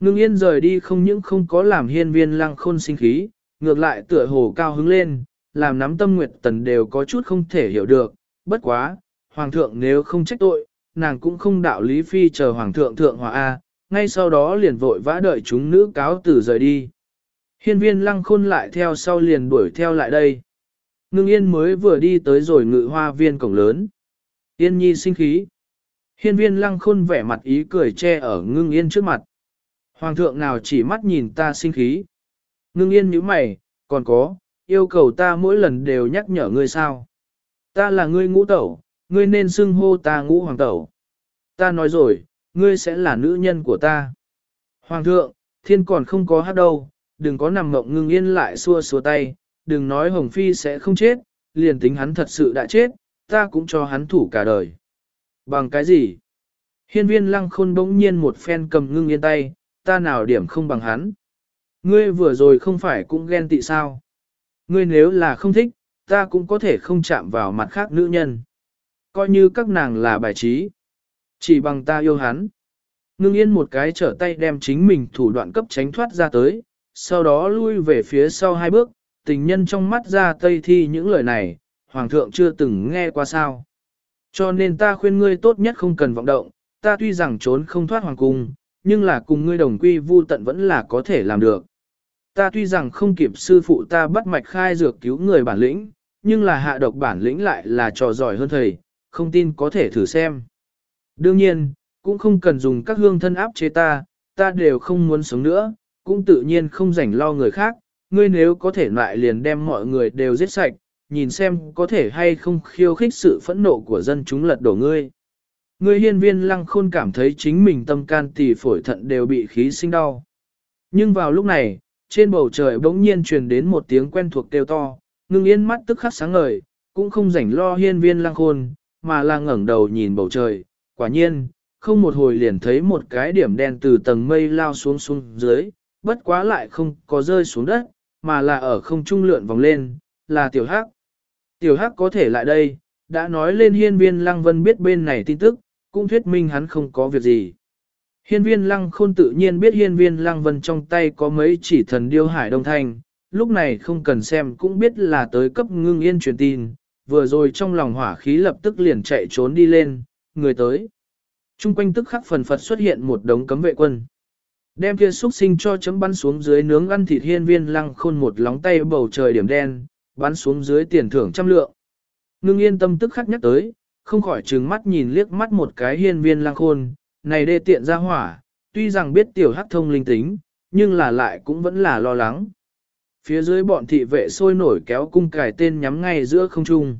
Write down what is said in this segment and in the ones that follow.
Ngưng yên rời đi không những không có làm hiên viên lăng khôn sinh khí, ngược lại tựa hồ cao hứng lên, làm nắm tâm nguyệt tần đều có chút không thể hiểu được, bất quá, hoàng thượng nếu không trách tội, nàng cũng không đạo lý phi chờ hoàng thượng thượng hòa A, ngay sau đó liền vội vã đợi chúng nữ cáo tử rời đi. Hiên viên lăng khôn lại theo sau liền đuổi theo lại đây. Ngưng yên mới vừa đi tới rồi ngự hoa viên cổng lớn. Yên nhi sinh khí. Hiên viên lăng khôn vẻ mặt ý cười che ở ngưng yên trước mặt. Hoàng thượng nào chỉ mắt nhìn ta sinh khí. Ngưng yên như mày, còn có, yêu cầu ta mỗi lần đều nhắc nhở ngươi sao. Ta là ngươi ngũ tẩu, ngươi nên xưng hô ta ngũ hoàng tẩu. Ta nói rồi, ngươi sẽ là nữ nhân của ta. Hoàng thượng, thiên còn không có hát đâu, đừng có nằm mộng ngưng yên lại xua xua tay, đừng nói Hồng Phi sẽ không chết, liền tính hắn thật sự đã chết, ta cũng cho hắn thủ cả đời. Bằng cái gì? Hiên viên lăng khôn bỗng nhiên một phen cầm ngưng yên tay, ta nào điểm không bằng hắn. Ngươi vừa rồi không phải cũng ghen tị sao? Ngươi nếu là không thích, ta cũng có thể không chạm vào mặt khác nữ nhân. Coi như các nàng là bài trí. Chỉ bằng ta yêu hắn. Ngưng yên một cái trở tay đem chính mình thủ đoạn cấp tránh thoát ra tới, sau đó lui về phía sau hai bước, tình nhân trong mắt ra tây thi những lời này, hoàng thượng chưa từng nghe qua sao. Cho nên ta khuyên ngươi tốt nhất không cần vọng động, ta tuy rằng trốn không thoát hoàng cung, nhưng là cùng ngươi đồng quy vu tận vẫn là có thể làm được. Ta tuy rằng không kịp sư phụ ta bắt mạch khai dược cứu người bản lĩnh, nhưng là hạ độc bản lĩnh lại là trò giỏi hơn thầy, không tin có thể thử xem. Đương nhiên, cũng không cần dùng các hương thân áp chế ta, ta đều không muốn sống nữa, cũng tự nhiên không rảnh lo người khác, ngươi nếu có thể lại liền đem mọi người đều giết sạch, nhìn xem có thể hay không khiêu khích sự phẫn nộ của dân chúng lật đổ ngươi. Ngươi hiên viên lăng khôn cảm thấy chính mình tâm can tỷ phổi thận đều bị khí sinh đau. Nhưng vào lúc này, trên bầu trời bỗng nhiên truyền đến một tiếng quen thuộc kêu to, ngưng yên mắt tức khắc sáng ngời, cũng không rảnh lo hiên viên lăng khôn, mà là ngẩng đầu nhìn bầu trời, quả nhiên, không một hồi liền thấy một cái điểm đen từ tầng mây lao xuống xuống dưới, bất quá lại không có rơi xuống đất, mà là ở không trung lượn vòng lên, là tiểu hắc. Tiểu hắc có thể lại đây, đã nói lên hiên viên lăng vân biết bên này tin tức, cũng thuyết minh hắn không có việc gì. Hiên viên lăng khôn tự nhiên biết hiên viên lăng vân trong tay có mấy chỉ thần điêu hải đông thanh, lúc này không cần xem cũng biết là tới cấp ngưng yên truyền tin, vừa rồi trong lòng hỏa khí lập tức liền chạy trốn đi lên, người tới. Trung quanh tức khắc phần phật xuất hiện một đống cấm vệ quân. Đem kia xúc sinh cho chấm bắn xuống dưới nướng ăn thịt hiên viên lăng khôn một lóng tay bầu trời điểm đen, bắn xuống dưới tiền thưởng trăm lượng. Ngưng yên tâm tức khắc nhắc tới, không khỏi trừng mắt nhìn liếc mắt một cái hiên viên lang khôn, này đê tiện ra hỏa, tuy rằng biết tiểu hắc thông linh tính, nhưng là lại cũng vẫn là lo lắng. Phía dưới bọn thị vệ sôi nổi kéo cung cài tên nhắm ngay giữa không trung.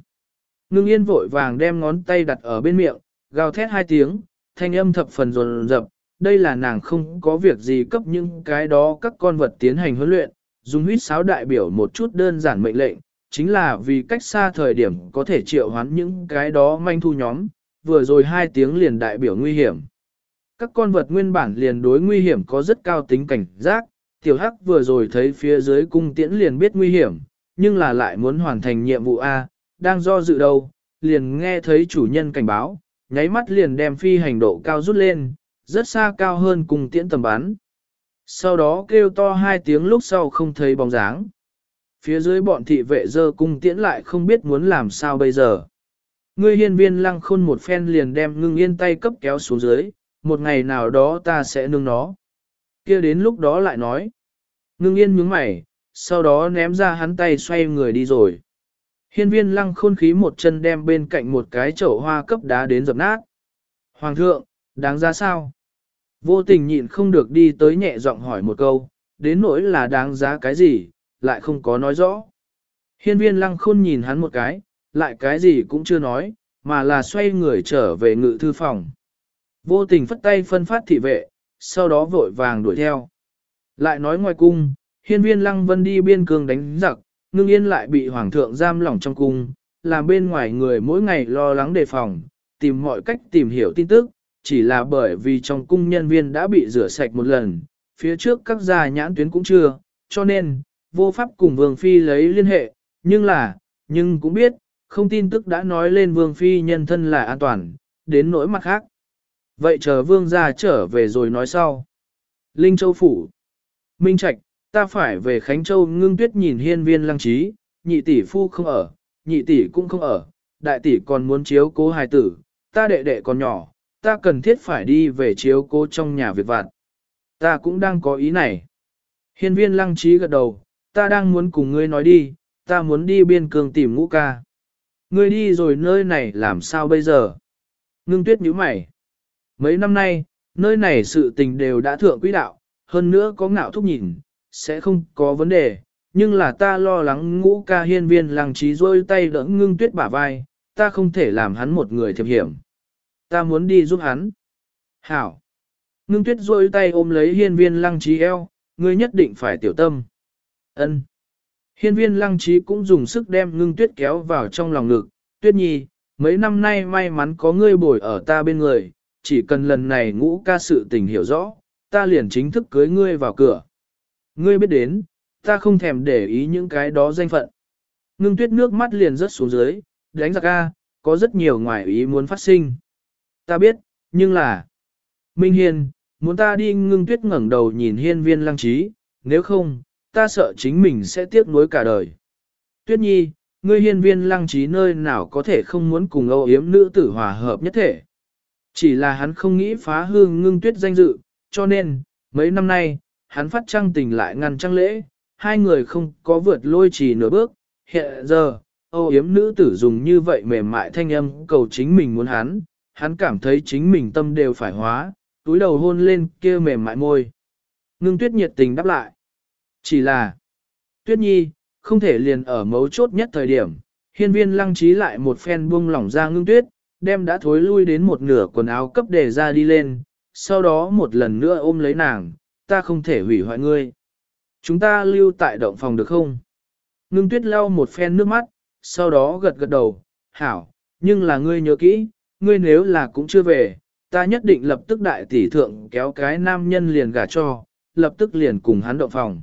Ngưng yên vội vàng đem ngón tay đặt ở bên miệng, gào thét hai tiếng, thanh âm thập phần rồn rập, đây là nàng không có việc gì cấp những cái đó các con vật tiến hành huấn luyện, dùng huyết sáo đại biểu một chút đơn giản mệnh lệnh, chính là vì cách xa thời điểm có thể triệu hoán những cái đó manh thu nhóm, vừa rồi hai tiếng liền đại biểu nguy hiểm. Các con vật nguyên bản liền đối nguy hiểm có rất cao tính cảnh giác, tiểu hắc vừa rồi thấy phía dưới cung tiễn liền biết nguy hiểm, nhưng là lại muốn hoàn thành nhiệm vụ A, đang do dự đâu, liền nghe thấy chủ nhân cảnh báo, nháy mắt liền đem phi hành độ cao rút lên, rất xa cao hơn cùng tiễn tầm bắn. Sau đó kêu to hai tiếng lúc sau không thấy bóng dáng. Phía dưới bọn thị vệ dơ cung tiễn lại không biết muốn làm sao bây giờ. Ngươi hiên viên lăng khôn một phen liền đem ngưng yên tay cấp kéo xuống dưới, một ngày nào đó ta sẽ nương nó. kia đến lúc đó lại nói. Ngưng yên nhướng mày, sau đó ném ra hắn tay xoay người đi rồi. Hiên viên lăng khôn khí một chân đem bên cạnh một cái chậu hoa cấp đá đến dập nát. Hoàng thượng, đáng ra sao? Vô tình nhịn không được đi tới nhẹ giọng hỏi một câu, đến nỗi là đáng giá cái gì, lại không có nói rõ. Hiên viên lăng khôn nhìn hắn một cái, lại cái gì cũng chưa nói, mà là xoay người trở về ngự thư phòng. Vô tình phất tay phân phát thị vệ, sau đó vội vàng đuổi theo. Lại nói ngoài cung, hiên viên lăng vân đi biên cương đánh giặc, ngưng yên lại bị hoàng thượng giam lỏng trong cung, làm bên ngoài người mỗi ngày lo lắng đề phòng, tìm mọi cách tìm hiểu tin tức, chỉ là bởi vì trong cung nhân viên đã bị rửa sạch một lần, phía trước các gia nhãn tuyến cũng chưa, cho nên, vô pháp cùng Vương Phi lấy liên hệ, nhưng là, nhưng cũng biết, không tin tức đã nói lên Vương Phi nhân thân là an toàn, đến nỗi mặt khác. Vậy chờ Vương gia trở về rồi nói sau. Linh Châu Phủ. Minh Trạch, ta phải về Khánh Châu ngưng tuyết nhìn hiên viên lăng trí, nhị tỷ phu không ở, nhị tỷ cũng không ở, đại tỷ còn muốn chiếu cố hài tử, ta đệ đệ còn nhỏ, ta cần thiết phải đi về chiếu cố trong nhà việc vặt. Ta cũng đang có ý này. Hiên viên lăng trí gật đầu, ta đang muốn cùng ngươi nói đi, ta muốn đi biên cương tìm ngũ ca. Ngươi đi rồi nơi này làm sao bây giờ? Ngưng tuyết nhíu mày. Mấy năm nay, nơi này sự tình đều đã thượng quỹ đạo, hơn nữa có ngạo thúc nhìn, sẽ không có vấn đề. Nhưng là ta lo lắng ngũ ca hiên viên lăng trí rôi tay đỡ ngưng tuyết bả vai, ta không thể làm hắn một người thiệp hiểm. Ta muốn đi giúp hắn. Hảo. Ngưng tuyết rôi tay ôm lấy hiên viên lăng trí eo, ngươi nhất định phải tiểu tâm. Ân. Hiên viên lăng trí cũng dùng sức đem ngưng tuyết kéo vào trong lòng ngực. Tuyết nhi, mấy năm nay may mắn có ngươi bồi ở ta bên người, chỉ cần lần này ngũ ca sự tình hiểu rõ, ta liền chính thức cưới ngươi vào cửa. Ngươi biết đến, ta không thèm để ý những cái đó danh phận. Ngưng tuyết nước mắt liền rớt xuống dưới, đánh giặc ca, có rất nhiều ngoài ý muốn phát sinh. Ta biết, nhưng là... Minh Hiên, muốn ta đi ngưng tuyết ngẩng đầu nhìn hiên viên lăng trí, nếu không, ta sợ chính mình sẽ tiếc nuối cả đời. Tuyết nhi, ngươi hiên viên lăng trí nơi nào có thể không muốn cùng âu yếm nữ tử hòa hợp nhất thể. Chỉ là hắn không nghĩ phá hương ngưng tuyết danh dự, cho nên, mấy năm nay, hắn phát trăng tình lại ngăn trăng lễ, hai người không có vượt lôi trì nửa bước, hiện giờ, âu yếm nữ tử dùng như vậy mềm mại thanh âm cầu chính mình muốn hắn, hắn cảm thấy chính mình tâm đều phải hóa, túi đầu hôn lên kia mềm mại môi. Ngưng tuyết nhiệt tình đáp lại. Chỉ là, tuyết nhi, không thể liền ở mấu chốt nhất thời điểm, hiên viên lăng trí lại một phen buông lỏng ra ngưng tuyết, đem đã thối lui đến một nửa quần áo cấp để ra đi lên, sau đó một lần nữa ôm lấy nàng, ta không thể hủy hoại ngươi. Chúng ta lưu tại động phòng được không? Ngưng tuyết lau một phen nước mắt, sau đó gật gật đầu, hảo, nhưng là ngươi nhớ kỹ, ngươi nếu là cũng chưa về, ta nhất định lập tức đại tỷ thượng kéo cái nam nhân liền gả cho, lập tức liền cùng hắn động phòng.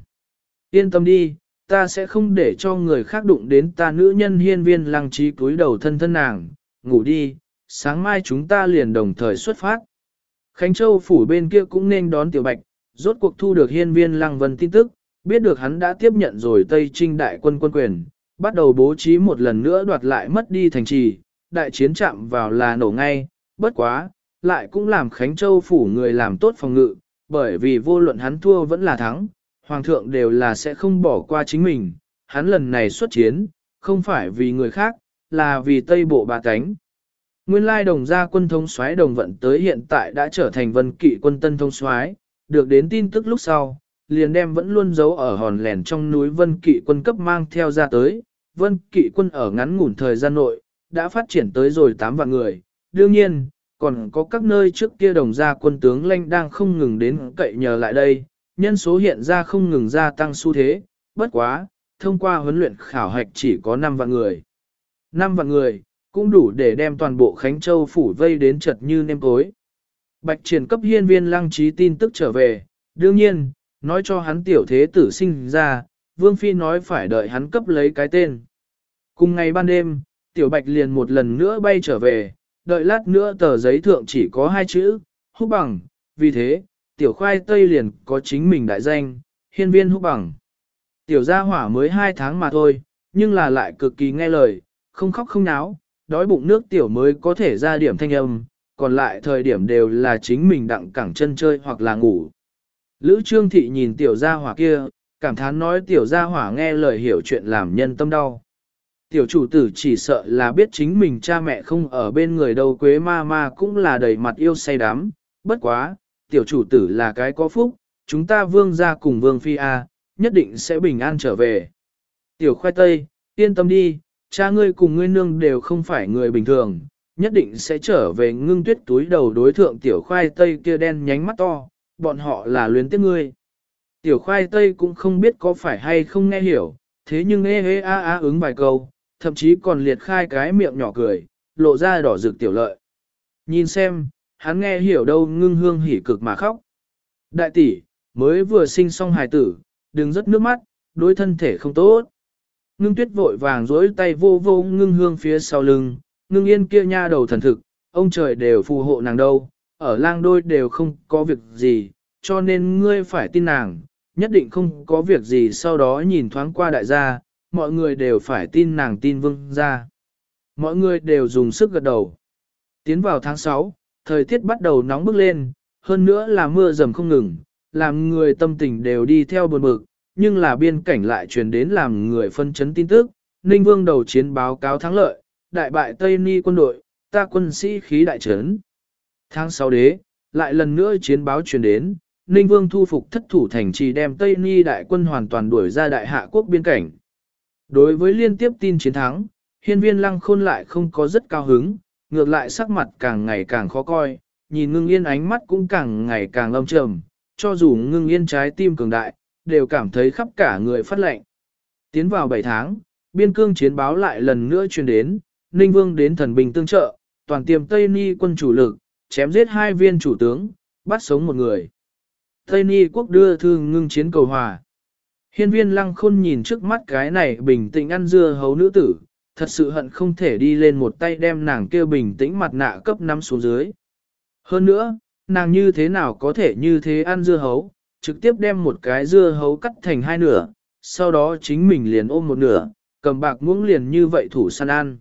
Yên tâm đi, ta sẽ không để cho người khác đụng đến ta nữ nhân hiên viên lăng trí cúi đầu thân thân nàng, ngủ đi, sáng mai chúng ta liền đồng thời xuất phát. Khánh Châu phủ bên kia cũng nên đón Tiểu Bạch, rốt cuộc thu được hiên viên lăng vân tin tức, biết được hắn đã tiếp nhận rồi Tây Trinh đại quân quân quyền, bắt đầu bố trí một lần nữa đoạt lại mất đi thành trì, đại chiến chạm vào là nổ ngay, bất quá, lại cũng làm Khánh Châu phủ người làm tốt phòng ngự, bởi vì vô luận hắn thua vẫn là thắng, Hoàng thượng đều là sẽ không bỏ qua chính mình, hắn lần này xuất chiến, không phải vì người khác, là vì Tây Bộ bà cánh. Nguyên lai đồng gia quân thông soái đồng vận tới hiện tại đã trở thành vân kỵ quân tân thông soái, được đến tin tức lúc sau, liền đem vẫn luôn giấu ở hòn lẻn trong núi vân kỵ quân cấp mang theo ra tới. Vân kỵ quân ở ngắn ngủn thời gian nội, đã phát triển tới rồi 8 vạn người. Đương nhiên, còn có các nơi trước kia đồng gia quân tướng lãnh đang không ngừng đến cậy nhờ lại đây, nhân số hiện ra không ngừng gia tăng xu thế, bất quá, thông qua huấn luyện khảo hạch chỉ có 5 vạn người. 5 vạn người, cũng đủ để đem toàn bộ Khánh Châu phủ vây đến chật như nêm tối. Bạch triển cấp hiên viên lăng trí tin tức trở về, đương nhiên, nói cho hắn tiểu thế tử sinh ra, Vương Phi nói phải đợi hắn cấp lấy cái tên. Cùng ngày ban đêm, tiểu bạch liền một lần nữa bay trở về, đợi lát nữa tờ giấy thượng chỉ có hai chữ, húc bằng, vì thế, tiểu khoai tây liền có chính mình đại danh, hiên viên húc bằng. Tiểu gia hỏa mới hai tháng mà thôi, nhưng là lại cực kỳ nghe lời, không khóc không náo, đói bụng nước tiểu mới có thể ra điểm thanh âm, còn lại thời điểm đều là chính mình đặng cẳng chân chơi hoặc là ngủ. Lữ Trương Thị nhìn tiểu gia hỏa kia, cảm thán nói tiểu gia hỏa nghe lời hiểu chuyện làm nhân tâm đau. Tiểu chủ tử chỉ sợ là biết chính mình cha mẹ không ở bên người đâu quế ma ma cũng là đầy mặt yêu say đắm, bất quá, tiểu chủ tử là cái có phúc, chúng ta vương ra cùng vương phi A, nhất định sẽ bình an trở về. Tiểu khoai tây, yên tâm đi, cha ngươi cùng ngươi nương đều không phải người bình thường, nhất định sẽ trở về ngưng tuyết túi đầu đối thượng tiểu khoai tây kia đen nhánh mắt to, bọn họ là luyến tiếc ngươi. Tiểu khoai tây cũng không biết có phải hay không nghe hiểu, thế nhưng ê ê a a ứng vài câu, thậm chí còn liệt khai cái miệng nhỏ cười, lộ ra đỏ rực tiểu lợi. Nhìn xem, hắn nghe hiểu đâu ngưng hương hỉ cực mà khóc. Đại tỷ, mới vừa sinh xong hài tử, đừng rớt nước mắt, đối thân thể không tốt. Ngưng tuyết vội vàng dối tay vô vô ngưng hương phía sau lưng, ngưng yên kia nha đầu thần thực, ông trời đều phù hộ nàng đâu, ở lang đôi đều không có việc gì, cho nên ngươi phải tin nàng, nhất định không có việc gì sau đó nhìn thoáng qua đại gia, mọi người đều phải tin nàng tin vương gia. Mọi người đều dùng sức gật đầu. Tiến vào tháng 6, thời tiết bắt đầu nóng bức lên, hơn nữa là mưa dầm không ngừng, làm người tâm tình đều đi theo buồn bực, nhưng là biên cảnh lại truyền đến làm người phân chấn tin tức, Ninh Vương đầu chiến báo cáo thắng lợi, đại bại Tây Ni quân đội, ta quân sĩ khí đại trấn. Tháng 6 đế, lại lần nữa chiến báo truyền đến, Ninh Vương thu phục thất thủ thành trì đem Tây Ni đại quân hoàn toàn đuổi ra đại hạ quốc biên cảnh. Đối với liên tiếp tin chiến thắng, hiên viên lăng khôn lại không có rất cao hứng, ngược lại sắc mặt càng ngày càng khó coi, nhìn ngưng yên ánh mắt cũng càng ngày càng âm trầm, cho dù ngưng yên trái tim cường đại, đều cảm thấy khắp cả người phát lệnh. Tiến vào 7 tháng, biên cương chiến báo lại lần nữa truyền đến, Ninh Vương đến thần bình tương trợ, toàn tiềm Tây Ni quân chủ lực, chém giết hai viên chủ tướng, bắt sống một người. Tây Ni quốc đưa thư ngưng chiến cầu hòa. Hiên viên lăng khôn nhìn trước mắt cái này bình tĩnh ăn dưa hấu nữ tử, thật sự hận không thể đi lên một tay đem nàng kia bình tĩnh mặt nạ cấp năm xuống dưới. Hơn nữa, nàng như thế nào có thể như thế ăn dưa hấu, trực tiếp đem một cái dưa hấu cắt thành hai nửa, sau đó chính mình liền ôm một nửa, cầm bạc muỗng liền như vậy thủ săn ăn.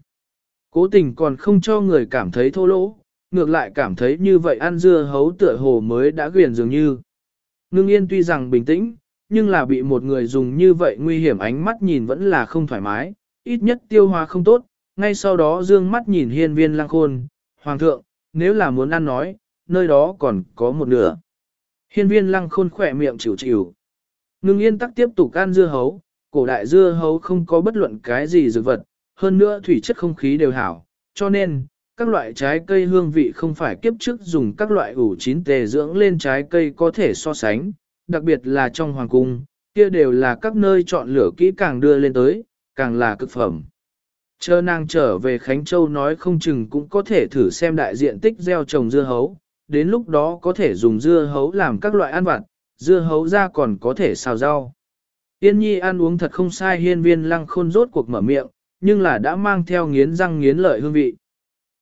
Cố tình còn không cho người cảm thấy thô lỗ, ngược lại cảm thấy như vậy ăn dưa hấu tựa hồ mới đã quyền dường như. Ngưng yên tuy rằng bình tĩnh, nhưng là bị một người dùng như vậy nguy hiểm ánh mắt nhìn vẫn là không thoải mái, ít nhất tiêu hóa không tốt, ngay sau đó dương mắt nhìn hiên viên Lang khôn, hoàng thượng, nếu là muốn ăn nói, nơi đó còn có một nửa. Hiên viên lăng khôn khỏe miệng chịu chịu. Ngưng yên tắc tiếp tục ăn dưa hấu, cổ đại dưa hấu không có bất luận cái gì dược vật, hơn nữa thủy chất không khí đều hảo, cho nên, các loại trái cây hương vị không phải kiếp trước dùng các loại ủ chín tề dưỡng lên trái cây có thể so sánh, đặc biệt là trong hoàng cung, kia đều là các nơi chọn lửa kỹ càng đưa lên tới, càng là cực phẩm. Chờ nàng trở về Khánh Châu nói không chừng cũng có thể thử xem đại diện tích gieo trồng dưa hấu, đến lúc đó có thể dùng dưa hấu làm các loại ăn vặt, dưa hấu ra còn có thể xào rau. Yên nhi ăn uống thật không sai hiên viên lăng khôn rốt cuộc mở miệng, nhưng là đã mang theo nghiến răng nghiến lợi hương vị.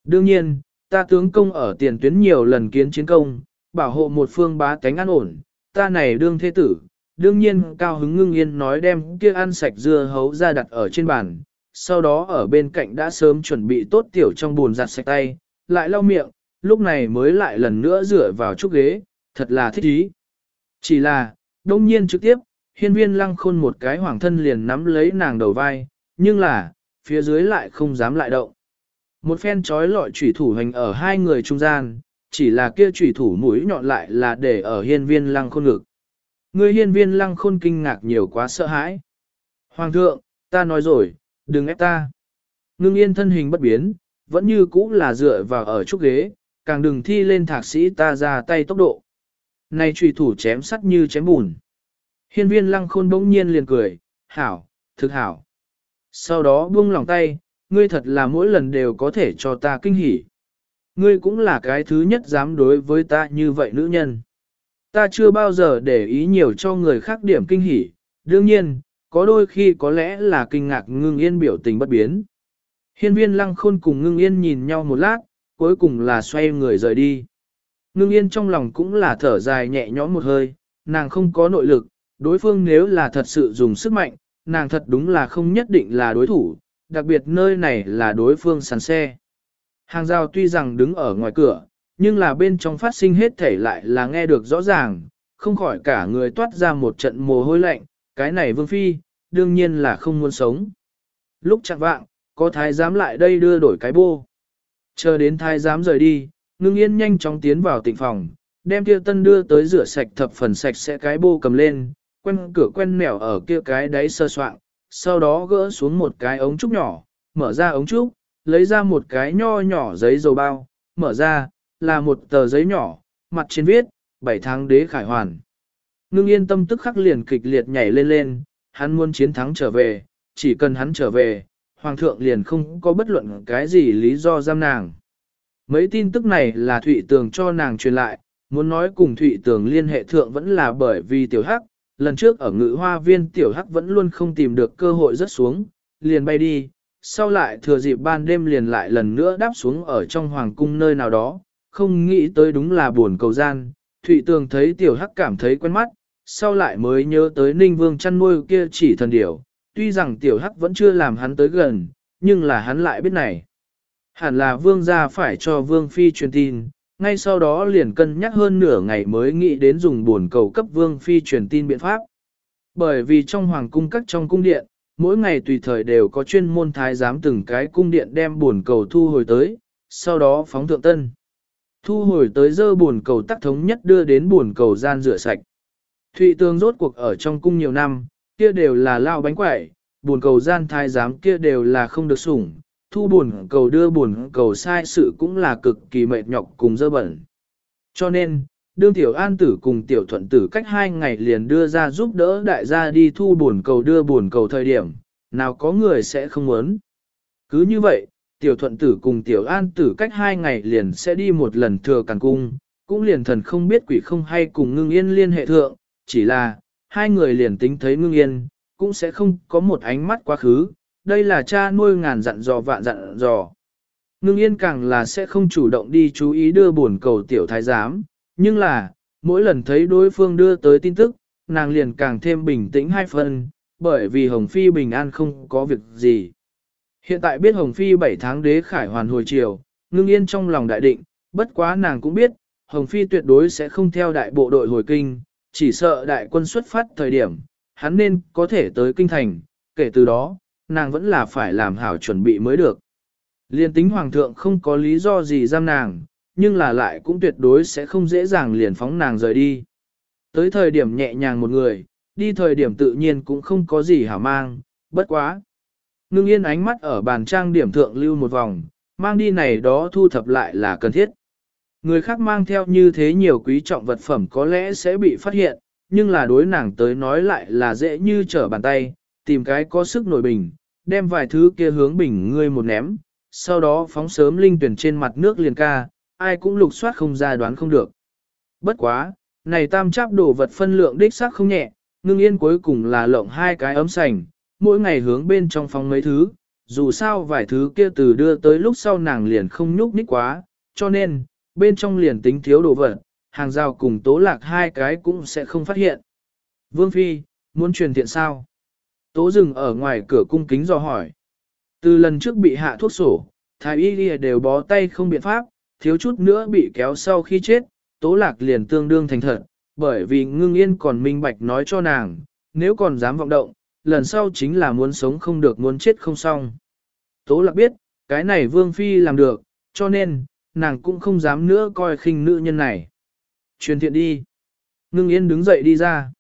Đương nhiên, ta tướng công ở tiền tuyến nhiều lần kiến chiến công, bảo hộ một phương bá tánh an ổn, ta này đương thế tử, đương nhiên cao hứng ngưng yên nói đem kia ăn sạch dưa hấu ra đặt ở trên bàn, sau đó ở bên cạnh đã sớm chuẩn bị tốt tiểu trong bồn giặt sạch tay, lại lau miệng, lúc này mới lại lần nữa dựa vào chút ghế, thật là thích ý. Chỉ là, đông nhiên trực tiếp, hiên viên lăng khôn một cái hoàng thân liền nắm lấy nàng đầu vai, nhưng là, phía dưới lại không dám lại động. Một phen trói lọi chủy thủ hành ở hai người trung gian, chỉ là kia chủy thủ mũi nhọn lại là để ở hiên viên lăng khôn ngực. Người hiên viên lăng khôn kinh ngạc nhiều quá sợ hãi. Hoàng thượng, ta nói rồi, đừng ép ta. Ngưng yên thân hình bất biến, vẫn như cũ là dựa vào ở trúc ghế, càng đừng thi lên thạc sĩ ta ra tay tốc độ. Này trùy thủ chém sắt như chém bùn. Hiên viên lăng khôn bỗng nhiên liền cười, hảo, thực hảo. Sau đó buông lòng tay, ngươi thật là mỗi lần đều có thể cho ta kinh hỉ. Ngươi cũng là cái thứ nhất dám đối với ta như vậy nữ nhân. Ta chưa bao giờ để ý nhiều cho người khác điểm kinh hỉ, đương nhiên, có đôi khi có lẽ là kinh ngạc ngưng yên biểu tình bất biến. Hiên viên lăng khôn cùng ngưng yên nhìn nhau một lát, cuối cùng là xoay người rời đi. Ngưng yên trong lòng cũng là thở dài nhẹ nhõm một hơi, nàng không có nội lực, đối phương nếu là thật sự dùng sức mạnh, nàng thật đúng là không nhất định là đối thủ, đặc biệt nơi này là đối phương sàn xe. Hàng rào tuy rằng đứng ở ngoài cửa, nhưng là bên trong phát sinh hết thể lại là nghe được rõ ràng, không khỏi cả người toát ra một trận mồ hôi lạnh, cái này vương phi, đương nhiên là không muốn sống. Lúc chặt vạng, có thái giám lại đây đưa đổi cái bô. Chờ đến thái giám rời đi, ngưng yên nhanh chóng tiến vào tịnh phòng, đem kia tân đưa tới rửa sạch thập phần sạch sẽ cái bô cầm lên, quen cửa quen mẻo ở kia cái đáy sơ soạn, sau đó gỡ xuống một cái ống trúc nhỏ, mở ra ống trúc, lấy ra một cái nho nhỏ giấy dầu bao, mở ra, là một tờ giấy nhỏ, mặt trên viết, 7 tháng đế khải hoàn. Ngưng yên tâm tức khắc liền kịch liệt nhảy lên lên, hắn muốn chiến thắng trở về, chỉ cần hắn trở về, hoàng thượng liền không có bất luận cái gì lý do giam nàng. Mấy tin tức này là Thụy Tường cho nàng truyền lại, muốn nói cùng Thụy Tường liên hệ thượng vẫn là bởi vì tiểu hắc, lần trước ở ngự hoa viên tiểu hắc vẫn luôn không tìm được cơ hội rớt xuống, liền bay đi, sau lại thừa dịp ban đêm liền lại lần nữa đáp xuống ở trong hoàng cung nơi nào đó, không nghĩ tới đúng là buồn cầu gian, Thụy Tường thấy tiểu hắc cảm thấy quen mắt, sau lại mới nhớ tới Ninh Vương chăn nuôi kia chỉ thần điểu, tuy rằng tiểu hắc vẫn chưa làm hắn tới gần, nhưng là hắn lại biết này. Hẳn là vương gia phải cho vương phi truyền tin, ngay sau đó liền cân nhắc hơn nửa ngày mới nghĩ đến dùng buồn cầu cấp vương phi truyền tin biện pháp. Bởi vì trong hoàng cung các trong cung điện, mỗi ngày tùy thời đều có chuyên môn thái giám từng cái cung điện đem buồn cầu thu hồi tới, sau đó phóng thượng tân. Thu hồi tới dơ buồn cầu tắc thống nhất đưa đến buồn cầu gian rửa sạch. Thụy tương rốt cuộc ở trong cung nhiều năm, kia đều là lao bánh quẩy, buồn cầu gian thái giám kia đều là không được sủng, thu buồn cầu đưa buồn cầu sai sự cũng là cực kỳ mệt nhọc cùng dơ bẩn. Cho nên, đương tiểu an tử cùng tiểu thuận tử cách hai ngày liền đưa ra giúp đỡ đại gia đi thu buồn cầu đưa buồn cầu thời điểm, nào có người sẽ không muốn. Cứ như vậy, tiểu thuận tử cùng tiểu an tử cách hai ngày liền sẽ đi một lần thừa càng cung, cũng liền thần không biết quỷ không hay cùng ngưng yên liên hệ thượng, chỉ là, hai người liền tính thấy ngưng yên, cũng sẽ không có một ánh mắt quá khứ, đây là cha nuôi ngàn dặn dò vạn dặn dò. Ngưng yên càng là sẽ không chủ động đi chú ý đưa buồn cầu tiểu thái giám, nhưng là, mỗi lần thấy đối phương đưa tới tin tức, nàng liền càng thêm bình tĩnh hai phần, bởi vì Hồng Phi bình an không có việc gì. Hiện tại biết Hồng Phi 7 tháng đế khải hoàn hồi chiều, ngưng yên trong lòng đại định, bất quá nàng cũng biết, Hồng Phi tuyệt đối sẽ không theo đại bộ đội hồi kinh, chỉ sợ đại quân xuất phát thời điểm, hắn nên có thể tới kinh thành, kể từ đó, nàng vẫn là phải làm hảo chuẩn bị mới được. Liên tính hoàng thượng không có lý do gì giam nàng, nhưng là lại cũng tuyệt đối sẽ không dễ dàng liền phóng nàng rời đi. Tới thời điểm nhẹ nhàng một người, đi thời điểm tự nhiên cũng không có gì hả mang, bất quá. Ngưng yên ánh mắt ở bàn trang điểm thượng lưu một vòng, mang đi này đó thu thập lại là cần thiết. Người khác mang theo như thế nhiều quý trọng vật phẩm có lẽ sẽ bị phát hiện, nhưng là đối nàng tới nói lại là dễ như trở bàn tay, tìm cái có sức nổi bình, đem vài thứ kia hướng bình ngươi một ném, sau đó phóng sớm linh tuyển trên mặt nước liền ca, ai cũng lục soát không ra đoán không được. Bất quá, này tam cháp đồ vật phân lượng đích xác không nhẹ, ngưng yên cuối cùng là lộng hai cái ấm sành, mỗi ngày hướng bên trong phòng mấy thứ, dù sao vài thứ kia từ đưa tới lúc sau nàng liền không nhúc nhích quá, cho nên, bên trong liền tính thiếu đồ vật, hàng rào cùng tố lạc hai cái cũng sẽ không phát hiện. Vương Phi, muốn truyền thiện sao? Tố dừng ở ngoài cửa cung kính do hỏi. Từ lần trước bị hạ thuốc sổ, thái y lìa đều bó tay không biện pháp, thiếu chút nữa bị kéo sau khi chết, tố lạc liền tương đương thành thật, bởi vì ngưng yên còn minh bạch nói cho nàng, nếu còn dám vọng động, lần sau chính là muốn sống không được muốn chết không xong. Tố lạc biết, cái này vương phi làm được, cho nên, nàng cũng không dám nữa coi khinh nữ nhân này. Truyền thiện đi. Ngưng yên đứng dậy đi ra.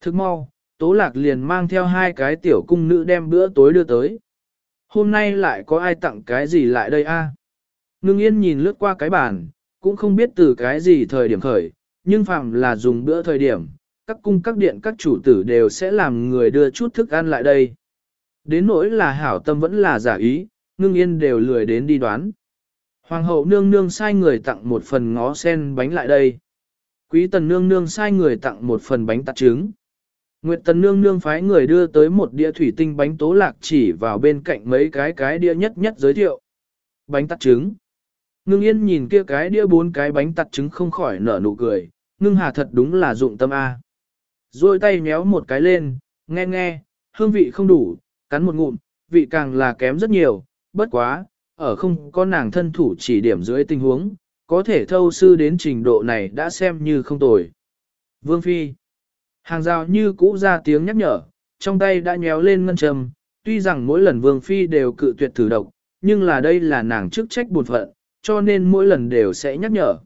Thức mau, tố lạc liền mang theo hai cái tiểu cung nữ đem bữa tối đưa tới. Hôm nay lại có ai tặng cái gì lại đây a? Ngưng yên nhìn lướt qua cái bàn, cũng không biết từ cái gì thời điểm khởi, nhưng phạm là dùng bữa thời điểm, các cung các điện các chủ tử đều sẽ làm người đưa chút thức ăn lại đây. Đến nỗi là hảo tâm vẫn là giả ý, ngưng yên đều lười đến đi đoán. Hoàng hậu nương nương sai người tặng một phần ngó sen bánh lại đây. Quý tần nương nương sai người tặng một phần bánh tạt trứng. Nguyệt tần nương nương phái người đưa tới một đĩa thủy tinh bánh tố lạc chỉ vào bên cạnh mấy cái cái đĩa nhất nhất giới thiệu. Bánh tạt trứng. Ngưng yên nhìn kia cái đĩa bốn cái bánh tạt trứng không khỏi nở nụ cười, ngưng hà thật đúng là dụng tâm A. Rồi tay méo một cái lên, nghe nghe, hương vị không đủ, cắn một ngụm, vị càng là kém rất nhiều, bất quá, ở không có nàng thân thủ chỉ điểm dưới tình huống, có thể thâu sư đến trình độ này đã xem như không tồi. Vương Phi Hàng rào như cũ ra tiếng nhắc nhở, trong tay đã nhéo lên ngân trầm, tuy rằng mỗi lần Vương Phi đều cự tuyệt thử độc, nhưng là đây là nàng chức trách buồn phận, cho nên mỗi lần đều sẽ nhắc nhở.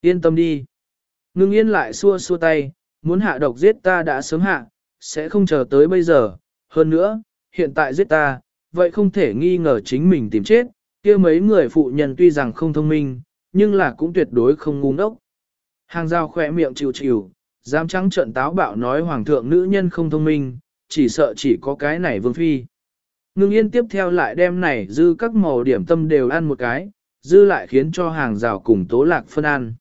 Yên tâm đi. Ngưng yên lại xua xua tay, muốn hạ độc giết ta đã sớm hạ, sẽ không chờ tới bây giờ. Hơn nữa, hiện tại giết ta, vậy không thể nghi ngờ chính mình tìm chết, kia mấy người phụ nhân tuy rằng không thông minh, nhưng là cũng tuyệt đối không ngu ngốc. Hàng rào khỏe miệng chịu chịu, dám trắng trận táo bạo nói hoàng thượng nữ nhân không thông minh, chỉ sợ chỉ có cái này vương phi. Ngưng yên tiếp theo lại đem này dư các màu điểm tâm đều ăn một cái, dư lại khiến cho hàng rào cùng tố lạc phân ăn.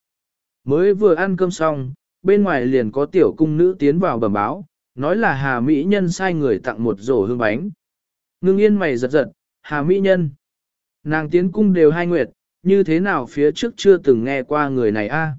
Mới vừa ăn cơm xong, bên ngoài liền có tiểu cung nữ tiến vào bẩm báo, nói là Hà Mỹ Nhân sai người tặng một rổ hương bánh. Ngưng yên mày giật giật, Hà Mỹ Nhân. Nàng tiến cung đều hai nguyệt, như thế nào phía trước chưa từng nghe qua người này a?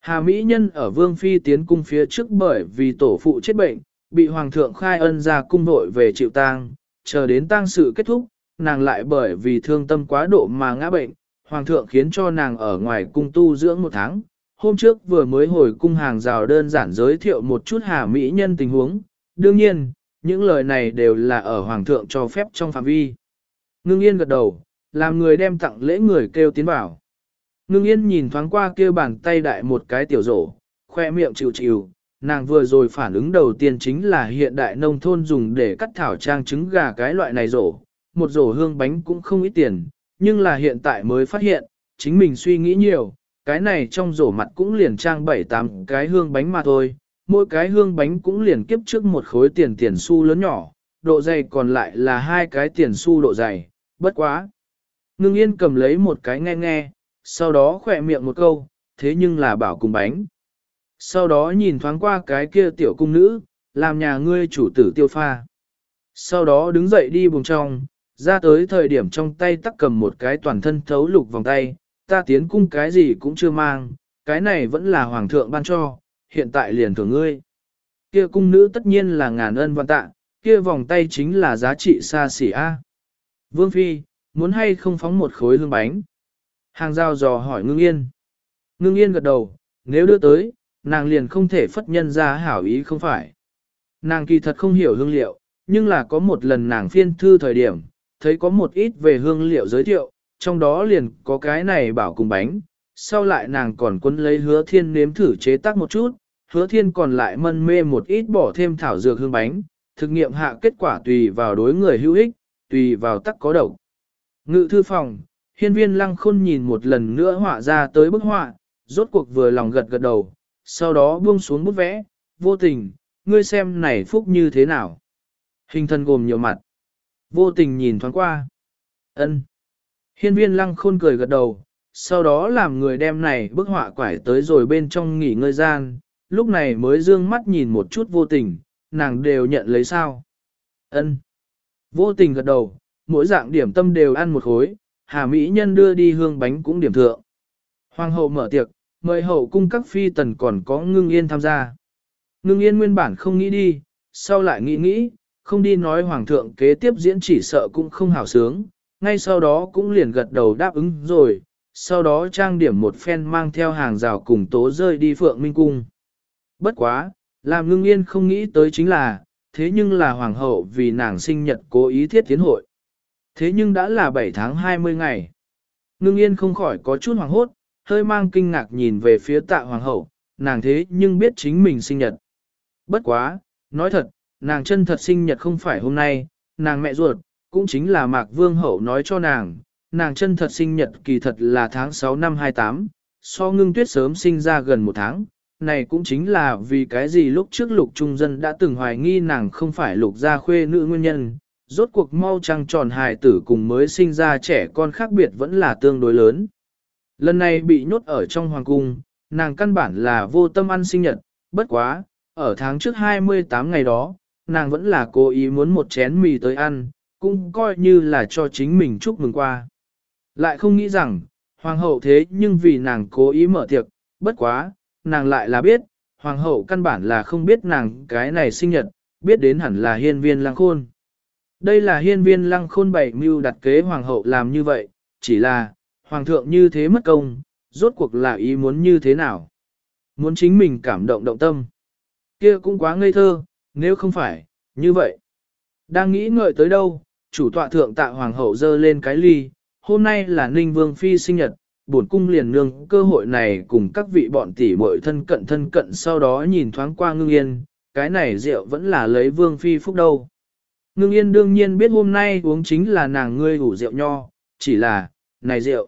Hà Mỹ Nhân ở Vương Phi tiến cung phía trước bởi vì tổ phụ chết bệnh, bị Hoàng thượng khai ân ra cung nội về chịu tang, chờ đến tang sự kết thúc, nàng lại bởi vì thương tâm quá độ mà ngã bệnh, Hoàng thượng khiến cho nàng ở ngoài cung tu dưỡng một tháng. Hôm trước vừa mới hồi cung hàng rào đơn giản giới thiệu một chút Hà Mỹ Nhân tình huống, đương nhiên, những lời này đều là ở Hoàng thượng cho phép trong phạm vi. Ngưng yên gật đầu, làm người đem tặng lễ người kêu tiến bảo. Ngưng yên nhìn thoáng qua kia bàn tay đại một cái tiểu rổ, khoe miệng chịu chịu, nàng vừa rồi phản ứng đầu tiên chính là hiện đại nông thôn dùng để cắt thảo trang trứng gà cái loại này rổ, một rổ hương bánh cũng không ít tiền, nhưng là hiện tại mới phát hiện, chính mình suy nghĩ nhiều, cái này trong rổ mặt cũng liền trang 7-8 cái hương bánh mà thôi, mỗi cái hương bánh cũng liền kiếp trước một khối tiền tiền xu lớn nhỏ, độ dày còn lại là hai cái tiền xu độ dày, bất quá. Ngưng yên cầm lấy một cái nghe nghe, sau đó khỏe miệng một câu, thế nhưng là bảo cùng bánh. Sau đó nhìn thoáng qua cái kia tiểu cung nữ, làm nhà ngươi chủ tử tiêu pha. Sau đó đứng dậy đi buồng trong, ra tới thời điểm trong tay tắc cầm một cái toàn thân thấu lục vòng tay, ta tiến cung cái gì cũng chưa mang, cái này vẫn là hoàng thượng ban cho, hiện tại liền thưởng ngươi. Kia cung nữ tất nhiên là ngàn ân văn tạ, kia vòng tay chính là giá trị xa xỉ A. Vương Phi, muốn hay không phóng một khối hương bánh? Hàng giao dò hỏi ngưng yên. Ngưng yên gật đầu, nếu đưa tới, nàng liền không thể phất nhân ra hảo ý không phải. Nàng kỳ thật không hiểu hương liệu, nhưng là có một lần nàng phiên thư thời điểm, thấy có một ít về hương liệu giới thiệu, trong đó liền có cái này bảo cùng bánh, sau lại nàng còn quấn lấy hứa thiên nếm thử chế tác một chút, hứa thiên còn lại mân mê một ít bỏ thêm thảo dược hương bánh, thực nghiệm hạ kết quả tùy vào đối người hữu ích, tùy vào tắc có độc. Ngự thư phòng, hiên viên lăng khôn nhìn một lần nữa họa ra tới bức họa, rốt cuộc vừa lòng gật gật đầu, sau đó buông xuống bút vẽ, vô tình, ngươi xem này phúc như thế nào. Hình thân gồm nhiều mặt. Vô tình nhìn thoáng qua. ân Hiên viên lăng khôn cười gật đầu, sau đó làm người đem này bức họa quải tới rồi bên trong nghỉ ngơi gian, lúc này mới dương mắt nhìn một chút vô tình, nàng đều nhận lấy sao. ân Vô tình gật đầu, mỗi dạng điểm tâm đều ăn một khối, hà mỹ nhân đưa đi hương bánh cũng điểm thượng. Hoàng hậu mở tiệc, mời hậu cung các phi tần còn có ngưng yên tham gia. Ngưng yên nguyên bản không nghĩ đi, sau lại nghĩ nghĩ, không đi nói hoàng thượng kế tiếp diễn chỉ sợ cũng không hào sướng, ngay sau đó cũng liền gật đầu đáp ứng rồi, sau đó trang điểm một phen mang theo hàng rào cùng tố rơi đi phượng minh cung. Bất quá, làm ngưng yên không nghĩ tới chính là, thế nhưng là hoàng hậu vì nàng sinh nhật cố ý thiết tiến hội. Thế nhưng đã là 7 tháng 20 ngày. Ngưng yên không khỏi có chút hoàng hốt, hơi mang kinh ngạc nhìn về phía tạ hoàng hậu, nàng thế nhưng biết chính mình sinh nhật. Bất quá, nói thật, nàng chân thật sinh nhật không phải hôm nay, nàng mẹ ruột, cũng chính là Mạc Vương Hậu nói cho nàng, nàng chân thật sinh nhật kỳ thật là tháng 6 năm 28, so ngưng tuyết sớm sinh ra gần một tháng. Này cũng chính là vì cái gì lúc trước lục trung dân đã từng hoài nghi nàng không phải lục gia khuê nữ nguyên nhân, rốt cuộc mau trăng tròn hài tử cùng mới sinh ra trẻ con khác biệt vẫn là tương đối lớn. Lần này bị nhốt ở trong hoàng cung, nàng căn bản là vô tâm ăn sinh nhật, bất quá, ở tháng trước 28 ngày đó, nàng vẫn là cố ý muốn một chén mì tới ăn, cũng coi như là cho chính mình chúc mừng qua. Lại không nghĩ rằng, hoàng hậu thế nhưng vì nàng cố ý mở tiệc, bất quá, nàng lại là biết, hoàng hậu căn bản là không biết nàng cái này sinh nhật, biết đến hẳn là hiên viên lăng khôn. Đây là hiên viên lăng khôn bảy mưu đặt kế hoàng hậu làm như vậy, chỉ là, hoàng thượng như thế mất công, rốt cuộc là ý muốn như thế nào. Muốn chính mình cảm động động tâm. kia cũng quá ngây thơ, nếu không phải, như vậy. Đang nghĩ ngợi tới đâu, chủ tọa thượng tạ hoàng hậu dơ lên cái ly, hôm nay là ninh vương phi sinh nhật, bổn cung liền nương cơ hội này cùng các vị bọn tỷ muội thân cận thân cận sau đó nhìn thoáng qua ngưng yên, cái này rượu vẫn là lấy vương phi phúc đâu. Ngưng yên đương nhiên biết hôm nay uống chính là nàng ngươi ủ rượu nho, chỉ là, này rượu.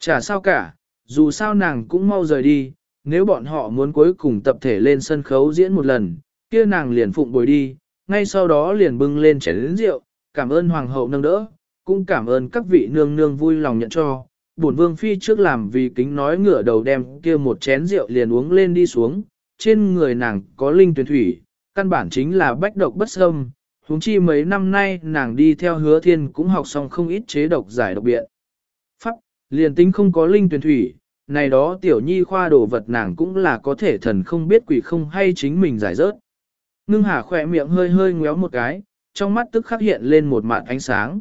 Chả sao cả, dù sao nàng cũng mau rời đi, nếu bọn họ muốn cuối cùng tập thể lên sân khấu diễn một lần, kia nàng liền phụng bồi đi, ngay sau đó liền bưng lên chén rượu, cảm ơn hoàng hậu nâng đỡ, cũng cảm ơn các vị nương nương vui lòng nhận cho. Bổn vương phi trước làm vì kính nói ngửa đầu đem kia một chén rượu liền uống lên đi xuống, trên người nàng có linh tuyển thủy, căn bản chính là bách độc bất xâm, huống chi mấy năm nay nàng đi theo hứa thiên cũng học xong không ít chế độc giải độc biện. Pháp, liền tính không có linh tuyển thủy, này đó tiểu nhi khoa đồ vật nàng cũng là có thể thần không biết quỷ không hay chính mình giải rớt. Ngưng hà khỏe miệng hơi hơi ngéo một cái, trong mắt tức khắc hiện lên một mạt ánh sáng.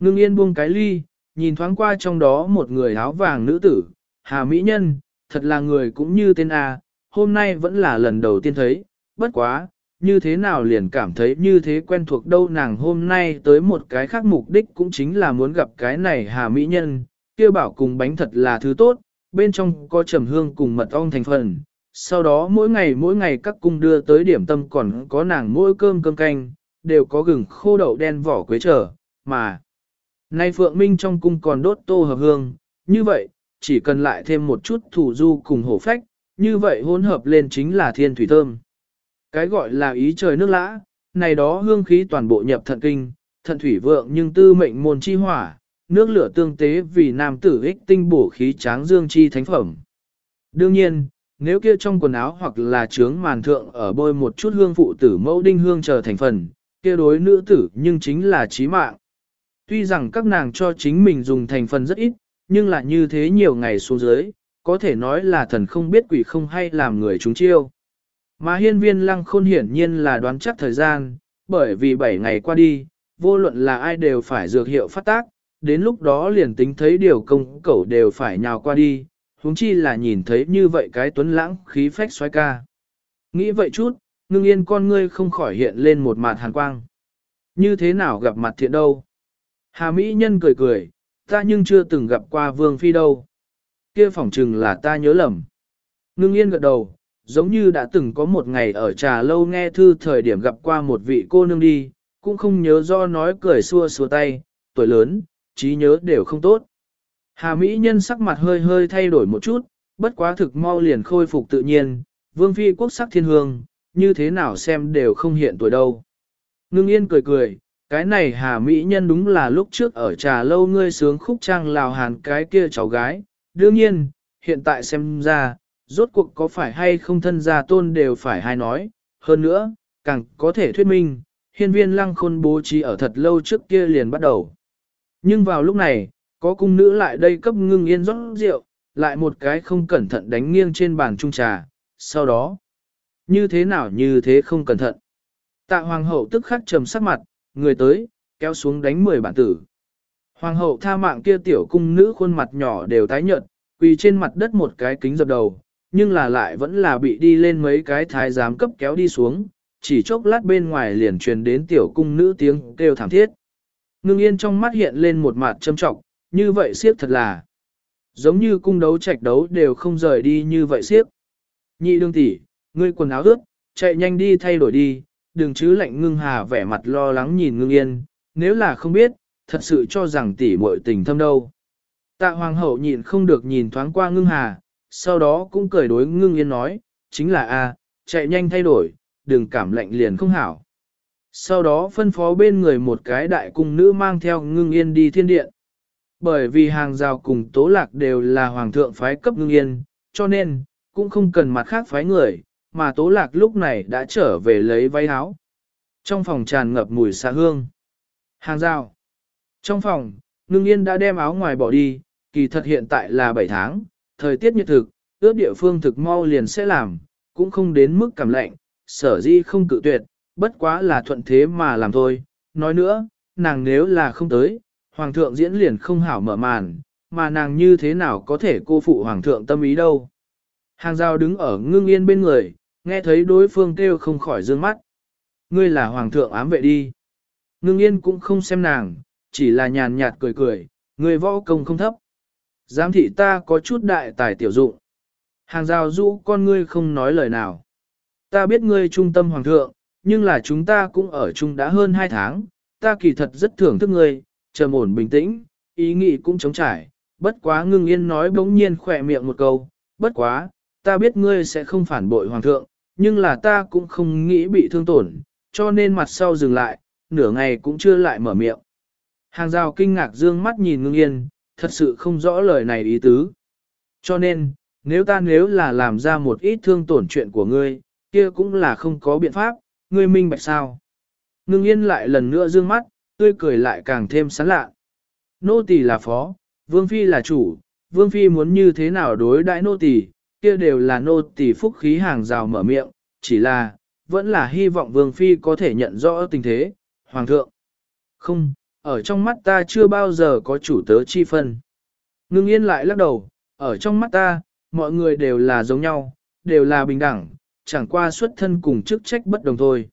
Ngưng yên buông cái ly, nhìn thoáng qua trong đó một người áo vàng nữ tử, hà mỹ nhân, thật là người cũng như tên A, hôm nay vẫn là lần đầu tiên thấy, bất quá, như thế nào liền cảm thấy như thế quen thuộc đâu nàng hôm nay tới một cái khác mục đích cũng chính là muốn gặp cái này hà mỹ nhân, kia bảo cùng bánh thật là thứ tốt, bên trong có trầm hương cùng mật ong thành phần. Sau đó mỗi ngày mỗi ngày các cung đưa tới điểm tâm còn có nàng mỗi cơm cơm canh, đều có gừng khô đậu đen vỏ quế trở, mà. Nay Phượng Minh trong cung còn đốt tô hợp hương, như vậy, chỉ cần lại thêm một chút thủ du cùng hổ phách, như vậy hỗn hợp lên chính là thiên thủy thơm. Cái gọi là ý trời nước lã, này đó hương khí toàn bộ nhập thận kinh, thận thủy vượng nhưng tư mệnh môn chi hỏa, nước lửa tương tế vì nam tử ích tinh bổ khí tráng dương chi thánh phẩm. Đương nhiên, nếu kia trong quần áo hoặc là trướng màn thượng ở bôi một chút hương phụ tử mẫu đinh hương chờ thành phần, kia đối nữ tử nhưng chính là chí mạng. Tuy rằng các nàng cho chính mình dùng thành phần rất ít, nhưng là như thế nhiều ngày xuống dưới, có thể nói là thần không biết quỷ không hay làm người chúng chiêu. Mà hiên viên lăng khôn hiển nhiên là đoán chắc thời gian, bởi vì 7 ngày qua đi, vô luận là ai đều phải dược hiệu phát tác, đến lúc đó liền tính thấy điều công cẩu đều phải nhào qua đi, huống chi là nhìn thấy như vậy cái tuấn lãng khí phách xoay ca. Nghĩ vậy chút, ngưng yên con ngươi không khỏi hiện lên một mặt hàn quang. Như thế nào gặp mặt thiện đâu? Hà Mỹ Nhân cười cười, ta nhưng chưa từng gặp qua Vương Phi đâu. Kia phỏng chừng là ta nhớ lầm. Ngưng yên gật đầu, giống như đã từng có một ngày ở trà lâu nghe thư thời điểm gặp qua một vị cô nương đi, cũng không nhớ do nói cười xua xua tay, tuổi lớn, trí nhớ đều không tốt. Hà Mỹ nhân sắc mặt hơi hơi thay đổi một chút, bất quá thực mau liền khôi phục tự nhiên, vương phi quốc sắc thiên hương, như thế nào xem đều không hiện tuổi đâu. Ngưng yên cười cười, cái này Hà Mỹ nhân đúng là lúc trước ở trà lâu ngươi sướng khúc trang lào hàn cái kia cháu gái, đương nhiên, hiện tại xem ra, rốt cuộc có phải hay không thân gia tôn đều phải hay nói, hơn nữa, càng có thể thuyết minh, hiên viên lăng khôn bố trí ở thật lâu trước kia liền bắt đầu. Nhưng vào lúc này, có cung nữ lại đây cấp ngưng yên rót rượu, lại một cái không cẩn thận đánh nghiêng trên bàn trung trà, sau đó, như thế nào như thế không cẩn thận. Tạ hoàng hậu tức khắc trầm sắc mặt, người tới, kéo xuống đánh 10 bản tử. Hoàng hậu tha mạng kia tiểu cung nữ khuôn mặt nhỏ đều tái nhợt, quỳ trên mặt đất một cái kính dập đầu, nhưng là lại vẫn là bị đi lên mấy cái thái giám cấp kéo đi xuống, chỉ chốc lát bên ngoài liền truyền đến tiểu cung nữ tiếng kêu thảm thiết. Ngưng yên trong mắt hiện lên một mặt châm trọng, như vậy siếp thật là. Giống như cung đấu trạch đấu đều không rời đi như vậy siếp. Nhị đương tỷ, ngươi quần áo ướt, chạy nhanh đi thay đổi đi, đừng chứ lạnh ngưng hà vẻ mặt lo lắng nhìn ngưng yên, nếu là không biết, thật sự cho rằng tỷ muội tình thâm đâu. Tạ hoàng hậu nhịn không được nhìn thoáng qua ngưng hà, sau đó cũng cười đối ngưng yên nói, chính là a, chạy nhanh thay đổi, đừng cảm lạnh liền không hảo. Sau đó phân phó bên người một cái đại cung nữ mang theo ngưng yên đi thiên điện. Bởi vì hàng rào cùng tố lạc đều là hoàng thượng phái cấp ngưng yên, cho nên, cũng không cần mặt khác phái người, mà tố lạc lúc này đã trở về lấy váy áo. Trong phòng tràn ngập mùi xà hương. Hàng rào. Trong phòng, ngưng yên đã đem áo ngoài bỏ đi, kỳ thật hiện tại là 7 tháng, thời tiết nhiệt thực, ướt địa phương thực mau liền sẽ làm, cũng không đến mức cảm lạnh, sở di không cự tuyệt, bất quá là thuận thế mà làm thôi. Nói nữa, nàng nếu là không tới, hoàng thượng diễn liền không hảo mở màn, mà nàng như thế nào có thể cô phụ hoàng thượng tâm ý đâu. Hàng rào đứng ở ngưng yên bên người, nghe thấy đối phương kêu không khỏi dương mắt. Ngươi là hoàng thượng ám vệ đi. Ngưng yên cũng không xem nàng, chỉ là nhàn nhạt cười cười, người võ công không thấp. Giám thị ta có chút đại tài tiểu dụng. Hàng rào rũ con ngươi không nói lời nào. Ta biết ngươi trung tâm hoàng thượng, nhưng là chúng ta cũng ở chung đã hơn hai tháng, ta kỳ thật rất thưởng thức ngươi, trầm ổn bình tĩnh, ý nghĩ cũng chống trải, bất quá ngưng yên nói bỗng nhiên khỏe miệng một câu, bất quá, ta biết ngươi sẽ không phản bội hoàng thượng, nhưng là ta cũng không nghĩ bị thương tổn, cho nên mặt sau dừng lại, nửa ngày cũng chưa lại mở miệng. Hàng rào kinh ngạc dương mắt nhìn ngưng yên, thật sự không rõ lời này ý tứ. Cho nên, nếu ta nếu là làm ra một ít thương tổn chuyện của ngươi, kia cũng là không có biện pháp, ngươi minh bạch sao. Ngưng yên lại lần nữa dương mắt, tươi cười lại càng thêm sán lạ. Nô tỳ là phó, vương phi là chủ, vương phi muốn như thế nào đối đãi nô tỳ, kia đều là nô tỳ phúc khí hàng rào mở miệng, chỉ là, vẫn là hy vọng vương phi có thể nhận rõ tình thế, hoàng thượng. Không, ở trong mắt ta chưa bao giờ có chủ tớ chi phân. Ngưng yên lại lắc đầu, ở trong mắt ta, mọi người đều là giống nhau, đều là bình đẳng, chẳng qua xuất thân cùng chức trách bất đồng thôi.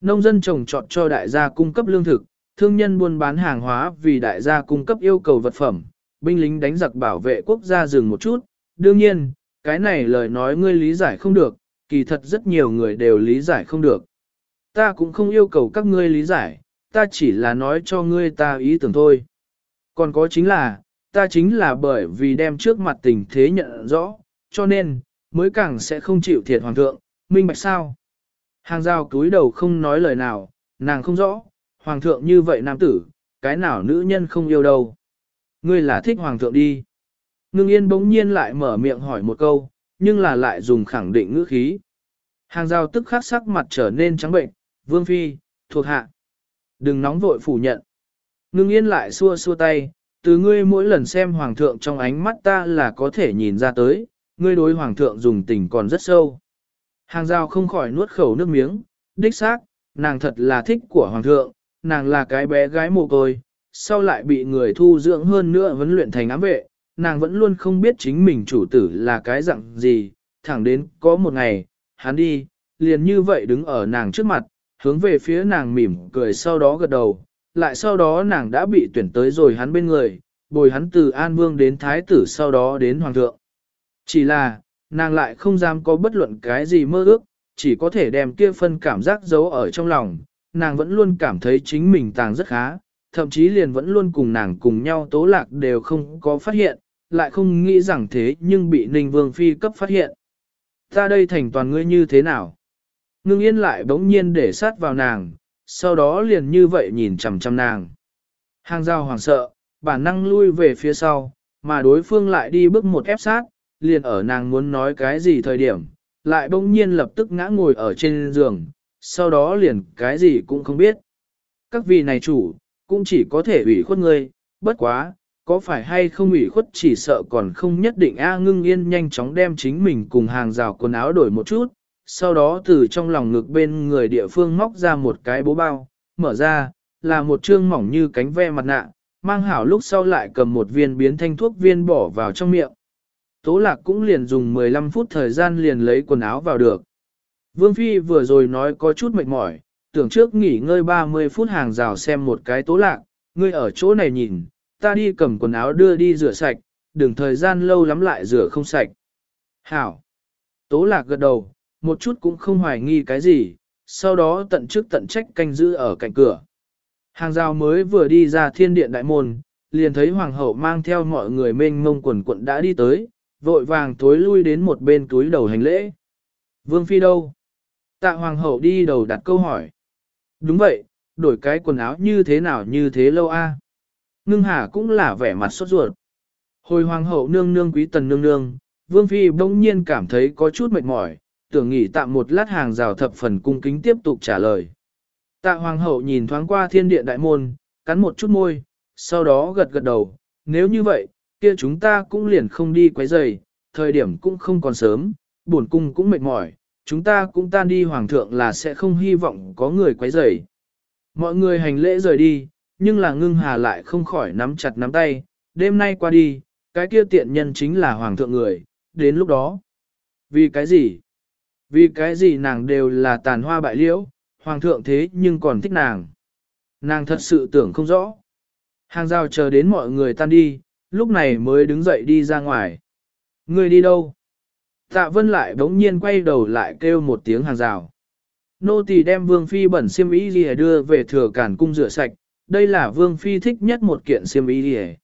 Nông dân trồng trọt cho đại gia cung cấp lương thực, thương nhân buôn bán hàng hóa vì đại gia cung cấp yêu cầu vật phẩm, binh lính đánh giặc bảo vệ quốc gia dừng một chút. Đương nhiên, cái này lời nói ngươi lý giải không được, kỳ thật rất nhiều người đều lý giải không được. Ta cũng không yêu cầu các ngươi lý giải, ta chỉ là nói cho ngươi ta ý tưởng thôi. Còn có chính là, ta chính là bởi vì đem trước mặt tình thế nhận rõ, cho nên, mới càng sẽ không chịu thiệt hoàng thượng, minh bạch sao. Hàng rào túi đầu không nói lời nào, nàng không rõ, hoàng thượng như vậy nam tử, cái nào nữ nhân không yêu đâu. Ngươi là thích hoàng thượng đi. Ngưng yên bỗng nhiên lại mở miệng hỏi một câu, nhưng là lại dùng khẳng định ngữ khí. Hàng rào tức khắc sắc mặt trở nên trắng bệnh, vương phi, thuộc hạ. Đừng nóng vội phủ nhận. Ngưng yên lại xua xua tay, từ ngươi mỗi lần xem hoàng thượng trong ánh mắt ta là có thể nhìn ra tới, ngươi đối hoàng thượng dùng tình còn rất sâu. Hàng rào không khỏi nuốt khẩu nước miếng, đích xác, nàng thật là thích của hoàng thượng, nàng là cái bé gái mồ côi, sau lại bị người thu dưỡng hơn nữa vẫn luyện thành ám vệ, nàng vẫn luôn không biết chính mình chủ tử là cái dạng gì, thẳng đến có một ngày, hắn đi, liền như vậy đứng ở nàng trước mặt, hướng về phía nàng mỉm cười sau đó gật đầu, lại sau đó nàng đã bị tuyển tới rồi hắn bên người, bồi hắn từ An Vương đến Thái tử sau đó đến Hoàng thượng. Chỉ là, nàng lại không dám có bất luận cái gì mơ ước, chỉ có thể đem kia phân cảm giác giấu ở trong lòng, nàng vẫn luôn cảm thấy chính mình tàng rất khá, thậm chí liền vẫn luôn cùng nàng cùng nhau tố lạc đều không có phát hiện, lại không nghĩ rằng thế nhưng bị Ninh Vương Phi cấp phát hiện. Ta đây thành toàn ngươi như thế nào? Ngưng yên lại bỗng nhiên để sát vào nàng, sau đó liền như vậy nhìn chằm chằm nàng. Hàng giao hoàng sợ, bản năng lui về phía sau, mà đối phương lại đi bước một ép sát, liền ở nàng muốn nói cái gì thời điểm, lại bỗng nhiên lập tức ngã ngồi ở trên giường, sau đó liền cái gì cũng không biết. Các vị này chủ, cũng chỉ có thể ủy khuất ngươi, bất quá, có phải hay không ủy khuất chỉ sợ còn không nhất định A ngưng yên nhanh chóng đem chính mình cùng hàng rào quần áo đổi một chút, sau đó từ trong lòng ngực bên người địa phương móc ra một cái bố bao, mở ra, là một trương mỏng như cánh ve mặt nạ, mang hảo lúc sau lại cầm một viên biến thanh thuốc viên bỏ vào trong miệng. Tố lạc cũng liền dùng 15 phút thời gian liền lấy quần áo vào được. Vương Phi vừa rồi nói có chút mệt mỏi, tưởng trước nghỉ ngơi 30 phút hàng rào xem một cái tố lạc, ngươi ở chỗ này nhìn, ta đi cầm quần áo đưa đi rửa sạch, đừng thời gian lâu lắm lại rửa không sạch. Hảo! Tố lạc gật đầu, một chút cũng không hoài nghi cái gì, sau đó tận chức tận trách canh giữ ở cạnh cửa. Hàng rào mới vừa đi ra thiên điện đại môn, liền thấy hoàng hậu mang theo mọi người mênh mông quần quận đã đi tới, vội vàng tối lui đến một bên túi đầu hành lễ. Vương Phi đâu? Tạ hoàng hậu đi đầu đặt câu hỏi. Đúng vậy, đổi cái quần áo như thế nào như thế lâu a? Ngưng hà cũng là vẻ mặt sốt ruột. Hồi hoàng hậu nương nương quý tần nương nương, Vương Phi bỗng nhiên cảm thấy có chút mệt mỏi, tưởng nghỉ tạm một lát hàng rào thập phần cung kính tiếp tục trả lời. Tạ hoàng hậu nhìn thoáng qua thiên điện đại môn, cắn một chút môi, sau đó gật gật đầu, nếu như vậy, kia chúng ta cũng liền không đi quấy rầy, thời điểm cũng không còn sớm, buồn cung cũng mệt mỏi, chúng ta cũng tan đi hoàng thượng là sẽ không hy vọng có người quấy rầy. Mọi người hành lễ rời đi, nhưng là ngưng hà lại không khỏi nắm chặt nắm tay, đêm nay qua đi, cái kia tiện nhân chính là hoàng thượng người, đến lúc đó. Vì cái gì? Vì cái gì nàng đều là tàn hoa bại liễu, hoàng thượng thế nhưng còn thích nàng. Nàng thật sự tưởng không rõ. Hàng rào chờ đến mọi người tan đi, lúc này mới đứng dậy đi ra ngoài. Người đi đâu? Tạ vân lại bỗng nhiên quay đầu lại kêu một tiếng hàng rào. Nô tỳ đem vương phi bẩn xiêm y gì đưa về thừa cản cung rửa sạch, đây là vương phi thích nhất một kiện xiêm y đi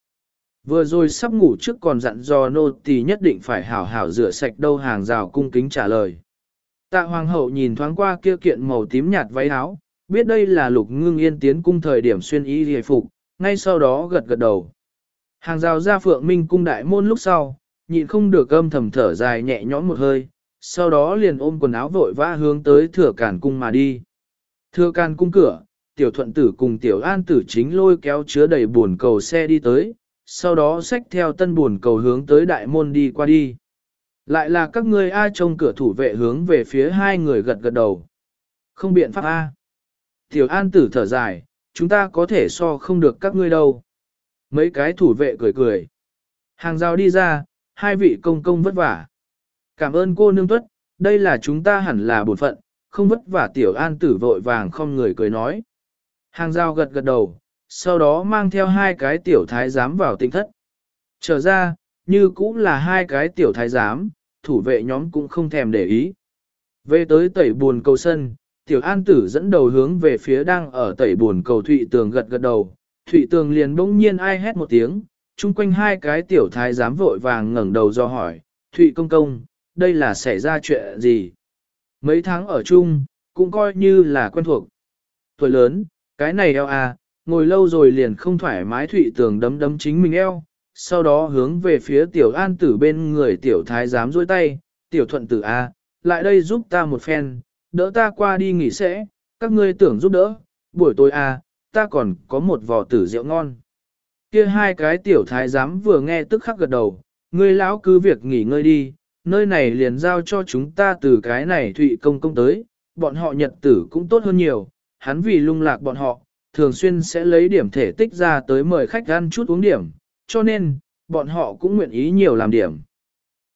Vừa rồi sắp ngủ trước còn dặn dò nô tỳ nhất định phải hảo hảo rửa sạch đâu hàng rào cung kính trả lời. Tạ hoàng hậu nhìn thoáng qua kia kiện màu tím nhạt váy áo, biết đây là lục ngưng yên tiến cung thời điểm xuyên y hề phục, ngay sau đó gật gật đầu. Hàng rào ra phượng minh cung đại môn lúc sau, nhịn không được âm thầm thở dài nhẹ nhõm một hơi, sau đó liền ôm quần áo vội vã hướng tới thừa cản cung mà đi. Thừa cản cung cửa, tiểu thuận tử cùng tiểu an tử chính lôi kéo chứa đầy buồn cầu xe đi tới, sau đó xách theo tân buồn cầu hướng tới đại môn đi qua đi. Lại là các ngươi a trông cửa thủ vệ hướng về phía hai người gật gật đầu. Không biện pháp A. Tiểu an tử thở dài, chúng ta có thể so không được các ngươi đâu. Mấy cái thủ vệ cười cười. Hàng rào đi ra, hai vị công công vất vả. Cảm ơn cô nương tuất, đây là chúng ta hẳn là bổn phận, không vất vả tiểu an tử vội vàng không người cười nói. Hàng rào gật gật đầu, sau đó mang theo hai cái tiểu thái giám vào tinh thất. Trở ra, như cũng là hai cái tiểu thái giám, thủ vệ nhóm cũng không thèm để ý. Về tới tẩy buồn cầu sân, tiểu an tử dẫn đầu hướng về phía đang ở tẩy buồn cầu thụy tường gật gật đầu. Thụy tường liền bỗng nhiên ai hét một tiếng, chung quanh hai cái tiểu thái giám vội vàng ngẩng đầu do hỏi, Thụy công công, đây là xảy ra chuyện gì? Mấy tháng ở chung, cũng coi như là quen thuộc. Tuổi lớn, cái này eo à, ngồi lâu rồi liền không thoải mái Thụy tường đấm đấm chính mình eo, sau đó hướng về phía tiểu an tử bên người tiểu thái giám dôi tay, tiểu thuận tử a, à, lại đây giúp ta một phen, đỡ ta qua đi nghỉ sẽ, các ngươi tưởng giúp đỡ, buổi tối a, à, ta còn có một vò tử rượu ngon. Kia hai cái tiểu thái giám vừa nghe tức khắc gật đầu, ngươi lão cứ việc nghỉ ngơi đi, nơi này liền giao cho chúng ta từ cái này thụy công công tới, bọn họ nhật tử cũng tốt hơn nhiều, hắn vì lung lạc bọn họ, thường xuyên sẽ lấy điểm thể tích ra tới mời khách ăn chút uống điểm, cho nên, bọn họ cũng nguyện ý nhiều làm điểm.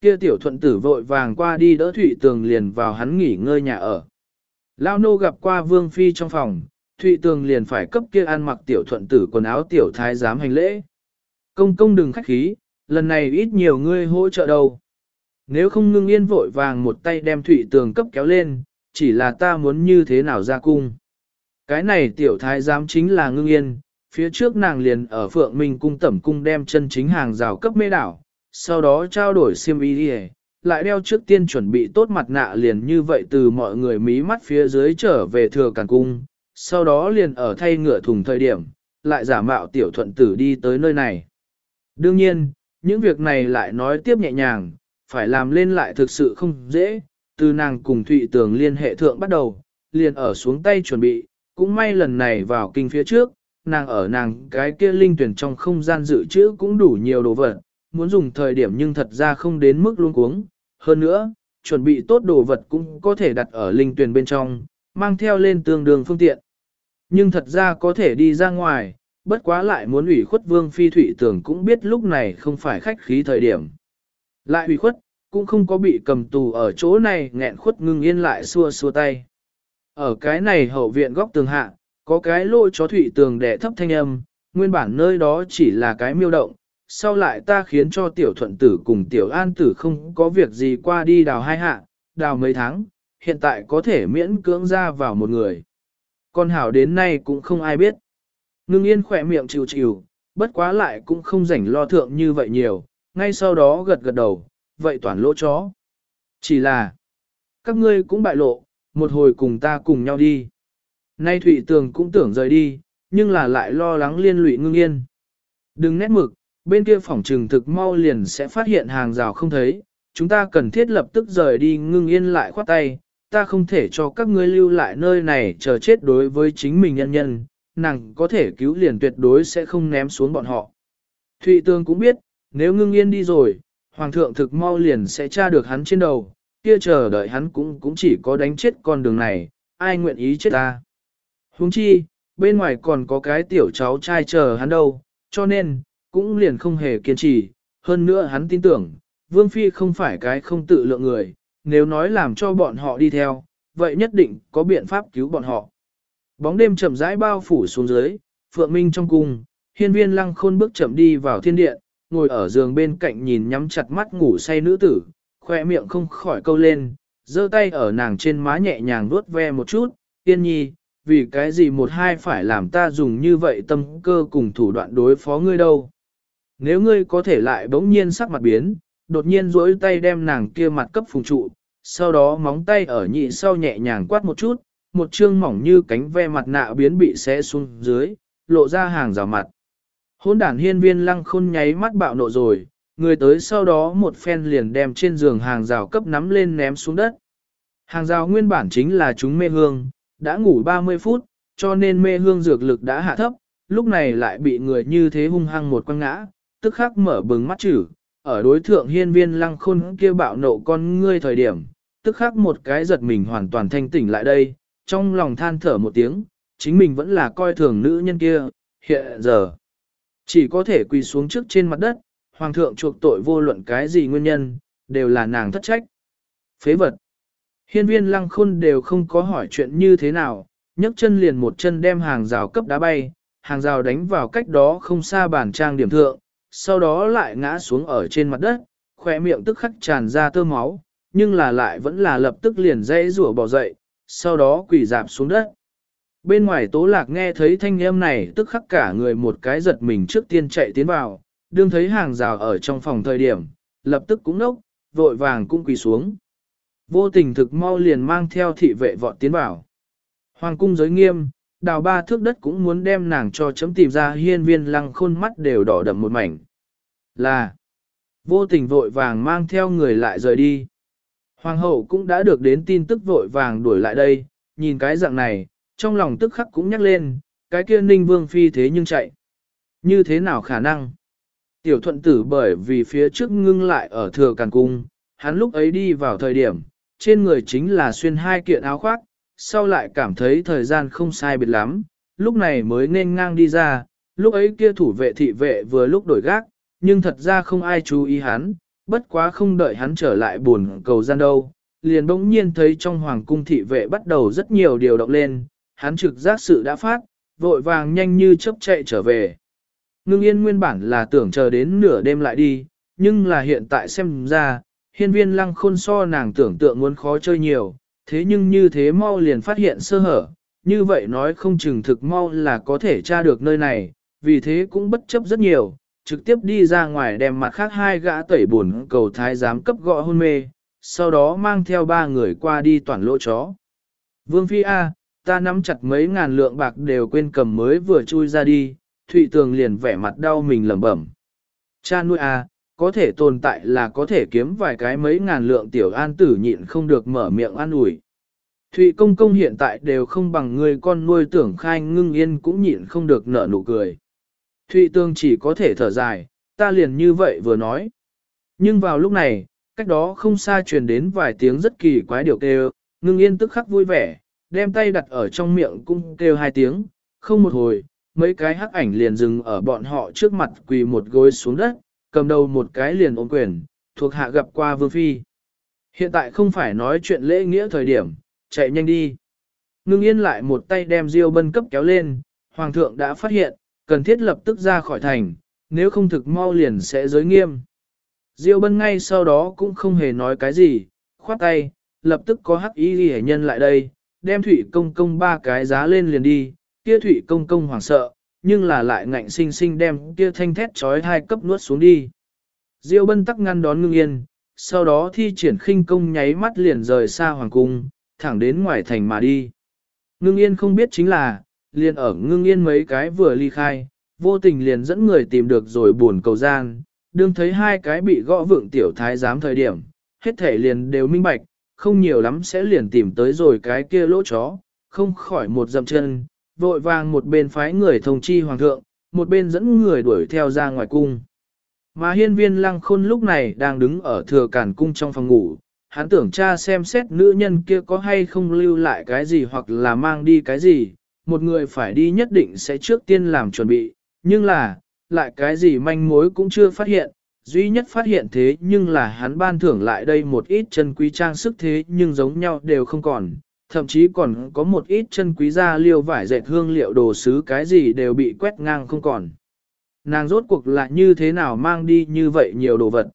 Kia tiểu thuận tử vội vàng qua đi đỡ Thụy Tường liền vào hắn nghỉ ngơi nhà ở. Lao nô gặp qua Vương Phi trong phòng, Thụy Tường liền phải cấp kia ăn mặc tiểu thuận tử quần áo tiểu thái giám hành lễ. Công công đừng khách khí, lần này ít nhiều ngươi hỗ trợ đâu. Nếu không ngưng yên vội vàng một tay đem Thụy Tường cấp kéo lên, chỉ là ta muốn như thế nào ra cung. Cái này tiểu thái giám chính là ngưng yên, phía trước nàng liền ở Phượng Minh cung tẩm cung đem chân chính hàng rào cấp mê đảo, sau đó trao đổi xiêm y đi lại đeo trước tiên chuẩn bị tốt mặt nạ liền như vậy từ mọi người mí mắt phía dưới trở về thừa càn cung, sau đó liền ở thay ngựa thùng thời điểm, lại giả mạo tiểu thuận tử đi tới nơi này. Đương nhiên, những việc này lại nói tiếp nhẹ nhàng, phải làm lên lại thực sự không dễ, từ nàng cùng Thụy Tường liên hệ thượng bắt đầu, liền ở xuống tay chuẩn bị, cũng may lần này vào kinh phía trước, nàng ở nàng cái kia linh tuyển trong không gian dự trữ cũng đủ nhiều đồ vật, muốn dùng thời điểm nhưng thật ra không đến mức luôn cuống. Hơn nữa, chuẩn bị tốt đồ vật cũng có thể đặt ở linh tuyển bên trong, mang theo lên tương đương phương tiện. Nhưng thật ra có thể đi ra ngoài, bất quá lại muốn ủy khuất vương phi thủy tưởng cũng biết lúc này không phải khách khí thời điểm. Lại ủy khuất, cũng không có bị cầm tù ở chỗ này nghẹn khuất ngưng yên lại xua xua tay. Ở cái này hậu viện góc tường hạ, có cái lỗ chó thủy tường đẻ thấp thanh âm, nguyên bản nơi đó chỉ là cái miêu động, sau lại ta khiến cho tiểu thuận tử cùng tiểu an tử không có việc gì qua đi đào hai hạ, đào mấy tháng, hiện tại có thể miễn cưỡng ra vào một người. Con hảo đến nay cũng không ai biết. Ngưng yên khỏe miệng chịu chịu, bất quá lại cũng không rảnh lo thượng như vậy nhiều, ngay sau đó gật gật đầu, vậy toàn lỗ chó. Chỉ là, các ngươi cũng bại lộ, một hồi cùng ta cùng nhau đi. Nay Thụy Tường cũng tưởng rời đi, nhưng là lại lo lắng liên lụy ngưng yên. Đừng nét mực, bên kia phòng trừng thực mau liền sẽ phát hiện hàng rào không thấy, chúng ta cần thiết lập tức rời đi ngưng yên lại khoát tay, ta không thể cho các ngươi lưu lại nơi này chờ chết đối với chính mình nhân nhân, nàng có thể cứu liền tuyệt đối sẽ không ném xuống bọn họ. Thụy Tường cũng biết, nếu ngưng yên đi rồi, Hoàng thượng thực mau liền sẽ tra được hắn trên đầu, kia chờ đợi hắn cũng cũng chỉ có đánh chết con đường này, ai nguyện ý chết ta. Huống chi, bên ngoài còn có cái tiểu cháu trai chờ hắn đâu, cho nên, cũng liền không hề kiên trì, hơn nữa hắn tin tưởng, Vương Phi không phải cái không tự lượng người, nếu nói làm cho bọn họ đi theo, vậy nhất định có biện pháp cứu bọn họ. Bóng đêm chậm rãi bao phủ xuống dưới, Phượng Minh trong cung, hiên viên lăng khôn bước chậm đi vào thiên điện, ngồi ở giường bên cạnh nhìn nhắm chặt mắt ngủ say nữ tử, khoe miệng không khỏi câu lên, giơ tay ở nàng trên má nhẹ nhàng vuốt ve một chút, yên nhi, vì cái gì một hai phải làm ta dùng như vậy tâm cơ cùng thủ đoạn đối phó ngươi đâu. Nếu ngươi có thể lại bỗng nhiên sắc mặt biến, đột nhiên duỗi tay đem nàng kia mặt cấp phùng trụ, sau đó móng tay ở nhị sau nhẹ nhàng quát một chút, một chương mỏng như cánh ve mặt nạ biến bị xé xuống dưới, lộ ra hàng rào mặt. Hôn đản hiên viên lăng khôn nháy mắt bạo nộ rồi, người tới sau đó một phen liền đem trên giường hàng rào cấp nắm lên ném xuống đất. Hàng rào nguyên bản chính là chúng mê hương, đã ngủ 30 phút, cho nên mê hương dược lực đã hạ thấp, lúc này lại bị người như thế hung hăng một quăng ngã, tức khắc mở bừng mắt chữ, ở đối thượng hiên viên lăng khôn kia bạo nộ con ngươi thời điểm, tức khắc một cái giật mình hoàn toàn thanh tỉnh lại đây, trong lòng than thở một tiếng, chính mình vẫn là coi thường nữ nhân kia, hiện giờ. Chỉ có thể quỳ xuống trước trên mặt đất, hoàng thượng chuộc tội vô luận cái gì nguyên nhân, đều là nàng thất trách. Phế vật. Hiên viên lăng khôn đều không có hỏi chuyện như thế nào, nhấc chân liền một chân đem hàng rào cấp đá bay, hàng rào đánh vào cách đó không xa bàn trang điểm thượng, sau đó lại ngã xuống ở trên mặt đất, khỏe miệng tức khắc tràn ra tơ máu, nhưng là lại vẫn là lập tức liền dãy rủa bỏ dậy, sau đó quỳ dạp xuống đất. Bên ngoài tố lạc nghe thấy thanh âm này tức khắc cả người một cái giật mình trước tiên chạy tiến vào, đương thấy hàng rào ở trong phòng thời điểm, lập tức cũng nốc, vội vàng cũng quỳ xuống. Vô tình thực mau liền mang theo thị vệ vọt tiến vào. Hoàng cung giới nghiêm, đào ba thước đất cũng muốn đem nàng cho chấm tìm ra hiên viên lăng khôn mắt đều đỏ đậm một mảnh. Là, vô tình vội vàng mang theo người lại rời đi. Hoàng hậu cũng đã được đến tin tức vội vàng đuổi lại đây, nhìn cái dạng này, trong lòng tức khắc cũng nhắc lên, cái kia ninh vương phi thế nhưng chạy. Như thế nào khả năng? Tiểu thuận tử bởi vì phía trước ngưng lại ở thừa càn cung, hắn lúc ấy đi vào thời điểm, trên người chính là xuyên hai kiện áo khoác, sau lại cảm thấy thời gian không sai biệt lắm, lúc này mới nên ngang đi ra, lúc ấy kia thủ vệ thị vệ vừa lúc đổi gác, nhưng thật ra không ai chú ý hắn, bất quá không đợi hắn trở lại buồn cầu gian đâu, liền bỗng nhiên thấy trong hoàng cung thị vệ bắt đầu rất nhiều điều động lên, hắn trực giác sự đã phát, vội vàng nhanh như chớp chạy trở về. Ngưng yên nguyên bản là tưởng chờ đến nửa đêm lại đi, nhưng là hiện tại xem ra, hiên viên lăng khôn so nàng tưởng tượng muốn khó chơi nhiều, thế nhưng như thế mau liền phát hiện sơ hở, như vậy nói không chừng thực mau là có thể tra được nơi này, vì thế cũng bất chấp rất nhiều, trực tiếp đi ra ngoài đem mặt khác hai gã tẩy buồn cầu thái giám cấp gõ hôn mê, sau đó mang theo ba người qua đi toàn lỗ chó. Vương Phi A, ta nắm chặt mấy ngàn lượng bạc đều quên cầm mới vừa chui ra đi, Thụy Tường liền vẻ mặt đau mình lẩm bẩm. Cha nuôi à, có thể tồn tại là có thể kiếm vài cái mấy ngàn lượng tiểu an tử nhịn không được mở miệng an ủi. Thụy công công hiện tại đều không bằng người con nuôi tưởng khai ngưng yên cũng nhịn không được nở nụ cười. Thụy tương chỉ có thể thở dài, ta liền như vậy vừa nói. Nhưng vào lúc này, cách đó không xa truyền đến vài tiếng rất kỳ quái điều kêu, ngưng yên tức khắc vui vẻ, đem tay đặt ở trong miệng cung kêu hai tiếng, không một hồi, mấy cái hắc ảnh liền dừng ở bọn họ trước mặt quỳ một gối xuống đất, cầm đầu một cái liền ôm quyền, thuộc hạ gặp qua vương phi. Hiện tại không phải nói chuyện lễ nghĩa thời điểm, chạy nhanh đi. Ngưng yên lại một tay đem Diêu bân cấp kéo lên, hoàng thượng đã phát hiện, cần thiết lập tức ra khỏi thành, nếu không thực mau liền sẽ giới nghiêm. Diêu bân ngay sau đó cũng không hề nói cái gì, khoát tay, lập tức có hắc y ghi nhân lại đây, đem thủy công công ba cái giá lên liền đi, kia thủy công công hoảng sợ, nhưng là lại ngạnh sinh sinh đem kia thanh thét trói hai cấp nuốt xuống đi. Diêu bân tắc ngăn đón ngưng yên, sau đó thi triển khinh công nháy mắt liền rời xa hoàng cung, thẳng đến ngoài thành mà đi. Ngưng yên không biết chính là, liền ở ngưng yên mấy cái vừa ly khai, vô tình liền dẫn người tìm được rồi buồn cầu gian, đương thấy hai cái bị gõ vượng tiểu thái giám thời điểm, hết thể liền đều minh bạch, không nhiều lắm sẽ liền tìm tới rồi cái kia lỗ chó, không khỏi một dậm chân, vội vàng một bên phái người thông chi hoàng thượng, một bên dẫn người đuổi theo ra ngoài cung. Mà hiên viên lăng khôn lúc này đang đứng ở thừa cản cung trong phòng ngủ, hắn tưởng cha xem xét nữ nhân kia có hay không lưu lại cái gì hoặc là mang đi cái gì, một người phải đi nhất định sẽ trước tiên làm chuẩn bị, nhưng là, lại cái gì manh mối cũng chưa phát hiện, duy nhất phát hiện thế nhưng là hắn ban thưởng lại đây một ít chân quý trang sức thế nhưng giống nhau đều không còn, thậm chí còn có một ít chân quý gia liêu vải dệt hương liệu đồ sứ cái gì đều bị quét ngang không còn. Nàng rốt cuộc là như thế nào mang đi như vậy nhiều đồ vật.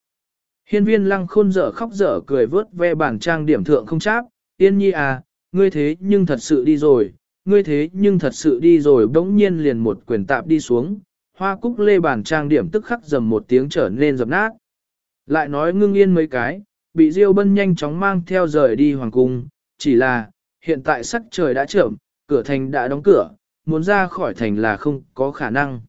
Hiên viên lăng khôn dở khóc dở cười vớt ve bản trang điểm thượng không cháp, yên nhi à, ngươi thế nhưng thật sự đi rồi, ngươi thế nhưng thật sự đi rồi bỗng nhiên liền một quyền tạp đi xuống, hoa cúc lê bản trang điểm tức khắc dầm một tiếng trở nên dập nát. Lại nói ngưng yên mấy cái, bị Diêu Bân nhanh chóng mang theo rời đi hoàng cung, chỉ là, hiện tại sắc trời đã trởm, cửa thành đã đóng cửa, muốn ra khỏi thành là không có khả năng.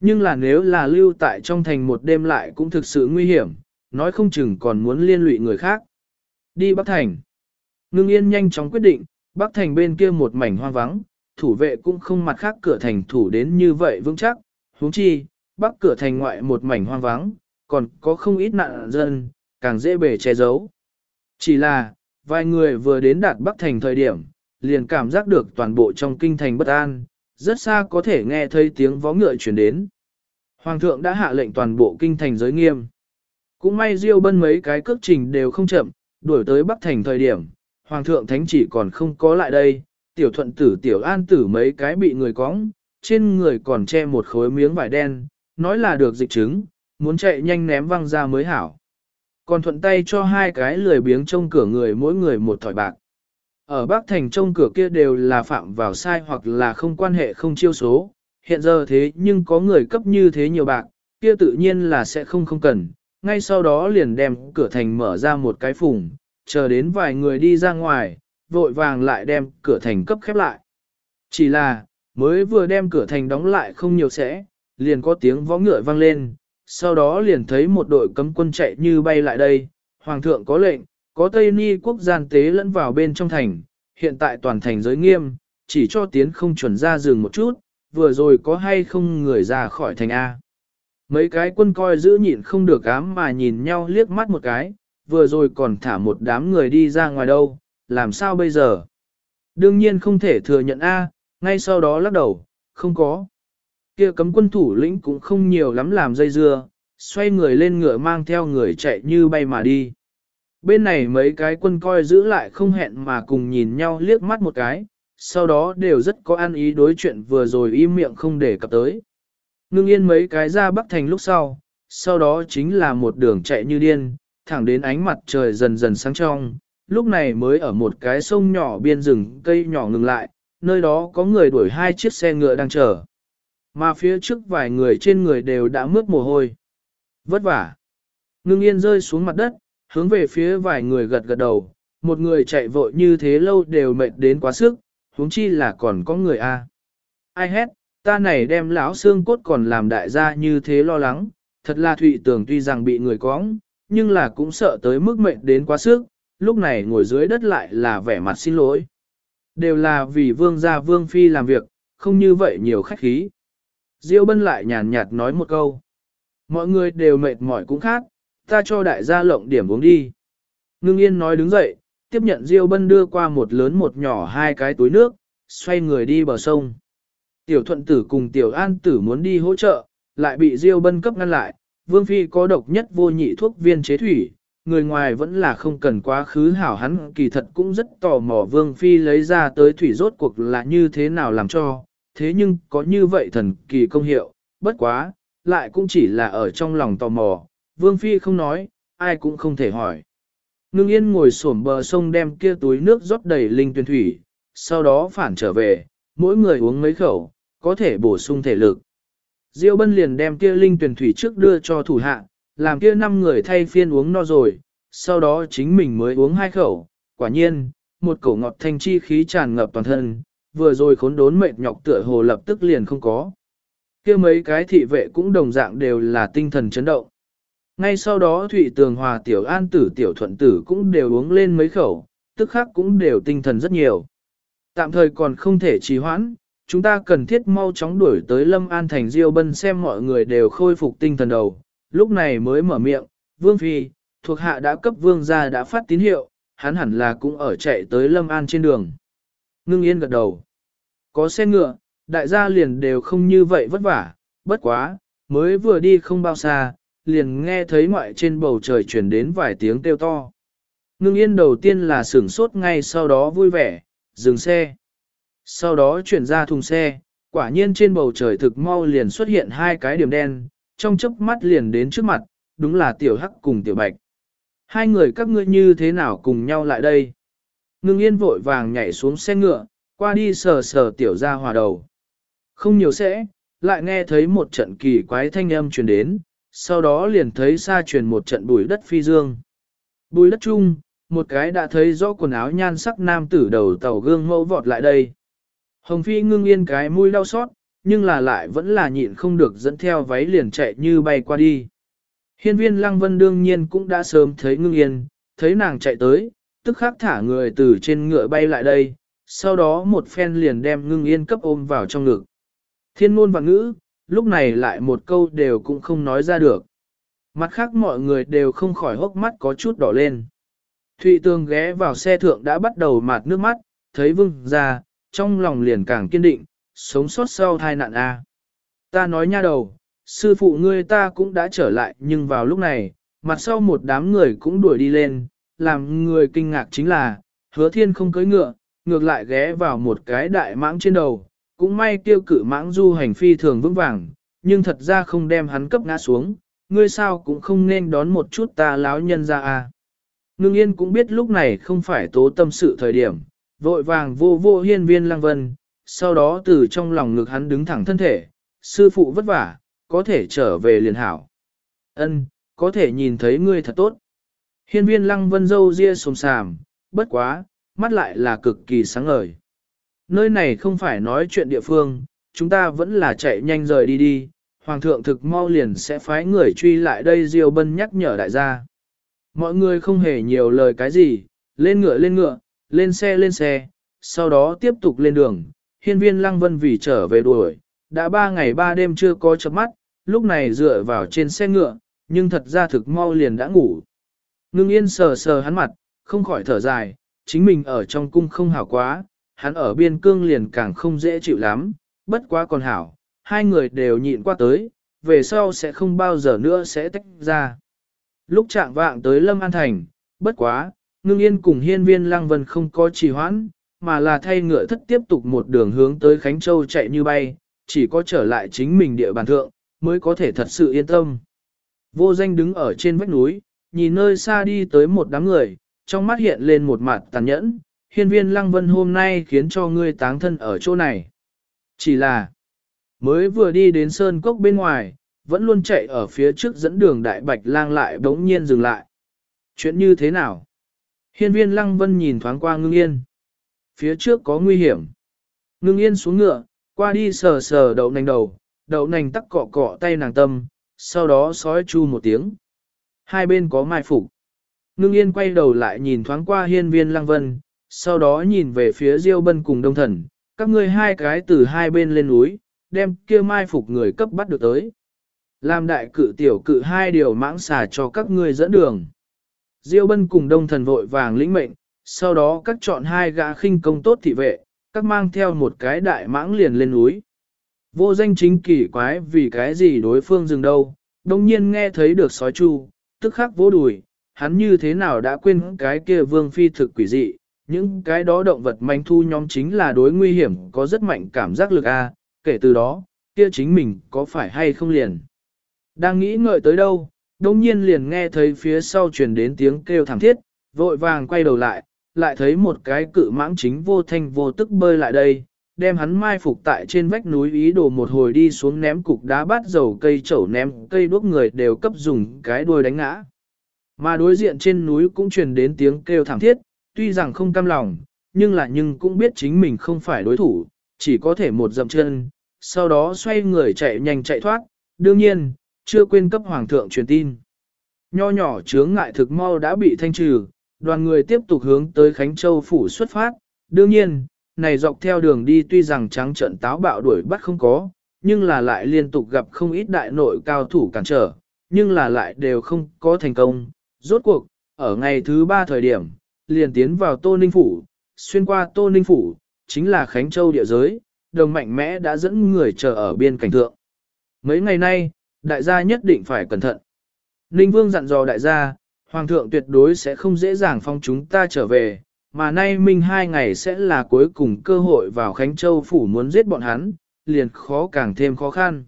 Nhưng là nếu là lưu tại trong thành một đêm lại cũng thực sự nguy hiểm, nói không chừng còn muốn liên lụy người khác. Đi Bắc Thành. Ngưng yên nhanh chóng quyết định, Bắc Thành bên kia một mảnh hoang vắng, thủ vệ cũng không mặt khác cửa thành thủ đến như vậy vững chắc, huống chi, bắc cửa thành ngoại một mảnh hoang vắng, còn có không ít nạn dân, càng dễ bề che giấu. Chỉ là, vài người vừa đến đạt bắc thành thời điểm, liền cảm giác được toàn bộ trong kinh thành bất an, rất xa có thể nghe thấy tiếng vó ngựa chuyển đến. Hoàng thượng đã hạ lệnh toàn bộ kinh thành giới nghiêm. Cũng may Diêu Bân mấy cái cước trình đều không chậm, đuổi tới Bắc Thành thời điểm, Hoàng thượng thánh chỉ còn không có lại đây, tiểu thuận tử tiểu an tử mấy cái bị người cóng, trên người còn che một khối miếng vải đen, nói là được dịch chứng, muốn chạy nhanh ném văng ra mới hảo. Còn thuận tay cho hai cái lười biếng trông cửa người mỗi người một thỏi bạc. Ở Bắc Thành trông cửa kia đều là phạm vào sai hoặc là không quan hệ không chiêu số, hiện giờ thế nhưng có người cấp như thế nhiều bạc, kia tự nhiên là sẽ không không cần, ngay sau đó liền đem cửa thành mở ra một cái phùng, chờ đến vài người đi ra ngoài, vội vàng lại đem cửa thành cấp khép lại. Chỉ là, mới vừa đem cửa thành đóng lại không nhiều sẽ, liền có tiếng võ ngựa vang lên, sau đó liền thấy một đội cấm quân chạy như bay lại đây, hoàng thượng có lệnh, có Tây Ni quốc gian tế lẫn vào bên trong thành, hiện tại toàn thành giới nghiêm, chỉ cho tiến không chuẩn ra rừng một chút, vừa rồi có hay không người ra khỏi thành A. Mấy cái quân coi giữ nhịn không được ám mà nhìn nhau liếc mắt một cái, vừa rồi còn thả một đám người đi ra ngoài đâu, làm sao bây giờ? Đương nhiên không thể thừa nhận A, ngay sau đó lắc đầu, không có kia cấm quân thủ lĩnh cũng không nhiều lắm làm dây dưa, xoay người lên ngựa mang theo người chạy như bay mà đi. Bên này mấy cái quân coi giữ lại không hẹn mà cùng nhìn nhau liếc mắt một cái, sau đó đều rất có ăn ý đối chuyện vừa rồi im miệng không để cập tới. Ngưng yên mấy cái ra bắc thành lúc sau, sau đó chính là một đường chạy như điên, thẳng đến ánh mặt trời dần dần sáng trong, lúc này mới ở một cái sông nhỏ biên rừng cây nhỏ ngừng lại, nơi đó có người đuổi hai chiếc xe ngựa đang chờ. Mà phía trước vài người trên người đều đã mướt mồ hôi. Vất vả. Ngưng yên rơi xuống mặt đất, hướng về phía vài người gật gật đầu, một người chạy vội như thế lâu đều mệt đến quá sức, huống chi là còn có người a. Ai hét, ta này đem lão xương cốt còn làm đại gia như thế lo lắng, thật là thụy tưởng tuy rằng bị người cóng, nhưng là cũng sợ tới mức mệt đến quá sức, lúc này ngồi dưới đất lại là vẻ mặt xin lỗi. Đều là vì vương gia vương phi làm việc, không như vậy nhiều khách khí. Diêu bân lại nhàn nhạt nói một câu. Mọi người đều mệt mỏi cũng khác, ta cho đại gia lộng điểm uống đi. Ngưng yên nói đứng dậy, tiếp nhận Diêu bân đưa qua một lớn một nhỏ hai cái túi nước, xoay người đi bờ sông. Tiểu thuận tử cùng tiểu an tử muốn đi hỗ trợ, lại bị Diêu bân cấp ngăn lại, vương phi có độc nhất vô nhị thuốc viên chế thủy, người ngoài vẫn là không cần quá khứ hảo hắn kỳ thật cũng rất tò mò vương phi lấy ra tới thủy rốt cuộc là như thế nào làm cho, thế nhưng có như vậy thần kỳ công hiệu, bất quá, lại cũng chỉ là ở trong lòng tò mò, vương phi không nói, ai cũng không thể hỏi. Ngưng yên ngồi xổm bờ sông đem kia túi nước rót đầy linh tuyên thủy, sau đó phản trở về, mỗi người uống mấy khẩu, có thể bổ sung thể lực. Diêu bân liền đem kia linh tuyển thủy trước đưa cho thủ hạ, làm kia năm người thay phiên uống no rồi, sau đó chính mình mới uống hai khẩu, quả nhiên, một cổ ngọt thanh chi khí tràn ngập toàn thân, vừa rồi khốn đốn mệt nhọc tựa hồ lập tức liền không có. kia mấy cái thị vệ cũng đồng dạng đều là tinh thần chấn động. Ngay sau đó Thụy Tường Hòa Tiểu An Tử Tiểu Thuận Tử cũng đều uống lên mấy khẩu, tức khác cũng đều tinh thần rất nhiều. Tạm thời còn không thể trì hoãn, chúng ta cần thiết mau chóng đuổi tới Lâm An Thành Diêu Bân xem mọi người đều khôi phục tinh thần đầu, lúc này mới mở miệng, Vương Phi, thuộc hạ đã cấp Vương gia đã phát tín hiệu, hắn hẳn là cũng ở chạy tới Lâm An trên đường. Ngưng yên gật đầu. Có xe ngựa, đại gia liền đều không như vậy vất vả, bất quá, mới vừa đi không bao xa, liền nghe thấy ngoại trên bầu trời chuyển đến vài tiếng kêu to. Ngưng yên đầu tiên là sửng sốt ngay sau đó vui vẻ, dừng xe. Sau đó chuyển ra thùng xe, quả nhiên trên bầu trời thực mau liền xuất hiện hai cái điểm đen, trong chớp mắt liền đến trước mặt, đúng là tiểu hắc cùng tiểu bạch. Hai người các ngươi như thế nào cùng nhau lại đây? Ngưng yên vội vàng nhảy xuống xe ngựa, qua đi sờ sờ tiểu ra hòa đầu. Không nhiều sẽ, lại nghe thấy một trận kỳ quái thanh âm truyền đến, sau đó liền thấy xa truyền một trận bùi đất phi dương. Bùi đất chung, một cái đã thấy rõ quần áo nhan sắc nam tử đầu tàu gương mẫu vọt lại đây. Hồng Phi ngưng yên cái mũi đau xót, nhưng là lại vẫn là nhịn không được dẫn theo váy liền chạy như bay qua đi. Hiên viên Lăng Vân đương nhiên cũng đã sớm thấy ngưng yên, thấy nàng chạy tới, tức khắc thả người từ trên ngựa bay lại đây, sau đó một phen liền đem ngưng yên cấp ôm vào trong ngực. Thiên ngôn và ngữ, lúc này lại một câu đều cũng không nói ra được. Mặt khác mọi người đều không khỏi hốc mắt có chút đỏ lên. Thụy Tường ghé vào xe thượng đã bắt đầu mạt nước mắt, thấy vương ra, trong lòng liền càng kiên định, sống sót sau thai nạn A. Ta nói nha đầu, sư phụ ngươi ta cũng đã trở lại nhưng vào lúc này, mặt sau một đám người cũng đuổi đi lên, làm người kinh ngạc chính là, hứa thiên không cưỡi ngựa, ngược lại ghé vào một cái đại mãng trên đầu, cũng may tiêu cử mãng du hành phi thường vững vàng, nhưng thật ra không đem hắn cấp ngã xuống, ngươi sao cũng không nên đón một chút ta láo nhân ra à. Ngưng yên cũng biết lúc này không phải tố tâm sự thời điểm, vội vàng vô vô hiên viên lăng vân, sau đó từ trong lòng ngực hắn đứng thẳng thân thể, sư phụ vất vả, có thể trở về liền hảo. Ân, có thể nhìn thấy ngươi thật tốt. Hiên viên lăng vân dâu ria sồm sàm, bất quá, mắt lại là cực kỳ sáng ngời. Nơi này không phải nói chuyện địa phương, chúng ta vẫn là chạy nhanh rời đi đi, hoàng thượng thực mau liền sẽ phái người truy lại đây Diêu Bân nhắc nhở đại gia. Mọi người không hề nhiều lời cái gì, lên ngựa lên ngựa, lên xe lên xe, sau đó tiếp tục lên đường. Hiên viên Lăng Vân vì trở về đuổi, đã ba ngày ba đêm chưa có chấm mắt, lúc này dựa vào trên xe ngựa, nhưng thật ra thực mau liền đã ngủ. Ngưng yên sờ sờ hắn mặt, không khỏi thở dài, chính mình ở trong cung không hảo quá, hắn ở biên cương liền càng không dễ chịu lắm, bất quá còn hảo, hai người đều nhịn qua tới, về sau sẽ không bao giờ nữa sẽ tách ra. Lúc trạng vạng tới Lâm An Thành, bất quá, ngưng yên cùng hiên viên lăng vân không có trì hoãn, mà là thay ngựa thất tiếp tục một đường hướng tới Khánh Châu chạy như bay, chỉ có trở lại chính mình địa bàn thượng, mới có thể thật sự yên tâm. Vô danh đứng ở trên vách núi, nhìn nơi xa đi tới một đám người, trong mắt hiện lên một mặt tàn nhẫn, hiên viên lăng vân hôm nay khiến cho ngươi táng thân ở chỗ này. Chỉ là, mới vừa đi đến sơn cốc bên ngoài, vẫn luôn chạy ở phía trước dẫn đường đại bạch lang lại bỗng nhiên dừng lại. Chuyện như thế nào? Hiên viên lăng vân nhìn thoáng qua ngưng yên. Phía trước có nguy hiểm. Ngưng yên xuống ngựa, qua đi sờ sờ đậu nành đầu, đậu nành tắc cọ cọ tay nàng tâm, sau đó sói chu một tiếng. Hai bên có mai phục. Ngưng yên quay đầu lại nhìn thoáng qua hiên viên lăng vân, sau đó nhìn về phía Diêu Bân cùng Đông Thần, các ngươi hai cái từ hai bên lên núi, đem kia mai phục người cấp bắt được tới. Làm đại cự tiểu cự hai điều mãng xà cho các ngươi dẫn đường. Diêu Bân cùng Đông Thần vội vàng lĩnh mệnh, sau đó các chọn hai gã khinh công tốt thị vệ, các mang theo một cái đại mãng liền lên núi. Vô danh chính kỳ quái vì cái gì đối phương dừng đâu, đồng nhiên nghe thấy được sói chu, tức khắc vỗ đùi, hắn như thế nào đã quên cái kia vương phi thực quỷ dị, những cái đó động vật manh thu nhóm chính là đối nguy hiểm có rất mạnh cảm giác lực A, kể từ đó, kia chính mình có phải hay không liền. Đang nghĩ ngợi tới đâu, đồng nhiên liền nghe thấy phía sau truyền đến tiếng kêu thảm thiết, vội vàng quay đầu lại, lại thấy một cái cự mãng chính vô thanh vô tức bơi lại đây, đem hắn mai phục tại trên vách núi ý đồ một hồi đi xuống ném cục đá bát dầu cây chẩu ném cây đuốc người đều cấp dùng cái đuôi đánh ngã. Mà đối diện trên núi cũng truyền đến tiếng kêu thảm thiết, tuy rằng không cam lòng, nhưng là nhưng cũng biết chính mình không phải đối thủ, chỉ có thể một dậm chân, sau đó xoay người chạy nhanh chạy thoát, đương nhiên, chưa quên cấp hoàng thượng truyền tin. Nho nhỏ chướng ngại thực mau đã bị thanh trừ, đoàn người tiếp tục hướng tới Khánh Châu phủ xuất phát, đương nhiên, này dọc theo đường đi tuy rằng trắng trận táo bạo đuổi bắt không có, nhưng là lại liên tục gặp không ít đại nội cao thủ cản trở, nhưng là lại đều không có thành công. Rốt cuộc, ở ngày thứ ba thời điểm, liền tiến vào Tô Ninh Phủ, xuyên qua Tô Ninh Phủ, chính là Khánh Châu địa giới, đồng mạnh mẽ đã dẫn người chờ ở biên cảnh thượng. Mấy ngày nay, đại gia nhất định phải cẩn thận. Ninh Vương dặn dò đại gia, Hoàng thượng tuyệt đối sẽ không dễ dàng phong chúng ta trở về, mà nay minh hai ngày sẽ là cuối cùng cơ hội vào Khánh Châu Phủ muốn giết bọn hắn, liền khó càng thêm khó khăn.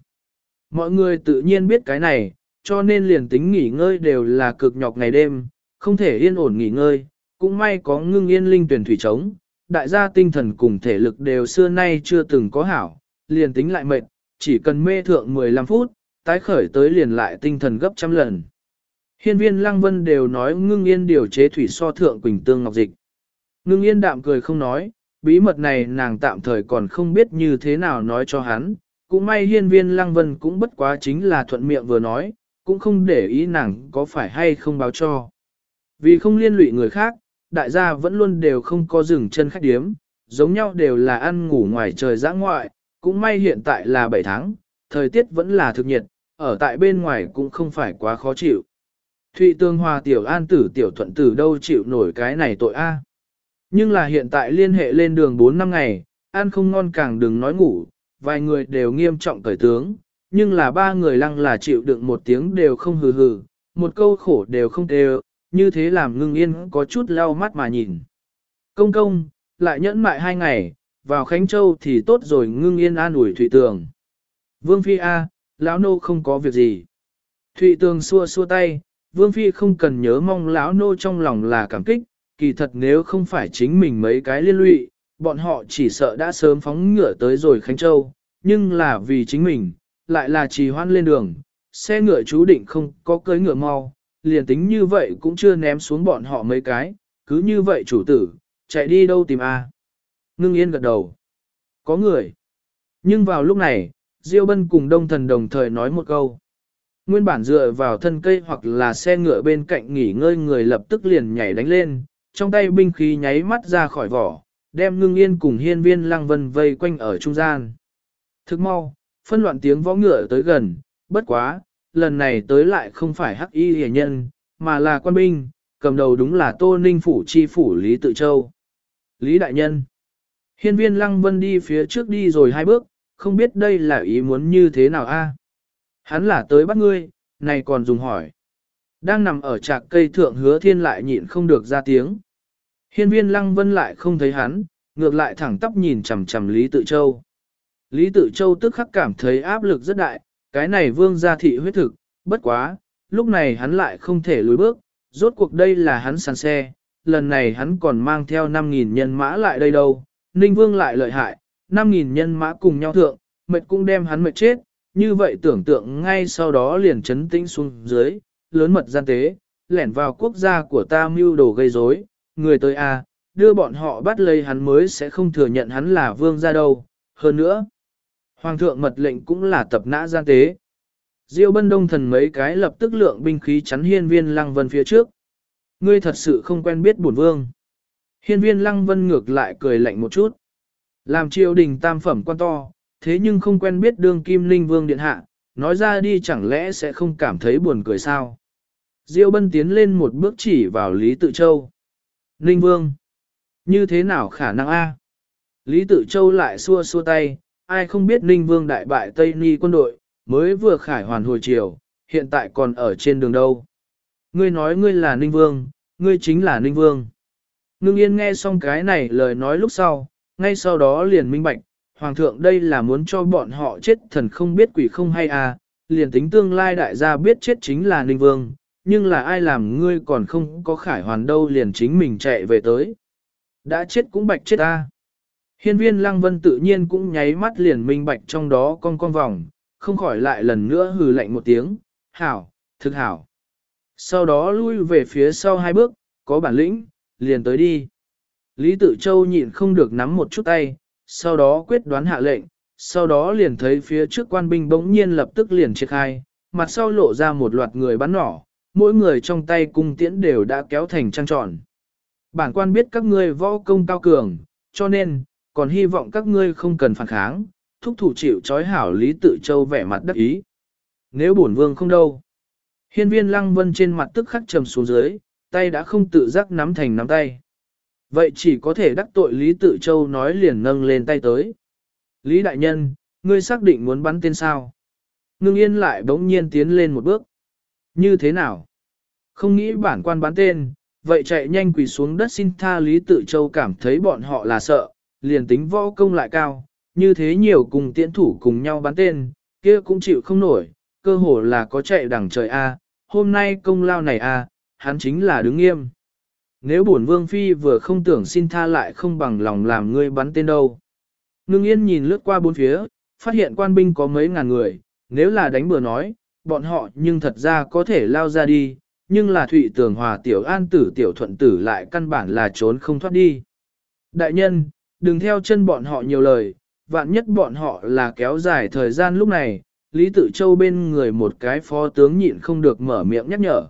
Mọi người tự nhiên biết cái này, cho nên liền tính nghỉ ngơi đều là cực nhọc ngày đêm, không thể yên ổn nghỉ ngơi, cũng may có ngưng yên linh tuyển thủy trống, đại gia tinh thần cùng thể lực đều xưa nay chưa từng có hảo, liền tính lại mệt, chỉ cần mê thượng 15 phút, tái khởi tới liền lại tinh thần gấp trăm lần. Hiên viên Lăng Vân đều nói ngưng yên điều chế thủy so thượng Quỳnh Tương Ngọc Dịch. Ngưng yên đạm cười không nói, bí mật này nàng tạm thời còn không biết như thế nào nói cho hắn, cũng may hiên viên Lăng Vân cũng bất quá chính là thuận miệng vừa nói, cũng không để ý nàng có phải hay không báo cho. Vì không liên lụy người khác, đại gia vẫn luôn đều không có dừng chân khách điếm, giống nhau đều là ăn ngủ ngoài trời giã ngoại, cũng may hiện tại là 7 tháng, thời tiết vẫn là thực nhiệt, ở tại bên ngoài cũng không phải quá khó chịu. Thụy tương hòa tiểu an tử tiểu thuận tử đâu chịu nổi cái này tội a. Nhưng là hiện tại liên hệ lên đường 4 năm ngày, ăn không ngon càng đừng nói ngủ, vài người đều nghiêm trọng cởi tướng, nhưng là ba người lăng là chịu đựng một tiếng đều không hừ hừ, một câu khổ đều không đều, như thế làm ngưng yên có chút lau mắt mà nhìn. Công công, lại nhẫn mại hai ngày, vào Khánh Châu thì tốt rồi ngưng yên an ủi Thụy Tường. Vương Phi A, lão nô không có việc gì. Thụy Tường xua xua tay, Vương Phi không cần nhớ mong lão nô trong lòng là cảm kích, kỳ thật nếu không phải chính mình mấy cái liên lụy, bọn họ chỉ sợ đã sớm phóng ngựa tới rồi Khánh Châu, nhưng là vì chính mình, lại là trì hoãn lên đường, xe ngựa chú định không có cưới ngựa mau, liền tính như vậy cũng chưa ném xuống bọn họ mấy cái, cứ như vậy chủ tử, chạy đi đâu tìm a? Ngưng yên gật đầu. Có người. Nhưng vào lúc này, Diêu Bân cùng Đông Thần đồng thời nói một câu. Nguyên bản dựa vào thân cây hoặc là xe ngựa bên cạnh nghỉ ngơi người lập tức liền nhảy đánh lên, trong tay binh khí nháy mắt ra khỏi vỏ, đem ngưng yên cùng hiên viên lăng vân vây quanh ở trung gian. Thức mau, phân loạn tiếng võ ngựa tới gần, bất quá, lần này tới lại không phải hắc y hề nhân, mà là quan binh, cầm đầu đúng là Tô Ninh Phủ Chi Phủ Lý Tự Châu. Lý Đại Nhân Hiên viên Lăng Vân đi phía trước đi rồi hai bước, không biết đây là ý muốn như thế nào a? Hắn là tới bắt ngươi, này còn dùng hỏi. Đang nằm ở trạc cây thượng hứa thiên lại nhịn không được ra tiếng. Hiên viên Lăng Vân lại không thấy hắn, ngược lại thẳng tóc nhìn chằm chằm Lý Tự Châu. Lý Tự Châu tức khắc cảm thấy áp lực rất đại, cái này vương gia thị huyết thực, bất quá, lúc này hắn lại không thể lùi bước, rốt cuộc đây là hắn sàn xe, lần này hắn còn mang theo 5.000 nhân mã lại đây đâu, Ninh Vương lại lợi hại, 5.000 nhân mã cùng nhau thượng, mệt cũng đem hắn mệt chết, như vậy tưởng tượng ngay sau đó liền chấn tĩnh xuống dưới, lớn mật gian tế, lẻn vào quốc gia của ta mưu đồ gây rối, người tới a, đưa bọn họ bắt lấy hắn mới sẽ không thừa nhận hắn là vương gia đâu, hơn nữa. Hoàng thượng mật lệnh cũng là tập nã gian tế. Diêu bân đông thần mấy cái lập tức lượng binh khí chắn hiên viên lăng vân phía trước. Ngươi thật sự không quen biết bổn vương. Hiên viên lăng vân ngược lại cười lạnh một chút. Làm triều đình tam phẩm quan to, thế nhưng không quen biết đương kim linh vương điện hạ, nói ra đi chẳng lẽ sẽ không cảm thấy buồn cười sao. Diêu bân tiến lên một bước chỉ vào Lý Tự Châu. Ninh vương, như thế nào khả năng a? Lý Tự Châu lại xua xua tay, ai không biết Ninh vương đại bại Tây Ni quân đội, mới vừa khải hoàn hồi chiều, hiện tại còn ở trên đường đâu. Ngươi nói ngươi là Ninh Vương, ngươi chính là Ninh Vương. Ngưng yên nghe xong cái này lời nói lúc sau, ngay sau đó liền minh bạch, Hoàng thượng đây là muốn cho bọn họ chết thần không biết quỷ không hay à, liền tính tương lai đại gia biết chết chính là Ninh Vương, nhưng là ai làm ngươi còn không có khải hoàn đâu liền chính mình chạy về tới. Đã chết cũng bạch chết ta. Hiên viên Lăng Vân tự nhiên cũng nháy mắt liền minh bạch trong đó con con vòng, không khỏi lại lần nữa hừ lạnh một tiếng, hảo, thực hảo. Sau đó lui về phía sau hai bước, có bản lĩnh, liền tới đi. Lý Tự Châu nhịn không được nắm một chút tay, sau đó quyết đoán hạ lệnh, sau đó liền thấy phía trước quan binh bỗng nhiên lập tức liền triệt khai, mặt sau lộ ra một loạt người bắn nỏ, mỗi người trong tay cung tiễn đều đã kéo thành trăng tròn. Bản quan biết các ngươi võ công cao cường, cho nên, còn hy vọng các ngươi không cần phản kháng, thúc thủ chịu trói hảo Lý Tự Châu vẻ mặt đắc ý. Nếu bổn vương không đâu. Hiên viên lăng vân trên mặt tức khắc trầm xuống dưới, tay đã không tự giác nắm thành nắm tay. Vậy chỉ có thể đắc tội Lý Tự Châu nói liền nâng lên tay tới. Lý Đại Nhân, ngươi xác định muốn bắn tên sao? Ngưng yên lại bỗng nhiên tiến lên một bước. Như thế nào? Không nghĩ bản quan bán tên, vậy chạy nhanh quỳ xuống đất xin tha Lý Tự Châu cảm thấy bọn họ là sợ, liền tính võ công lại cao, như thế nhiều cùng tiễn thủ cùng nhau bán tên, kia cũng chịu không nổi, cơ hồ là có chạy đằng trời A, hôm nay công lao này A, hắn chính là đứng nghiêm. Nếu bổn vương phi vừa không tưởng xin tha lại không bằng lòng làm ngươi bắn tên đâu. Ngưng yên nhìn lướt qua bốn phía, phát hiện quan binh có mấy ngàn người, nếu là đánh bừa nói, bọn họ nhưng thật ra có thể lao ra đi, nhưng là thụy tường hòa tiểu an tử tiểu thuận tử lại căn bản là trốn không thoát đi. Đại nhân, đừng theo chân bọn họ nhiều lời, vạn nhất bọn họ là kéo dài thời gian lúc này, Lý Tự Châu bên người một cái phó tướng nhịn không được mở miệng nhắc nhở.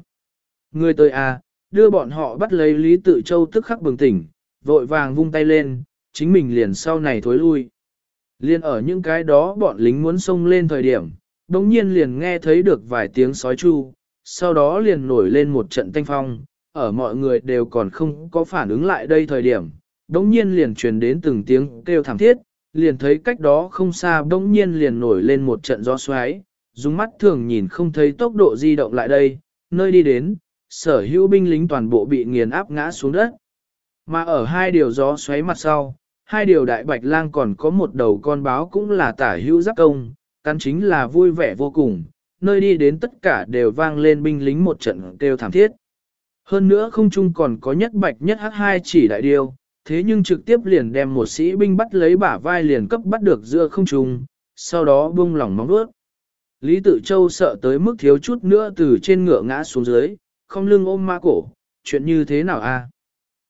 Người tới à, đưa bọn họ bắt lấy Lý Tự Châu tức khắc bừng tỉnh, vội vàng vung tay lên, chính mình liền sau này thối lui. Liên ở những cái đó bọn lính muốn xông lên thời điểm, đồng nhiên liền nghe thấy được vài tiếng sói chu, sau đó liền nổi lên một trận thanh phong, ở mọi người đều còn không có phản ứng lại đây thời điểm, đồng nhiên liền truyền đến từng tiếng kêu thảm thiết, liền thấy cách đó không xa đồng nhiên liền nổi lên một trận gió xoáy, dùng mắt thường nhìn không thấy tốc độ di động lại đây, nơi đi đến, sở hữu binh lính toàn bộ bị nghiền áp ngã xuống đất. Mà ở hai điều gió xoáy mặt sau, hai điều đại bạch lang còn có một đầu con báo cũng là tả hữu giáp công, cắn chính là vui vẻ vô cùng, nơi đi đến tất cả đều vang lên binh lính một trận kêu thảm thiết. Hơn nữa không chung còn có nhất bạch nhất hắc hai chỉ đại điêu, thế nhưng trực tiếp liền đem một sĩ binh bắt lấy bả vai liền cấp bắt được giữa không trung, sau đó buông lỏng móng vuốt. Lý Tự Châu sợ tới mức thiếu chút nữa từ trên ngựa ngã xuống dưới, không lưng ôm ma cổ, chuyện như thế nào a?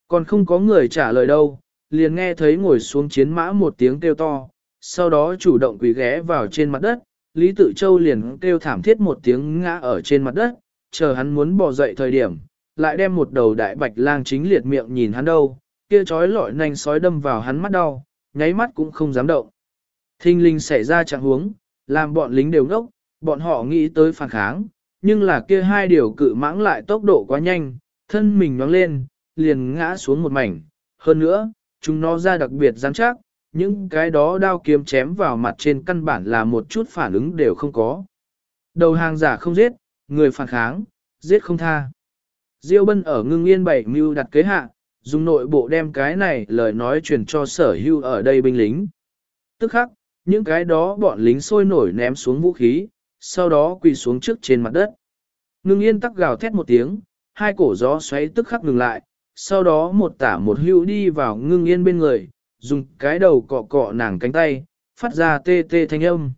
Còn không có người trả lời đâu, liền nghe thấy ngồi xuống chiến mã một tiếng kêu to, sau đó chủ động quỳ ghé vào trên mặt đất, Lý Tự Châu liền kêu thảm thiết một tiếng ngã ở trên mặt đất, chờ hắn muốn bò dậy thời điểm, lại đem một đầu đại bạch lang chính liệt miệng nhìn hắn đâu, kia chói lọi nanh sói đâm vào hắn mắt đau, nháy mắt cũng không dám động. Thinh linh xảy ra trạng huống, làm bọn lính đều ngốc, bọn họ nghĩ tới phản kháng, nhưng là kia hai điều cự mãng lại tốc độ quá nhanh, thân mình nhoáng lên, liền ngã xuống một mảnh. Hơn nữa, chúng nó ra đặc biệt rắn chắc, những cái đó đao kiếm chém vào mặt trên căn bản là một chút phản ứng đều không có. Đầu hàng giả không giết, người phản kháng, giết không tha. Diêu bân ở ngưng yên bảy mưu đặt kế hạ, dùng nội bộ đem cái này lời nói truyền cho sở hưu ở đây binh lính. Tức khắc, những cái đó bọn lính sôi nổi ném xuống vũ khí, sau đó quỳ xuống trước trên mặt đất. Ngưng yên tắc gào thét một tiếng, hai cổ gió xoáy tức khắc ngừng lại, sau đó một tả một hưu đi vào ngưng yên bên người, dùng cái đầu cọ cọ nàng cánh tay, phát ra tê tê thanh âm.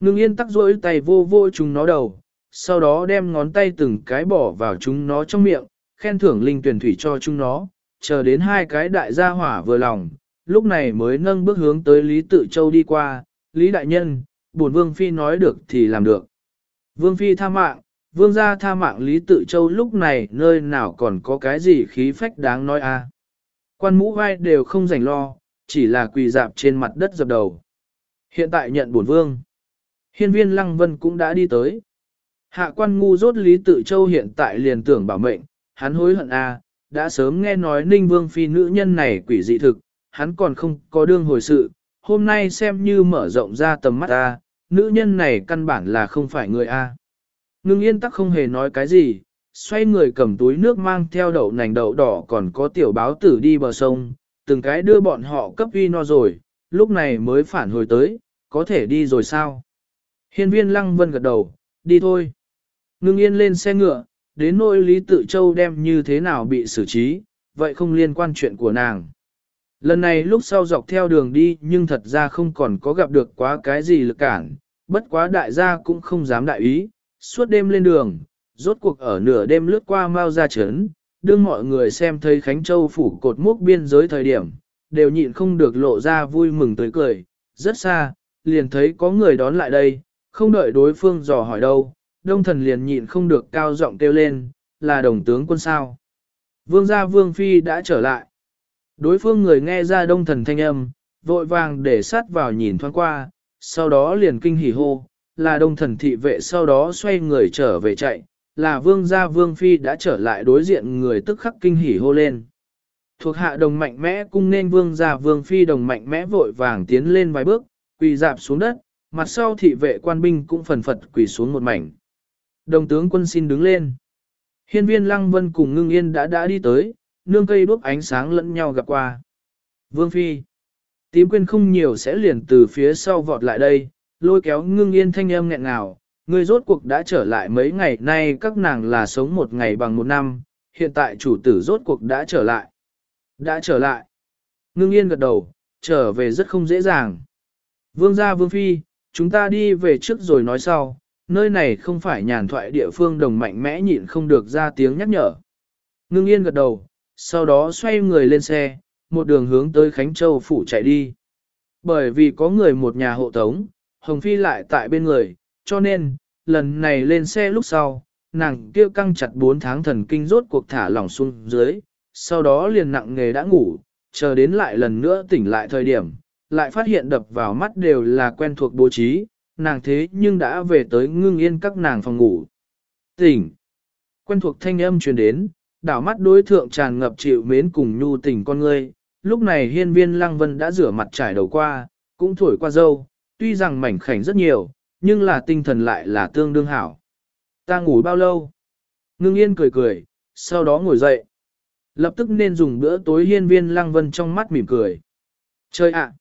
Ngưng yên tắc rỗi tay vô vô chúng nó đầu, sau đó đem ngón tay từng cái bỏ vào chúng nó trong miệng, khen thưởng linh tuyển thủy cho chúng nó, chờ đến hai cái đại gia hỏa vừa lòng, lúc này mới nâng bước hướng tới Lý Tự Châu đi qua, Lý Đại Nhân, bổn Vương Phi nói được thì làm được. Vương Phi tha mạng, Vương gia tha mạng Lý Tự Châu lúc này nơi nào còn có cái gì khí phách đáng nói a Quan mũ vai đều không rảnh lo, chỉ là quỳ dạp trên mặt đất dập đầu. Hiện tại nhận bổn Vương. Hiên viên Lăng Vân cũng đã đi tới. Hạ quan ngu rốt Lý Tự Châu hiện tại liền tưởng bảo mệnh, hắn hối hận a đã sớm nghe nói Ninh Vương Phi nữ nhân này quỷ dị thực, hắn còn không có đương hồi sự, hôm nay xem như mở rộng ra tầm mắt A, nữ nhân này căn bản là không phải người A. Ngưng yên tắc không hề nói cái gì, xoay người cầm túi nước mang theo đậu nành đậu đỏ còn có tiểu báo tử đi bờ sông, từng cái đưa bọn họ cấp uy no rồi, lúc này mới phản hồi tới, có thể đi rồi sao? Hiên viên lăng vân gật đầu, đi thôi. Ngưng yên lên xe ngựa, đến nỗi Lý Tự Châu đem như thế nào bị xử trí, vậy không liên quan chuyện của nàng. Lần này lúc sau dọc theo đường đi nhưng thật ra không còn có gặp được quá cái gì lực cản, bất quá đại gia cũng không dám đại ý, suốt đêm lên đường, rốt cuộc ở nửa đêm lướt qua mau ra chấn, đương mọi người xem thấy Khánh Châu phủ cột mốc biên giới thời điểm, đều nhịn không được lộ ra vui mừng tới cười, rất xa, liền thấy có người đón lại đây, không đợi đối phương dò hỏi đâu, đông thần liền nhịn không được cao giọng kêu lên, là đồng tướng quân sao. Vương gia vương phi đã trở lại. Đối phương người nghe ra đông thần thanh âm, vội vàng để sát vào nhìn thoáng qua, sau đó liền kinh hỉ hô, là đông thần thị vệ sau đó xoay người trở về chạy, là vương gia vương phi đã trở lại đối diện người tức khắc kinh hỉ hô lên. Thuộc hạ đồng mạnh mẽ cung nên vương gia vương phi đồng mạnh mẽ vội vàng tiến lên vài bước, quỳ dạp xuống đất, mặt sau thị vệ quan binh cũng phần phật quỳ xuống một mảnh. Đồng tướng quân xin đứng lên. Hiên viên lăng vân cùng ngưng yên đã đã đi tới, nương cây đuốc ánh sáng lẫn nhau gặp qua. Vương Phi. Tím quên không nhiều sẽ liền từ phía sau vọt lại đây, lôi kéo ngưng yên thanh âm nghẹn ngào. Ngươi rốt cuộc đã trở lại mấy ngày nay các nàng là sống một ngày bằng một năm, hiện tại chủ tử rốt cuộc đã trở lại. Đã trở lại. Ngưng yên gật đầu, trở về rất không dễ dàng. Vương gia vương phi, chúng ta đi về trước rồi nói sau, nơi này không phải nhàn thoại địa phương đồng mạnh mẽ nhịn không được ra tiếng nhắc nhở. Ngưng yên gật đầu, sau đó xoay người lên xe, một đường hướng tới Khánh Châu phủ chạy đi. Bởi vì có người một nhà hộ tống, Hồng Phi lại tại bên người, cho nên, lần này lên xe lúc sau, nàng kia căng chặt 4 tháng thần kinh rốt cuộc thả lỏng xuống dưới, sau đó liền nặng nghề đã ngủ, chờ đến lại lần nữa tỉnh lại thời điểm, lại phát hiện đập vào mắt đều là quen thuộc bố trí, nàng thế nhưng đã về tới ngưng yên các nàng phòng ngủ. Tỉnh! Quen thuộc thanh âm truyền đến, đảo mắt đối thượng tràn ngập chịu mến cùng nhu tình con ngươi. Lúc này hiên viên lăng vân đã rửa mặt trải đầu qua, cũng thổi qua dâu, tuy rằng mảnh khảnh rất nhiều, nhưng là tinh thần lại là tương đương hảo. Ta ngủ bao lâu? Ngưng yên cười cười, sau đó ngồi dậy. Lập tức nên dùng bữa tối hiên viên lăng vân trong mắt mỉm cười. Chơi ạ! À.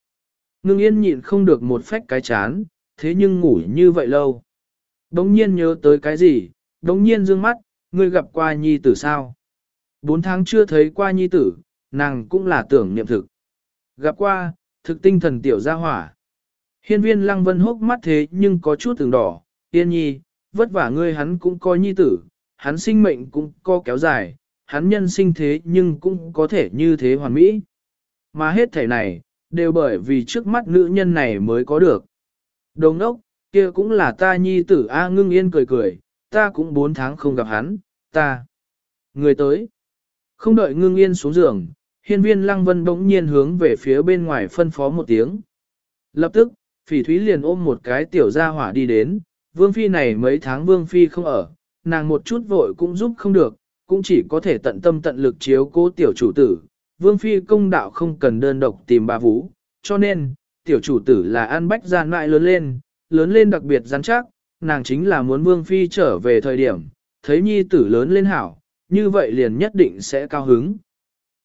Ngưng yên nhịn không được một phách cái chán, thế nhưng ngủ như vậy lâu. Đống nhiên nhớ tới cái gì, đống nhiên dương mắt, ngươi gặp qua nhi tử sao? Bốn tháng chưa thấy qua nhi tử, nàng cũng là tưởng niệm thực. Gặp qua, thực tinh thần tiểu gia hỏa. Hiên viên lăng vân hốc mắt thế nhưng có chút từng đỏ, yên nhi, vất vả ngươi hắn cũng coi nhi tử, hắn sinh mệnh cũng co kéo dài, hắn nhân sinh thế nhưng cũng có thể như thế hoàn mỹ. Mà hết thể này, đều bởi vì trước mắt nữ nhân này mới có được. Đồng ốc, kia cũng là ta nhi tử A ngưng yên cười cười, ta cũng bốn tháng không gặp hắn, ta. Người tới. Không đợi ngưng yên xuống giường, hiên viên lăng vân bỗng nhiên hướng về phía bên ngoài phân phó một tiếng. Lập tức, phỉ thúy liền ôm một cái tiểu gia hỏa đi đến, vương phi này mấy tháng vương phi không ở, nàng một chút vội cũng giúp không được, cũng chỉ có thể tận tâm tận lực chiếu cố tiểu chủ tử. Vương phi công đạo không cần đơn độc tìm bà vũ, cho nên, tiểu chủ tử là an bách gian mại lớn lên, lớn lên đặc biệt rắn chắc, nàng chính là muốn vương phi trở về thời điểm, thấy nhi tử lớn lên hảo, như vậy liền nhất định sẽ cao hứng.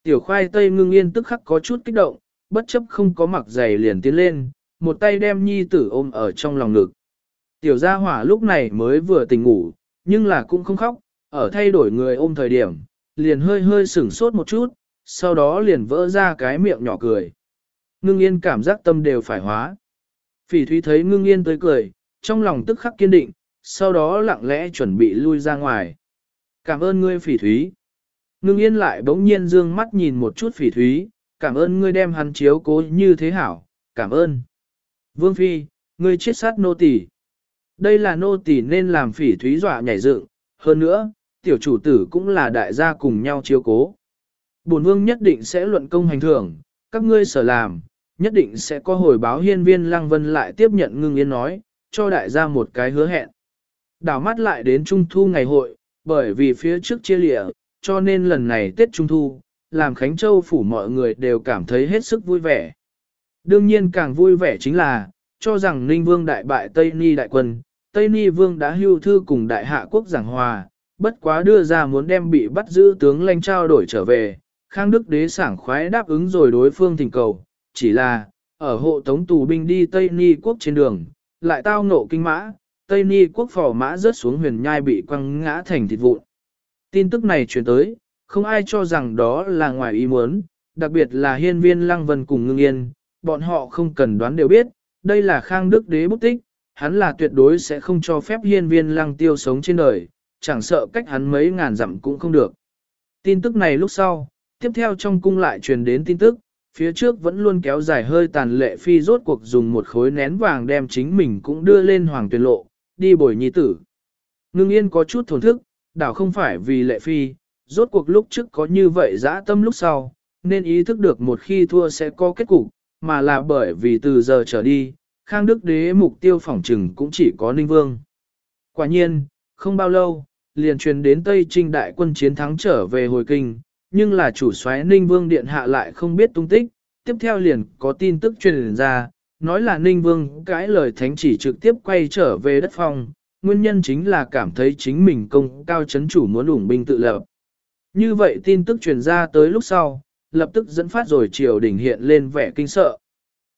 Tiểu khoai tây ngưng yên tức khắc có chút kích động, bất chấp không có mặc giày liền tiến lên, một tay đem nhi tử ôm ở trong lòng ngực. Tiểu gia hỏa lúc này mới vừa tỉnh ngủ, nhưng là cũng không khóc, ở thay đổi người ôm thời điểm, liền hơi hơi sửng sốt một chút, sau đó liền vỡ ra cái miệng nhỏ cười. Ngưng yên cảm giác tâm đều phải hóa. Phỉ thúy thấy ngưng yên tới cười, trong lòng tức khắc kiên định, sau đó lặng lẽ chuẩn bị lui ra ngoài. Cảm ơn ngươi phỉ thúy. Ngưng yên lại bỗng nhiên dương mắt nhìn một chút phỉ thúy, cảm ơn ngươi đem hắn chiếu cố như thế hảo, cảm ơn. Vương Phi, ngươi chết sát nô tỳ. Đây là nô tỳ nên làm phỉ thúy dọa nhảy dựng, hơn nữa, tiểu chủ tử cũng là đại gia cùng nhau chiếu cố. Bổn vương nhất định sẽ luận công hành thưởng, các ngươi sở làm, nhất định sẽ có hồi báo hiên viên lăng vân lại tiếp nhận ngưng yên nói, cho đại gia một cái hứa hẹn. Đảo mắt lại đến trung thu ngày hội, bởi vì phía trước chia lịa, cho nên lần này Tết Trung Thu, làm Khánh Châu phủ mọi người đều cảm thấy hết sức vui vẻ. Đương nhiên càng vui vẻ chính là, cho rằng Ninh Vương đại bại Tây Ni đại quân, Tây Ni Vương đã hưu thư cùng đại hạ quốc giảng hòa, bất quá đưa ra muốn đem bị bắt giữ tướng lãnh trao đổi trở về, Khang Đức đế sảng khoái đáp ứng rồi đối phương thỉnh cầu, chỉ là, ở hộ tống tù binh đi Tây Ni quốc trên đường, lại tao ngộ kinh mã, Tây Ni quốc phò mã rớt xuống huyền nhai bị quăng ngã thành thịt vụn. Tin tức này truyền tới, không ai cho rằng đó là ngoài ý muốn, đặc biệt là hiên viên lăng vân cùng ngưng yên, bọn họ không cần đoán đều biết, đây là khang đức đế bút tích, hắn là tuyệt đối sẽ không cho phép hiên viên lăng tiêu sống trên đời, chẳng sợ cách hắn mấy ngàn dặm cũng không được. Tin tức này lúc sau, tiếp theo trong cung lại truyền đến tin tức, phía trước vẫn luôn kéo dài hơi tàn lệ phi rốt cuộc dùng một khối nén vàng đem chính mình cũng đưa lên hoàng tuyệt lộ, đi bồi nhi tử. Ngưng yên có chút thổn thức, đảo không phải vì lệ phi, rốt cuộc lúc trước có như vậy dã tâm lúc sau, nên ý thức được một khi thua sẽ có kết cục, mà là bởi vì từ giờ trở đi, Khang Đức Đế mục tiêu phỏng trừng cũng chỉ có Ninh Vương. Quả nhiên, không bao lâu, liền truyền đến Tây Trinh đại quân chiến thắng trở về hồi kinh, nhưng là chủ soái Ninh Vương Điện Hạ lại không biết tung tích, tiếp theo liền có tin tức truyền ra, nói là Ninh Vương cãi lời thánh chỉ trực tiếp quay trở về đất phong, nguyên nhân chính là cảm thấy chính mình công cao chấn chủ muốn ủng binh tự lập. Như vậy tin tức truyền ra tới lúc sau, lập tức dẫn phát rồi triều đình hiện lên vẻ kinh sợ.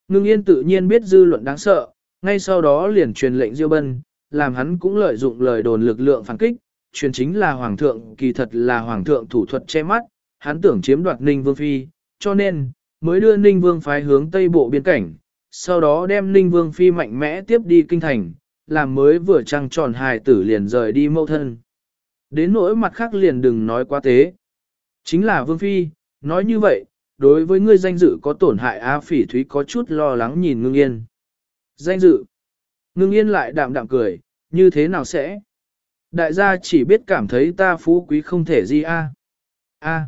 Ngưng yên tự nhiên biết dư luận đáng sợ, ngay sau đó liền truyền lệnh Diêu Bân, làm hắn cũng lợi dụng lời đồn lực lượng phản kích, truyền chính là hoàng thượng kỳ thật là hoàng thượng thủ thuật che mắt, hắn tưởng chiếm đoạt Ninh Vương Phi, cho nên, mới đưa Ninh Vương phái hướng Tây Bộ biên cảnh, sau đó đem Ninh Vương Phi mạnh mẽ tiếp đi kinh thành, làm mới vừa trăng tròn hài tử liền rời đi mâu thân. Đến nỗi mặt khác liền đừng nói quá tế. Chính là Vương Phi, nói như vậy, đối với ngươi danh dự có tổn hại A Phỉ Thúy có chút lo lắng nhìn ngưng yên. Danh dự. Ngưng yên lại đạm đạm cười, như thế nào sẽ? Đại gia chỉ biết cảm thấy ta phú quý không thể gì a. A.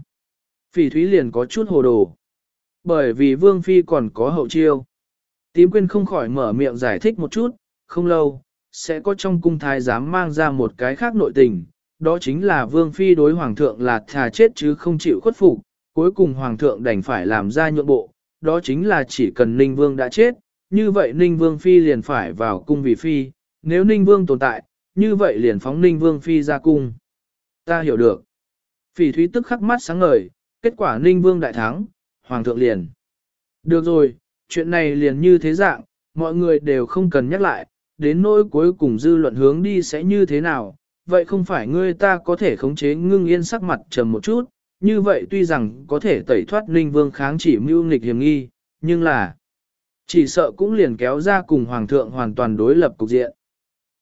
Phỉ Thúy liền có chút hồ đồ. Bởi vì Vương Phi còn có hậu chiêu. Tím quyên không khỏi mở miệng giải thích một chút, không lâu, sẽ có trong cung thái giám mang ra một cái khác nội tình, đó chính là vương phi đối hoàng thượng là thà chết chứ không chịu khuất phục, cuối cùng hoàng thượng đành phải làm ra nhượng bộ, đó chính là chỉ cần ninh vương đã chết, như vậy ninh vương phi liền phải vào cung vì phi, nếu ninh vương tồn tại, như vậy liền phóng ninh vương phi ra cung. Ta hiểu được. Phỉ thúy tức khắc mắt sáng ngời, kết quả ninh vương đại thắng, hoàng thượng liền. Được rồi, chuyện này liền như thế dạng, mọi người đều không cần nhắc lại, đến nỗi cuối cùng dư luận hướng đi sẽ như thế nào, vậy không phải ngươi ta có thể khống chế ngưng yên sắc mặt trầm một chút, như vậy tuy rằng có thể tẩy thoát ninh vương kháng chỉ mưu nghịch hiểm nghi, nhưng là chỉ sợ cũng liền kéo ra cùng hoàng thượng hoàn toàn đối lập cục diện.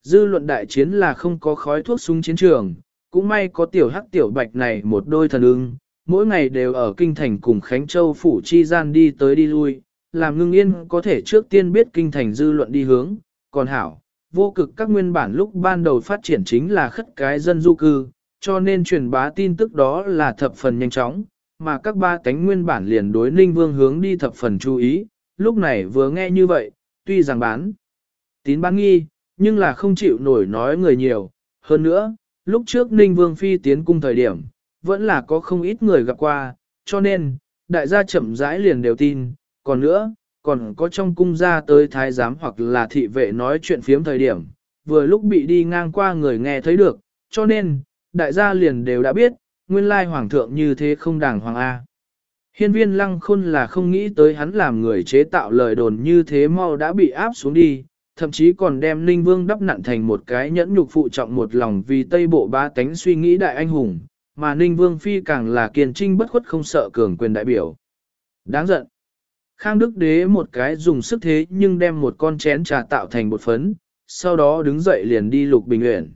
Dư luận đại chiến là không có khói thuốc súng chiến trường, cũng may có tiểu hắc tiểu bạch này một đôi thần ưng, mỗi ngày đều ở kinh thành cùng Khánh Châu phủ chi gian đi tới đi lui, làm ngưng yên có thể trước tiên biết kinh thành dư luận đi hướng, còn hảo, vô cực các nguyên bản lúc ban đầu phát triển chính là khất cái dân du cư, cho nên truyền bá tin tức đó là thập phần nhanh chóng, mà các ba cánh nguyên bản liền đối ninh vương hướng đi thập phần chú ý, lúc này vừa nghe như vậy, tuy rằng bán tín bán nghi, nhưng là không chịu nổi nói người nhiều, hơn nữa, lúc trước ninh vương phi tiến cung thời điểm, vẫn là có không ít người gặp qua, cho nên, đại gia chậm rãi liền đều tin, còn nữa, còn có trong cung ra tới thái giám hoặc là thị vệ nói chuyện phiếm thời điểm, vừa lúc bị đi ngang qua người nghe thấy được, cho nên, đại gia liền đều đã biết, nguyên lai hoàng thượng như thế không đàng hoàng A. Hiên viên lăng khôn là không nghĩ tới hắn làm người chế tạo lời đồn như thế mau đã bị áp xuống đi, thậm chí còn đem Ninh Vương đắp nặn thành một cái nhẫn nhục phụ trọng một lòng vì Tây Bộ ba tánh suy nghĩ đại anh hùng, mà Ninh Vương Phi càng là kiên trinh bất khuất không sợ cường quyền đại biểu. Đáng giận. Khang Đức Đế một cái dùng sức thế nhưng đem một con chén trà tạo thành bột phấn, sau đó đứng dậy liền đi lục bình nguyện.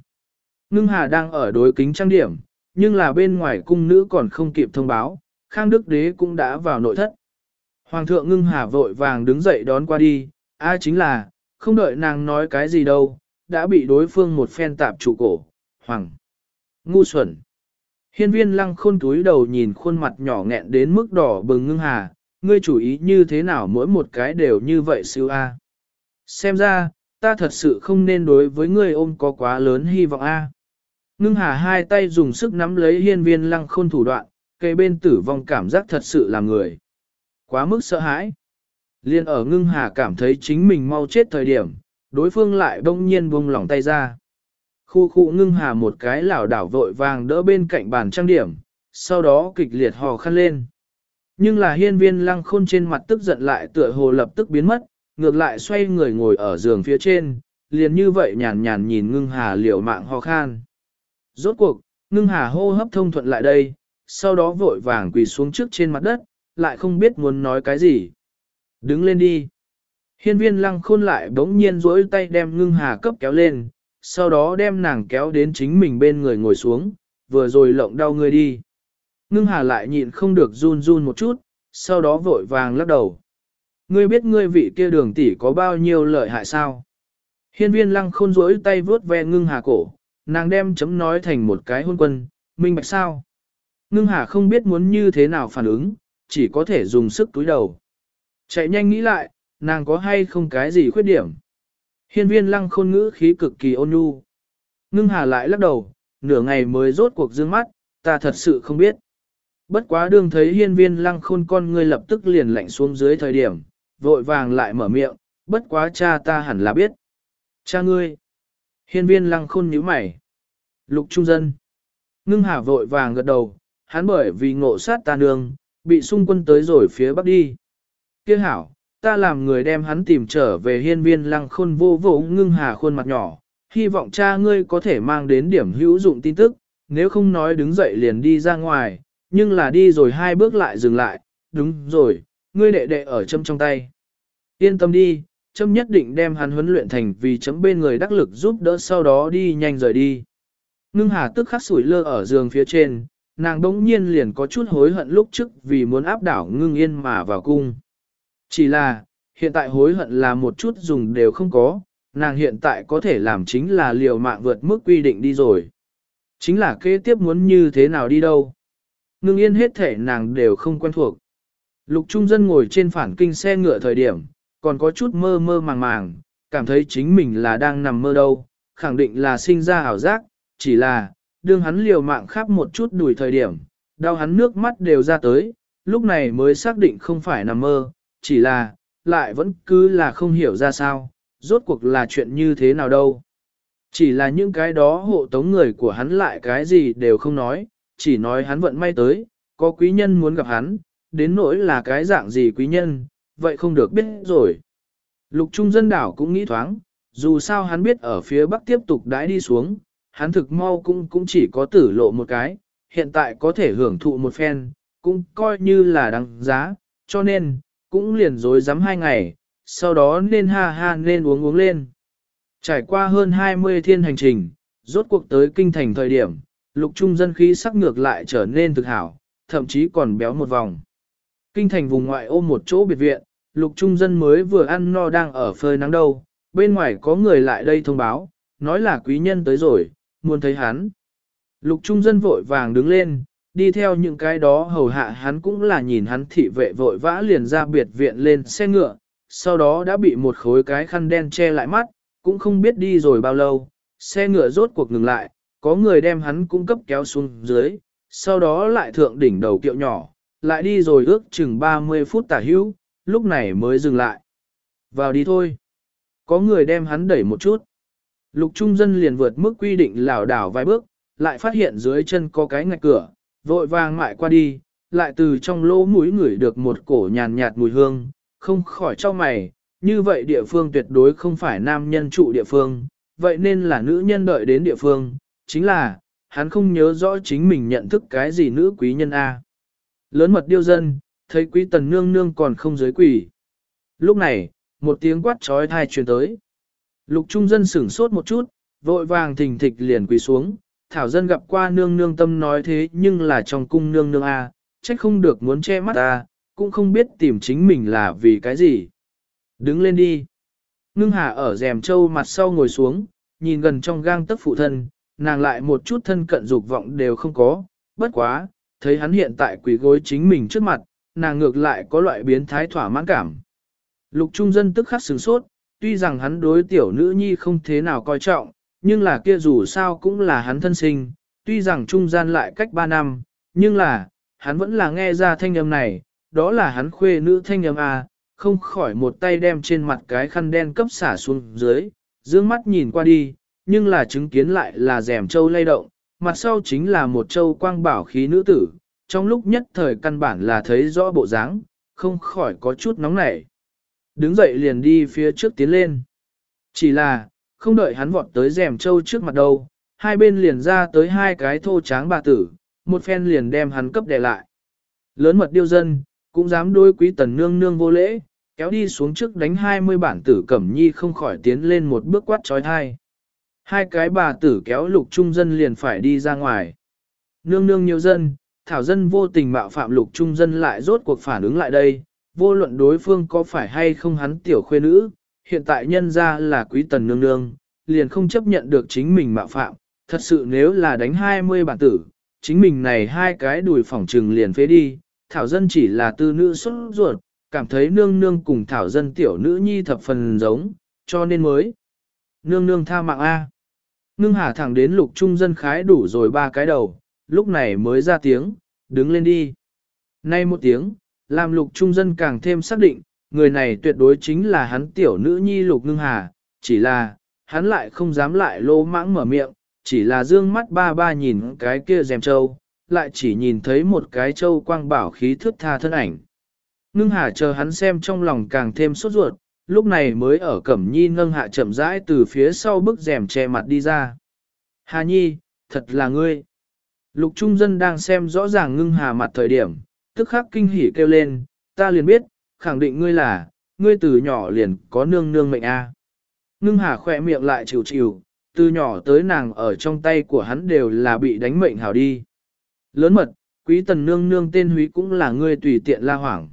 Ngưng Hà đang ở đối kính trang điểm, nhưng là bên ngoài cung nữ còn không kịp thông báo, Khang Đức Đế cũng đã vào nội thất. Hoàng thượng Ngưng Hà vội vàng đứng dậy đón qua đi, A chính là, không đợi nàng nói cái gì đâu, đã bị đối phương một phen tạp trụ cổ, Hoàng. Ngu xuẩn. Hiên viên lăng khôn túi đầu nhìn khuôn mặt nhỏ nghẹn đến mức đỏ bừng Ngưng Hà, ngươi chủ ý như thế nào mỗi một cái đều như vậy siêu A. Xem ra, ta thật sự không nên đối với ngươi ôm có quá lớn hy vọng A. Ngưng hà hai tay dùng sức nắm lấy hiên viên lăng khôn thủ đoạn, cây bên tử vong cảm giác thật sự là người. Quá mức sợ hãi. Liên ở ngưng hà cảm thấy chính mình mau chết thời điểm, đối phương lại bỗng nhiên buông lỏng tay ra. Khu khu ngưng hà một cái lảo đảo vội vàng đỡ bên cạnh bàn trang điểm, sau đó kịch liệt hò khăn lên. Nhưng là hiên viên lăng khôn trên mặt tức giận lại tựa hồ lập tức biến mất, ngược lại xoay người ngồi ở giường phía trên, liền như vậy nhàn nhàn nhìn ngưng hà liều mạng ho khan. Rốt cuộc, ngưng hà hô hấp thông thuận lại đây, sau đó vội vàng quỳ xuống trước trên mặt đất, lại không biết muốn nói cái gì. Đứng lên đi. Hiên viên lăng khôn lại bỗng nhiên rỗi tay đem ngưng hà cấp kéo lên, sau đó đem nàng kéo đến chính mình bên người ngồi xuống, vừa rồi lộng đau người đi. Ngưng hà lại nhịn không được run run một chút, sau đó vội vàng lắc đầu. Ngươi biết ngươi vị kia đường tỷ có bao nhiêu lợi hại sao? Hiên viên lăng khôn rỗi tay vướt ve ngưng hà cổ, nàng đem chấm nói thành một cái hôn quân, minh bạch sao? Ngưng hà không biết muốn như thế nào phản ứng, chỉ có thể dùng sức túi đầu. Chạy nhanh nghĩ lại, nàng có hay không cái gì khuyết điểm? Hiên viên lăng khôn ngữ khí cực kỳ ôn nhu. Ngưng hà lại lắc đầu, nửa ngày mới rốt cuộc dương mắt, ta thật sự không biết. Bất quá đương thấy hiên viên lăng khôn con ngươi lập tức liền lạnh xuống dưới thời điểm, vội vàng lại mở miệng, bất quá cha ta hẳn là biết. Cha ngươi. Hiên viên lăng khôn nhíu mày. Lục trung dân. Ngưng hà vội vàng gật đầu, hắn bởi vì ngộ sát ta nương, bị xung quân tới rồi phía bắc đi. Kia hảo, ta làm người đem hắn tìm trở về hiên viên lăng khôn vô vô ngưng hà khuôn mặt nhỏ, hy vọng cha ngươi có thể mang đến điểm hữu dụng tin tức, nếu không nói đứng dậy liền đi ra ngoài, nhưng là đi rồi hai bước lại dừng lại, đúng rồi, ngươi đệ đệ ở châm trong tay. Yên tâm đi, châm nhất định đem hắn huấn luyện thành vì chấm bên người đắc lực giúp đỡ sau đó đi nhanh rời đi. Ngưng hà tức khắc sủi lơ ở giường phía trên, nàng đống nhiên liền có chút hối hận lúc trước vì muốn áp đảo ngưng yên mà vào cung. Chỉ là, hiện tại hối hận là một chút dùng đều không có, nàng hiện tại có thể làm chính là liều mạng vượt mức quy định đi rồi. Chính là kế tiếp muốn như thế nào đi đâu. Ngưng yên hết thể nàng đều không quen thuộc. Lục trung dân ngồi trên phản kinh xe ngựa thời điểm, còn có chút mơ mơ màng màng, cảm thấy chính mình là đang nằm mơ đâu, khẳng định là sinh ra ảo giác, chỉ là, đương hắn liều mạng khắp một chút đùi thời điểm, đau hắn nước mắt đều ra tới, lúc này mới xác định không phải nằm mơ, chỉ là, lại vẫn cứ là không hiểu ra sao, rốt cuộc là chuyện như thế nào đâu. Chỉ là những cái đó hộ tống người của hắn lại cái gì đều không nói, chỉ nói hắn vận may tới, có quý nhân muốn gặp hắn, đến nỗi là cái dạng gì quý nhân, vậy không được biết rồi. Lục trung dân đảo cũng nghĩ thoáng, dù sao hắn biết ở phía bắc tiếp tục đãi đi xuống, hắn thực mau cũng cũng chỉ có tử lộ một cái, hiện tại có thể hưởng thụ một phen, cũng coi như là đáng giá, cho nên, cũng liền dối dám hai ngày, sau đó nên ha ha nên uống uống lên. Trải qua hơn 20 thiên hành trình, rốt cuộc tới kinh thành thời điểm, lục trung dân khí sắc ngược lại trở nên thực hảo, thậm chí còn béo một vòng. Kinh thành vùng ngoại ô một chỗ biệt viện, lục trung dân mới vừa ăn no đang ở phơi nắng đâu, bên ngoài có người lại đây thông báo, nói là quý nhân tới rồi, muốn thấy hắn. Lục trung dân vội vàng đứng lên, đi theo những cái đó hầu hạ hắn cũng là nhìn hắn thị vệ vội vã liền ra biệt viện lên xe ngựa, sau đó đã bị một khối cái khăn đen che lại mắt, cũng không biết đi rồi bao lâu, xe ngựa rốt cuộc ngừng lại, có người đem hắn cung cấp kéo xuống dưới, sau đó lại thượng đỉnh đầu kiệu nhỏ, lại đi rồi ước chừng 30 phút tả hữu, lúc này mới dừng lại. Vào đi thôi. Có người đem hắn đẩy một chút. Lục trung dân liền vượt mức quy định lảo đảo vài bước, lại phát hiện dưới chân có cái ngạch cửa, vội vàng mại qua đi, lại từ trong lỗ mũi ngửi được một cổ nhàn nhạt mùi hương, không khỏi cho mày, như vậy địa phương tuyệt đối không phải nam nhân trụ địa phương, vậy nên là nữ nhân đợi đến địa phương, chính là, hắn không nhớ rõ chính mình nhận thức cái gì nữ quý nhân A. Lớn mật điêu dân, thấy quý tần nương nương còn không giới quỷ. Lúc này, một tiếng quát trói thai truyền tới. Lục trung dân sửng sốt một chút, vội vàng thình thịch liền quỳ xuống, thảo dân gặp qua nương nương tâm nói thế nhưng là trong cung nương nương A, trách không được muốn che mắt ta, cũng không biết tìm chính mình là vì cái gì. Đứng lên đi. Ngưng hà ở rèm châu mặt sau ngồi xuống, nhìn gần trong gang tấc phụ thân, nàng lại một chút thân cận dục vọng đều không có, bất quá, thấy hắn hiện tại quỳ gối chính mình trước mặt, nàng ngược lại có loại biến thái thỏa mãn cảm. Lục trung dân tức khắc sửng sốt, tuy rằng hắn đối tiểu nữ nhi không thế nào coi trọng, nhưng là kia dù sao cũng là hắn thân sinh, tuy rằng trung gian lại cách 3 năm, nhưng là, hắn vẫn là nghe ra thanh âm này, đó là hắn khuê nữ thanh âm A, không khỏi một tay đem trên mặt cái khăn đen cấp xả xuống dưới, dương mắt nhìn qua đi, nhưng là chứng kiến lại là rèm châu lay động, mặt sau chính là một châu quang bảo khí nữ tử, trong lúc nhất thời căn bản là thấy rõ bộ dáng, không khỏi có chút nóng nảy. Đứng dậy liền đi phía trước tiến lên. Chỉ là, không đợi hắn vọt tới rèm châu trước mặt đâu, hai bên liền ra tới hai cái thô tráng bà tử, một phen liền đem hắn cấp đè lại. Lớn mật điêu dân, cũng dám đôi quý tần nương nương vô lễ, kéo đi xuống trước đánh 20 bản tử cẩm nhi không khỏi tiến lên một bước quát trói thai. Hai cái bà tử kéo lục trung dân liền phải đi ra ngoài. Nương nương nhiều dân, thảo dân vô tình mạo phạm lục trung dân lại rốt cuộc phản ứng lại đây, vô luận đối phương có phải hay không hắn tiểu khuê nữ, hiện tại nhân ra là quý tần nương nương, liền không chấp nhận được chính mình mạo phạm, thật sự nếu là đánh 20 bản tử, chính mình này hai cái đùi phỏng trừng liền phế đi, thảo dân chỉ là tư nữ xuất ruột, cảm thấy nương nương cùng thảo dân tiểu nữ nhi thập phần giống, cho nên mới. Nương nương tha mạng A. Ngưng hà thẳng đến lục trung dân khái đủ rồi ba cái đầu, lúc này mới ra tiếng, đứng lên đi. Nay một tiếng, làm lục trung dân càng thêm xác định, người này tuyệt đối chính là hắn tiểu nữ nhi lục ngưng hà, chỉ là, hắn lại không dám lại lô mãng mở miệng, chỉ là dương mắt ba ba nhìn cái kia dèm trâu, lại chỉ nhìn thấy một cái trâu quang bảo khí thước tha thân ảnh. Ngưng hà chờ hắn xem trong lòng càng thêm sốt ruột, lúc này mới ở cẩm nhi nâng hạ chậm rãi từ phía sau bức rèm che mặt đi ra. Hà nhi, thật là ngươi. Lục trung dân đang xem rõ ràng ngưng hà mặt thời điểm, tức khắc kinh hỉ kêu lên, ta liền biết, khẳng định ngươi là, ngươi từ nhỏ liền có nương nương mệnh a. Ngưng hà khỏe miệng lại chịu chịu, từ nhỏ tới nàng ở trong tay của hắn đều là bị đánh mệnh hảo đi. Lớn mật, quý tần nương nương tên húy cũng là ngươi tùy tiện la hoảng.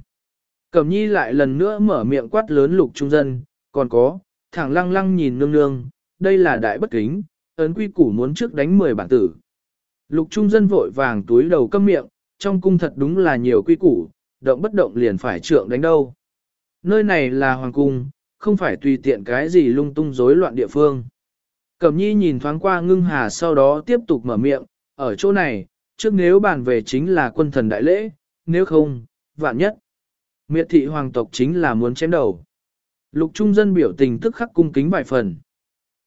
Cẩm nhi lại lần nữa mở miệng quát lớn lục trung dân, còn có, thẳng lăng lăng nhìn nương nương, đây là đại bất kính, ấn quy củ muốn trước đánh 10 bản tử. Lục trung dân vội vàng túi đầu câm miệng, trong cung thật đúng là nhiều quy củ, động bất động liền phải trượng đánh đâu. Nơi này là hoàng cung, không phải tùy tiện cái gì lung tung rối loạn địa phương. Cẩm nhi nhìn thoáng qua ngưng hà sau đó tiếp tục mở miệng, ở chỗ này, trước nếu bàn về chính là quân thần đại lễ, nếu không, vạn nhất. Miệt thị hoàng tộc chính là muốn chém đầu. Lục trung dân biểu tình tức khắc cung kính vài phần.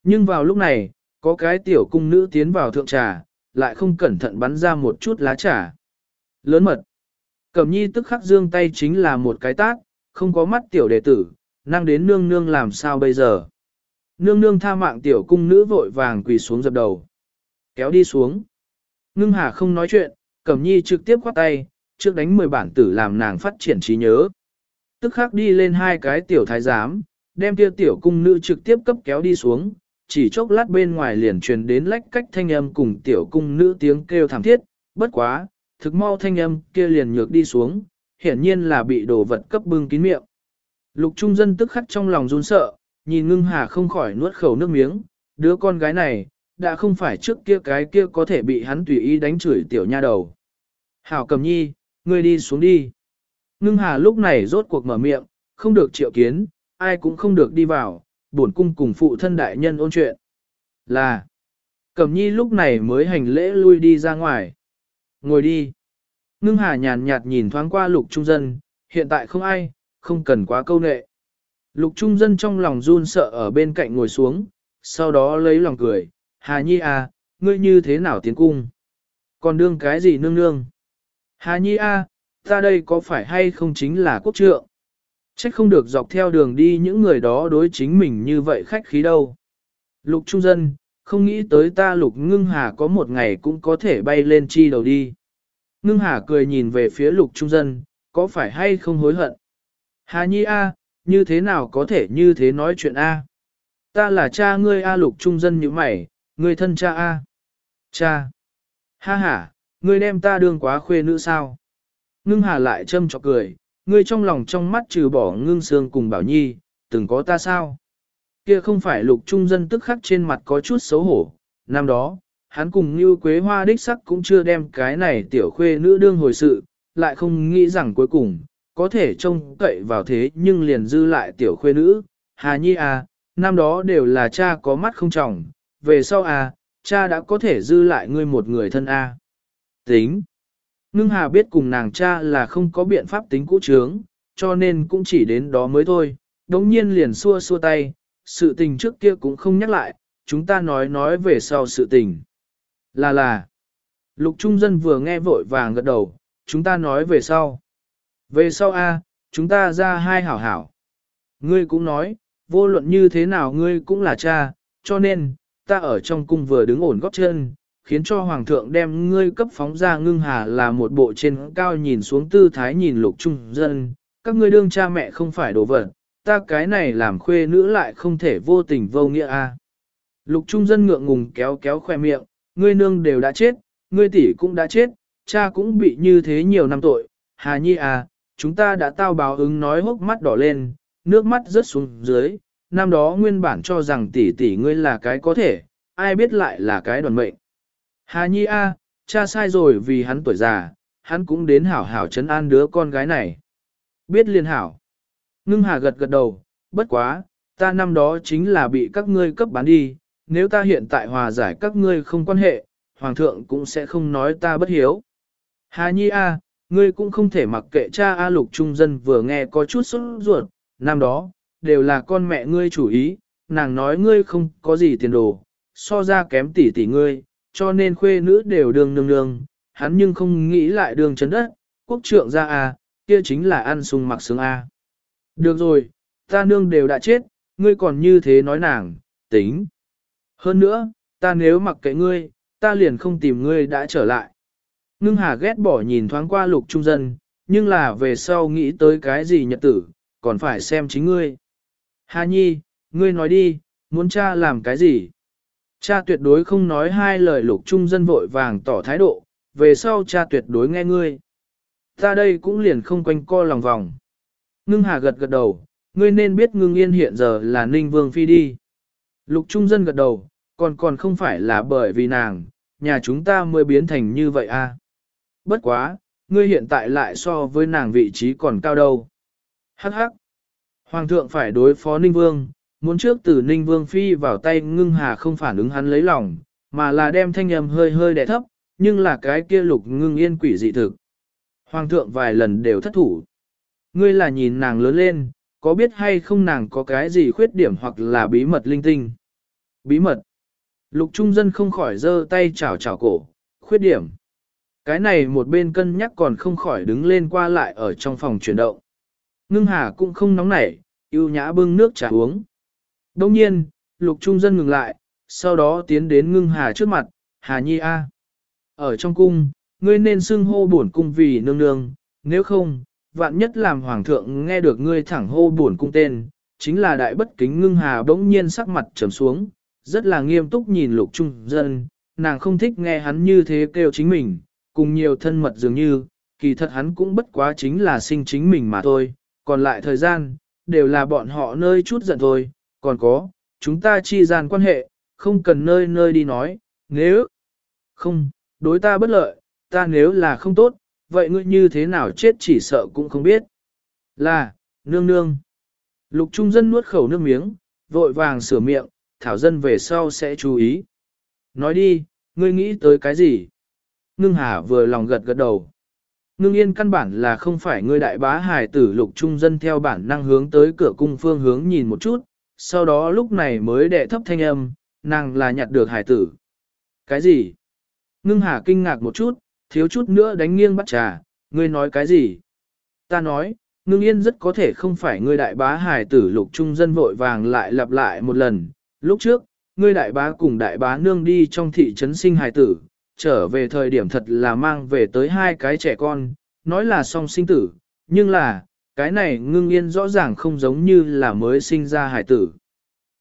Nhưng vào lúc này, có cái tiểu cung nữ tiến vào thượng trà, lại không cẩn thận bắn ra một chút lá trà. Lớn mật. Cẩm nhi tức khắc dương tay chính là một cái tác, không có mắt tiểu đệ tử, năng đến nương nương làm sao bây giờ. Nương nương tha mạng tiểu cung nữ vội vàng quỳ xuống dập đầu. Kéo đi xuống. Ngưng hà không nói chuyện, Cẩm nhi trực tiếp khoát tay, trước đánh 10 bản tử làm nàng phát triển trí nhớ. Tức khắc đi lên hai cái tiểu thái giám, đem kia tiểu cung nữ trực tiếp cấp kéo đi xuống, chỉ chốc lát bên ngoài liền truyền đến lách cách thanh âm cùng tiểu cung nữ tiếng kêu thảm thiết, bất quá, thực mau thanh âm kia liền nhược đi xuống, hiển nhiên là bị đồ vật cấp bưng kín miệng. Lục trung dân tức khắc trong lòng run sợ, nhìn ngưng hà không khỏi nuốt khẩu nước miếng, đứa con gái này, đã không phải trước kia cái kia có thể bị hắn tùy ý đánh chửi tiểu nha đầu. Hảo cầm nhi, ngươi đi xuống đi. Ngưng hà lúc này rốt cuộc mở miệng, không được triệu kiến, ai cũng không được đi vào, bổn cung cùng phụ thân đại nhân ôn chuyện. Là, Cẩm nhi lúc này mới hành lễ lui đi ra ngoài. Ngồi đi. Ngưng hà nhàn nhạt nhìn thoáng qua lục trung dân, hiện tại không ai, không cần quá câu nệ. Lục trung dân trong lòng run sợ ở bên cạnh ngồi xuống, sau đó lấy lòng cười, Hà Nhi à, ngươi như thế nào tiến cung? Còn đương cái gì nương nương? Hà Nhi à, ta đây có phải hay không chính là quốc trượng? Trách không được dọc theo đường đi những người đó đối chính mình như vậy khách khí đâu. Lục trung dân, không nghĩ tới ta lục ngưng hà có một ngày cũng có thể bay lên chi đầu đi. Ngưng hà cười nhìn về phía lục trung dân, có phải hay không hối hận? Hà nhi a, như thế nào có thể như thế nói chuyện a? Ta là cha ngươi a lục trung dân như mày, ngươi thân cha a. Cha. Ha ha, ngươi đem ta đương quá khuê nữ sao? Ngưng hà lại châm chọc cười, ngươi trong lòng trong mắt trừ bỏ ngưng sương cùng bảo nhi, từng có ta sao? Kia không phải lục trung dân tức khắc trên mặt có chút xấu hổ, năm đó, hắn cùng như quế hoa đích sắc cũng chưa đem cái này tiểu khuê nữ đương hồi sự, lại không nghĩ rằng cuối cùng, có thể trông cậy vào thế nhưng liền dư lại tiểu khuê nữ, Hà Nhi à, năm đó đều là cha có mắt không trọng, về sau à, cha đã có thể dư lại ngươi một người thân. À. Tính. Ngưng Hà biết cùng nàng cha là không có biện pháp tính cũ trướng, cho nên cũng chỉ đến đó mới thôi, đống nhiên liền xua xua tay, sự tình trước kia cũng không nhắc lại, chúng ta nói nói về sau sự tình. Là là, lục trung dân vừa nghe vội vàng gật đầu, chúng ta nói về sau. Về sau a, chúng ta ra hai hảo hảo. Ngươi cũng nói, vô luận như thế nào ngươi cũng là cha, cho nên, ta ở trong cung vừa đứng ổn góp chân, khiến cho hoàng thượng đem ngươi cấp phóng ra ngưng hà là một bộ trên cao nhìn xuống tư thái nhìn lục trung dân, các ngươi đương cha mẹ không phải đồ vật, ta cái này làm khuê nữ lại không thể vô tình vô nghĩa a. Lục trung dân ngượng ngùng kéo kéo khoe miệng, ngươi nương đều đã chết, ngươi tỷ cũng đã chết, cha cũng bị như thế nhiều năm tội, Hà Nhi à, chúng ta đã tao báo ứng nói hốc mắt đỏ lên, nước mắt rớt xuống dưới, năm đó nguyên bản cho rằng tỷ tỷ ngươi là cái có thể, ai biết lại là cái đoàn mệnh. Hà Nhi a, cha sai rồi vì hắn tuổi già, hắn cũng đến hảo hảo chấn an đứa con gái này. Biết liên hảo. Ngưng Hà gật gật đầu, bất quá, ta năm đó chính là bị các ngươi cấp bán đi, nếu ta hiện tại hòa giải các ngươi không quan hệ, hoàng thượng cũng sẽ không nói ta bất hiếu. Hà Nhi A, ngươi cũng không thể mặc kệ cha A lục trung dân vừa nghe có chút sốt ruột, năm đó, đều là con mẹ ngươi chủ ý, nàng nói ngươi không có gì tiền đồ, so ra kém tỷ tỷ ngươi, cho nên khuê nữ đều đường nương nương, hắn nhưng không nghĩ lại đường chấn đất, quốc trượng ra A, kia chính là ăn sung mặc sướng A. Được rồi, ta nương đều đã chết, ngươi còn như thế nói nàng, tính. Hơn nữa, ta nếu mặc kệ ngươi, ta liền không tìm ngươi đã trở lại. Ngưng hà ghét bỏ nhìn thoáng qua lục trung dân, nhưng là về sau nghĩ tới cái gì nhật tử, còn phải xem chính ngươi. Hà nhi, ngươi nói đi, muốn cha làm cái gì? Cha tuyệt đối không nói hai lời lục trung dân vội vàng tỏ thái độ, về sau cha tuyệt đối nghe ngươi. Ta đây cũng liền không quanh co lòng vòng. Ngưng hà gật gật đầu, ngươi nên biết ngưng yên hiện giờ là ninh vương phi đi. Lục trung dân gật đầu, còn còn không phải là bởi vì nàng, nhà chúng ta mới biến thành như vậy a. À? Bất quá, ngươi hiện tại lại so với nàng vị trí còn cao đâu. Hắc hắc. Hoàng thượng phải đối phó Ninh Vương, muốn trước từ Ninh Vương phi vào tay ngưng hà không phản ứng hắn lấy lòng, mà là đem thanh âm hơi hơi đè thấp, nhưng là cái kia lục ngưng yên quỷ dị thực. Hoàng thượng vài lần đều thất thủ. Ngươi là nhìn nàng lớn lên, có biết hay không nàng có cái gì khuyết điểm hoặc là bí mật linh tinh. Bí mật. Lục trung dân không khỏi giơ tay chảo chảo cổ, khuyết điểm. Cái này một bên cân nhắc còn không khỏi đứng lên qua lại ở trong phòng chuyển động. Ngưng hà cũng không nóng nảy, yêu nhã bưng nước trà uống. Đông nhiên, lục trung dân ngừng lại, sau đó tiến đến ngưng hà trước mặt, hà nhi a. Ở trong cung, ngươi nên xưng hô bổn cung vì nương nương, nếu không, vạn nhất làm hoàng thượng nghe được ngươi thẳng hô buồn cung tên, chính là đại bất kính ngưng hà bỗng nhiên sắc mặt trầm xuống, rất là nghiêm túc nhìn lục trung dân, nàng không thích nghe hắn như thế kêu chính mình, cùng nhiều thân mật dường như, kỳ thật hắn cũng bất quá chính là sinh chính mình mà thôi, còn lại thời gian, đều là bọn họ nơi chút giận thôi, còn có, chúng ta chi gian quan hệ, không cần nơi nơi đi nói, nếu không, đối ta bất lợi, ta nếu là không tốt, vậy ngươi như thế nào chết chỉ sợ cũng không biết. Là, nương nương. Lục trung dân nuốt khẩu nước miếng, vội vàng sửa miệng, thảo dân về sau sẽ chú ý. Nói đi, ngươi nghĩ tới cái gì? Ngưng hà vừa lòng gật gật đầu. Ngưng yên căn bản là không phải ngươi đại bá hải tử lục trung dân theo bản năng hướng tới cửa cung phương hướng nhìn một chút, sau đó lúc này mới đệ thấp thanh âm, nàng là nhặt được hải tử. Cái gì? Ngưng hà kinh ngạc một chút, thiếu chút nữa đánh nghiêng bắt trà, ngươi nói cái gì? Ta nói, ngưng yên rất có thể không phải ngươi đại bá hải tử lục trung dân vội vàng lại lặp lại một lần. Lúc trước, ngươi đại bá cùng đại bá nương đi trong thị trấn sinh hải tử, trở về thời điểm thật là mang về tới hai cái trẻ con, nói là song sinh tử, nhưng là, cái này ngưng yên rõ ràng không giống như là mới sinh ra hải tử.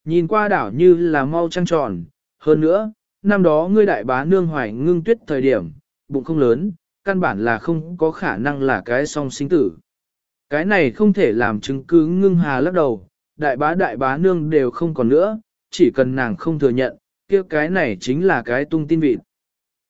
Nhìn qua đảo như là mau trăng tròn, hơn nữa, năm đó ngươi đại bá nương hoài ngưng tuyết thời điểm, bụng không lớn, căn bản là không có khả năng là cái song sinh tử. Cái này không thể làm chứng cứ ngưng hà lắc đầu, đại bá đại bá nương đều không còn nữa, chỉ cần nàng không thừa nhận, kia cái này chính là cái tung tin vịt.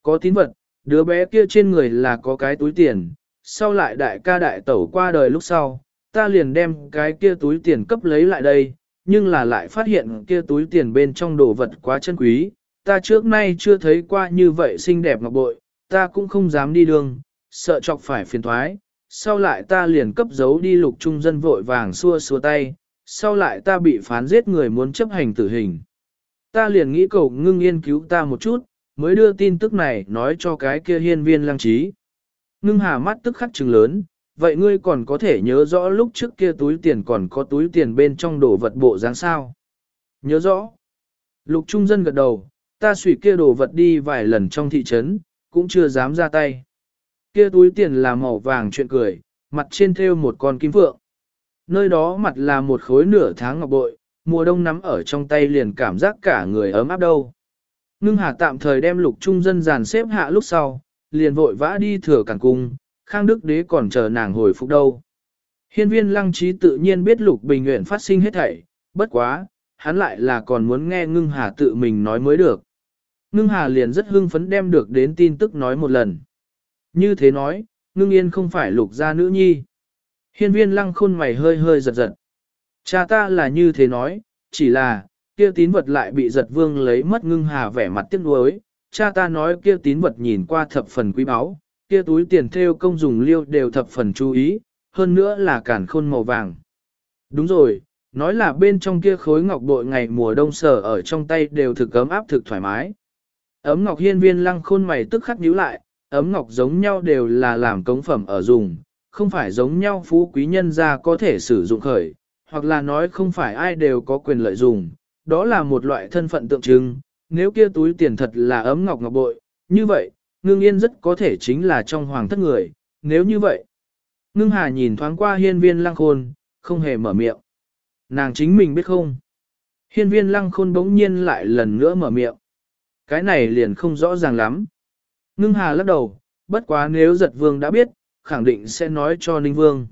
Có tín vật, đứa bé kia trên người là có cái túi tiền, sau lại đại ca đại tẩu qua đời lúc sau, ta liền đem cái kia túi tiền cấp lấy lại đây, nhưng là lại phát hiện kia túi tiền bên trong đồ vật quá chân quý, ta trước nay chưa thấy qua như vậy xinh đẹp ngọc bội, ta cũng không dám đi đường, sợ chọc phải phiền thoái, sau lại ta liền cấp giấu đi lục trung dân vội vàng xua xua tay, sau lại ta bị phán giết người muốn chấp hành tử hình. Ta liền nghĩ cầu ngưng yên cứu ta một chút, mới đưa tin tức này nói cho cái kia hiên viên lăng trí. Ngưng hà mắt tức khắc trừng lớn, vậy ngươi còn có thể nhớ rõ lúc trước kia túi tiền còn có túi tiền bên trong đồ vật bộ dáng sao? Nhớ rõ. Lục trung dân gật đầu, ta suy kia đồ vật đi vài lần trong thị trấn, cũng chưa dám ra tay. Kia túi tiền là màu vàng chuyện cười, mặt trên thêu một con kim phượng. Nơi đó mặt là một khối nửa tháng ngọc bội, mùa đông nắm ở trong tay liền cảm giác cả người ấm áp đâu. Ngưng hà tạm thời đem lục trung dân dàn xếp hạ lúc sau, liền vội vã đi thừa cản cung, khang đức đế còn chờ nàng hồi phục đâu. Hiên viên lăng trí tự nhiên biết lục bình nguyện phát sinh hết thảy, bất quá, hắn lại là còn muốn nghe ngưng hà tự mình nói mới được. Ngưng hà liền rất hưng phấn đem được đến tin tức nói một lần. Như thế nói, ngưng yên không phải lục gia nữ nhi. Hiên viên lăng khôn mày hơi hơi giật giật. Cha ta là như thế nói, chỉ là, kia tín vật lại bị giật vương lấy mất ngưng hà vẻ mặt tiếc nuối. Cha ta nói kia tín vật nhìn qua thập phần quý báu, kia túi tiền theo công dùng liêu đều thập phần chú ý, hơn nữa là cản khôn màu vàng. Đúng rồi, nói là bên trong kia khối ngọc bội ngày mùa đông sở ở trong tay đều thực ấm áp thực thoải mái. Ấm ngọc hiên viên lăng khôn mày tức khắc nhíu lại, ấm ngọc giống nhau đều là làm cống phẩm ở dùng, không phải giống nhau phú quý nhân gia có thể sử dụng khởi, hoặc là nói không phải ai đều có quyền lợi dùng, đó là một loại thân phận tượng trưng, nếu kia túi tiền thật là ấm ngọc ngọc bội, như vậy, ngưng yên rất có thể chính là trong hoàng thất người, nếu như vậy. Ngưng hà nhìn thoáng qua hiên viên lăng khôn, không hề mở miệng. Nàng chính mình biết không? Hiên viên lăng khôn bỗng nhiên lại lần nữa mở miệng. Cái này liền không rõ ràng lắm. Ngưng hà lắc đầu, bất quá nếu giật vương đã biết, khẳng định sẽ nói cho ninh vương.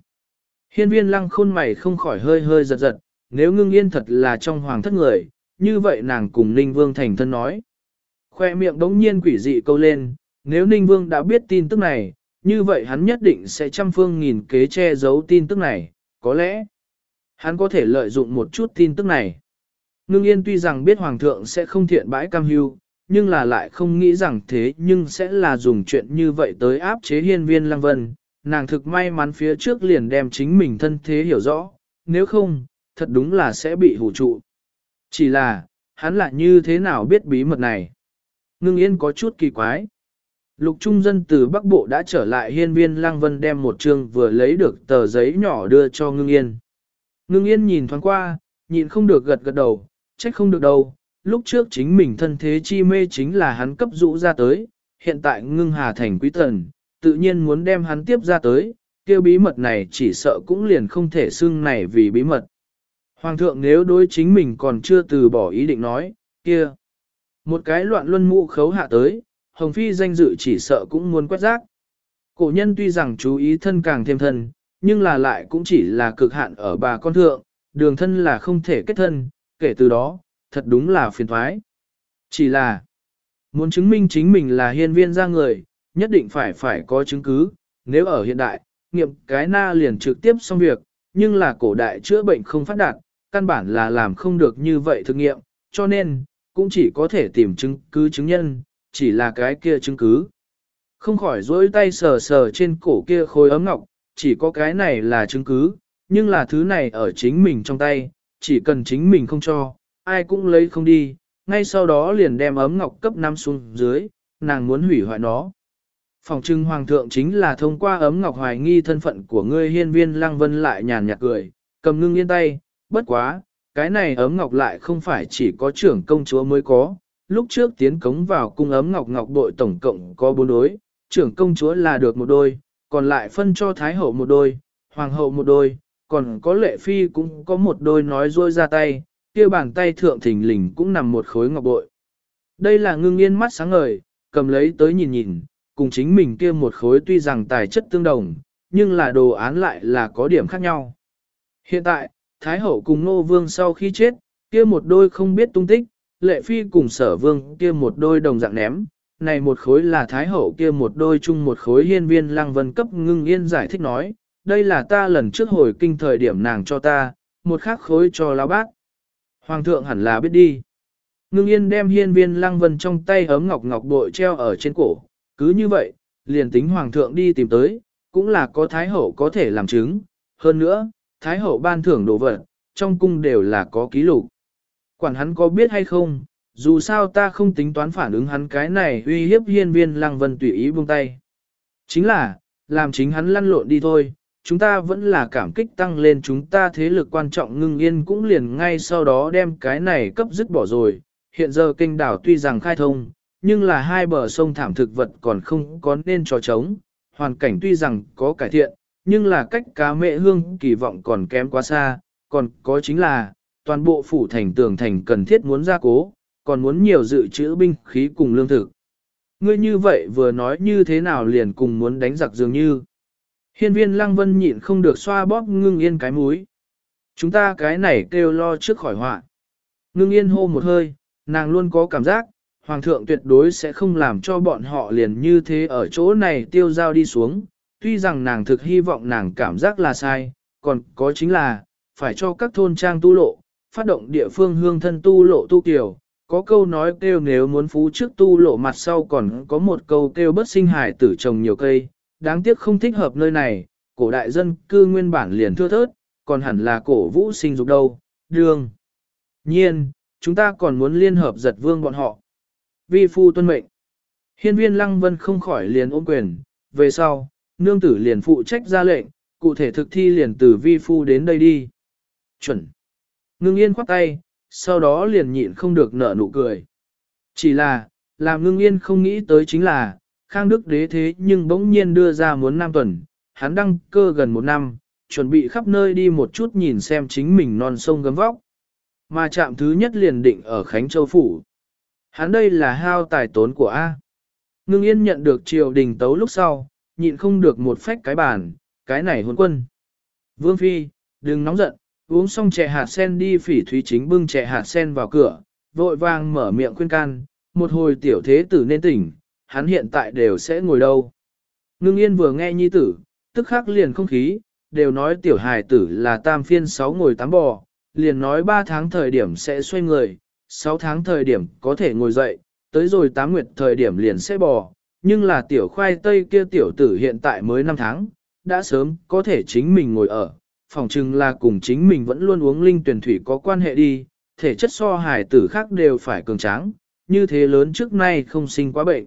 Hiên viên lăng khôn mày không khỏi hơi hơi giật giật, nếu ngưng yên thật là trong hoàng thất người, như vậy nàng cùng ninh vương thành thân nói. Khoe miệng đống nhiên quỷ dị câu lên, nếu ninh vương đã biết tin tức này, như vậy hắn nhất định sẽ trăm phương nghìn kế che giấu tin tức này, có lẽ. Hắn có thể lợi dụng một chút tin tức này. Ngưng yên tuy rằng biết hoàng thượng sẽ không thiện bãi cam hưu, nhưng là lại không nghĩ rằng thế nhưng sẽ là dùng chuyện như vậy tới áp chế hiên viên lăng vân. Nàng thực may mắn phía trước liền đem chính mình thân thế hiểu rõ, nếu không, thật đúng là sẽ bị hủ trụ. Chỉ là, hắn lại như thế nào biết bí mật này? Ngưng yên có chút kỳ quái. Lục trung dân từ Bắc Bộ đã trở lại hiên viên Lăng Vân đem một chương vừa lấy được tờ giấy nhỏ đưa cho ngưng yên. Ngưng yên nhìn thoáng qua, nhìn không được gật gật đầu, trách không được đâu. Lúc trước chính mình thân thế chi mê chính là hắn cấp rũ ra tới, hiện tại ngưng hà thành quý thần, tự nhiên muốn đem hắn tiếp ra tới, kêu bí mật này chỉ sợ cũng liền không thể xưng này vì bí mật. Hoàng thượng nếu đối chính mình còn chưa từ bỏ ý định nói, kia. Một cái loạn luân mũ khấu hạ tới, Hồng Phi danh dự chỉ sợ cũng muốn quét rác. Cổ nhân tuy rằng chú ý thân càng thêm thân, nhưng là lại cũng chỉ là cực hạn ở bà con thượng, đường thân là không thể kết thân, kể từ đó, thật đúng là phiền thoái. Chỉ là, muốn chứng minh chính mình là hiên viên ra người, nhất định phải phải có chứng cứ, nếu ở hiện đại, nghiệm cái na liền trực tiếp xong việc, nhưng là cổ đại chữa bệnh không phát đạt, căn bản là làm không được như vậy thực nghiệm, cho nên, cũng chỉ có thể tìm chứng cứ chứng nhân, chỉ là cái kia chứng cứ. Không khỏi dối tay sờ sờ trên cổ kia khối ấm ngọc, chỉ có cái này là chứng cứ, nhưng là thứ này ở chính mình trong tay, chỉ cần chính mình không cho, ai cũng lấy không đi, ngay sau đó liền đem ấm ngọc cấp 5 xuống dưới, nàng muốn hủy hoại nó. Phòng trưng hoàng thượng chính là thông qua ấm ngọc hoài nghi thân phận của ngươi hiên viên lăng vân lại nhàn nhạt cười, cầm ngưng yên tay, bất quá, cái này ấm ngọc lại không phải chỉ có trưởng công chúa mới có, lúc trước tiến cống vào cung ấm ngọc ngọc đội tổng cộng có bốn đôi, trưởng công chúa là được một đôi, còn lại phân cho thái hậu một đôi, hoàng hậu một đôi, còn có lệ phi cũng có một đôi nói rôi ra tay, kia bàn tay thượng thình lình cũng nằm một khối ngọc bội. Đây là ngưng yên mắt sáng ngời, cầm lấy tới nhìn nhìn, cùng chính mình kia một khối tuy rằng tài chất tương đồng, nhưng là đồ án lại là có điểm khác nhau. Hiện tại, Thái hậu cùng Nô Vương sau khi chết, kia một đôi không biết tung tích, lệ phi cùng sở vương kia một đôi đồng dạng ném, này một khối là Thái hậu kia một đôi chung một khối hiên viên lăng vân cấp ngưng yên giải thích nói, đây là ta lần trước hồi kinh thời điểm nàng cho ta, một khác khối cho lão bác. Hoàng thượng hẳn là biết đi. Ngưng yên đem hiên viên lăng vân trong tay ấm ngọc ngọc bội treo ở trên cổ, cứ như vậy, liền tính hoàng thượng đi tìm tới, cũng là có thái hậu có thể làm chứng. Hơn nữa, thái hậu ban thưởng đồ vật, trong cung đều là có ký lục. Quản hắn có biết hay không, dù sao ta không tính toán phản ứng hắn cái này uy hiếp hiên viên lăng vân tùy ý buông tay. Chính là, làm chính hắn lăn lộn đi thôi, chúng ta vẫn là cảm kích tăng lên chúng ta thế lực quan trọng ngưng yên cũng liền ngay sau đó đem cái này cấp dứt bỏ rồi. Hiện giờ kênh đảo tuy rằng khai thông, nhưng là hai bờ sông thảm thực vật còn không có nên trò trống, hoàn cảnh tuy rằng có cải thiện, nhưng là cách cá mẹ hương kỳ vọng còn kém quá xa, còn có chính là, toàn bộ phủ thành tường thành cần thiết muốn gia cố, còn muốn nhiều dự trữ binh khí cùng lương thực. Ngươi như vậy vừa nói như thế nào liền cùng muốn đánh giặc dường như. Hiên viên lăng vân nhịn không được xoa bóp ngưng yên cái mũi. Chúng ta cái này kêu lo trước khỏi họa. Ngưng yên hô một hơi, nàng luôn có cảm giác, hoàng thượng tuyệt đối sẽ không làm cho bọn họ liền như thế ở chỗ này tiêu giao đi xuống. Tuy rằng nàng thực hy vọng nàng cảm giác là sai, còn có chính là, phải cho các thôn trang tu lộ, phát động địa phương hương thân tu lộ tu kiểu. Có câu nói kêu nếu muốn phú trước tu lộ mặt sau còn có một câu kêu bất sinh hải tử trồng nhiều cây, đáng tiếc không thích hợp nơi này, cổ đại dân cư nguyên bản liền thưa thớt, còn hẳn là cổ vũ sinh dục đâu, đương. Nhiên, chúng ta còn muốn liên hợp giật vương bọn họ. Vi phu tuân mệnh. Hiên viên lăng vân không khỏi liền ôm quyền, về sau, nương tử liền phụ trách ra lệnh, cụ thể thực thi liền từ vi phu đến đây đi. Chuẩn. Ngưng yên khoác tay, sau đó liền nhịn không được nở nụ cười. Chỉ là, làm ngưng yên không nghĩ tới chính là, Khang Đức đế thế nhưng bỗng nhiên đưa ra muốn năm tuần, hắn đăng cơ gần một năm, chuẩn bị khắp nơi đi một chút nhìn xem chính mình non sông gấm vóc. Mà chạm thứ nhất liền định ở Khánh Châu Phủ. Hắn đây là hao tài tốn của A. Ngưng yên nhận được triều đình tấu lúc sau, nhịn không được một phách cái bàn, cái này hôn quân. Vương Phi, đừng nóng giận, uống xong chè hạt sen đi phỉ thúy chính bưng chè hạt sen vào cửa, vội vàng mở miệng khuyên can, một hồi tiểu thế tử nên tỉnh, hắn hiện tại đều sẽ ngồi đâu. Ngưng yên vừa nghe nhi tử, tức khắc liền không khí, đều nói tiểu hài tử là tam phiên sáu ngồi tám bò, liền nói ba tháng thời điểm sẽ xoay người, sáu tháng thời điểm có thể ngồi dậy, tới rồi tám nguyệt thời điểm liền sẽ bò, nhưng là tiểu khoai tây kia tiểu tử hiện tại mới năm tháng, đã sớm có thể chính mình ngồi ở, phòng chừng là cùng chính mình vẫn luôn uống linh tuyển thủy có quan hệ đi, thể chất so hài tử khác đều phải cường tráng, như thế lớn trước nay không sinh quá bệnh.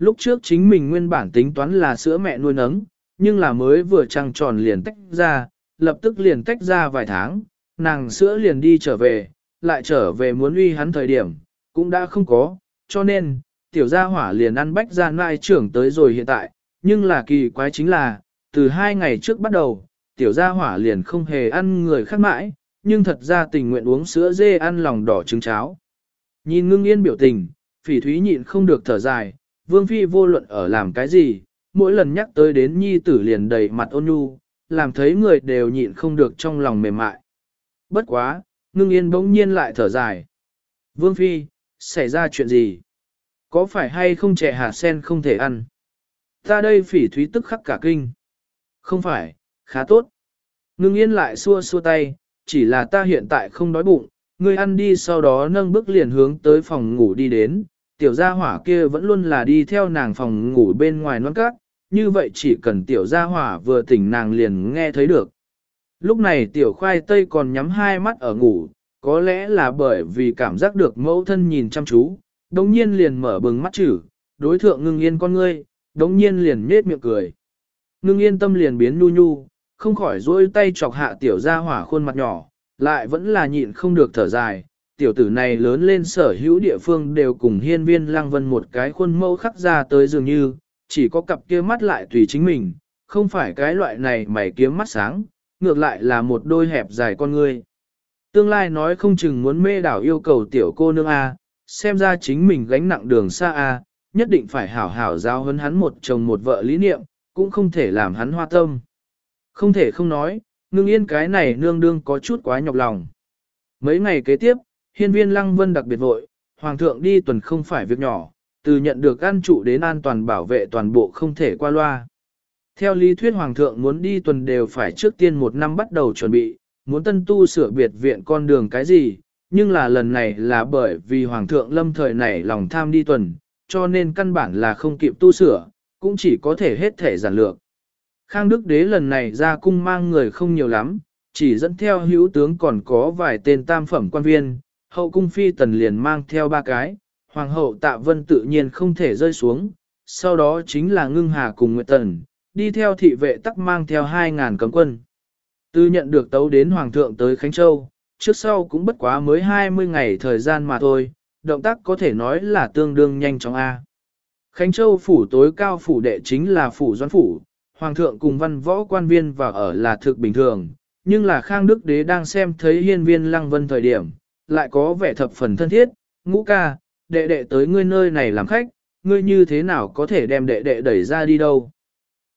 Lúc trước chính mình nguyên bản tính toán là sữa mẹ nuôi nấng, nhưng là mới vừa trăng tròn liền tách ra, lập tức liền tách ra vài tháng, nàng sữa liền đi trở về, lại trở về muốn uy hắn thời điểm, cũng đã không có, cho nên, tiểu gia hỏa liền ăn bách ra nai trưởng tới rồi hiện tại, nhưng là kỳ quái chính là, từ hai ngày trước bắt đầu, tiểu gia hỏa liền không hề ăn người khác mãi, nhưng thật ra tình nguyện uống sữa dê ăn lòng đỏ trứng cháo. Nhìn ngưng yên biểu tình, phỉ thúy nhịn không được thở dài, vương phi vô luận ở làm cái gì, mỗi lần nhắc tới đến nhi tử liền đầy mặt ôn nhu, làm thấy người đều nhịn không được trong lòng mềm mại. Bất quá, ngưng yên bỗng nhiên lại thở dài. Vương phi, xảy ra chuyện gì? Có phải hay không trẻ hạt sen không thể ăn? Ta đây phỉ thúy tức khắc cả kinh. Không phải, khá tốt. Ngưng yên lại xua xua tay, chỉ là ta hiện tại không đói bụng, ngươi ăn đi sau đó nâng bước liền hướng tới phòng ngủ đi đến, tiểu gia hỏa kia vẫn luôn là đi theo nàng phòng ngủ bên ngoài non cát, như vậy chỉ cần tiểu gia hỏa vừa tỉnh nàng liền nghe thấy được. Lúc này tiểu khoai tây còn nhắm hai mắt ở ngủ, có lẽ là bởi vì cảm giác được mẫu thân nhìn chăm chú, đống nhiên liền mở bừng mắt chữ, đối thượng ngưng yên con ngươi, đống nhiên liền nết miệng cười. Ngưng yên tâm liền biến nhu nhu, không khỏi dối tay chọc hạ tiểu gia hỏa khuôn mặt nhỏ, lại vẫn là nhịn không được thở dài. Tiểu tử này lớn lên sở hữu địa phương đều cùng hiên viên lăng vân một cái khuôn mẫu khắc ra tới dường như, chỉ có cặp kia mắt lại tùy chính mình, không phải cái loại này mày kiếm mắt sáng, ngược lại là một đôi hẹp dài con ngươi. Tương lai nói không chừng muốn mê đảo yêu cầu tiểu cô nương A, xem ra chính mình gánh nặng đường xa A, nhất định phải hảo hảo giao hấn hắn một chồng một vợ lý niệm, cũng không thể làm hắn hoa tâm. Không thể không nói, ngưng yên cái này nương đương có chút quá nhọc lòng. Mấy ngày kế tiếp, hiên viên lăng vân đặc biệt vội, hoàng thượng đi tuần không phải việc nhỏ, từ nhận được an trụ đến an toàn bảo vệ toàn bộ không thể qua loa. Theo lý thuyết hoàng thượng muốn đi tuần đều phải trước tiên một năm bắt đầu chuẩn bị, muốn tân tu sửa biệt viện con đường cái gì, nhưng là lần này là bởi vì hoàng thượng lâm thời này lòng tham đi tuần, cho nên căn bản là không kịp tu sửa, cũng chỉ có thể hết thể giản lược. Khang Đức Đế lần này ra cung mang người không nhiều lắm, chỉ dẫn theo hữu tướng còn có vài tên tam phẩm quan viên, hậu cung phi tần liền mang theo ba cái, hoàng hậu tạ vân tự nhiên không thể rơi xuống, sau đó chính là ngưng hà cùng nguyệt tần, đi theo thị vệ tắc mang theo 2.000 cấm quân. Từ nhận được tấu đến hoàng thượng tới Khánh Châu, trước sau cũng bất quá mới 20 ngày thời gian mà thôi, động tác có thể nói là tương đương nhanh chóng A. Khánh Châu phủ tối cao phủ đệ chính là phủ doan phủ, hoàng thượng cùng văn võ quan viên vào ở là thực bình thường, nhưng là Khang Đức Đế đang xem thấy hiên viên lăng vân thời điểm, lại có vẻ thập phần thân thiết, ngũ ca, đệ đệ tới ngươi nơi này làm khách, ngươi như thế nào có thể đem đệ đệ đẩy ra đi đâu.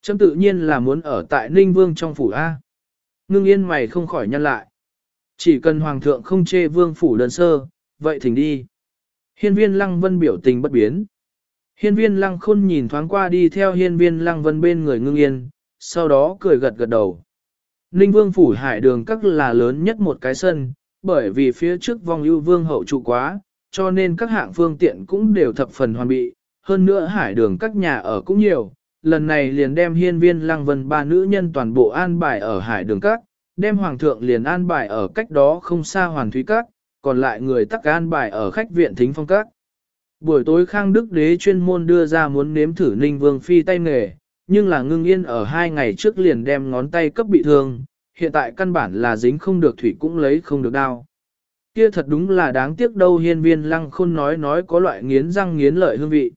Trâm tự nhiên là muốn ở tại Ninh Vương trong phủ A. Ngưng yên mày không khỏi nhăn lại. Chỉ cần Hoàng thượng không chê Vương phủ đơn sơ, vậy thỉnh đi. Hiên viên lăng vân biểu tình bất biến. Hiên viên lăng khôn nhìn thoáng qua đi theo hiên viên lăng vân bên người ngưng yên, sau đó cười gật gật đầu. Ninh vương phủ hải đường các là lớn nhất một cái sân, bởi vì phía trước vong ưu vương hậu trụ quá, cho nên các hạng phương tiện cũng đều thập phần hoàn bị, hơn nữa hải đường các nhà ở cũng nhiều. Lần này liền đem hiên viên lăng vân ba nữ nhân toàn bộ an bài ở hải đường các, đem hoàng thượng liền an bài ở cách đó không xa hoàn thúy các, còn lại người tắc an bài ở khách viện thính phong các. Buổi tối Khang Đức Đế chuyên môn đưa ra muốn nếm thử Ninh Vương Phi tay nghề, nhưng là ngưng yên ở hai ngày trước liền đem ngón tay cấp bị thương, hiện tại căn bản là dính không được thủy cũng lấy không được đao. Kia thật đúng là đáng tiếc đâu hiên viên lăng khôn nói nói có loại nghiến răng nghiến lợi hương vị.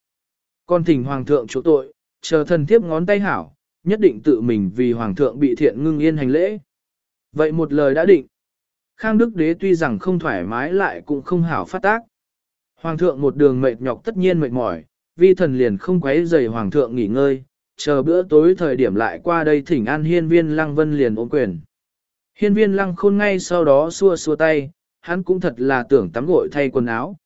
con thỉnh hoàng thượng chỗ tội, chờ thần thiếp ngón tay hảo, nhất định tự mình vì hoàng thượng bị thiện ngưng yên hành lễ. Vậy một lời đã định. Khang Đức Đế tuy rằng không thoải mái lại cũng không hảo phát tác. Hoàng thượng một đường mệt nhọc tất nhiên mệt mỏi, vi thần liền không quấy rầy hoàng thượng nghỉ ngơi, chờ bữa tối thời điểm lại qua đây thỉnh an hiên viên lăng vân liền ôm quyền. Hiên viên lăng khôn ngay sau đó xua xua tay, hắn cũng thật là tưởng tắm gội thay quần áo.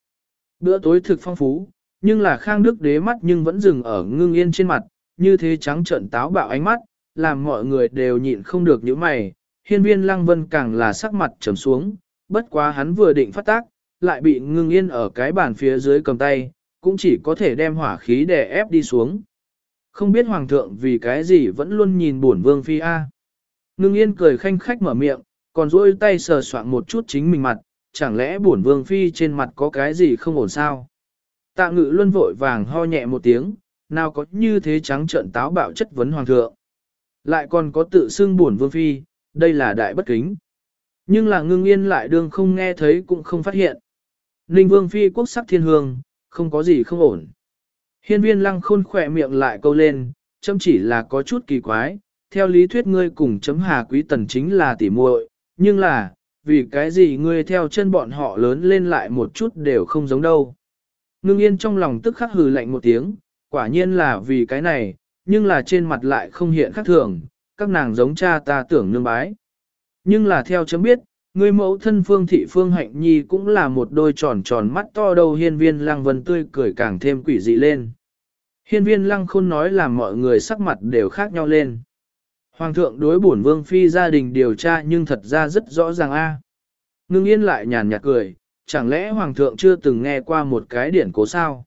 Bữa tối thực phong phú, nhưng là khang đức đế mắt nhưng vẫn dừng ở ngưng yên trên mặt, như thế trắng trợn táo bạo ánh mắt, làm mọi người đều nhịn không được những mày, hiên viên lăng vân càng là sắc mặt trầm xuống, bất quá hắn vừa định phát tác, lại bị ngưng yên ở cái bàn phía dưới cầm tay, cũng chỉ có thể đem hỏa khí đè ép đi xuống. Không biết hoàng thượng vì cái gì vẫn luôn nhìn buồn vương phi A. Ngưng yên cười khanh khách mở miệng, còn duỗi tay sờ soạn một chút chính mình mặt, chẳng lẽ buồn vương phi trên mặt có cái gì không ổn sao? Tạ ngự luân vội vàng ho nhẹ một tiếng, nào có như thế trắng trợn táo bạo chất vấn hoàng thượng. Lại còn có tự xưng buồn vương phi, đây là đại bất kính. Nhưng là ngưng yên lại đương không nghe thấy cũng không phát hiện. Ninh vương phi quốc sắc thiên hương, không có gì không ổn. Hiên viên lăng khôn khỏe miệng lại câu lên, châm chỉ là có chút kỳ quái, theo lý thuyết ngươi cùng chấm hà quý tần chính là tỉ muội, nhưng là, vì cái gì ngươi theo chân bọn họ lớn lên lại một chút đều không giống đâu. Ngưng yên trong lòng tức khắc hừ lạnh một tiếng, quả nhiên là vì cái này, nhưng là trên mặt lại không hiện khác thường, các nàng giống cha ta tưởng nương bái. Nhưng là theo chấm biết, người mẫu thân phương thị phương hạnh nhi cũng là một đôi tròn tròn mắt to đầu hiên viên lăng vân tươi cười càng thêm quỷ dị lên. Hiên viên lăng khôn nói làm mọi người sắc mặt đều khác nhau lên. Hoàng thượng đối bổn vương phi gia đình điều tra nhưng thật ra rất rõ ràng a. Ngưng yên lại nhàn nhạt cười, chẳng lẽ hoàng thượng chưa từng nghe qua một cái điển cố sao?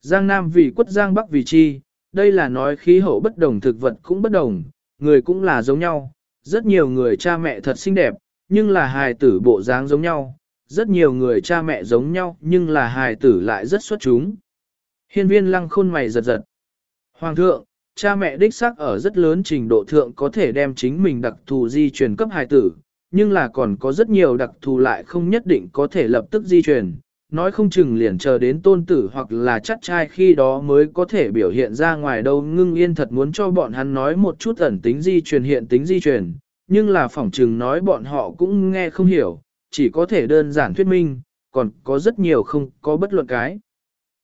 Giang Nam vì quất Giang Bắc vì chi, đây là nói khí hậu bất đồng thực vật cũng bất đồng, người cũng là giống nhau, rất nhiều người cha mẹ thật xinh đẹp, nhưng là hài tử bộ dáng giống nhau, rất nhiều người cha mẹ giống nhau nhưng là hài tử lại rất xuất chúng. Hiên viên lăng khôn mày giật giật. Hoàng thượng, cha mẹ đích xác ở rất lớn trình độ thượng có thể đem chính mình đặc thù di truyền cấp hài tử, nhưng là còn có rất nhiều đặc thù lại không nhất định có thể lập tức di truyền. Nói không chừng liền chờ đến tôn tử hoặc là chắc trai khi đó mới có thể biểu hiện ra ngoài đâu ngưng yên thật muốn cho bọn hắn nói một chút ẩn tính di truyền hiện tính di truyền, nhưng là phỏng chừng nói bọn họ cũng nghe không hiểu, chỉ có thể đơn giản thuyết minh, còn có rất nhiều không có bất luận cái.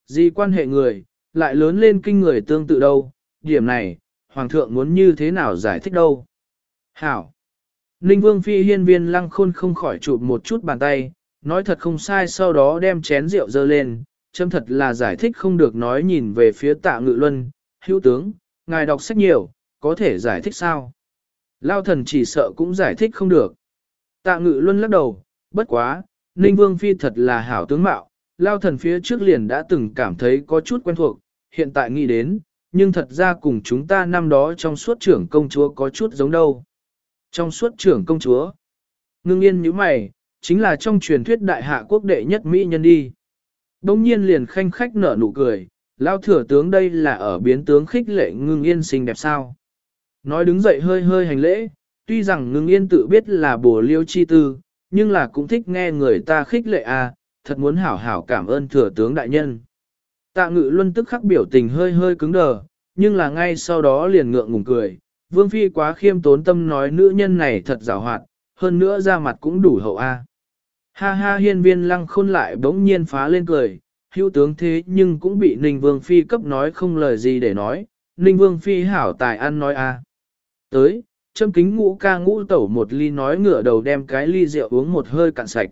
Gì quan hệ người, lại lớn lên kinh người tương tự đâu, điểm này, Hoàng thượng muốn như thế nào giải thích đâu. Hảo! Ninh Vương Phi hiên viên lăng khôn không khỏi chụp một chút bàn tay, nói thật không sai sau đó đem chén rượu dơ lên, châm thật là giải thích không được nói nhìn về phía tạ ngự luân, hữu tướng, ngài đọc sách nhiều, có thể giải thích sao? Lao thần chỉ sợ cũng giải thích không được. Tạ ngự luân lắc đầu, bất quá, Ninh Vương Phi thật là hảo tướng mạo, Lao thần phía trước liền đã từng cảm thấy có chút quen thuộc, hiện tại nghĩ đến, nhưng thật ra cùng chúng ta năm đó trong suốt trưởng công chúa có chút giống đâu. Trong suốt trưởng công chúa, ngưng yên như mày, chính là trong truyền thuyết đại hạ quốc đệ nhất Mỹ nhân đi. Đông nhiên liền khanh khách nở nụ cười, lao thừa tướng đây là ở biến tướng khích lệ ngưng yên xinh đẹp sao. Nói đứng dậy hơi hơi hành lễ, tuy rằng ngưng yên tự biết là bổ liêu chi tư, nhưng là cũng thích nghe người ta khích lệ à, thật muốn hảo hảo cảm ơn thừa tướng đại nhân. Tạ ngự luân tức khắc biểu tình hơi hơi cứng đờ, nhưng là ngay sau đó liền ngượng ngùng cười. Vương Phi quá khiêm tốn tâm nói nữ nhân này thật rào hoạt, hơn nữa ra mặt cũng đủ hậu a. Ha ha hiên viên lăng khôn lại bỗng nhiên phá lên cười, hữu tướng thế nhưng cũng bị Ninh Vương Phi cấp nói không lời gì để nói, Ninh Vương Phi hảo tài ăn nói a. Tới, châm kính ngũ ca ngũ tẩu một ly nói ngửa đầu đem cái ly rượu uống một hơi cạn sạch.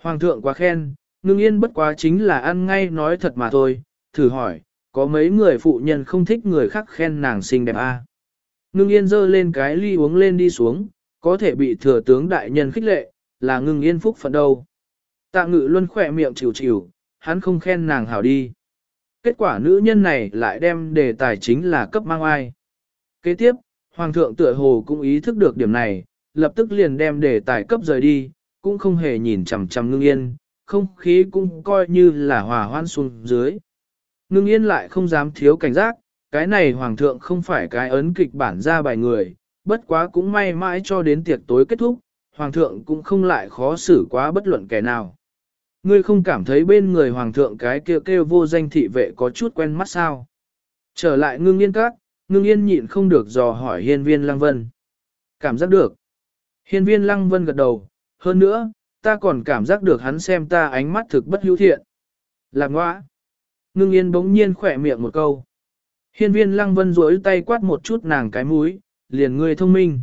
Hoàng thượng quá khen, ngưng yên bất quá chính là ăn ngay nói thật mà thôi, thử hỏi, có mấy người phụ nhân không thích người khác khen nàng xinh đẹp a? À? Ngưng yên dơ lên cái ly uống lên đi xuống, có thể bị thừa tướng đại nhân khích lệ, là ngưng yên phúc phận đâu. Tạ ngự luân khỏe miệng chịu chịu, hắn không khen nàng hảo đi. Kết quả nữ nhân này lại đem đề tài chính là cấp mang ai. Kế tiếp, Hoàng thượng tựa hồ cũng ý thức được điểm này, lập tức liền đem đề tài cấp rời đi, cũng không hề nhìn chằm chằm ngưng yên, không khí cũng coi như là hòa hoan xuống dưới. Ngưng yên lại không dám thiếu cảnh giác, cái này hoàng thượng không phải cái ấn kịch bản ra bài người, bất quá cũng may mãi cho đến tiệc tối kết thúc, hoàng thượng cũng không lại khó xử quá bất luận kẻ nào. Ngươi không cảm thấy bên người hoàng thượng cái kêu kêu vô danh thị vệ có chút quen mắt sao? Trở lại ngưng yên các, ngưng yên nhịn không được dò hỏi hiên viên lăng vân. Cảm giác được. Hiên viên lăng vân gật đầu, hơn nữa, ta còn cảm giác được hắn xem ta ánh mắt thực bất hữu thiện. Lạc ngoã. Ngưng yên bỗng nhiên khỏe miệng một câu. Hiên viên lăng vân rỗi tay quát một chút nàng cái mũi, liền ngươi thông minh.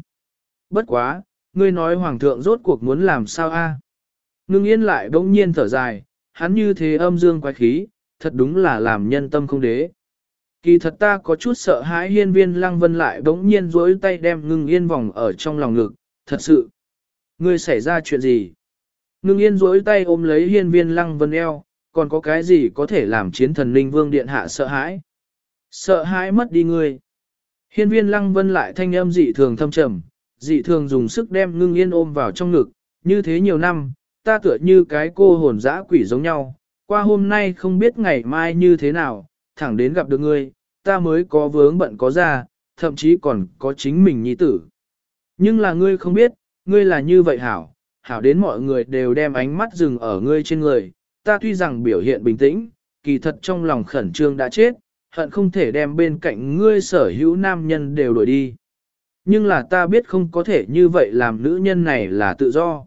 Bất quá, ngươi nói hoàng thượng rốt cuộc muốn làm sao a? Ngưng yên lại bỗng nhiên thở dài, hắn như thế âm dương quái khí, thật đúng là làm nhân tâm không đế. Kỳ thật ta có chút sợ hãi hiên viên lăng vân lại bỗng nhiên rối tay đem ngưng yên vòng ở trong lòng ngực, thật sự. Ngươi xảy ra chuyện gì? Ngưng yên rối tay ôm lấy hiên viên lăng vân eo, còn có cái gì có thể làm chiến thần linh vương điện hạ sợ hãi? Sợ hãi mất đi ngươi. Hiên viên lăng vân lại thanh âm dị thường thâm trầm, dị thường dùng sức đem ngưng yên ôm vào trong ngực, như thế nhiều năm, ta tựa như cái cô hồn dã quỷ giống nhau, qua hôm nay không biết ngày mai như thế nào, thẳng đến gặp được ngươi, ta mới có vướng bận có ra, thậm chí còn có chính mình nhi tử. Nhưng là ngươi không biết, ngươi là như vậy hảo, hảo đến mọi người đều đem ánh mắt dừng ở ngươi trên người, ta tuy rằng biểu hiện bình tĩnh, kỳ thật trong lòng khẩn trương đã chết, hận không thể đem bên cạnh ngươi sở hữu nam nhân đều đuổi đi. Nhưng là ta biết không có thể như vậy làm nữ nhân này là tự do.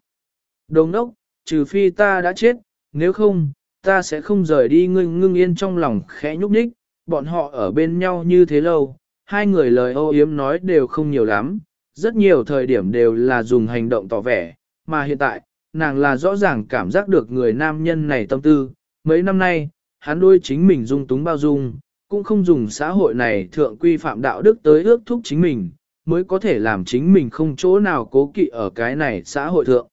Đồng đốc, trừ phi ta đã chết, nếu không, ta sẽ không rời đi ngươi ngưng yên trong lòng khẽ nhúc nhích, bọn họ ở bên nhau như thế lâu, hai người lời ô yếm nói đều không nhiều lắm, rất nhiều thời điểm đều là dùng hành động tỏ vẻ, mà hiện tại, nàng là rõ ràng cảm giác được người nam nhân này tâm tư, mấy năm nay, hắn đôi chính mình dung túng bao dung, cũng không dùng xã hội này thượng quy phạm đạo đức tới ước thúc chính mình, mới có thể làm chính mình không chỗ nào cố kỵ ở cái này xã hội thượng.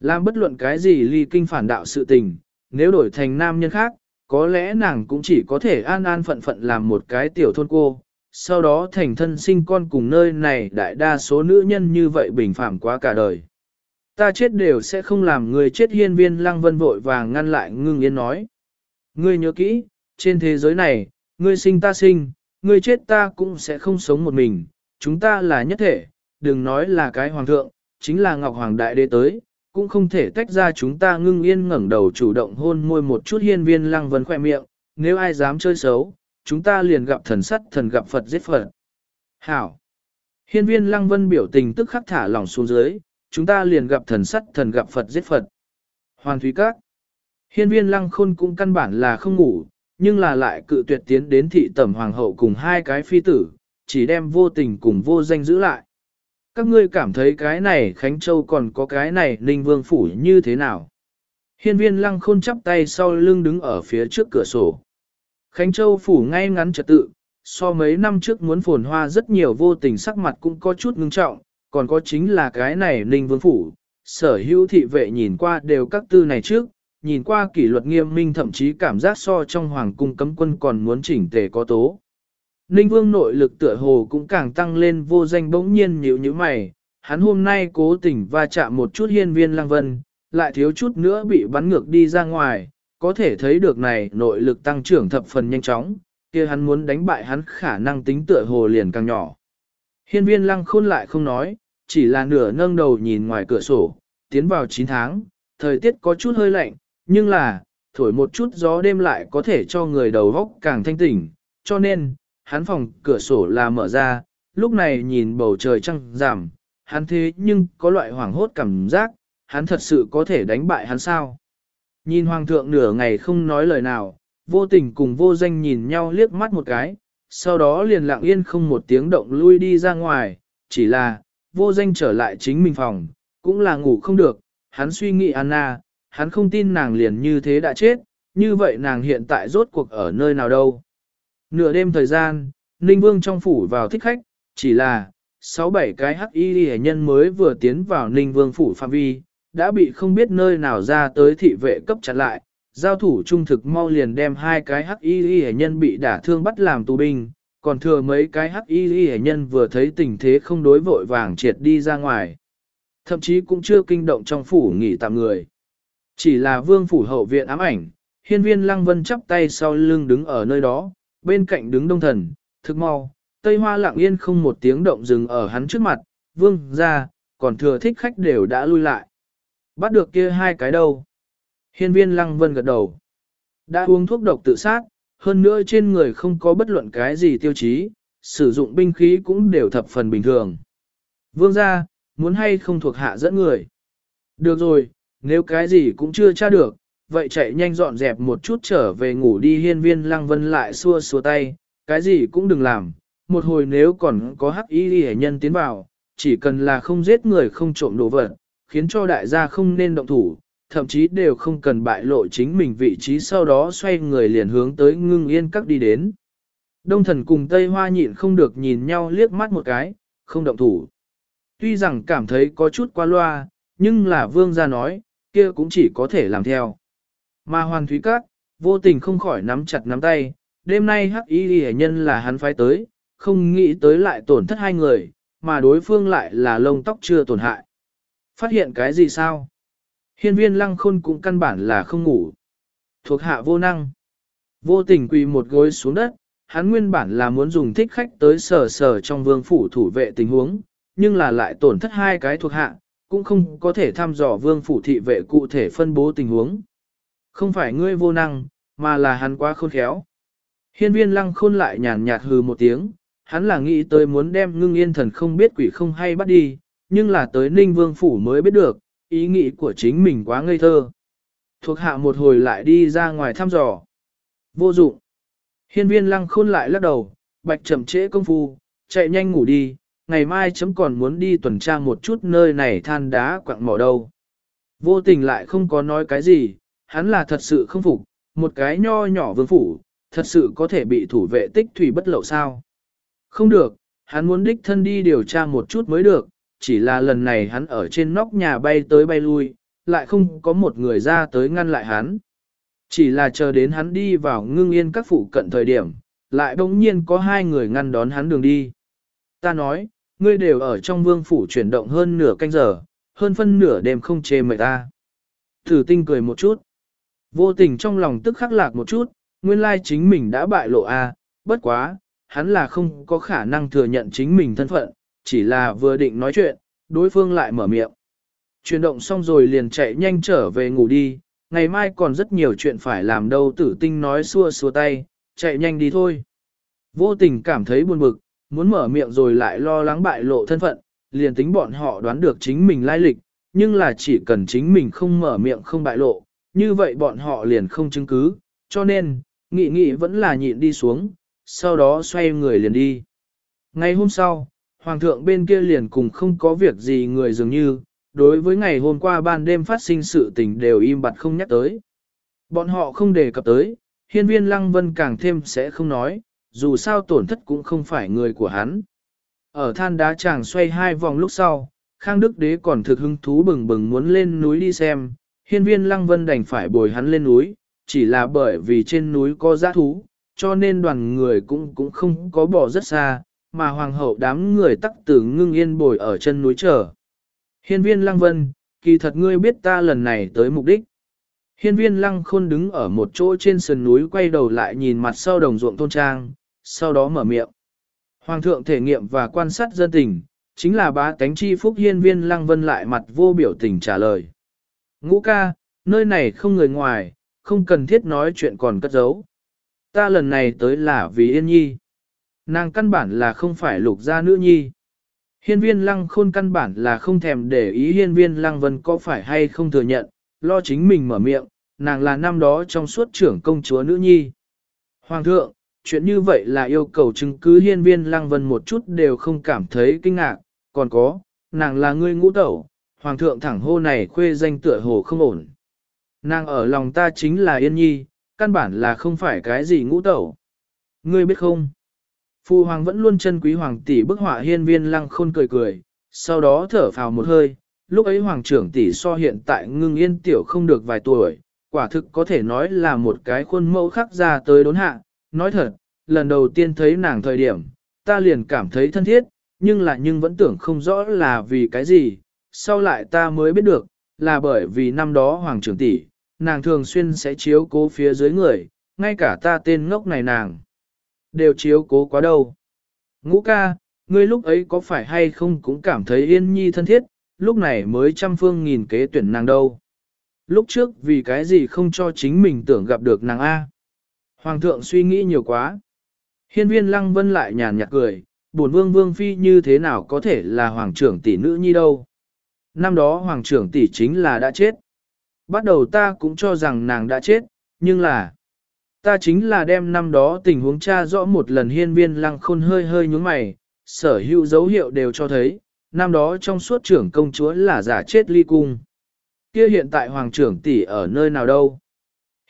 Làm bất luận cái gì ly kinh phản đạo sự tình, nếu đổi thành nam nhân khác, có lẽ nàng cũng chỉ có thể an an phận phận làm một cái tiểu thôn cô, sau đó thành thân sinh con cùng nơi này đại đa số nữ nhân như vậy bình phạm quá cả đời. Ta chết đều sẽ không làm người chết hiên viên lăng vân vội vàng ngăn lại ngưng yên nói. Ngươi nhớ kỹ, trên thế giới này, ngươi sinh ta sinh, ngươi chết ta cũng sẽ không sống một mình, chúng ta là nhất thể, đừng nói là cái hoàng thượng, chính là Ngọc Hoàng Đại Đế tới, cũng không thể tách ra chúng ta ngưng yên ngẩng đầu chủ động hôn môi một chút hiên viên lăng vân khỏe miệng, nếu ai dám chơi xấu, chúng ta liền gặp thần sắt thần gặp Phật giết Phật. Hảo! Hiên viên lăng vân biểu tình tức khắc thả lỏng xuống dưới, chúng ta liền gặp thần sắt thần gặp Phật giết Phật. Hoàn thúy các! Hiên viên lăng khôn cũng căn bản là không ngủ, nhưng là lại cự tuyệt tiến đến thị tẩm hoàng hậu cùng hai cái phi tử, chỉ đem vô tình cùng vô danh giữ lại. Các ngươi cảm thấy cái này Khánh Châu còn có cái này Ninh Vương Phủ như thế nào? Hiên viên lăng khôn chắp tay sau lưng đứng ở phía trước cửa sổ. Khánh Châu Phủ ngay ngắn trật tự, so mấy năm trước muốn phồn hoa rất nhiều vô tình sắc mặt cũng có chút ngưng trọng, còn có chính là cái này Ninh Vương Phủ. Sở hữu thị vệ nhìn qua đều các tư này trước, nhìn qua kỷ luật nghiêm minh thậm chí cảm giác so trong hoàng cung cấm quân còn muốn chỉnh tề có tố. Ninh Vương nội lực tựa hồ cũng càng tăng lên vô danh bỗng nhiên nhíu như mày, hắn hôm nay cố tình va chạm một chút hiên viên lăng vân, lại thiếu chút nữa bị bắn ngược đi ra ngoài, có thể thấy được này nội lực tăng trưởng thập phần nhanh chóng, kia hắn muốn đánh bại hắn khả năng tính tựa hồ liền càng nhỏ. Hiên viên lăng khôn lại không nói, chỉ là nửa nâng đầu nhìn ngoài cửa sổ, tiến vào 9 tháng, thời tiết có chút hơi lạnh, nhưng là, thổi một chút gió đêm lại có thể cho người đầu góc càng thanh tỉnh, cho nên, hắn phòng cửa sổ là mở ra, lúc này nhìn bầu trời trăng giảm, hắn thế nhưng có loại hoảng hốt cảm giác, hắn thật sự có thể đánh bại hắn sao. Nhìn hoàng thượng nửa ngày không nói lời nào, vô tình cùng vô danh nhìn nhau liếc mắt một cái, sau đó liền lặng yên không một tiếng động lui đi ra ngoài, chỉ là, vô danh trở lại chính mình phòng, cũng là ngủ không được, hắn suy nghĩ Anna, hắn không tin nàng liền như thế đã chết, như vậy nàng hiện tại rốt cuộc ở nơi nào đâu. Nửa đêm thời gian, Ninh Vương trong phủ vào thích khách, chỉ là, sáu bảy cái hắc y hệ nhân mới vừa tiến vào Ninh Vương phủ phạm vi, đã bị không biết nơi nào ra tới thị vệ cấp chặn lại. Giao thủ trung thực mau liền đem hai cái hắc y y nhân bị đả thương bắt làm tù binh, còn thừa mấy cái hắc y y nhân vừa thấy tình thế không đối vội vàng triệt đi ra ngoài. Thậm chí cũng chưa kinh động trong phủ nghỉ tạm người. Chỉ là vương phủ hậu viện ám ảnh, hiên viên lăng vân chắp tay sau lưng đứng ở nơi đó, bên cạnh đứng đông thần, thực mau, tây hoa lặng yên không một tiếng động dừng ở hắn trước mặt, vương ra, còn thừa thích khách đều đã lui lại. Bắt được kia hai cái đâu? Hiên viên lăng vân gật đầu. Đã uống thuốc độc tự sát, hơn nữa trên người không có bất luận cái gì tiêu chí, sử dụng binh khí cũng đều thập phần bình thường. Vương gia muốn hay không thuộc hạ dẫn người. Được rồi, nếu cái gì cũng chưa tra được, vậy chạy nhanh dọn dẹp một chút trở về ngủ đi hiên viên lăng vân lại xua xua tay, cái gì cũng đừng làm, một hồi nếu còn có hắc y hệ nhân tiến vào, chỉ cần là không giết người không trộm đồ vật, khiến cho đại gia không nên động thủ, thậm chí đều không cần bại lộ chính mình vị trí sau đó xoay người liền hướng tới ngưng yên các đi đến. Đông thần cùng Tây Hoa nhịn không được nhìn nhau liếc mắt một cái, không động thủ. Tuy rằng cảm thấy có chút qua loa, nhưng là vương gia nói, kia cũng chỉ có thể làm theo. Mà Hoàng Thúy Các, vô tình không khỏi nắm chặt nắm tay, đêm nay hắc y hệ nhân là hắn phái tới, không nghĩ tới lại tổn thất hai người, mà đối phương lại là lông tóc chưa tổn hại. Phát hiện cái gì sao? Hiên viên lăng khôn cũng căn bản là không ngủ. Thuộc hạ vô năng. Vô tình quỳ một gối xuống đất, hắn nguyên bản là muốn dùng thích khách tới sờ sờ trong vương phủ thủ vệ tình huống, nhưng là lại tổn thất hai cái thuộc hạ, cũng không có thể thăm dò vương phủ thị vệ cụ thể phân bố tình huống. Không phải ngươi vô năng, mà là hắn quá khôn khéo. Hiên viên lăng khôn lại nhàn nhạt hừ một tiếng, hắn là nghĩ tới muốn đem ngưng yên thần không biết quỷ không hay bắt đi, nhưng là tới ninh vương phủ mới biết được, ý nghĩ của chính mình quá ngây thơ. Thuộc hạ một hồi lại đi ra ngoài thăm dò. Vô dụng. Hiên viên lăng khôn lại lắc đầu, bạch chậm trễ công phu, chạy nhanh ngủ đi, ngày mai chấm còn muốn đi tuần tra một chút nơi này than đá quặng mỏ đâu. Vô tình lại không có nói cái gì, hắn là thật sự không phục, một cái nho nhỏ vương phủ, thật sự có thể bị thủ vệ tích thủy bất lậu sao. Không được, hắn muốn đích thân đi điều tra một chút mới được, chỉ là lần này hắn ở trên nóc nhà bay tới bay lui, lại không có một người ra tới ngăn lại hắn. Chỉ là chờ đến hắn đi vào ngưng yên các phụ cận thời điểm, lại bỗng nhiên có hai người ngăn đón hắn đường đi. Ta nói, ngươi đều ở trong vương phủ chuyển động hơn nửa canh giờ, hơn phân nửa đêm không chê mệt ta. Thử tinh cười một chút. Vô tình trong lòng tức khắc lạc một chút, nguyên lai chính mình đã bại lộ a, bất quá, hắn là không có khả năng thừa nhận chính mình thân phận, chỉ là vừa định nói chuyện, đối phương lại mở miệng. Chuyển động xong rồi liền chạy nhanh trở về ngủ đi, ngày mai còn rất nhiều chuyện phải làm đâu tử tinh nói xua xua tay, chạy nhanh đi thôi. Vô tình cảm thấy buồn bực, muốn mở miệng rồi lại lo lắng bại lộ thân phận, liền tính bọn họ đoán được chính mình lai lịch, nhưng là chỉ cần chính mình không mở miệng không bại lộ, như vậy bọn họ liền không chứng cứ, cho nên, nghị nghị vẫn là nhịn đi xuống, sau đó xoay người liền đi. Ngày hôm sau, Hoàng thượng bên kia liền cùng không có việc gì người dường như, đối với ngày hôm qua ban đêm phát sinh sự tình đều im bặt không nhắc tới. Bọn họ không đề cập tới, hiên viên lăng vân càng thêm sẽ không nói, dù sao tổn thất cũng không phải người của hắn. Ở than đá chàng xoay hai vòng lúc sau, Khang Đức Đế còn thực hứng thú bừng bừng muốn lên núi đi xem, hiên viên lăng vân đành phải bồi hắn lên núi, chỉ là bởi vì trên núi có giã thú, cho nên đoàn người cũng cũng không có bỏ rất xa, mà hoàng hậu đám người tắc tử ngưng yên bồi ở chân núi chờ. Hiên viên lăng vân, kỳ thật ngươi biết ta lần này tới mục đích. Hiên viên lăng khôn đứng ở một chỗ trên sườn núi quay đầu lại nhìn mặt sau đồng ruộng thôn trang, sau đó mở miệng. Hoàng thượng thể nghiệm và quan sát dân tình, chính là bá tánh chi phúc hiên viên lăng vân lại mặt vô biểu tình trả lời. Ngũ ca, nơi này không người ngoài, không cần thiết nói chuyện còn cất giấu. Ta lần này tới là vì yên nhi. Nàng căn bản là không phải lục gia nữ nhi. Hiên viên lăng khôn căn bản là không thèm để ý hiên viên lăng vân có phải hay không thừa nhận, lo chính mình mở miệng, nàng là năm đó trong suốt trưởng công chúa nữ nhi. Hoàng thượng, chuyện như vậy là yêu cầu chứng cứ hiên viên lăng vân một chút đều không cảm thấy kinh ngạc, còn có, nàng là ngươi ngũ tẩu, hoàng thượng thẳng hô này khuê danh tựa hồ không ổn. Nàng ở lòng ta chính là yên nhi, căn bản là không phải cái gì ngũ tẩu. Ngươi biết không? Phu hoàng vẫn luôn chân quý hoàng tỷ bức họa hiên viên lăng khôn cười cười, sau đó thở phào một hơi, lúc ấy hoàng trưởng tỷ so hiện tại ngưng yên tiểu không được vài tuổi, quả thực có thể nói là một cái khuôn mẫu khắc ra tới đốn hạ, nói thật, lần đầu tiên thấy nàng thời điểm, ta liền cảm thấy thân thiết, nhưng là nhưng vẫn tưởng không rõ là vì cái gì, sau lại ta mới biết được, là bởi vì năm đó hoàng trưởng tỷ, nàng thường xuyên sẽ chiếu cố phía dưới người, ngay cả ta tên ngốc này nàng, đều chiếu cố quá đâu. Ngũ ca, ngươi lúc ấy có phải hay không cũng cảm thấy yên nhi thân thiết, lúc này mới trăm phương nghìn kế tuyển nàng đâu. Lúc trước vì cái gì không cho chính mình tưởng gặp được nàng A. Hoàng thượng suy nghĩ nhiều quá. Hiên viên lăng vân lại nhàn nhạt cười, bổn vương vương phi như thế nào có thể là hoàng trưởng tỷ nữ nhi đâu. Năm đó hoàng trưởng tỷ chính là đã chết. Bắt đầu ta cũng cho rằng nàng đã chết, nhưng là... Ta chính là đem năm đó tình huống tra rõ một lần hiên viên lăng khôn hơi hơi nhúng mày, sở hữu dấu hiệu đều cho thấy, năm đó trong suốt trưởng công chúa là giả chết ly cung. Kia hiện tại hoàng trưởng tỷ ở nơi nào đâu?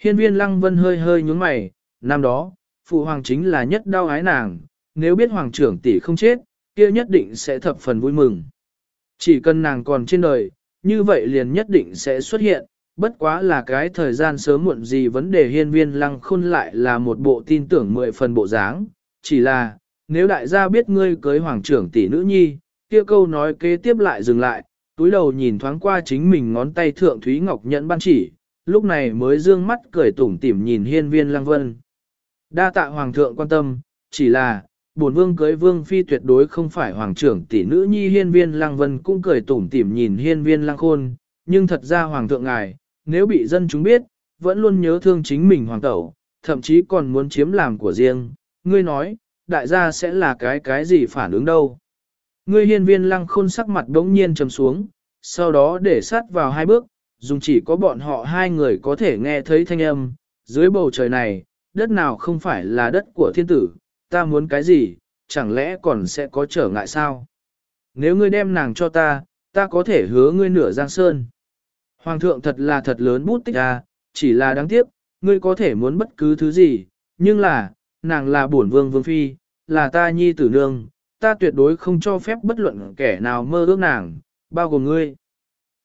Hiên viên lăng vân hơi hơi nhúng mày, năm đó, phụ hoàng chính là nhất đau ái nàng, nếu biết hoàng trưởng tỷ không chết, kia nhất định sẽ thập phần vui mừng. Chỉ cần nàng còn trên đời, như vậy liền nhất định sẽ xuất hiện, bất quá là cái thời gian sớm muộn gì vấn đề hiên viên lăng khôn lại là một bộ tin tưởng mười phần bộ dáng, chỉ là, nếu đại gia biết ngươi cưới hoàng trưởng tỷ nữ nhi, kia câu nói kế tiếp lại dừng lại, túi đầu nhìn thoáng qua chính mình ngón tay thượng Thúy Ngọc nhẫn ban chỉ, lúc này mới dương mắt cười tủm tỉm nhìn hiên viên lăng vân. Đa tạ hoàng thượng quan tâm, chỉ là, bổn vương cưới vương phi tuyệt đối không phải hoàng trưởng tỷ nữ nhi hiên viên lăng vân cũng cười tủm tỉm nhìn hiên viên lăng khôn, nhưng thật ra hoàng thượng ngài, nếu bị dân chúng biết, vẫn luôn nhớ thương chính mình hoàng tẩu, thậm chí còn muốn chiếm làm của riêng, ngươi nói, đại gia sẽ là cái cái gì phản ứng đâu. Ngươi hiên viên lăng khôn sắc mặt đống nhiên trầm xuống, sau đó để sát vào hai bước, dùng chỉ có bọn họ hai người có thể nghe thấy thanh âm, dưới bầu trời này, đất nào không phải là đất của thiên tử, ta muốn cái gì, chẳng lẽ còn sẽ có trở ngại sao? Nếu ngươi đem nàng cho ta, ta có thể hứa ngươi nửa giang sơn. Hoàng thượng thật là thật lớn bút tích à, chỉ là đáng tiếc, ngươi có thể muốn bất cứ thứ gì, nhưng là, nàng là bổn vương vương phi, là ta nhi tử nương, ta tuyệt đối không cho phép bất luận kẻ nào mơ ước nàng, bao gồm ngươi.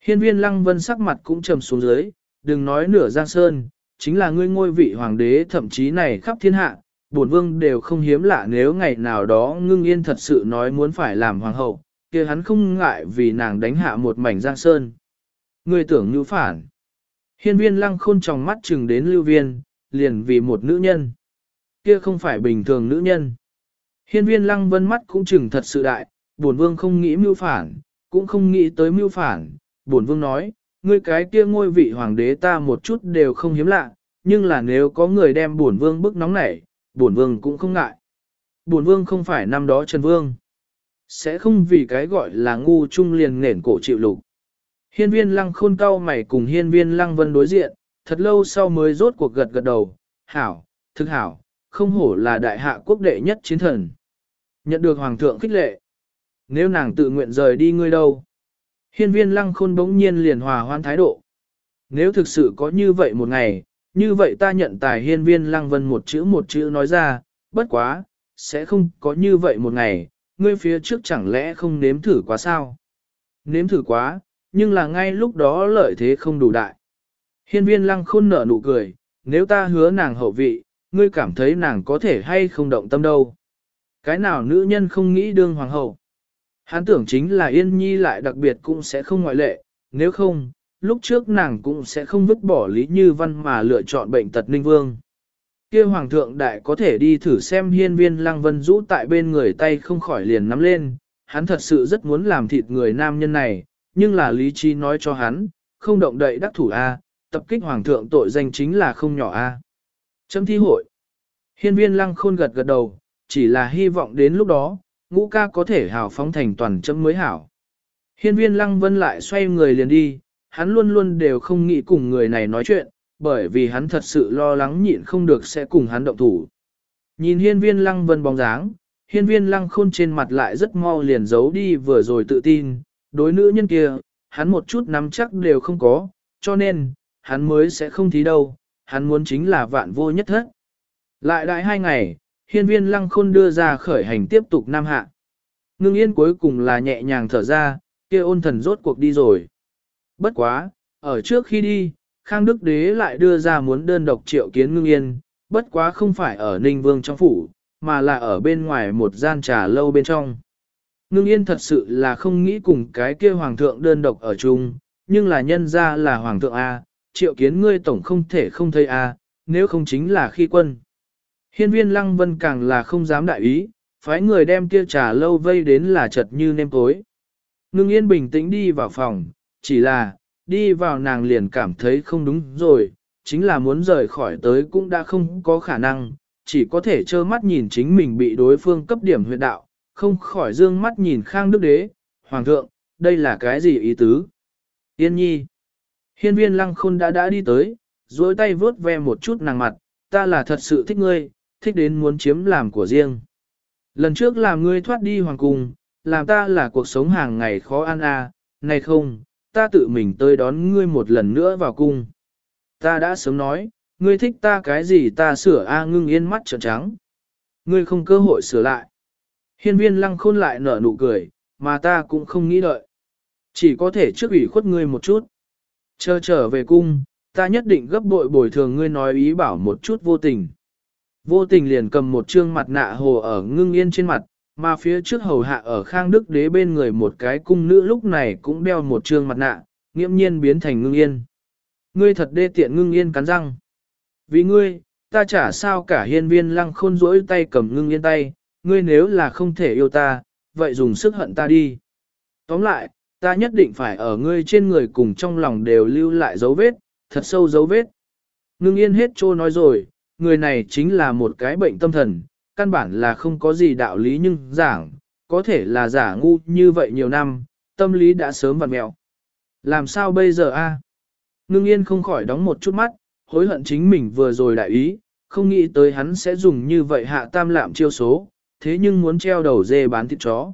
Hiên viên lăng vân sắc mặt cũng trầm xuống dưới, đừng nói nửa giang sơn, chính là ngươi ngôi vị hoàng đế thậm chí này khắp thiên hạ, bổn vương đều không hiếm lạ nếu ngày nào đó ngưng yên thật sự nói muốn phải làm hoàng hậu, kia hắn không ngại vì nàng đánh hạ một mảnh giang sơn. Ngươi tưởng như phản. Hiên viên lăng khôn tròng mắt chừng đến lưu viên, liền vì một nữ nhân. Kia không phải bình thường nữ nhân. Hiên viên lăng vân mắt cũng chừng thật sự đại, bổn vương không nghĩ mưu phản, cũng không nghĩ tới mưu phản. Bổn vương nói, ngươi cái kia ngôi vị hoàng đế ta một chút đều không hiếm lạ, nhưng là nếu có người đem bổn vương bức nóng nảy, bổn vương cũng không ngại. Bổn vương không phải năm đó Trần Vương. Sẽ không vì cái gọi là ngu trung liền nền cổ chịu lục. Hiên viên lăng khôn cao mày cùng hiên viên lăng vân đối diện, thật lâu sau mới rốt cuộc gật gật đầu, hảo, thực hảo, không hổ là đại hạ quốc đệ nhất chiến thần. Nhận được hoàng thượng khích lệ. Nếu nàng tự nguyện rời đi ngươi đâu? Hiên viên lăng khôn bỗng nhiên liền hòa hoan thái độ. Nếu thực sự có như vậy một ngày, như vậy ta nhận tài hiên viên lăng vân một chữ một chữ nói ra, bất quá, sẽ không có như vậy một ngày, ngươi phía trước chẳng lẽ không nếm thử quá sao? Nếm thử quá, nhưng là ngay lúc đó lợi thế không đủ đại. Hiên viên lăng khôn nở nụ cười, nếu ta hứa nàng hậu vị, ngươi cảm thấy nàng có thể hay không động tâm đâu. Cái nào nữ nhân không nghĩ đương hoàng hậu? Hắn tưởng chính là Yên Nhi lại đặc biệt cũng sẽ không ngoại lệ, nếu không, lúc trước nàng cũng sẽ không vứt bỏ Lý Như Văn mà lựa chọn bệnh tật Ninh Vương. kia Hoàng thượng đại có thể đi thử xem hiên viên lăng vân rũ tại bên người tay không khỏi liền nắm lên, hắn thật sự rất muốn làm thịt người nam nhân này, nhưng là lý trí nói cho hắn, không động đậy đắc thủ A, tập kích Hoàng thượng tội danh chính là không nhỏ A. Chấm thi hội. Hiên viên lăng khôn gật gật đầu, chỉ là hy vọng đến lúc đó, ngũ ca có thể hào phóng thành toàn chấm mới hảo. Hiên viên lăng vân lại xoay người liền đi, hắn luôn luôn đều không nghĩ cùng người này nói chuyện, bởi vì hắn thật sự lo lắng nhịn không được sẽ cùng hắn động thủ. Nhìn hiên viên lăng vân bóng dáng, hiên viên lăng khôn trên mặt lại rất mau liền giấu đi vừa rồi tự tin, đối nữ nhân kia, hắn một chút nắm chắc đều không có, cho nên, hắn mới sẽ không thí đâu, hắn muốn chính là vạn vô nhất thất. Lại đại hai ngày, hiên viên lăng khôn đưa ra khởi hành tiếp tục nam hạ. Ngưng yên cuối cùng là nhẹ nhàng thở ra, kia ôn thần rốt cuộc đi rồi. Bất quá, ở trước khi đi, Khang Đức Đế lại đưa ra muốn đơn độc triệu kiến ngưng yên, bất quá không phải ở Ninh Vương trong phủ, mà là ở bên ngoài một gian trà lâu bên trong. Ngưng yên thật sự là không nghĩ cùng cái kia hoàng thượng đơn độc ở chung, nhưng là nhân ra là hoàng thượng A, triệu kiến ngươi tổng không thể không thấy A, nếu không chính là khi quân. Hiên viên lăng vân càng là không dám đại ý, phái người đem kia trà lâu vây đến là chật như nêm tối. Ngưng yên bình tĩnh đi vào phòng, chỉ là, đi vào nàng liền cảm thấy không đúng rồi, chính là muốn rời khỏi tới cũng đã không có khả năng, chỉ có thể trơ mắt nhìn chính mình bị đối phương cấp điểm huyệt đạo, không khỏi dương mắt nhìn khang đức đế, hoàng thượng, đây là cái gì ý tứ? Yên nhi, hiên viên lăng khôn đã đã đi tới, duỗi tay vướt ve một chút nàng mặt, ta là thật sự thích ngươi, thích đến muốn chiếm làm của riêng. Lần trước làm ngươi thoát đi hoàng cung, làm ta là cuộc sống hàng ngày khó ăn à, này không, ta tự mình tới đón ngươi một lần nữa vào cung. Ta đã sớm nói, Ngươi thích ta cái gì ta sửa A ngưng yên mắt trợn trắng. Ngươi không cơ hội sửa lại. Hiên viên lăng khôn lại nở nụ cười, mà ta cũng không nghĩ đợi. Chỉ có thể trước ủy khuất ngươi một chút. Chờ trở về cung, ta nhất định gấp bội bồi thường ngươi nói ý bảo một chút vô tình. Vô tình liền cầm một trương mặt nạ hồ ở ngưng yên trên mặt, mà phía trước hầu hạ ở khang đức đế bên người một cái cung nữ lúc này cũng đeo một trương mặt nạ, nghiễm nhiên biến thành ngưng yên. Ngươi thật đê tiện ngưng yên cắn răng. Vì ngươi, ta chả sao cả hiên viên lăng khôn rỗi tay cầm ngưng yên tay, ngươi nếu là không thể yêu ta, vậy dùng sức hận ta đi. Tóm lại, ta nhất định phải ở ngươi trên người cùng trong lòng đều lưu lại dấu vết, thật sâu dấu vết. Ngưng yên hết trô nói rồi, người này chính là một cái bệnh tâm thần, căn bản là không có gì đạo lý nhưng giảng, có thể là giả ngu như vậy nhiều năm, tâm lý đã sớm vặn mẹo. Làm sao bây giờ a? Ngưng yên không khỏi đóng một chút mắt, hối hận chính mình vừa rồi đại ý, không nghĩ tới hắn sẽ dùng như vậy hạ tam lạm chiêu số, thế nhưng muốn treo đầu dê bán thịt chó.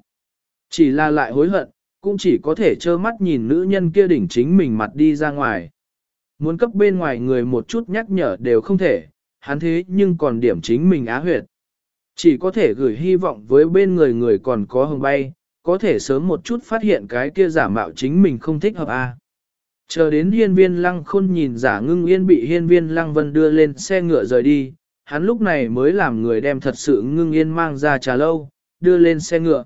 Chỉ là lại hối hận, cũng chỉ có thể trơ mắt nhìn nữ nhân kia đỉnh chính mình mặt đi ra ngoài. Muốn cấp bên ngoài người một chút nhắc nhở đều không thể, hắn thế nhưng còn điểm chính mình á huyệt. Chỉ có thể gửi hy vọng với bên người người còn có hồng bay, có thể sớm một chút phát hiện cái kia giả mạo chính mình không thích hợp a. Chờ đến hiên viên lăng khôn nhìn giả ngưng yên bị hiên viên lăng vân đưa lên xe ngựa rời đi, hắn lúc này mới làm người đem thật sự ngưng yên mang ra trà lâu, đưa lên xe ngựa.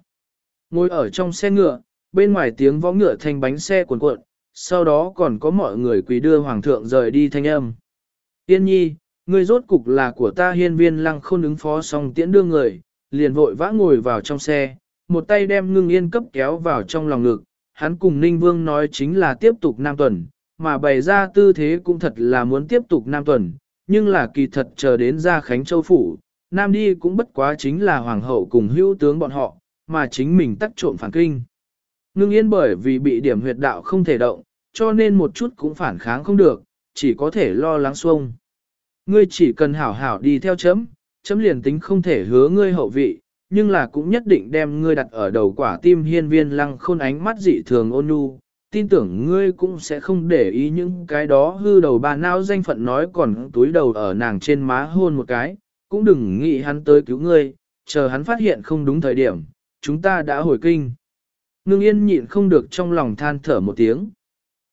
Ngồi ở trong xe ngựa, bên ngoài tiếng võ ngựa thành bánh xe cuộn cuộn, sau đó còn có mọi người quỳ đưa hoàng thượng rời đi thanh âm. Yên nhi, người rốt cục là của ta hiên viên lăng khôn ứng phó xong tiễn đưa người, liền vội vã ngồi vào trong xe, một tay đem ngưng yên cấp kéo vào trong lòng ngực, hắn cùng Ninh Vương nói chính là tiếp tục Nam Tuần, mà bày ra tư thế cũng thật là muốn tiếp tục Nam Tuần, nhưng là kỳ thật chờ đến ra Khánh Châu Phủ, Nam đi cũng bất quá chính là Hoàng hậu cùng hữu tướng bọn họ, mà chính mình tắt trộm phản kinh. Ngưng yên bởi vì bị điểm huyệt đạo không thể động, cho nên một chút cũng phản kháng không được, chỉ có thể lo lắng xuông. Ngươi chỉ cần hảo hảo đi theo chấm, chấm liền tính không thể hứa ngươi hậu vị, nhưng là cũng nhất định đem ngươi đặt ở đầu quả tim hiên viên lăng khôn ánh mắt dị thường ôn nhu, tin tưởng ngươi cũng sẽ không để ý những cái đó hư đầu bà não danh phận nói còn túi đầu ở nàng trên má hôn một cái, cũng đừng nghĩ hắn tới cứu ngươi, chờ hắn phát hiện không đúng thời điểm, chúng ta đã hồi kinh. Ngưng yên nhịn không được trong lòng than thở một tiếng.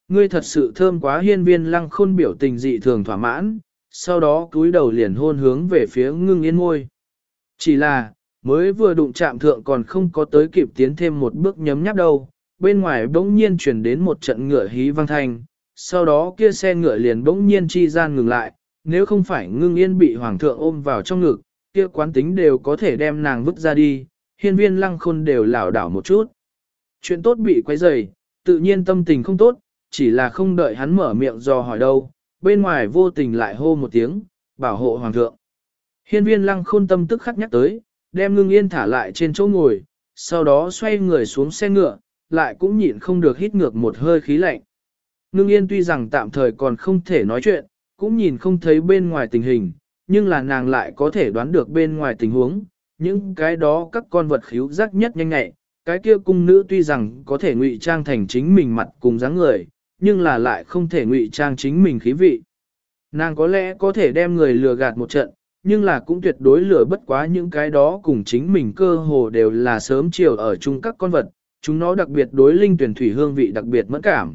Ngươi thật sự thơm quá hiên viên lăng khôn biểu tình dị thường thỏa mãn, sau đó cúi đầu liền hôn hướng về phía ngưng yên ngôi. Chỉ là, mới vừa đụng chạm thượng còn không có tới kịp tiến thêm một bước nhấm nháp đâu, bên ngoài bỗng nhiên chuyển đến một trận ngựa hí vang thanh, sau đó kia xe ngựa liền bỗng nhiên chi gian ngừng lại, nếu không phải ngưng yên bị hoàng thượng ôm vào trong ngực, kia quán tính đều có thể đem nàng vứt ra đi, hiên viên lăng khôn đều lảo đảo một chút. Chuyện tốt bị quấy rầy, tự nhiên tâm tình không tốt, chỉ là không đợi hắn mở miệng do hỏi đâu, bên ngoài vô tình lại hô một tiếng, bảo hộ hoàng thượng. Hiên viên lăng khôn tâm tức khắc nhắc tới, đem ngưng yên thả lại trên chỗ ngồi, sau đó xoay người xuống xe ngựa, lại cũng nhịn không được hít ngược một hơi khí lạnh. Ngưng yên tuy rằng tạm thời còn không thể nói chuyện, cũng nhìn không thấy bên ngoài tình hình, nhưng là nàng lại có thể đoán được bên ngoài tình huống, những cái đó các con vật khíu giác nhất nhanh nhẹ, cái kia cung nữ tuy rằng có thể ngụy trang thành chính mình mặt cùng dáng người, nhưng là lại không thể ngụy trang chính mình khí vị. Nàng có lẽ có thể đem người lừa gạt một trận, nhưng là cũng tuyệt đối lừa bất quá những cái đó cùng chính mình cơ hồ đều là sớm chiều ở chung các con vật, chúng nó đặc biệt đối linh tuyển thủy hương vị đặc biệt mẫn cảm.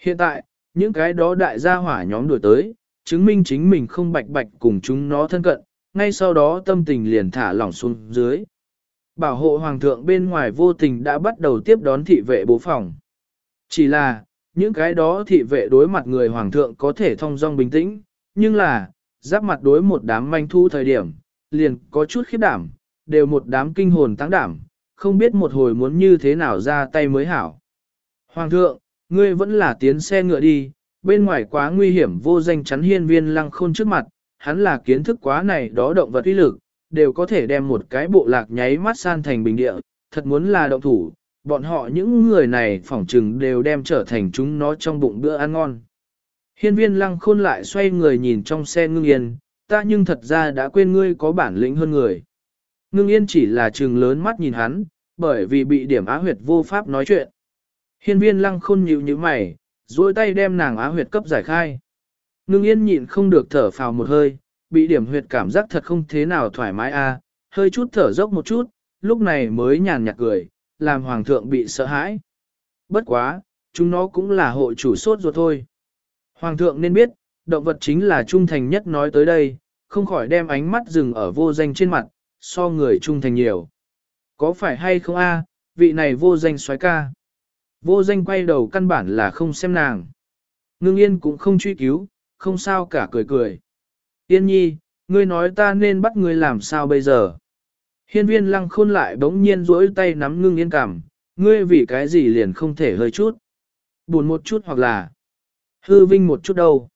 Hiện tại, những cái đó đại gia hỏa nhóm đuổi tới, chứng minh chính mình không bạch bạch cùng chúng nó thân cận, ngay sau đó tâm tình liền thả lỏng xuống dưới. Bảo hộ hoàng thượng bên ngoài vô tình đã bắt đầu tiếp đón thị vệ bố phòng. Chỉ là, những cái đó thị vệ đối mặt người hoàng thượng có thể thông dong bình tĩnh, nhưng là, giáp mặt đối một đám manh thu thời điểm, liền có chút khiếp đảm, đều một đám kinh hồn tăng đảm, không biết một hồi muốn như thế nào ra tay mới hảo. Hoàng thượng, ngươi vẫn là tiến xe ngựa đi, bên ngoài quá nguy hiểm vô danh chắn hiên viên lăng khôn trước mặt, hắn là kiến thức quá này đó động vật uy lực, đều có thể đem một cái bộ lạc nháy mắt san thành bình địa, thật muốn là động thủ, bọn họ những người này phỏng trừng đều đem trở thành chúng nó trong bụng bữa ăn ngon. Hiên viên lăng khôn lại xoay người nhìn trong xe ngưng yên, ta nhưng thật ra đã quên ngươi có bản lĩnh hơn người. Ngưng yên chỉ là trừng lớn mắt nhìn hắn, bởi vì bị điểm á huyệt vô pháp nói chuyện. Hiên viên lăng khôn nhíu như mày, duỗi tay đem nàng á huyệt cấp giải khai. Ngưng yên nhịn không được thở phào một hơi, bị điểm huyệt cảm giác thật không thế nào thoải mái a, hơi chút thở dốc một chút, lúc này mới nhàn nhạt cười, làm hoàng thượng bị sợ hãi. Bất quá, chúng nó cũng là hộ chủ sốt ruột thôi. Hoàng thượng nên biết, động vật chính là trung thành nhất nói tới đây, không khỏi đem ánh mắt dừng ở vô danh trên mặt, so người trung thành nhiều. Có phải hay không a, vị này vô danh xoái ca. Vô danh quay đầu căn bản là không xem nàng. Ngưng yên cũng không truy cứu, không sao cả cười cười. Yên nhi, ngươi nói ta nên bắt ngươi làm sao bây giờ? Hiên viên lăng khôn lại bỗng nhiên rỗi tay nắm ngưng yên cảm, ngươi vì cái gì liền không thể hơi chút. Buồn một chút hoặc là hư vinh một chút đâu.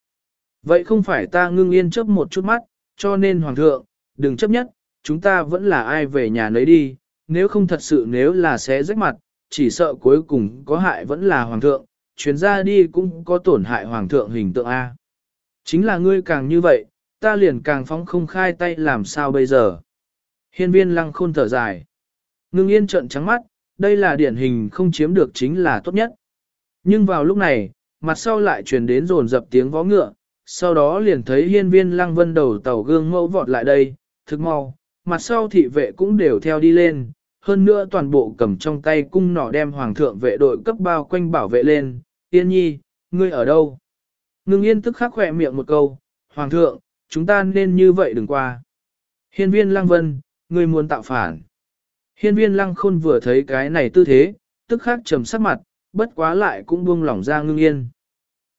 Vậy không phải ta ngưng yên chấp một chút mắt, cho nên hoàng thượng, đừng chấp nhất, chúng ta vẫn là ai về nhà nấy đi, nếu không thật sự nếu là sẽ rách mặt, chỉ sợ cuối cùng có hại vẫn là hoàng thượng, chuyến ra đi cũng có tổn hại hoàng thượng hình tượng A. Chính là ngươi càng như vậy, ta liền càng phóng không khai tay làm sao bây giờ. Hiên viên lăng khôn thở dài. Ngưng yên trận trắng mắt, đây là điển hình không chiếm được chính là tốt nhất. Nhưng vào lúc này, mặt sau lại truyền đến rồn dập tiếng vó ngựa, sau đó liền thấy hiên viên lăng vân đầu tàu gương mẫu vọt lại đây, thực mau, mặt sau thị vệ cũng đều theo đi lên, hơn nữa toàn bộ cầm trong tay cung nỏ đem hoàng thượng vệ đội cấp bao quanh bảo vệ lên, yên nhi, ngươi ở đâu? Ngưng yên tức khắc khỏe miệng một câu, hoàng thượng, chúng ta nên như vậy đừng qua. Hiên viên lăng vân, ngươi muốn tạo phản. Hiên viên lăng khôn vừa thấy cái này tư thế, tức khắc trầm sắc mặt, bất quá lại cũng buông lỏng ra ngưng yên.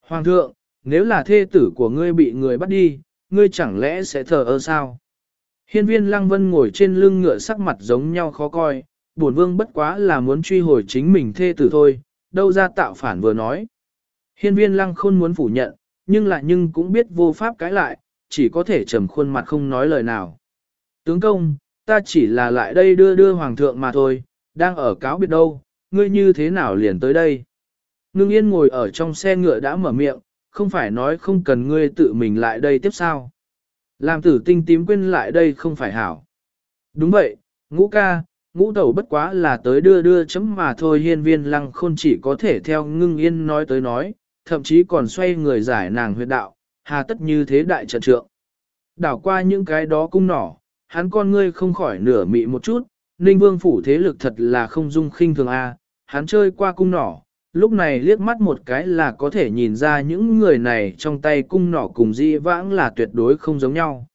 Hoàng thượng, nếu là thê tử của ngươi bị người bắt đi, ngươi chẳng lẽ sẽ thờ ơ sao? Hiên viên lăng vân ngồi trên lưng ngựa sắc mặt giống nhau khó coi, bổn vương bất quá là muốn truy hồi chính mình thê tử thôi, đâu ra tạo phản vừa nói. Hiên viên lăng khôn muốn phủ nhận, nhưng lại nhưng cũng biết vô pháp cãi lại, chỉ có thể trầm khuôn mặt không nói lời nào. Tướng công, ta chỉ là lại đây đưa đưa hoàng thượng mà thôi, đang ở cáo biệt đâu, ngươi như thế nào liền tới đây. Ngưng yên ngồi ở trong xe ngựa đã mở miệng, không phải nói không cần ngươi tự mình lại đây tiếp sao. Làm tử tinh tím quên lại đây không phải hảo. Đúng vậy, ngũ ca, ngũ tẩu bất quá là tới đưa đưa chấm mà thôi hiên viên lăng khôn chỉ có thể theo ngưng yên nói tới nói, thậm chí còn xoay người giải nàng huyệt đạo, hà tất như thế đại trận trượng. Đảo qua những cái đó cung nỏ, hắn con ngươi không khỏi nửa mị một chút, ninh vương phủ thế lực thật là không dung khinh thường a hắn chơi qua cung nỏ, lúc này liếc mắt một cái là có thể nhìn ra những người này trong tay cung nỏ cùng di vãng là tuyệt đối không giống nhau.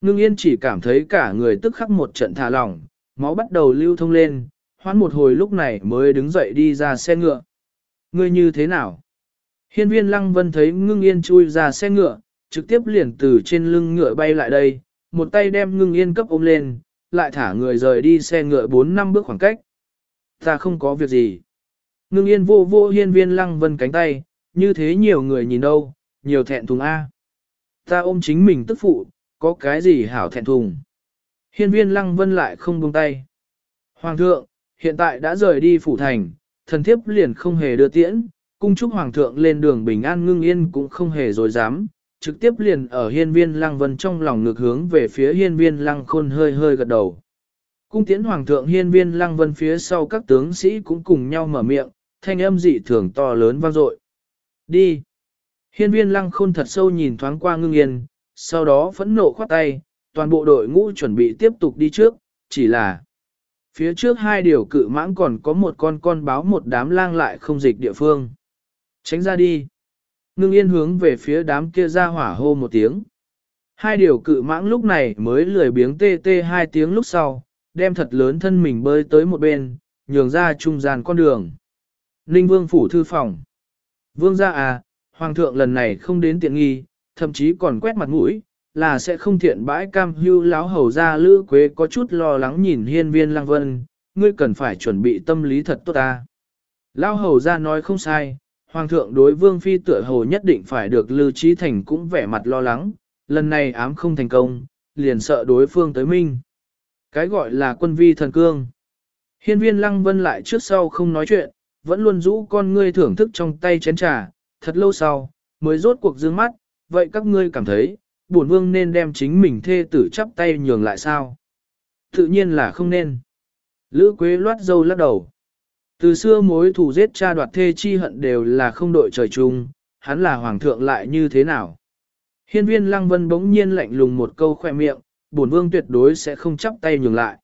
Ngưng yên chỉ cảm thấy cả người tức khắc một trận thả lỏng, máu bắt đầu lưu thông lên, hoán một hồi lúc này mới đứng dậy đi ra xe ngựa. Ngươi như thế nào? Hiên viên lăng vân thấy ngưng yên chui ra xe ngựa, trực tiếp liền từ trên lưng ngựa bay lại đây, một tay đem ngưng yên cấp ôm lên, lại thả người rời đi xe ngựa 4 năm bước khoảng cách. Ta không có việc gì. Ngưng yên vô vô hiên viên lăng vân cánh tay, như thế nhiều người nhìn đâu, nhiều thẹn thùng A. Ta ôm chính mình tức phụ, có cái gì hảo thẹn thùng. Hiên viên lăng vân lại không buông tay. Hoàng thượng, hiện tại đã rời đi phủ thành, thần thiếp liền không hề đưa tiễn, cung chúc hoàng thượng lên đường bình an ngưng yên cũng không hề dối dám, trực tiếp liền ở hiên viên lăng vân trong lòng ngược hướng về phía hiên viên lăng khôn hơi hơi gật đầu. Cung tiễn hoàng thượng hiên viên lăng vân phía sau các tướng sĩ cũng cùng nhau mở miệng, thanh âm dị thường to lớn vang dội. Đi! Hiên viên lăng khôn thật sâu nhìn thoáng qua ngưng yên, sau đó phẫn nộ khoát tay, toàn bộ đội ngũ chuẩn bị tiếp tục đi trước, chỉ là phía trước hai điều cự mãng còn có một con con báo một đám lang lại không dịch địa phương. Tránh ra đi! Ngưng yên hướng về phía đám kia ra hỏa hô một tiếng. Hai điều cự mãng lúc này mới lười biếng tê tê hai tiếng lúc sau, đem thật lớn thân mình bơi tới một bên, nhường ra trung gian con đường. Ninh Vương phủ thư phòng. Vương gia à, Hoàng thượng lần này không đến tiện nghi, thậm chí còn quét mặt mũi, là sẽ không thiện bãi cam hưu láo hầu ra lữ quế có chút lo lắng nhìn hiên viên lăng vân, ngươi cần phải chuẩn bị tâm lý thật tốt ta. Lao hầu ra nói không sai, Hoàng thượng đối vương phi tựa hồ nhất định phải được lưu trí thành cũng vẻ mặt lo lắng, lần này ám không thành công, liền sợ đối phương tới minh. Cái gọi là quân vi thần cương. Hiên viên lăng vân lại trước sau không nói chuyện, vẫn luôn rũ con ngươi thưởng thức trong tay chén trà, thật lâu sau, mới rốt cuộc dương mắt, vậy các ngươi cảm thấy, bổn vương nên đem chính mình thê tử chắp tay nhường lại sao? Tự nhiên là không nên. Lữ Quế loát dâu lắc đầu. Từ xưa mối thù giết cha đoạt thê chi hận đều là không đội trời chung, hắn là hoàng thượng lại như thế nào? Hiên viên lăng vân bỗng nhiên lạnh lùng một câu khoe miệng, bổn vương tuyệt đối sẽ không chắp tay nhường lại.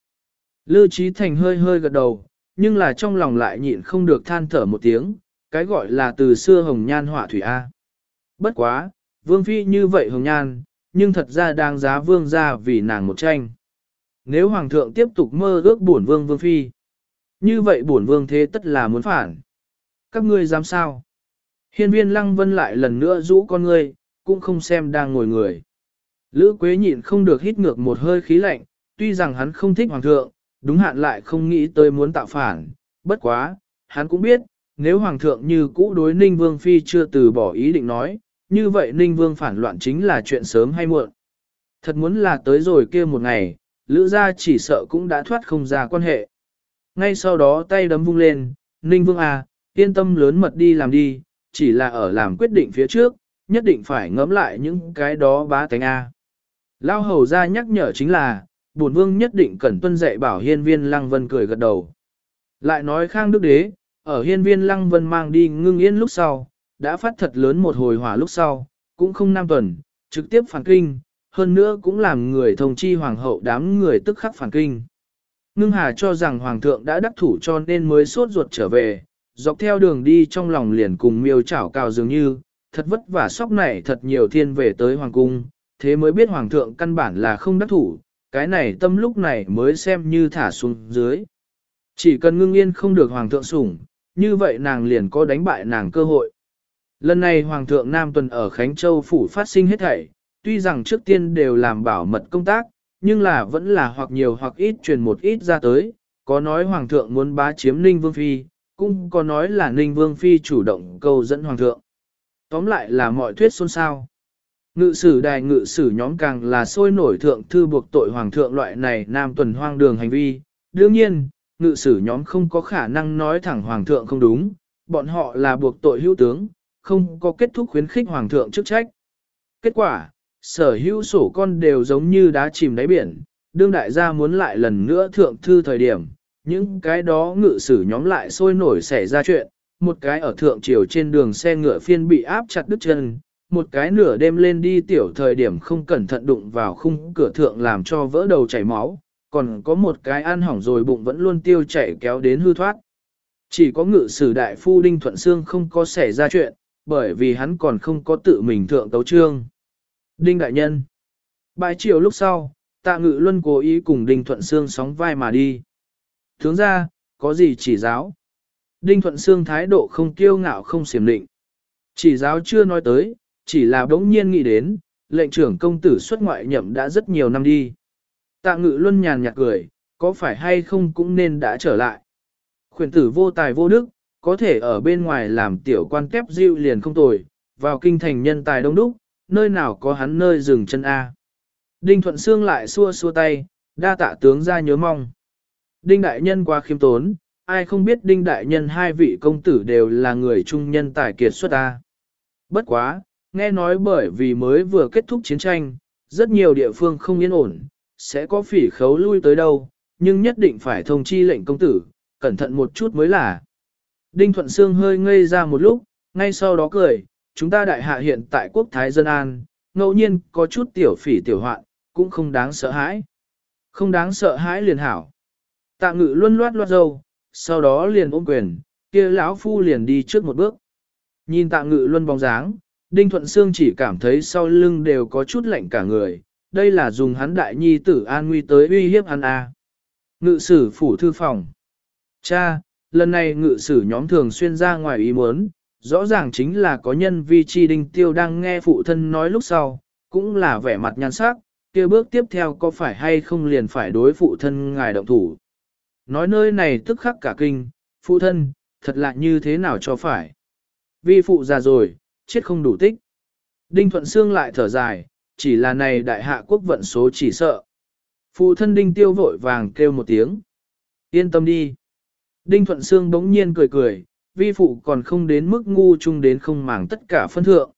Lư Trí Thành hơi hơi gật đầu, nhưng là trong lòng lại nhịn không được than thở một tiếng, cái gọi là từ xưa hồng nhan họa thủy A. Bất quá, vương phi như vậy hồng nhan, nhưng thật ra đang giá vương ra vì nàng một tranh. Nếu hoàng thượng tiếp tục mơ ước bổn vương vương phi, như vậy bổn vương thế tất là muốn phản. Các ngươi dám sao? Hiên viên lăng vân lại lần nữa rũ con ngươi, cũng không xem đang ngồi người. Lữ Quế nhịn không được hít ngược một hơi khí lạnh, tuy rằng hắn không thích hoàng thượng, đúng hạn lại không nghĩ tới muốn tạo phản, bất quá, hắn cũng biết, nếu hoàng thượng như cũ đối Ninh Vương Phi chưa từ bỏ ý định nói, như vậy Ninh Vương phản loạn chính là chuyện sớm hay muộn. Thật muốn là tới rồi kia một ngày, Lữ gia chỉ sợ cũng đã thoát không ra quan hệ. Ngay sau đó tay đấm vung lên, Ninh Vương à, yên tâm lớn mật đi làm đi, chỉ là ở làm quyết định phía trước, nhất định phải ngẫm lại những cái đó bá tánh à. A. Lao hầu ra nhắc nhở chính là, bổn vương nhất định cần tuân dạy bảo hiên viên lăng vân cười gật đầu. Lại nói khang đức đế, ở hiên viên lăng vân mang đi ngưng yên lúc sau, đã phát thật lớn một hồi hỏa lúc sau, cũng không nam tuần, trực tiếp phản kinh, hơn nữa cũng làm người thông chi hoàng hậu đám người tức khắc phản kinh. Ngưng hà cho rằng hoàng thượng đã đắc thủ cho nên mới suốt ruột trở về, dọc theo đường đi trong lòng liền cùng miêu chảo cào dường như, thật vất vả sóc này thật nhiều thiên về tới hoàng cung, thế mới biết hoàng thượng căn bản là không đắc thủ, cái này tâm lúc này mới xem như thả xuống dưới. Chỉ cần ngưng yên không được hoàng thượng sủng, như vậy nàng liền có đánh bại nàng cơ hội. Lần này hoàng thượng Nam Tuần ở Khánh Châu phủ phát sinh hết thảy, tuy rằng trước tiên đều làm bảo mật công tác, nhưng là vẫn là hoặc nhiều hoặc ít truyền một ít ra tới, có nói hoàng thượng muốn bá chiếm Ninh Vương Phi, cũng có nói là Ninh Vương Phi chủ động câu dẫn hoàng thượng. Tóm lại là mọi thuyết xôn xao. Ngự sử đài ngự sử nhóm càng là sôi nổi thượng thư buộc tội hoàng thượng loại này nam tuần hoang đường hành vi. Đương nhiên, ngự sử nhóm không có khả năng nói thẳng hoàng thượng không đúng, bọn họ là buộc tội hữu tướng, không có kết thúc khuyến khích hoàng thượng chức trách. Kết quả, sở hữu sổ con đều giống như đá chìm đáy biển, đương đại gia muốn lại lần nữa thượng thư thời điểm, những cái đó ngự sử nhóm lại sôi nổi xảy ra chuyện, một cái ở thượng triều trên đường xe ngựa phiên bị áp chặt đứt chân, một cái nửa đêm lên đi tiểu thời điểm không cẩn thận đụng vào khung cửa thượng làm cho vỡ đầu chảy máu, còn có một cái ăn hỏng rồi bụng vẫn luôn tiêu chảy kéo đến hư thoát. Chỉ có ngự sử đại phu Đinh Thuận Sương không có xảy ra chuyện, bởi vì hắn còn không có tự mình thượng tấu trương. Đinh Đại Nhân Bài chiều lúc sau, tạ ngự luân cố ý cùng Đinh Thuận Sương sóng vai mà đi. Tướng ra, có gì chỉ giáo? Đinh Thuận Sương thái độ không kiêu ngạo không xiểm định. Chỉ giáo chưa nói tới, chỉ là đống nhiên nghĩ đến, lệnh trưởng công tử xuất ngoại nhậm đã rất nhiều năm đi. Tạ ngự luân nhàn nhạt cười, có phải hay không cũng nên đã trở lại. Khuyển tử vô tài vô đức, có thể ở bên ngoài làm tiểu quan kép diệu liền không tồi, vào kinh thành nhân tài đông đúc, nơi nào có hắn nơi dừng chân A. Đinh Thuận Sương lại xua xua tay, đa tạ tướng ra nhớ mong. Đinh Đại Nhân qua khiêm tốn, ai không biết Đinh Đại Nhân hai vị công tử đều là người trung nhân tài kiệt xuất A. Bất quá, nghe nói bởi vì mới vừa kết thúc chiến tranh, rất nhiều địa phương không yên ổn, sẽ có phỉ khấu lui tới đâu, nhưng nhất định phải thông chi lệnh công tử, cẩn thận một chút mới là. Đinh Thuận Sương hơi ngây ra một lúc, ngay sau đó cười, chúng ta đại hạ hiện tại quốc thái dân an, ngẫu nhiên có chút tiểu phỉ tiểu hoạn, cũng không đáng sợ hãi. Không đáng sợ hãi liền hảo. Tạ ngự luân loát loát dâu, sau đó liền ôm quyền, kia lão phu liền đi trước một bước. Nhìn tạ ngự luân bóng dáng, Đinh Thuận Sương chỉ cảm thấy sau lưng đều có chút lạnh cả người, đây là dùng hắn đại nhi tử an nguy tới uy hiếp hắn a. À. Ngự sử phủ thư phòng. Cha, lần này ngự sử nhóm thường xuyên ra ngoài ý muốn, rõ ràng chính là có nhân vi chi đinh tiêu đang nghe phụ thân nói lúc sau, cũng là vẻ mặt nhan sắc, kia bước tiếp theo có phải hay không liền phải đối phụ thân ngài động thủ. Nói nơi này tức khắc cả kinh, phụ thân, thật lạ như thế nào cho phải. Vi phụ già rồi, chết không đủ tích. Đinh Thuận Sương lại thở dài, chỉ là này đại hạ quốc vận số chỉ sợ. Phụ thân Đinh Tiêu vội vàng kêu một tiếng. Yên tâm đi. Đinh Thuận Sương bỗng nhiên cười cười, vi phụ còn không đến mức ngu chung đến không màng tất cả phân thượng.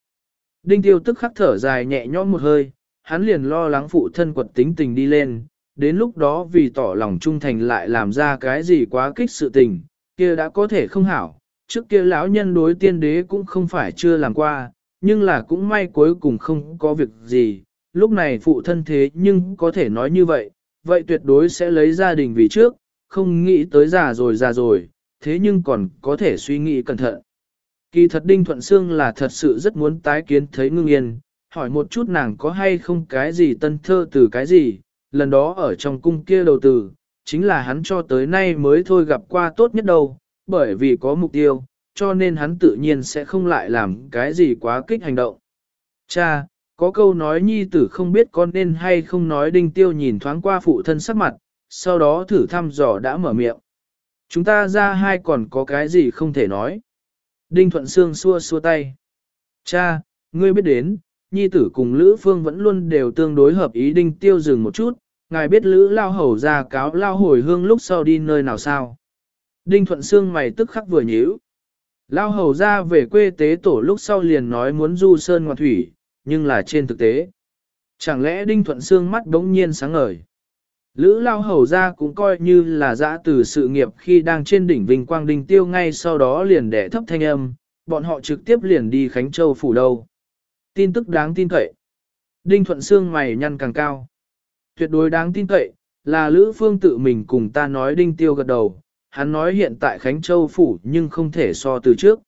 Đinh Tiêu tức khắc thở dài nhẹ nhõm một hơi, hắn liền lo lắng phụ thân quật tính tình đi lên, đến lúc đó vì tỏ lòng trung thành lại làm ra cái gì quá kích sự tình, kia đã có thể không hảo, trước kia lão nhân đối tiên đế cũng không phải chưa làm qua, nhưng là cũng may cuối cùng không có việc gì, lúc này phụ thân thế nhưng có thể nói như vậy, vậy tuyệt đối sẽ lấy gia đình vì trước, không nghĩ tới già rồi già rồi, thế nhưng còn có thể suy nghĩ cẩn thận. Kỳ thật Đinh Thuận Sương là thật sự rất muốn tái kiến thấy ngưng yên, hỏi một chút nàng có hay không cái gì tân thơ từ cái gì, lần đó ở trong cung kia đầu từ, chính là hắn cho tới nay mới thôi gặp qua tốt nhất đâu, bởi vì có mục tiêu, cho nên hắn tự nhiên sẽ không lại làm cái gì quá kích hành động. Cha, có câu nói nhi tử không biết con nên hay không nói đinh tiêu nhìn thoáng qua phụ thân sắc mặt, sau đó thử thăm dò đã mở miệng. Chúng ta ra hai còn có cái gì không thể nói. Đinh Thuận Sương xua xua tay. Cha, ngươi biết đến, nhi tử cùng Lữ Phương vẫn luôn đều tương đối hợp ý đinh tiêu dừng một chút, ngài biết Lữ lao hầu ra cáo lao hồi hương lúc sau đi nơi nào sao. Đinh Thuận Sương mày tức khắc vừa nhíu. Lao hầu ra về quê tế tổ lúc sau liền nói muốn du sơn ngoạn thủy, nhưng là trên thực tế. Chẳng lẽ Đinh Thuận Sương mắt đống nhiên sáng ngời. Lữ Lao hầu ra cũng coi như là dã từ sự nghiệp khi đang trên đỉnh Vinh Quang Đinh Tiêu ngay sau đó liền đẻ thấp thanh âm, bọn họ trực tiếp liền đi Khánh Châu phủ đâu. Tin tức đáng tin cậy. Đinh Thuận Sương mày nhăn càng cao. Tuyệt đối đáng tin cậy, là Lữ Phương tự mình cùng ta nói Đinh Tiêu gật đầu, hắn nói hiện tại Khánh Châu phủ nhưng không thể so từ trước.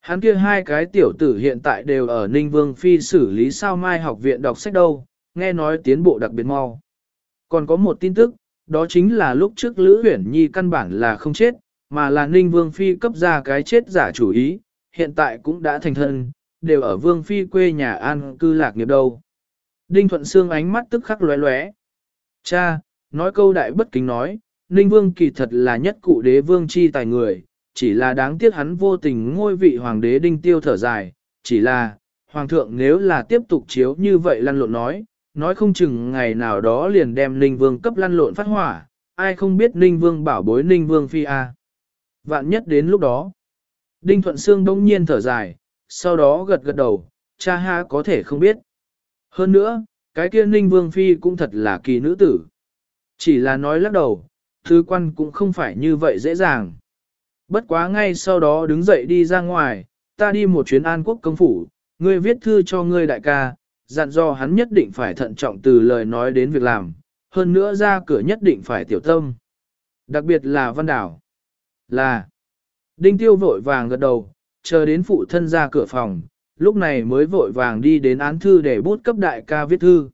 Hắn kia hai cái tiểu tử hiện tại đều ở Ninh Vương Phi xử lý sao mai học viện đọc sách đâu, nghe nói tiến bộ đặc biệt mau. Còn có một tin tức, đó chính là lúc trước Lữ Huyển Nhi căn bản là không chết, mà là Ninh Vương Phi cấp ra cái chết giả chủ ý, hiện tại cũng đã thành thân, đều ở Vương Phi quê nhà an cư lạc nghiệp đâu. Đinh Thuận Sương ánh mắt tức khắc lóe lóe. Cha, nói câu đại bất kính nói, Ninh Vương kỳ thật là nhất cụ đế vương chi tài người, chỉ là đáng tiếc hắn vô tình ngôi vị hoàng đế đinh tiêu thở dài, chỉ là, hoàng thượng nếu là tiếp tục chiếu như vậy lăn lộn nói, nói không chừng ngày nào đó liền đem Ninh Vương cấp lăn lộn phát hỏa, ai không biết Ninh Vương bảo bối Ninh Vương phi a. Vạn nhất đến lúc đó, Đinh Thuận Sương đông nhiên thở dài, sau đó gật gật đầu, cha ha có thể không biết. Hơn nữa, cái kia Ninh Vương phi cũng thật là kỳ nữ tử. Chỉ là nói lắc đầu, thứ quan cũng không phải như vậy dễ dàng. Bất quá ngay sau đó đứng dậy đi ra ngoài, ta đi một chuyến an quốc công phủ, ngươi viết thư cho ngươi đại ca, dặn dò hắn nhất định phải thận trọng từ lời nói đến việc làm, hơn nữa ra cửa nhất định phải tiểu tâm. Đặc biệt là văn đảo. Là. Đinh tiêu vội vàng gật đầu, chờ đến phụ thân ra cửa phòng, lúc này mới vội vàng đi đến án thư để bút cấp đại ca viết thư.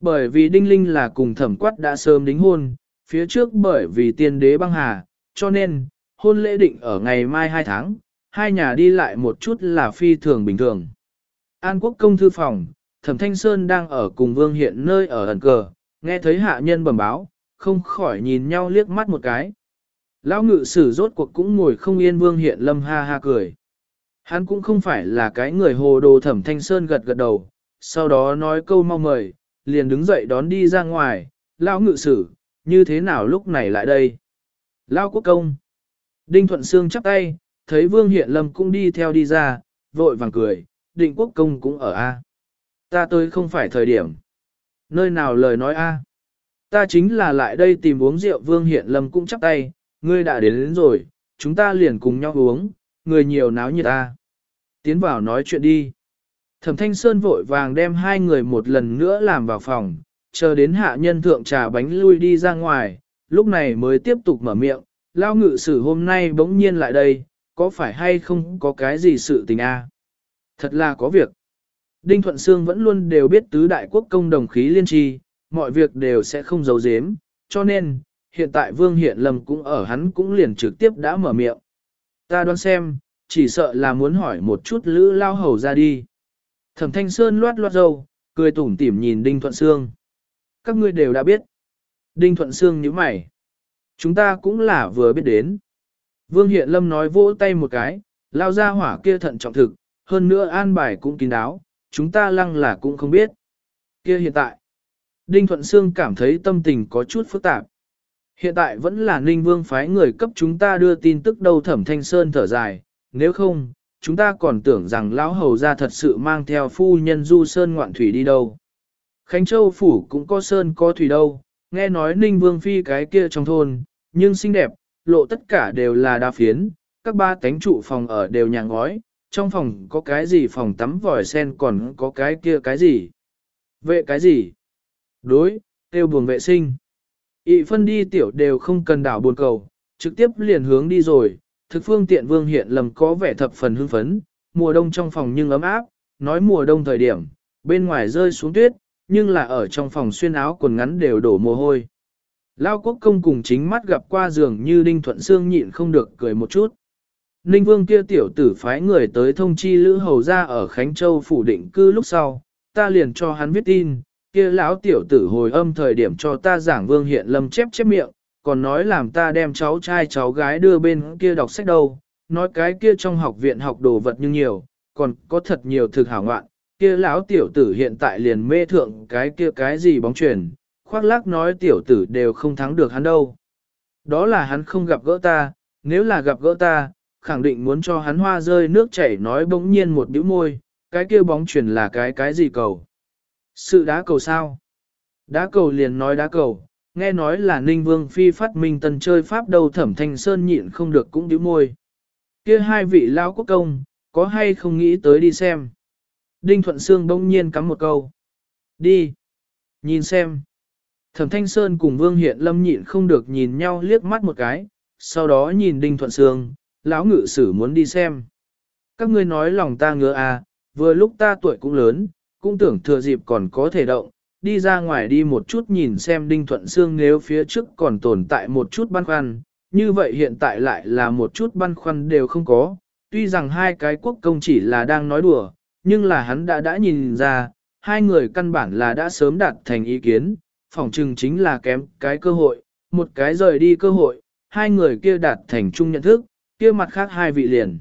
Bởi vì Đinh Linh là cùng thẩm quát đã sớm đính hôn, phía trước bởi vì tiên đế băng hà, cho nên, hôn lễ định ở ngày mai 2 tháng, hai nhà đi lại một chút là phi thường bình thường. An quốc công thư phòng, thẩm thanh sơn đang ở cùng vương hiện nơi ở ẩn cờ, nghe thấy hạ nhân bẩm báo, không khỏi nhìn nhau liếc mắt một cái. Lão ngự sử rốt cuộc cũng ngồi không yên vương hiện lâm ha ha cười. Hắn cũng không phải là cái người hồ đồ thẩm thanh sơn gật gật đầu, sau đó nói câu mau mời, liền đứng dậy đón đi ra ngoài, lão ngự sử, như thế nào lúc này lại đây? Lão quốc công. Đinh Thuận Sương chắp tay, thấy Vương Hiện Lâm cũng đi theo đi ra, vội vàng cười, định quốc công cũng ở A. Ta tới không phải thời điểm. Nơi nào lời nói A. Ta chính là lại đây tìm uống rượu Vương Hiện Lâm cũng chắp tay, ngươi đã đến, đến rồi, chúng ta liền cùng nhau uống, người nhiều náo như ta. Tiến vào nói chuyện đi. Thẩm Thanh Sơn vội vàng đem hai người một lần nữa làm vào phòng, chờ đến hạ nhân thượng trà bánh lui đi ra ngoài, lúc này mới tiếp tục mở miệng, lao ngự sử hôm nay bỗng nhiên lại đây, có phải hay không có cái gì sự tình a? Thật là có việc. Đinh Thuận Sương vẫn luôn đều biết tứ đại quốc công đồng khí liên tri, mọi việc đều sẽ không giấu giếm, cho nên, hiện tại Vương Hiện Lâm cũng ở hắn cũng liền trực tiếp đã mở miệng. Ta đoán xem, chỉ sợ là muốn hỏi một chút lữ lao hầu ra đi. Thẩm Thanh Sơn loát loát dâu, cười tủm tỉm nhìn Đinh Thuận Sương. Các ngươi đều đã biết. Đinh Thuận Sương nhíu mày. Chúng ta cũng là vừa biết đến. Vương Hiện Lâm nói vỗ tay một cái, lao ra hỏa kia thận trọng thực, hơn nữa an bài cũng kín đáo, chúng ta lăng là cũng không biết. Kia hiện tại, Đinh Thuận Sương cảm thấy tâm tình có chút phức tạp. Hiện tại vẫn là Ninh Vương phái người cấp chúng ta đưa tin tức đâu thẩm thanh sơn thở dài, nếu không, chúng ta còn tưởng rằng lão hầu ra thật sự mang theo phu nhân du sơn ngoạn thủy đi đâu. Khánh Châu Phủ cũng có sơn có thủy đâu, nghe nói Ninh Vương Phi cái kia trong thôn, nhưng xinh đẹp, lộ tất cả đều là đa phiến, các ba cánh trụ phòng ở đều nhà ngói, trong phòng có cái gì phòng tắm vòi sen còn có cái kia cái gì. Vệ cái gì? Đối, tiêu buồn vệ sinh. Ị phân đi tiểu đều không cần đảo buồn cầu, trực tiếp liền hướng đi rồi, thực phương tiện vương hiện lầm có vẻ thập phần hưng phấn, mùa đông trong phòng nhưng ấm áp, nói mùa đông thời điểm, bên ngoài rơi xuống tuyết, nhưng là ở trong phòng xuyên áo quần ngắn đều đổ mồ hôi. Lao quốc công cùng chính mắt gặp qua giường như Đinh Thuận Sương nhịn không được cười một chút. Ninh Vương kia tiểu tử phái người tới thông chi Lữ Hầu ra ở Khánh Châu phủ định cư lúc sau, ta liền cho hắn viết tin, kia lão tiểu tử hồi âm thời điểm cho ta giảng Vương Hiện Lâm chép chép miệng, còn nói làm ta đem cháu trai cháu gái đưa bên kia đọc sách đâu, nói cái kia trong học viện học đồ vật như nhiều, còn có thật nhiều thực hảo ngoạn, kia lão tiểu tử hiện tại liền mê thượng cái kia cái gì bóng truyền, khoác lác nói tiểu tử đều không thắng được hắn đâu. Đó là hắn không gặp gỡ ta, nếu là gặp gỡ ta, khẳng định muốn cho hắn hoa rơi nước chảy nói bỗng nhiên một bĩu môi, cái kia bóng truyền là cái cái gì cầu. Sự đá cầu sao? Đá cầu liền nói đá cầu, nghe nói là Ninh Vương Phi phát minh tân chơi pháp đầu thẩm thanh sơn nhịn không được cũng bĩu môi. Kia hai vị lão quốc công, có hay không nghĩ tới đi xem? Đinh Thuận Sương bỗng nhiên cắm một câu. Đi. Nhìn xem. Thẩm Thanh Sơn cùng Vương Hiện Lâm nhịn không được nhìn nhau liếc mắt một cái, sau đó nhìn Đinh Thuận Sương, lão ngự sử muốn đi xem. Các ngươi nói lòng ta ngứa à, vừa lúc ta tuổi cũng lớn, cũng tưởng thừa dịp còn có thể động, đi ra ngoài đi một chút nhìn xem Đinh Thuận Sương nếu phía trước còn tồn tại một chút băn khoăn, như vậy hiện tại lại là một chút băn khoăn đều không có. Tuy rằng hai cái quốc công chỉ là đang nói đùa, nhưng là hắn đã đã nhìn ra, hai người căn bản là đã sớm đạt thành ý kiến, phỏng chừng chính là kém cái cơ hội, một cái rời đi cơ hội, hai người kia đạt thành chung nhận thức, kia mặt khác hai vị liền.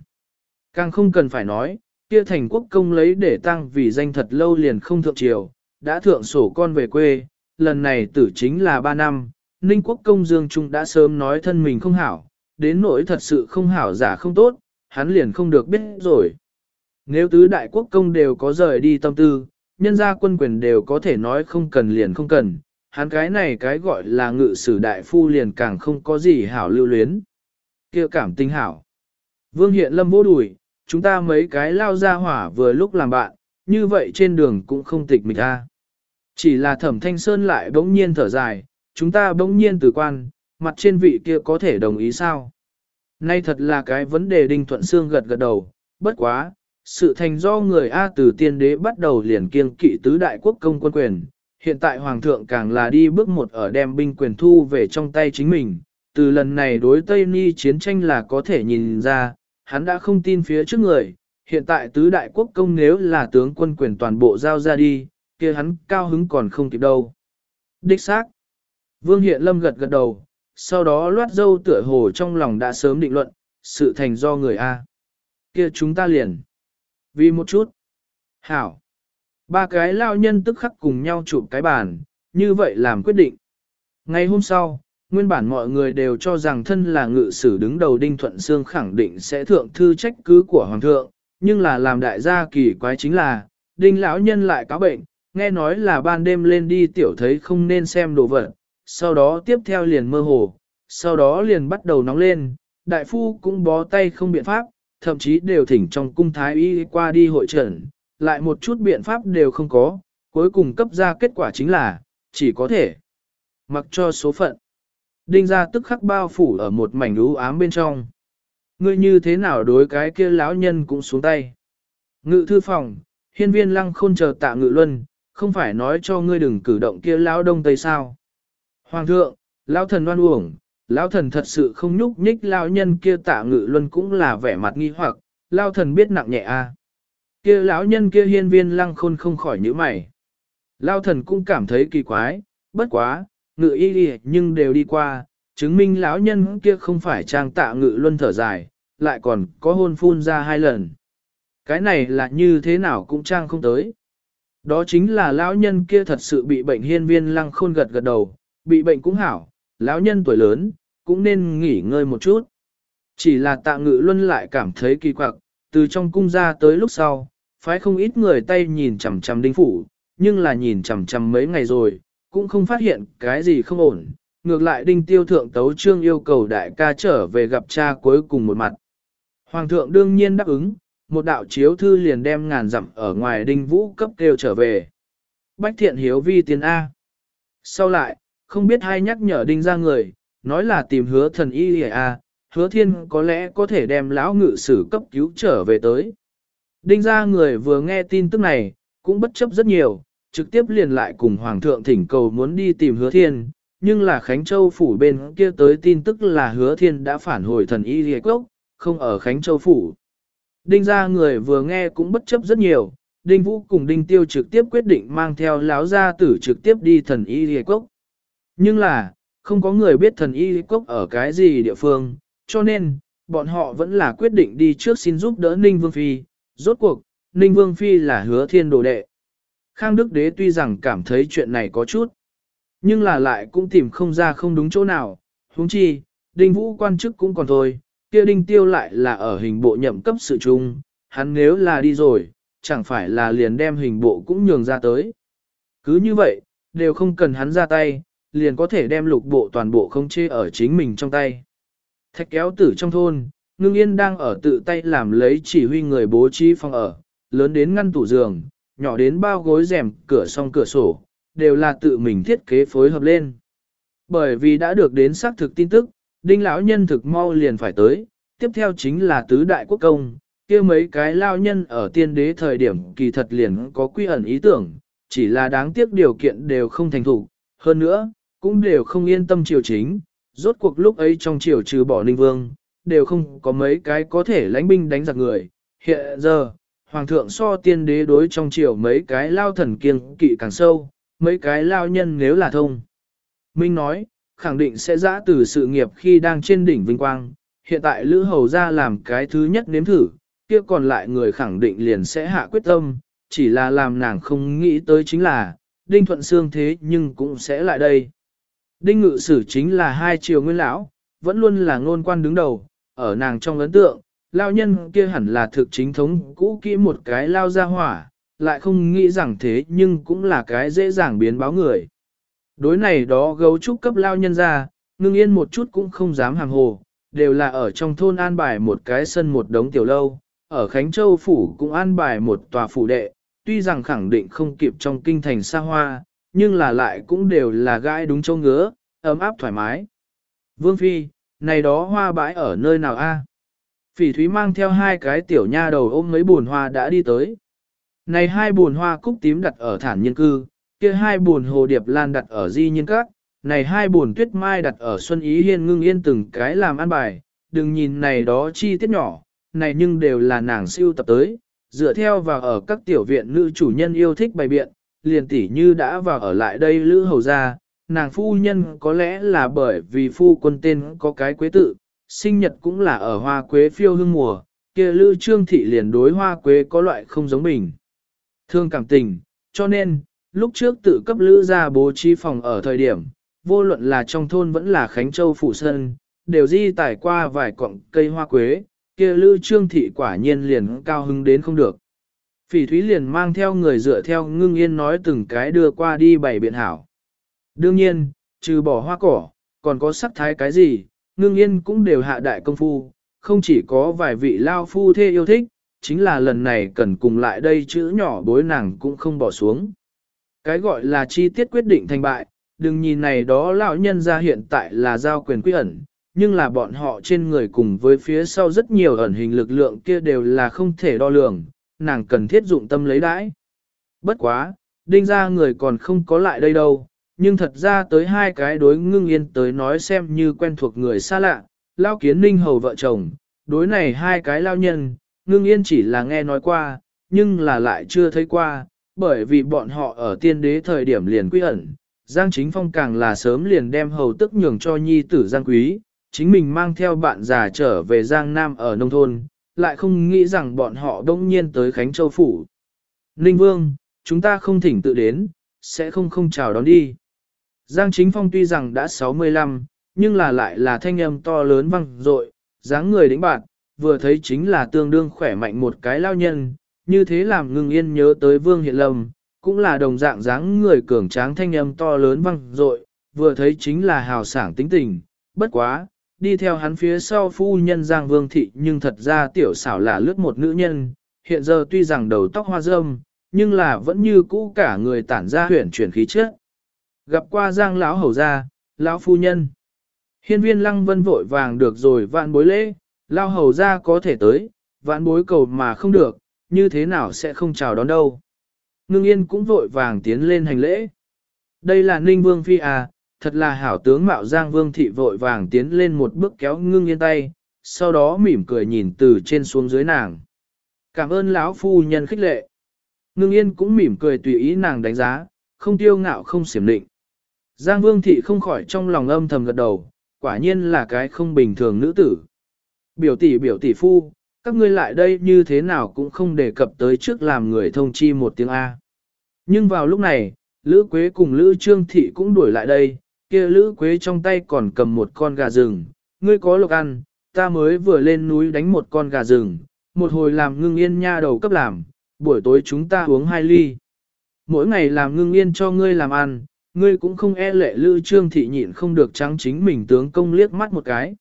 Càng không cần phải nói, kia thành quốc công lấy để tăng vì danh thật lâu liền không thượng triều, đã thượng sổ con về quê, lần này tử chính là ba năm, Ninh quốc công Dương Trung đã sớm nói thân mình không hảo, đến nỗi thật sự không hảo giả không tốt, hắn liền không được biết rồi. Nếu tứ đại quốc công đều có rời đi tâm tư, nhân gia quân quyền đều có thể nói không cần liền không cần, hắn cái này cái gọi là ngự sử đại phu liền càng không có gì hảo lưu luyến. kia cảm tinh hảo. Vương hiện lâm vô đùi, chúng ta mấy cái lao ra hỏa vừa lúc làm bạn, như vậy trên đường cũng không tịch mịch a. Chỉ là thẩm thanh sơn lại bỗng nhiên thở dài, chúng ta bỗng nhiên từ quan, mặt trên vị kia có thể đồng ý sao? Nay thật là cái vấn đề đinh thuận xương gật gật đầu, bất quá, sự thành do người A từ tiên đế bắt đầu liền kiêng kỵ tứ đại quốc công quân quyền, hiện tại hoàng thượng càng là đi bước một ở đem binh quyền thu về trong tay chính mình, từ lần này đối Tây Ni chiến tranh là có thể nhìn ra, hắn đã không tin phía trước người, hiện tại tứ đại quốc công nếu là tướng quân quyền toàn bộ giao ra đi, kia hắn cao hứng còn không kịp đâu. Đích xác. Vương Hiện Lâm gật gật đầu, sau đó loát dâu tựa hồ trong lòng đã sớm định luận, sự thành do người A. Kia chúng ta liền. Vì một chút. Hảo. Ba cái lao nhân tức khắc cùng nhau chụp cái bàn, như vậy làm quyết định. Ngày hôm sau, nguyên bản mọi người đều cho rằng thân là ngự sử đứng đầu Đinh Thuận Sương khẳng định sẽ thượng thư trách cứ của Hoàng thượng, nhưng là làm đại gia kỳ quái chính là, Đinh lão nhân lại cáo bệnh, nghe nói là ban đêm lên đi tiểu thấy không nên xem đồ vật, sau đó tiếp theo liền mơ hồ, sau đó liền bắt đầu nóng lên, đại phu cũng bó tay không biện pháp, thậm chí đều thỉnh trong cung thái y qua đi hội trần, lại một chút biện pháp đều không có, cuối cùng cấp ra kết quả chính là, chỉ có thể mặc cho số phận. Đinh ra tức khắc bao phủ ở một mảnh lũ ám bên trong. Ngươi như thế nào đối cái kia lão nhân cũng xuống tay. Ngự thư phòng, hiên viên lăng khôn chờ tạ ngự luân, không phải nói cho ngươi đừng cử động kia lão đông tây sao. Hoàng thượng, lão thần oan uổng, lão thần thật sự không nhúc nhích lão nhân kia tạ ngự luân cũng là vẻ mặt nghi hoặc, lão thần biết nặng nhẹ a. À. Kia lão nhân kia hiên viên lăng khôn không khỏi nhíu mày. Lão thần cũng cảm thấy kỳ quái, bất quá, ngự y đi nhưng đều đi qua, chứng minh lão nhân kia không phải trang tạ ngự luân thở dài, lại còn có hôn phun ra hai lần. Cái này là như thế nào cũng trang không tới. Đó chính là lão nhân kia thật sự bị bệnh hiên viên lăng khôn gật gật đầu, bị bệnh cũng hảo, lão nhân tuổi lớn, cũng nên nghỉ ngơi một chút. Chỉ là tạ ngự luân lại cảm thấy kỳ quặc, từ trong cung ra tới lúc sau, phải không ít người tay nhìn chằm chằm đinh phủ, nhưng là nhìn chằm chằm mấy ngày rồi, cũng không phát hiện cái gì không ổn. Ngược lại đinh tiêu thượng tấu trương yêu cầu đại ca trở về gặp cha cuối cùng một mặt. Hoàng thượng đương nhiên đáp ứng, một đạo chiếu thư liền đem ngàn dặm ở ngoài đinh vũ cấp kêu trở về. Bách thiện hiếu vi tiến A. Sau lại, không biết hai nhắc nhở đinh ra người, nói là tìm hứa thần y A, à, hứa thiên có lẽ có thể đem lão ngự sử cấp cứu trở về tới. Đinh ra người vừa nghe tin tức này, cũng bất chấp rất nhiều, trực tiếp liền lại cùng Hoàng thượng thỉnh cầu muốn đi tìm hứa thiên, nhưng là Khánh Châu phủ bên kia tới tin tức là hứa thiên đã phản hồi thần y Hề cốc, không ở Khánh Châu phủ. Đinh ra người vừa nghe cũng bất chấp rất nhiều, Đinh Vũ cùng Đinh Tiêu trực tiếp quyết định mang theo lão gia tử trực tiếp đi thần y Hề cốc. Nhưng là, không có người biết thần y cốc ở cái gì địa phương, cho nên, bọn họ vẫn là quyết định đi trước xin giúp đỡ Ninh Vương Phi. Rốt cuộc, Ninh Vương Phi là hứa thiên đồ đệ. Khang Đức Đế tuy rằng cảm thấy chuyện này có chút, nhưng là lại cũng tìm không ra không đúng chỗ nào. huống chi, Đinh Vũ quan chức cũng còn thôi, kia Đinh Tiêu lại là ở hình bộ nhậm cấp sự chung, hắn nếu là đi rồi, chẳng phải là liền đem hình bộ cũng nhường ra tới. Cứ như vậy, đều không cần hắn ra tay, liền có thể đem lục bộ toàn bộ không chê ở chính mình trong tay. Thạch kéo tử trong thôn, ngưng yên đang ở tự tay làm lấy chỉ huy người bố trí phòng ở, lớn đến ngăn tủ giường, nhỏ đến bao gối rèm, cửa song cửa sổ, đều là tự mình thiết kế phối hợp lên. Bởi vì đã được đến xác thực tin tức, đinh lão nhân thực mau liền phải tới, tiếp theo chính là tứ đại quốc công, kia mấy cái lao nhân ở tiên đế thời điểm kỳ thật liền có quy ẩn ý tưởng, chỉ là đáng tiếc điều kiện đều không thành thủ, hơn nữa, cũng đều không yên tâm triều chính, rốt cuộc lúc ấy trong triều trừ bỏ ninh vương, đều không có mấy cái có thể lãnh binh đánh giặc người. Hiện giờ, hoàng thượng so tiên đế đối trong triều mấy cái lao thần kiêng kỵ càng sâu, mấy cái lao nhân nếu là thông. Minh nói, khẳng định sẽ giã từ sự nghiệp khi đang trên đỉnh vinh quang, hiện tại Lữ Hầu ra làm cái thứ nhất nếm thử, kia còn lại người khẳng định liền sẽ hạ quyết tâm, chỉ là làm nàng không nghĩ tới chính là, Đinh Thuận Sương thế nhưng cũng sẽ lại đây. Đinh Ngự Sử chính là hai triều nguyên lão, vẫn luôn là ngôn quan đứng đầu, ở nàng trong ấn tượng, lao nhân kia hẳn là thực chính thống cũ kỹ một cái lao ra hỏa, lại không nghĩ rằng thế nhưng cũng là cái dễ dàng biến báo người. Đối này đó gấu trúc cấp lao nhân ra, ngưng yên một chút cũng không dám hàng hồ, đều là ở trong thôn an bài một cái sân một đống tiểu lâu, ở Khánh Châu Phủ cũng an bài một tòa phủ đệ, tuy rằng khẳng định không kịp trong kinh thành xa hoa, nhưng là lại cũng đều là gãi đúng châu ngứa, ấm áp thoải mái. Vương Phi, này đó hoa bãi ở nơi nào a? Phỉ Thúy mang theo hai cái tiểu nha đầu ôm mấy buồn hoa đã đi tới. Này hai buồn hoa cúc tím đặt ở thản nhân cư, kia hai buồn hồ điệp lan đặt ở di nhân các, này hai buồn tuyết mai đặt ở xuân ý hiên ngưng yên từng cái làm ăn bài, đừng nhìn này đó chi tiết nhỏ, này nhưng đều là nàng siêu tập tới, dựa theo và ở các tiểu viện nữ chủ nhân yêu thích bày biện, liền tỷ như đã vào ở lại đây lữ hầu gia, nàng phu nhân có lẽ là bởi vì phu quân tên có cái quế tự, sinh nhật cũng là ở hoa quế phiêu hương mùa, kia lữ trương thị liền đối hoa quế có loại không giống mình. Thương cảm tình, cho nên, lúc trước tự cấp lữ gia bố trí phòng ở thời điểm, vô luận là trong thôn vẫn là Khánh Châu Phủ Sơn, đều di tải qua vài cọng cây hoa quế, kia lữ trương thị quả nhiên liền cao hứng đến không được. Phỉ thúy liền mang theo người dựa theo ngưng yên nói từng cái đưa qua đi bảy biện hảo. Đương nhiên, trừ bỏ hoa cỏ, còn có sắc thái cái gì, ngưng yên cũng đều hạ đại công phu, không chỉ có vài vị lao phu thê yêu thích, chính là lần này cần cùng lại đây chữ nhỏ bối nàng cũng không bỏ xuống. Cái gọi là chi tiết quyết định thành bại, đừng nhìn này đó lão nhân ra hiện tại là giao quyền quy ẩn, nhưng là bọn họ trên người cùng với phía sau rất nhiều ẩn hình lực lượng kia đều là không thể đo lường, nàng cần thiết dụng tâm lấy đãi. Bất quá, đinh ra người còn không có lại đây đâu, nhưng thật ra tới hai cái đối ngưng yên tới nói xem như quen thuộc người xa lạ, lao kiến ninh hầu vợ chồng, đối này hai cái lao nhân, ngưng yên chỉ là nghe nói qua, nhưng là lại chưa thấy qua, bởi vì bọn họ ở tiên đế thời điểm liền quy ẩn, Giang Chính Phong càng là sớm liền đem hầu tức nhường cho nhi tử Giang Quý, chính mình mang theo bạn già trở về Giang Nam ở nông thôn, lại không nghĩ rằng bọn họ đông nhiên tới Khánh Châu Phủ. Ninh Vương, chúng ta không thỉnh tự đến, sẽ không không chào đón đi. Giang Chính Phong tuy rằng đã 65, nhưng là lại là thanh âm to lớn vang dội, dáng người đĩnh bạn, vừa thấy chính là tương đương khỏe mạnh một cái lao nhân, như thế làm ngừng yên nhớ tới Vương Hiện Lâm, cũng là đồng dạng dáng người cường tráng thanh âm to lớn vang dội, vừa thấy chính là hào sảng tính tình, bất quá, đi theo hắn phía sau phu nhân Giang Vương Thị nhưng thật ra tiểu xảo là lướt một nữ nhân, hiện giờ tuy rằng đầu tóc hoa râm, nhưng là vẫn như cũ cả người tản ra huyển chuyển khí trước. Gặp qua Giang lão hầu gia, lão phu nhân. Hiên viên lăng vân vội vàng được rồi vạn bối lễ, lao hầu gia có thể tới, vạn bối cầu mà không được, như thế nào sẽ không chào đón đâu. Ngưng yên cũng vội vàng tiến lên hành lễ. Đây là Ninh Vương Phi à, thật là hảo tướng mạo Giang Vương Thị vội vàng tiến lên một bước kéo ngưng yên tay, sau đó mỉm cười nhìn từ trên xuống dưới nàng. Cảm ơn lão phu nhân khích lệ. Ngưng yên cũng mỉm cười tùy ý nàng đánh giá, không tiêu ngạo không xiểm định. Giang Vương Thị không khỏi trong lòng âm thầm gật đầu, quả nhiên là cái không bình thường nữ tử. Biểu tỷ biểu tỷ phu, các ngươi lại đây như thế nào cũng không đề cập tới trước làm người thông chi một tiếng A. Nhưng vào lúc này, Lữ Quế cùng Lữ Trương Thị cũng đuổi lại đây, kia Lữ Quế trong tay còn cầm một con gà rừng, ngươi có lộc ăn, ta mới vừa lên núi đánh một con gà rừng, một hồi làm ngưng yên nha đầu cấp làm, buổi tối chúng ta uống hai ly. Mỗi ngày làm ngưng yên cho ngươi làm ăn, ngươi cũng không e lệ Lữ Trương Thị nhịn không được trắng chính mình tướng công liếc mắt một cái.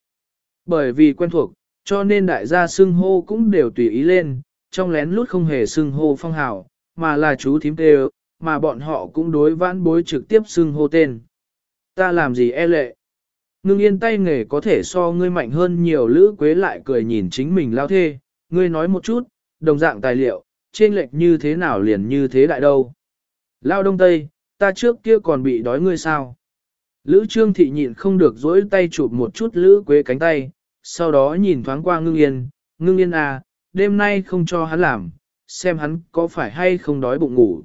Bởi vì quen thuộc, cho nên đại gia xưng hô cũng đều tùy ý lên, trong lén lút không hề xưng hô phong hào, mà là chú thím tê mà bọn họ cũng đối vãn bối trực tiếp xưng hô tên. Ta làm gì e lệ? Ngưng yên tay nghề có thể so ngươi mạnh hơn nhiều lữ quế lại cười nhìn chính mình lao thê, ngươi nói một chút, đồng dạng tài liệu, trên lệch như thế nào liền như thế đại đâu. Lao đông tây, ta trước kia còn bị đói ngươi sao? Lữ trương thị nhịn không được dỗi tay chụp một chút lữ quế cánh tay, sau đó nhìn thoáng qua ngưng yên, ngưng yên à, đêm nay không cho hắn làm, xem hắn có phải hay không đói bụng ngủ.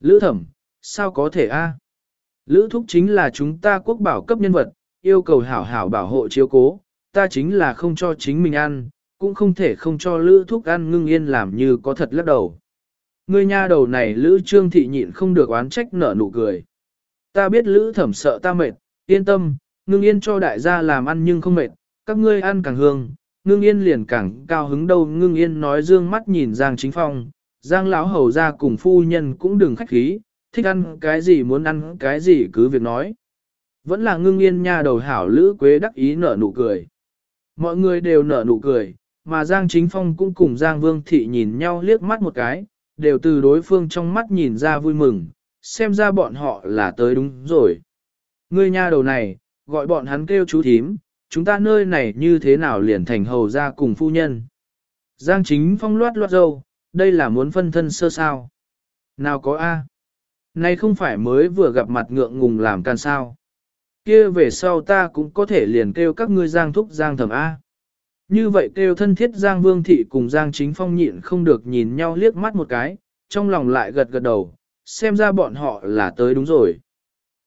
Lữ thẩm, sao có thể a? Lữ thúc chính là chúng ta quốc bảo cấp nhân vật, yêu cầu hảo hảo bảo hộ chiếu cố, ta chính là không cho chính mình ăn, cũng không thể không cho lữ thúc ăn ngưng yên làm như có thật lắc đầu. Ngươi nha đầu này lữ trương thị nhịn không được oán trách nở nụ cười. Ta biết lữ thẩm sợ ta mệt, yên tâm, ngưng yên cho đại gia làm ăn nhưng không mệt, các ngươi ăn càng hương, ngưng yên liền càng cao hứng đâu ngưng yên nói dương mắt nhìn Giang Chính Phong, Giang lão hầu ra cùng phu nhân cũng đừng khách khí, thích ăn cái gì muốn ăn cái gì cứ việc nói. Vẫn là ngưng yên nha đầu hảo lữ quế đắc ý nở nụ cười. Mọi người đều nở nụ cười, mà Giang Chính Phong cũng cùng Giang Vương Thị nhìn nhau liếc mắt một cái, đều từ đối phương trong mắt nhìn ra vui mừng, xem ra bọn họ là tới đúng rồi. Ngươi nha đầu này, gọi bọn hắn kêu chú thím, chúng ta nơi này như thế nào liền thành hầu ra cùng phu nhân. Giang chính phong loát loát dâu, đây là muốn phân thân sơ sao. Nào có A nay không phải mới vừa gặp mặt ngượng ngùng làm can sao. kia về sau ta cũng có thể liền kêu các ngươi giang thúc giang thẩm A. Như vậy kêu thân thiết giang vương thị cùng giang chính phong nhịn không được nhìn nhau liếc mắt một cái, trong lòng lại gật gật đầu, xem ra bọn họ là tới đúng rồi.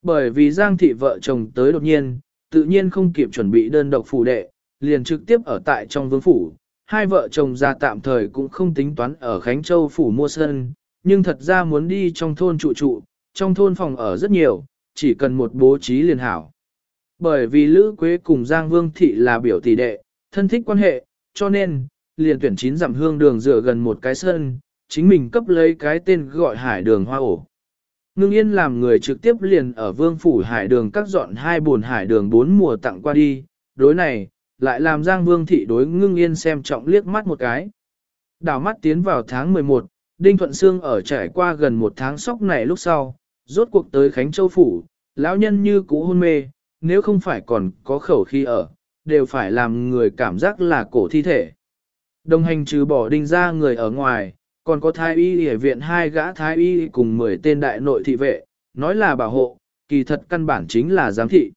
Bởi vì giang thị vợ chồng tới đột nhiên, tự nhiên không kịp chuẩn bị đơn độc phủ đệ, liền trực tiếp ở tại trong vương phủ. Hai vợ chồng ra tạm thời cũng không tính toán ở Khánh Châu phủ mua sân, nhưng thật ra muốn đi trong thôn trụ trụ, trong thôn phòng ở rất nhiều, chỉ cần một bố trí liền hảo. Bởi vì Lữ Quế cùng Giang Vương Thị là biểu tỷ đệ, thân thích quan hệ, cho nên, liền tuyển chín dặm hương đường dựa gần một cái sân, chính mình cấp lấy cái tên gọi hải đường hoa ổ. Ngưng yên làm người trực tiếp liền ở vương phủ hải đường các dọn hai buồn hải đường bốn mùa tặng qua đi, đối này, lại làm giang vương thị đối ngưng yên xem trọng liếc mắt một cái. Đảo mắt tiến vào tháng 11, Đinh Thuận Sương ở trải qua gần một tháng sóc này lúc sau, rốt cuộc tới Khánh Châu Phủ, lão nhân như cũ hôn mê, nếu không phải còn có khẩu khi ở, đều phải làm người cảm giác là cổ thi thể. Đồng hành trừ bỏ đinh ra người ở ngoài, còn có thái y ở viện hai gã thái y cùng 10 tên đại nội thị vệ, nói là bảo hộ, kỳ thật căn bản chính là giám thị.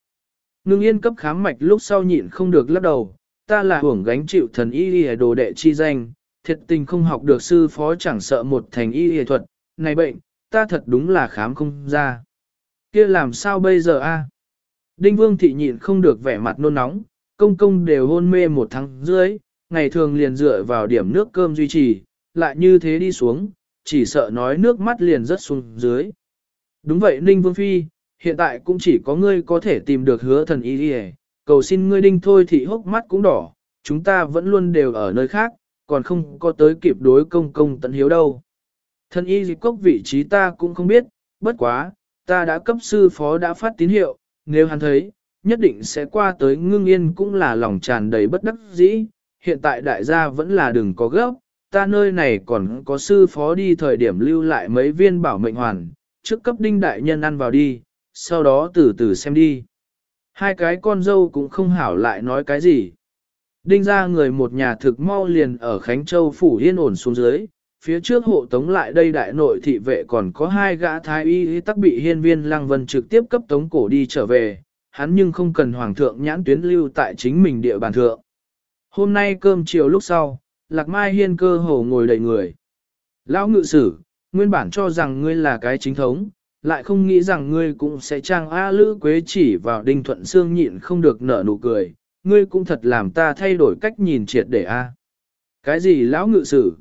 Ngưng yên cấp khám mạch lúc sau nhịn không được lắc đầu, ta là hưởng gánh chịu thần y y đồ đệ chi danh, thiệt tình không học được sư phó chẳng sợ một thành y y thuật, này bệnh, ta thật đúng là khám không ra. kia làm sao bây giờ a? Đinh vương thị nhịn không được vẻ mặt nôn nóng, công công đều hôn mê một tháng dưới, ngày thường liền dựa vào điểm nước cơm duy trì, lại như thế đi xuống, chỉ sợ nói nước mắt liền rất xuống dưới. Đúng vậy Ninh Vương Phi, hiện tại cũng chỉ có ngươi có thể tìm được hứa thần y đi cầu xin ngươi đinh thôi thì hốc mắt cũng đỏ, chúng ta vẫn luôn đều ở nơi khác, còn không có tới kịp đối công công tận hiếu đâu. Thần y dịch cốc vị trí ta cũng không biết, bất quá, ta đã cấp sư phó đã phát tín hiệu, nếu hắn thấy, nhất định sẽ qua tới ngưng yên cũng là lòng tràn đầy bất đắc dĩ, hiện tại đại gia vẫn là đừng có gấp, ta nơi này còn có sư phó đi thời điểm lưu lại mấy viên bảo mệnh hoàn, trước cấp đinh đại nhân ăn vào đi, sau đó từ từ xem đi. Hai cái con dâu cũng không hảo lại nói cái gì. Đinh ra người một nhà thực mau liền ở Khánh Châu phủ yên ổn xuống dưới, phía trước hộ tống lại đây đại nội thị vệ còn có hai gã thái y tắc bị hiên viên lăng vân trực tiếp cấp tống cổ đi trở về, hắn nhưng không cần hoàng thượng nhãn tuyến lưu tại chính mình địa bàn thượng. Hôm nay cơm chiều lúc sau, lạc mai hiên cơ hồ ngồi đầy người. Lão ngự sử, nguyên bản cho rằng ngươi là cái chính thống, lại không nghĩ rằng ngươi cũng sẽ trang A Lữ Quế chỉ vào Đinh Thuận xương nhịn không được nở nụ cười, ngươi cũng thật làm ta thay đổi cách nhìn triệt để A. À? Cái gì lão ngự sử?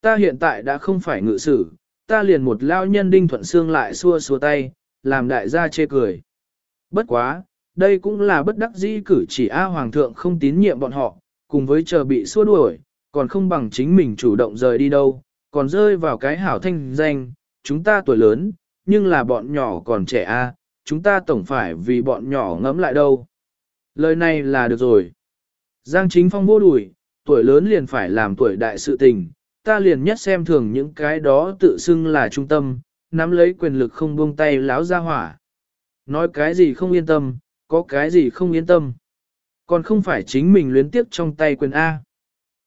Ta hiện tại đã không phải ngự sử, ta liền một lão nhân Đinh Thuận xương lại xua xua tay, làm đại gia chê cười. Bất quá, đây cũng là bất đắc dĩ cử chỉ A Hoàng thượng không tín nhiệm bọn họ, cùng với chờ bị xua đuổi, còn không bằng chính mình chủ động rời đi đâu, còn rơi vào cái hảo thanh danh, chúng ta tuổi lớn, nhưng là bọn nhỏ còn trẻ a, chúng ta tổng phải vì bọn nhỏ ngẫm lại đâu. Lời này là được rồi. Giang chính phong vô đùi, tuổi lớn liền phải làm tuổi đại sự tình, ta liền nhất xem thường những cái đó tự xưng là trung tâm, nắm lấy quyền lực không buông tay láo ra hỏa. Nói cái gì không yên tâm, có cái gì không yên tâm. Còn không phải chính mình luyến tiếp trong tay quyền A.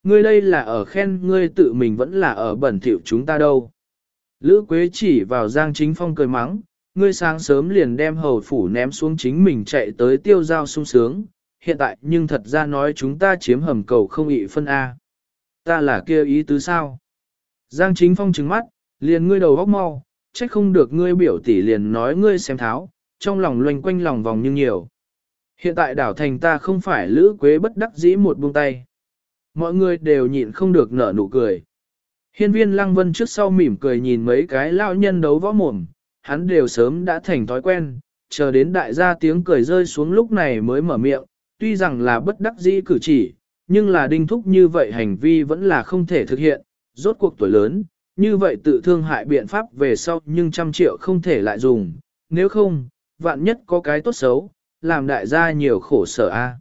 Ngươi đây là ở khen ngươi tự mình vẫn là ở bẩn thỉu chúng ta đâu. Lữ Quế chỉ vào Giang Chính Phong cười mắng, ngươi sáng sớm liền đem hầu phủ ném xuống chính mình chạy tới tiêu giao sung sướng, hiện tại nhưng thật ra nói chúng ta chiếm hầm cầu không ị phân A. Ta là kia ý tứ sao? Giang Chính Phong trừng mắt, liền ngươi đầu góc mau, trách không được ngươi biểu tỷ liền nói ngươi xem tháo, trong lòng loanh quanh lòng vòng như nhiều. Hiện tại đảo thành ta không phải Lữ Quế bất đắc dĩ một buông tay. Mọi người đều nhịn không được nở nụ cười. Hiên viên lăng vân trước sau mỉm cười nhìn mấy cái lao nhân đấu võ mồm, hắn đều sớm đã thành thói quen, chờ đến đại gia tiếng cười rơi xuống lúc này mới mở miệng, tuy rằng là bất đắc dĩ cử chỉ, nhưng là đinh thúc như vậy hành vi vẫn là không thể thực hiện, rốt cuộc tuổi lớn, như vậy tự thương hại biện pháp về sau nhưng trăm triệu không thể lại dùng, nếu không, vạn nhất có cái tốt xấu, làm đại gia nhiều khổ sở a.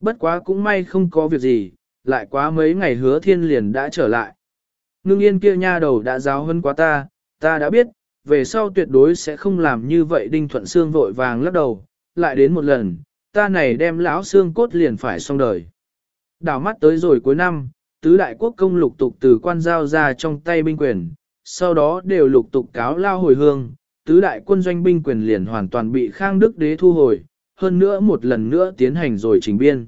Bất quá cũng may không có việc gì, lại quá mấy ngày hứa thiên liền đã trở lại. Ngưng yên kia nha đầu đã giáo hơn quá ta, ta đã biết, về sau tuyệt đối sẽ không làm như vậy đinh thuận xương vội vàng lắc đầu, lại đến một lần, ta này đem lão xương cốt liền phải xong đời. Đảo mắt tới rồi cuối năm, tứ đại quốc công lục tục từ quan giao ra trong tay binh quyền, sau đó đều lục tục cáo lao hồi hương, tứ đại quân doanh binh quyền liền hoàn toàn bị Khang Đức đế thu hồi, hơn nữa một lần nữa tiến hành rồi trình biên.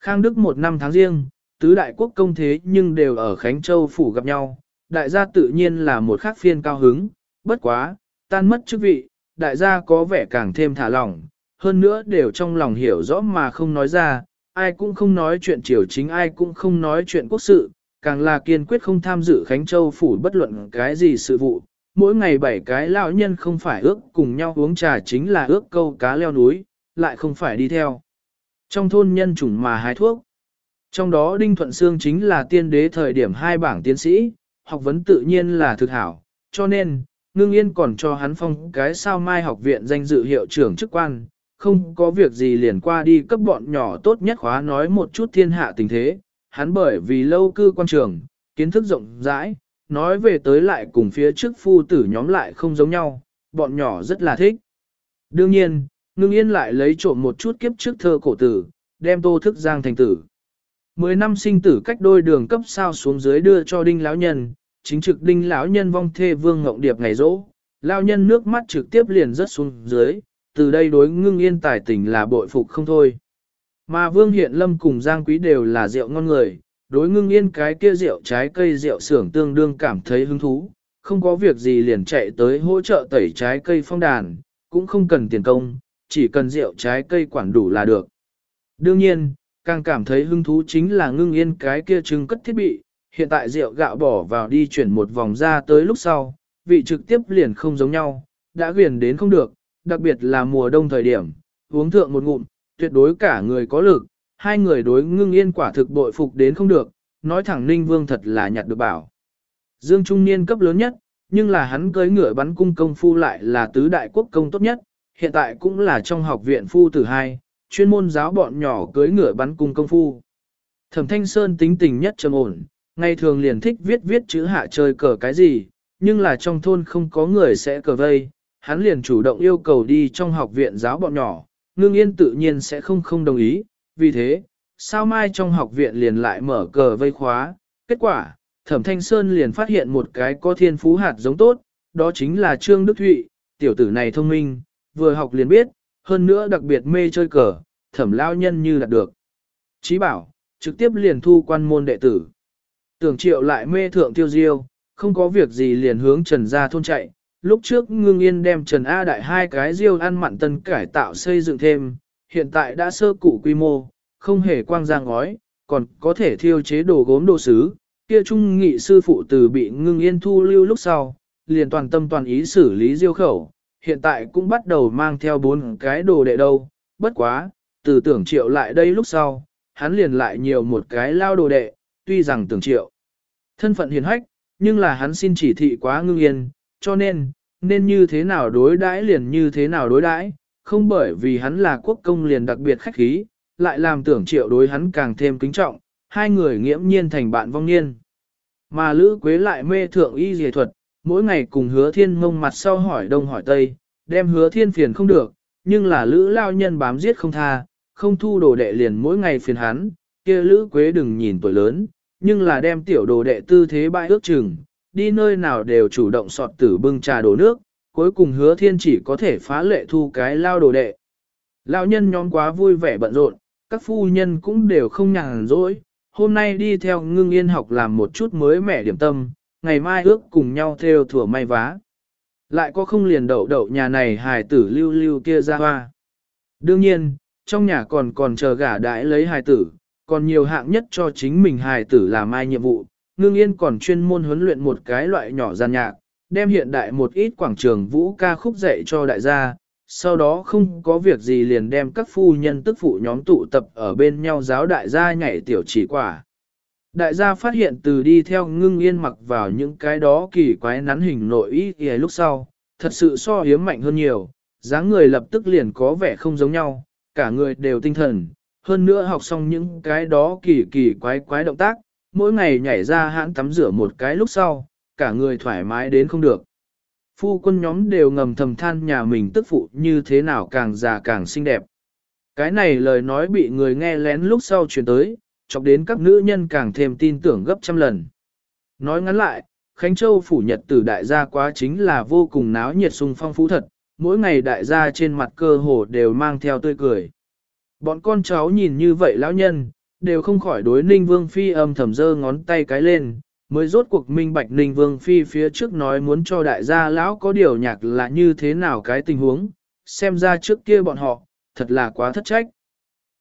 Khang Đức một năm tháng riêng, tứ đại quốc công thế nhưng đều ở Khánh Châu phủ gặp nhau, đại gia tự nhiên là một khác phiên cao hứng, bất quá, tan mất chức vị, đại gia có vẻ càng thêm thả lỏng, hơn nữa đều trong lòng hiểu rõ mà không nói ra, ai cũng không nói chuyện triều chính ai cũng không nói chuyện quốc sự, càng là kiên quyết không tham dự Khánh Châu phủ bất luận cái gì sự vụ. Mỗi ngày bảy cái lão nhân không phải ước cùng nhau uống trà chính là ước câu cá leo núi, lại không phải đi theo. Trong thôn nhân chủng mà hái thuốc. Trong đó Đinh Thuận Sương chính là tiên đế thời điểm hai bảng tiến sĩ, học vấn tự nhiên là thực hảo, cho nên, ngưng yên còn cho hắn phong cái sao mai học viện danh dự hiệu trưởng chức quan, không có việc gì liền qua đi cấp bọn nhỏ tốt nhất khóa nói một chút thiên hạ tình thế, hắn bởi vì lâu cư quan trường, kiến thức rộng rãi, nói về tới lại cùng phía trước phu tử nhóm lại không giống nhau, bọn nhỏ rất là thích. Đương nhiên, ngưng yên lại lấy trộm một chút kiếp trước thơ cổ tử, đem tô thức giang thành tử. Mười năm sinh tử cách đôi đường cấp sao xuống dưới đưa cho đinh lão nhân, chính trực đinh lão nhân vong thê vương ngộng điệp ngày rỗ, lão nhân nước mắt trực tiếp liền rớt xuống dưới, từ đây đối ngưng yên tài tình là bội phục không thôi. Mà vương hiện lâm cùng giang quý đều là rượu ngon người, đối ngưng yên cái kia rượu trái cây rượu xưởng tương đương cảm thấy hứng thú, không có việc gì liền chạy tới hỗ trợ tẩy trái cây phong đàn, cũng không cần tiền công, chỉ cần rượu trái cây quản đủ là được. Đương nhiên, càng cảm thấy hứng thú chính là ngưng yên cái kia trưng cất thiết bị, hiện tại rượu gạo bỏ vào đi chuyển một vòng ra tới lúc sau, vị trực tiếp liền không giống nhau, đã ghiền đến không được, đặc biệt là mùa đông thời điểm, uống thượng một ngụm, tuyệt đối cả người có lực, hai người đối ngưng yên quả thực bội phục đến không được, nói thẳng Ninh Vương thật là nhặt được bảo. Dương Trung Niên cấp lớn nhất, nhưng là hắn cưới ngựa bắn cung công phu lại là tứ đại quốc công tốt nhất, hiện tại cũng là trong học viện phu tử hai, chuyên môn giáo bọn nhỏ cưới ngựa bắn cung công phu. Thẩm Thanh Sơn tính tình nhất trầm ổn, ngày thường liền thích viết viết chữ hạ chơi cờ cái gì, nhưng là trong thôn không có người sẽ cờ vây, hắn liền chủ động yêu cầu đi trong học viện giáo bọn nhỏ, ngưng yên tự nhiên sẽ không không đồng ý, vì thế, sao mai trong học viện liền lại mở cờ vây khóa, kết quả, Thẩm Thanh Sơn liền phát hiện một cái có thiên phú hạt giống tốt, đó chính là Trương Đức Thụy, tiểu tử này thông minh, vừa học liền biết, hơn nữa đặc biệt mê chơi cờ, thẩm lao nhân như đạt được. Chí bảo, trực tiếp liền thu quan môn đệ tử. Tưởng triệu lại mê thượng tiêu diêu, không có việc gì liền hướng Trần ra thôn chạy. Lúc trước ngưng yên đem Trần A đại hai cái diêu ăn mặn tân cải tạo xây dựng thêm, hiện tại đã sơ cụ quy mô, không hề quang ra ngói, còn có thể thiêu chế đồ gốm đồ sứ. Kia trung nghị sư phụ từ bị ngưng yên thu lưu lúc sau, liền toàn tâm toàn ý xử lý diêu khẩu, hiện tại cũng bắt đầu mang theo bốn cái đồ đệ đâu, bất quá, từ tưởng triệu lại đây lúc sau, hắn liền lại nhiều một cái lao đồ đệ, tuy rằng tưởng triệu. Thân phận hiền hách, nhưng là hắn xin chỉ thị quá ngưng yên, cho nên, nên như thế nào đối đãi liền như thế nào đối đãi, không bởi vì hắn là quốc công liền đặc biệt khách khí, lại làm tưởng triệu đối hắn càng thêm kính trọng, hai người nghiễm nhiên thành bạn vong niên. Mà Lữ Quế lại mê thượng y dề thuật, mỗi ngày cùng hứa thiên mông mặt sau hỏi đông hỏi tây, đem hứa thiên phiền không được, nhưng là lữ lao nhân bám giết không tha, không thu đồ đệ liền mỗi ngày phiền hắn, kia lữ quế đừng nhìn tuổi lớn, nhưng là đem tiểu đồ đệ tư thế bãi ước chừng, đi nơi nào đều chủ động sọt tử bưng trà đổ nước, cuối cùng hứa thiên chỉ có thể phá lệ thu cái lao đồ đệ. Lão nhân nhóm quá vui vẻ bận rộn, các phu nhân cũng đều không nhàn rỗi, hôm nay đi theo ngưng yên học làm một chút mới mẻ điểm tâm, ngày mai ước cùng nhau theo thủa may vá. Lại có không liền đậu đậu nhà này hài tử lưu lưu kia ra hoa. Đương nhiên, trong nhà còn còn chờ gả đãi lấy hài tử, còn nhiều hạng nhất cho chính mình hài tử làm ai nhiệm vụ. Ngưng yên còn chuyên môn huấn luyện một cái loại nhỏ gian nhạc, đem hiện đại một ít quảng trường vũ ca khúc dạy cho đại gia, sau đó không có việc gì liền đem các phu nhân tức phụ nhóm tụ tập ở bên nhau giáo đại gia nhảy tiểu chỉ quả. Đại gia phát hiện từ đi theo ngưng yên mặc vào những cái đó kỳ quái nắn hình nội ý kìa lúc sau, thật sự so hiếm mạnh hơn nhiều, dáng người lập tức liền có vẻ không giống nhau, cả người đều tinh thần, hơn nữa học xong những cái đó kỳ kỳ quái quái động tác, mỗi ngày nhảy ra hãn tắm rửa một cái lúc sau, cả người thoải mái đến không được. Phu quân nhóm đều ngầm thầm than nhà mình tức phụ như thế nào càng già càng xinh đẹp. Cái này lời nói bị người nghe lén lúc sau truyền tới, chọc đến các nữ nhân càng thêm tin tưởng gấp trăm lần. Nói ngắn lại, Khánh Châu phủ nhật tử đại gia quá chính là vô cùng náo nhiệt sung phong phú thật, mỗi ngày đại gia trên mặt cơ hồ đều mang theo tươi cười. Bọn con cháu nhìn như vậy lão nhân, đều không khỏi đối Ninh Vương Phi âm thầm dơ ngón tay cái lên, mới rốt cuộc minh bạch Ninh Vương Phi phía trước nói muốn cho đại gia lão có điều nhạc là như thế nào cái tình huống, xem ra trước kia bọn họ, thật là quá thất trách.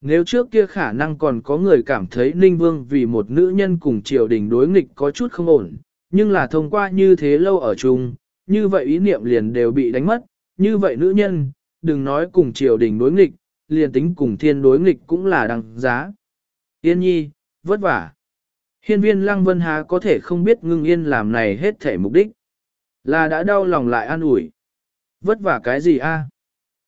Nếu trước kia khả năng còn có người cảm thấy Ninh Vương vì một nữ nhân cùng triều đình đối nghịch có chút không ổn, nhưng là thông qua như thế lâu ở chung, như vậy ý niệm liền đều bị đánh mất, như vậy nữ nhân, đừng nói cùng triều đình đối nghịch, liền tính cùng thiên đối nghịch cũng là đăng giá. Yên nhi, vất vả. Hiên viên lăng vân há có thể không biết ngưng yên làm này hết thể mục đích. Là đã đau lòng lại an ủi. Vất vả cái gì a?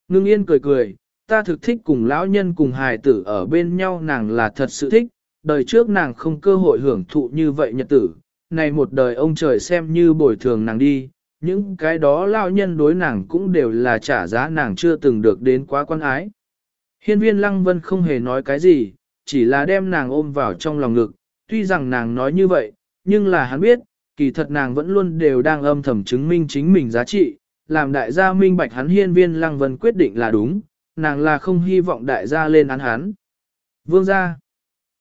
Ngưng yên cười cười, ta thực thích cùng lão nhân cùng hài tử ở bên nhau nàng là thật sự thích, đời trước nàng không cơ hội hưởng thụ như vậy nhật tử, này một đời ông trời xem như bồi thường nàng đi, những cái đó lão nhân đối nàng cũng đều là trả giá nàng chưa từng được đến quá quan ái. Hiên viên lăng vân không hề nói cái gì, chỉ là đem nàng ôm vào trong lòng ngực, tuy rằng nàng nói như vậy, nhưng là hắn biết, kỳ thật nàng vẫn luôn đều đang âm thầm chứng minh chính mình giá trị, làm đại gia minh bạch hắn hiên viên lăng vân quyết định là đúng, nàng là không hy vọng đại gia lên án hắn. Vương gia,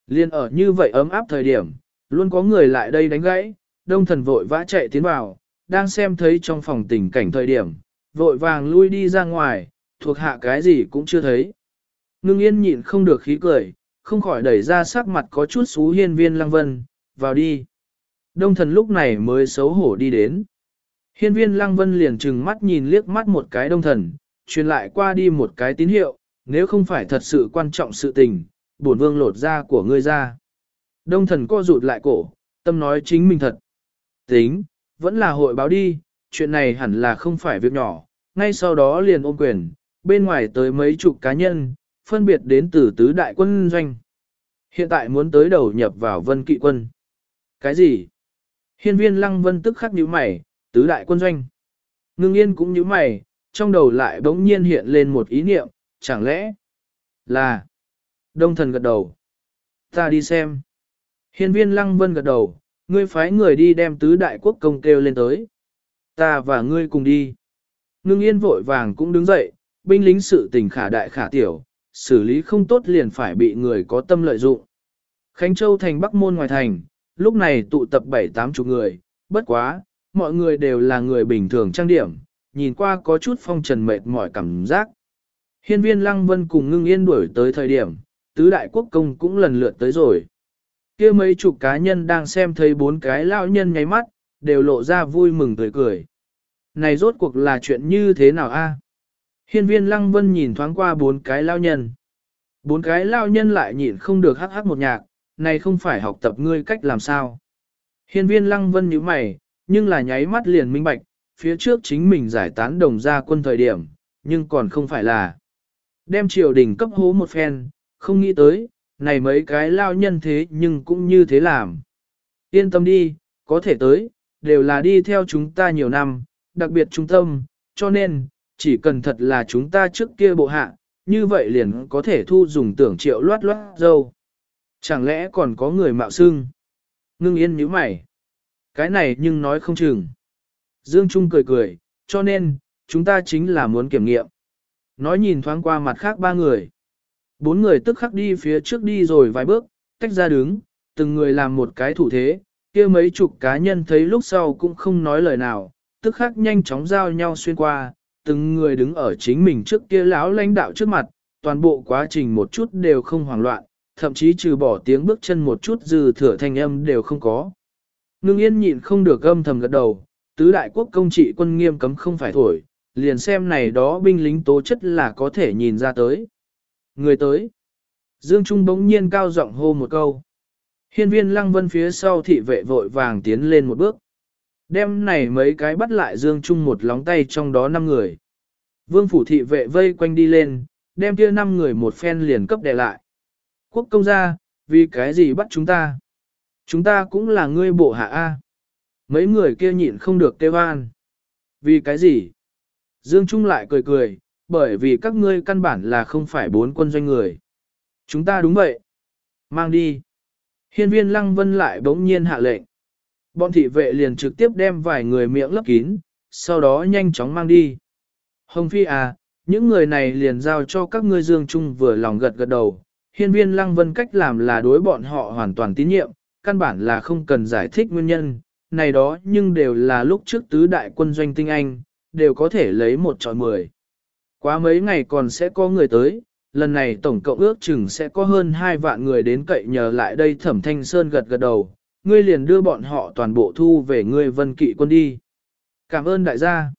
liên ở như vậy ấm áp thời điểm, luôn có người lại đây đánh gãy, đông thần vội vã chạy tiến vào, đang xem thấy trong phòng tình cảnh thời điểm, vội vàng lui đi ra ngoài, thuộc hạ cái gì cũng chưa thấy. Ngưng yên nhịn không được khí cười, không khỏi đẩy ra sắc mặt có chút xú hiên viên lăng vân, vào đi. Đông thần lúc này mới xấu hổ đi đến. Hiên viên lăng vân liền trừng mắt nhìn liếc mắt một cái đông thần, truyền lại qua đi một cái tín hiệu, nếu không phải thật sự quan trọng sự tình, bổn vương lột ra của ngươi ra. Đông thần co rụt lại cổ, tâm nói chính mình thật. Tính, vẫn là hội báo đi, chuyện này hẳn là không phải việc nhỏ, ngay sau đó liền ôm quyền, bên ngoài tới mấy chục cá nhân, phân biệt đến từ tứ đại quân doanh. Hiện tại muốn tới đầu nhập vào vân kỵ quân. Cái gì? Hiên viên lăng vân tức khắc nhíu mày, tứ đại quân doanh. Ngưng yên cũng nhíu mày, trong đầu lại bỗng nhiên hiện lên một ý niệm, chẳng lẽ là đông thần gật đầu. Ta đi xem. Hiên viên lăng vân gật đầu, ngươi phái người đi đem tứ đại quốc công kêu lên tới. Ta và ngươi cùng đi. Ngưng yên vội vàng cũng đứng dậy, binh lính sự tình khả đại khả tiểu, xử lý không tốt liền phải bị người có tâm lợi dụng. Khánh Châu thành Bắc Môn ngoài thành, lúc này tụ tập bảy tám chục người, bất quá, mọi người đều là người bình thường trang điểm, nhìn qua có chút phong trần mệt mỏi cảm giác. Hiên viên Lăng Vân cùng ngưng yên đuổi tới thời điểm, tứ đại quốc công cũng lần lượt tới rồi. kia mấy chục cá nhân đang xem thấy bốn cái lão nhân nháy mắt, đều lộ ra vui mừng tươi cười. Này rốt cuộc là chuyện như thế nào a? Hiên viên Lăng Vân nhìn thoáng qua bốn cái lao nhân. Bốn cái lao nhân lại nhịn không được hắc hắc một nhạc, này không phải học tập ngươi cách làm sao. Hiên viên Lăng Vân nhíu mày, nhưng là nháy mắt liền minh bạch, phía trước chính mình giải tán đồng gia quân thời điểm, nhưng còn không phải là đem triều đình cấp hố một phen, không nghĩ tới, này mấy cái lao nhân thế nhưng cũng như thế làm. Yên tâm đi, có thể tới, đều là đi theo chúng ta nhiều năm, đặc biệt trung tâm, cho nên, chỉ cần thật là chúng ta trước kia bộ hạ, như vậy liền có thể thu dùng tưởng triệu loát loát dâu. Chẳng lẽ còn có người mạo xưng? Ngưng yên nhíu mày. Cái này nhưng nói không chừng. Dương Trung cười cười, cho nên, chúng ta chính là muốn kiểm nghiệm. Nói nhìn thoáng qua mặt khác ba người. Bốn người tức khắc đi phía trước đi rồi vài bước, tách ra đứng, từng người làm một cái thủ thế, kia mấy chục cá nhân thấy lúc sau cũng không nói lời nào, tức khắc nhanh chóng giao nhau xuyên qua, từng người đứng ở chính mình trước kia lão lãnh đạo trước mặt, toàn bộ quá trình một chút đều không hoảng loạn, thậm chí trừ bỏ tiếng bước chân một chút dư thừa thanh âm đều không có. Ngưng yên nhịn không được âm thầm gật đầu, tứ đại quốc công trị quân nghiêm cấm không phải thổi, liền xem này đó binh lính tố chất là có thể nhìn ra tới. Người tới. Dương Trung bỗng nhiên cao giọng hô một câu. Hiên viên lăng vân phía sau thị vệ vội vàng tiến lên một bước đêm này mấy cái bắt lại Dương Trung một lóng tay trong đó năm người. Vương phủ thị vệ vây quanh đi lên, đem kia năm người một phen liền cấp đè lại. Quốc công gia, vì cái gì bắt chúng ta? Chúng ta cũng là ngươi bộ hạ A. Mấy người kia nhịn không được kêu an. Vì cái gì? Dương Trung lại cười cười, bởi vì các ngươi căn bản là không phải bốn quân doanh người. Chúng ta đúng vậy. Mang đi. Hiên viên lăng vân lại bỗng nhiên hạ lệnh. Bọn thị vệ liền trực tiếp đem vài người miệng lấp kín, sau đó nhanh chóng mang đi. Hồng Phi à, những người này liền giao cho các ngươi Dương Trung vừa lòng gật gật đầu. Hiên viên lăng vân cách làm là đối bọn họ hoàn toàn tín nhiệm, căn bản là không cần giải thích nguyên nhân, này đó nhưng đều là lúc trước tứ đại quân doanh tinh anh, đều có thể lấy một trọi mười. Quá mấy ngày còn sẽ có người tới, lần này tổng cộng ước chừng sẽ có hơn 2 vạn người đến cậy nhờ lại đây thẩm thanh sơn gật gật đầu, ngươi liền đưa bọn họ toàn bộ thu về ngươi vân kỵ quân đi. Cảm ơn đại gia.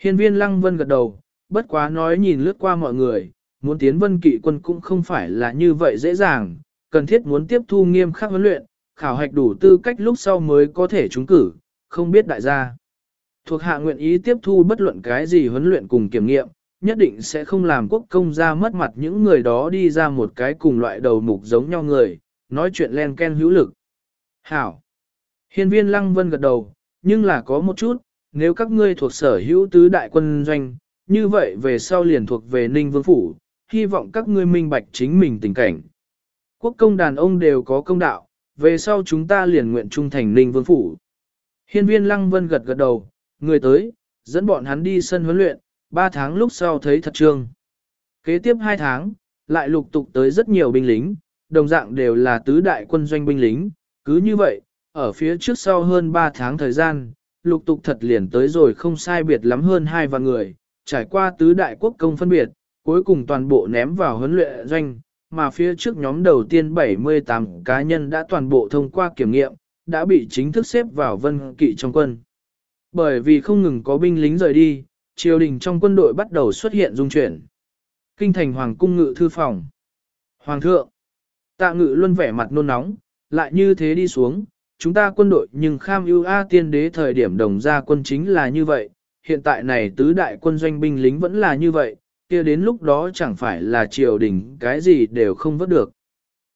Hiên viên lăng vân gật đầu, bất quá nói nhìn lướt qua mọi người, muốn tiến vân kỵ quân cũng không phải là như vậy dễ dàng, cần thiết muốn tiếp thu nghiêm khắc huấn luyện, khảo hạch đủ tư cách lúc sau mới có thể trúng cử, không biết đại gia. Thuộc hạ nguyện ý tiếp thu bất luận cái gì huấn luyện cùng kiểm nghiệm, nhất định sẽ không làm quốc công ra mất mặt những người đó đi ra một cái cùng loại đầu mục giống nhau người, nói chuyện len ken hữu lực. Hảo. Hiên viên lăng vân gật đầu, nhưng là có một chút, nếu các ngươi thuộc sở hữu tứ đại quân doanh, như vậy về sau liền thuộc về Ninh Vương Phủ, hy vọng các ngươi minh bạch chính mình tình cảnh. Quốc công đàn ông đều có công đạo, về sau chúng ta liền nguyện trung thành Ninh Vương Phủ. Hiên viên Lăng Vân gật gật đầu, người tới, dẫn bọn hắn đi sân huấn luyện, 3 tháng lúc sau thấy thật trương. Kế tiếp 2 tháng, lại lục tục tới rất nhiều binh lính, đồng dạng đều là tứ đại quân doanh binh lính, cứ như vậy, ở phía trước sau hơn 3 tháng thời gian, lục tục thật liền tới rồi không sai biệt lắm hơn hai vạn người, trải qua tứ đại quốc công phân biệt, cuối cùng toàn bộ ném vào huấn luyện doanh, mà phía trước nhóm đầu tiên 78 cá nhân đã toàn bộ thông qua kiểm nghiệm, đã bị chính thức xếp vào vân kỵ trong quân. Bởi vì không ngừng có binh lính rời đi, triều đình trong quân đội bắt đầu xuất hiện dung chuyển. Kinh thành hoàng cung ngự thư phòng. Hoàng thượng, tạ ngự luôn vẻ mặt nôn nóng, lại như thế đi xuống, chúng ta quân đội nhưng kham ưu A tiên đế thời điểm đồng gia quân chính là như vậy, hiện tại này tứ đại quân doanh binh lính vẫn là như vậy, kia đến lúc đó chẳng phải là triều đình cái gì đều không vớt được.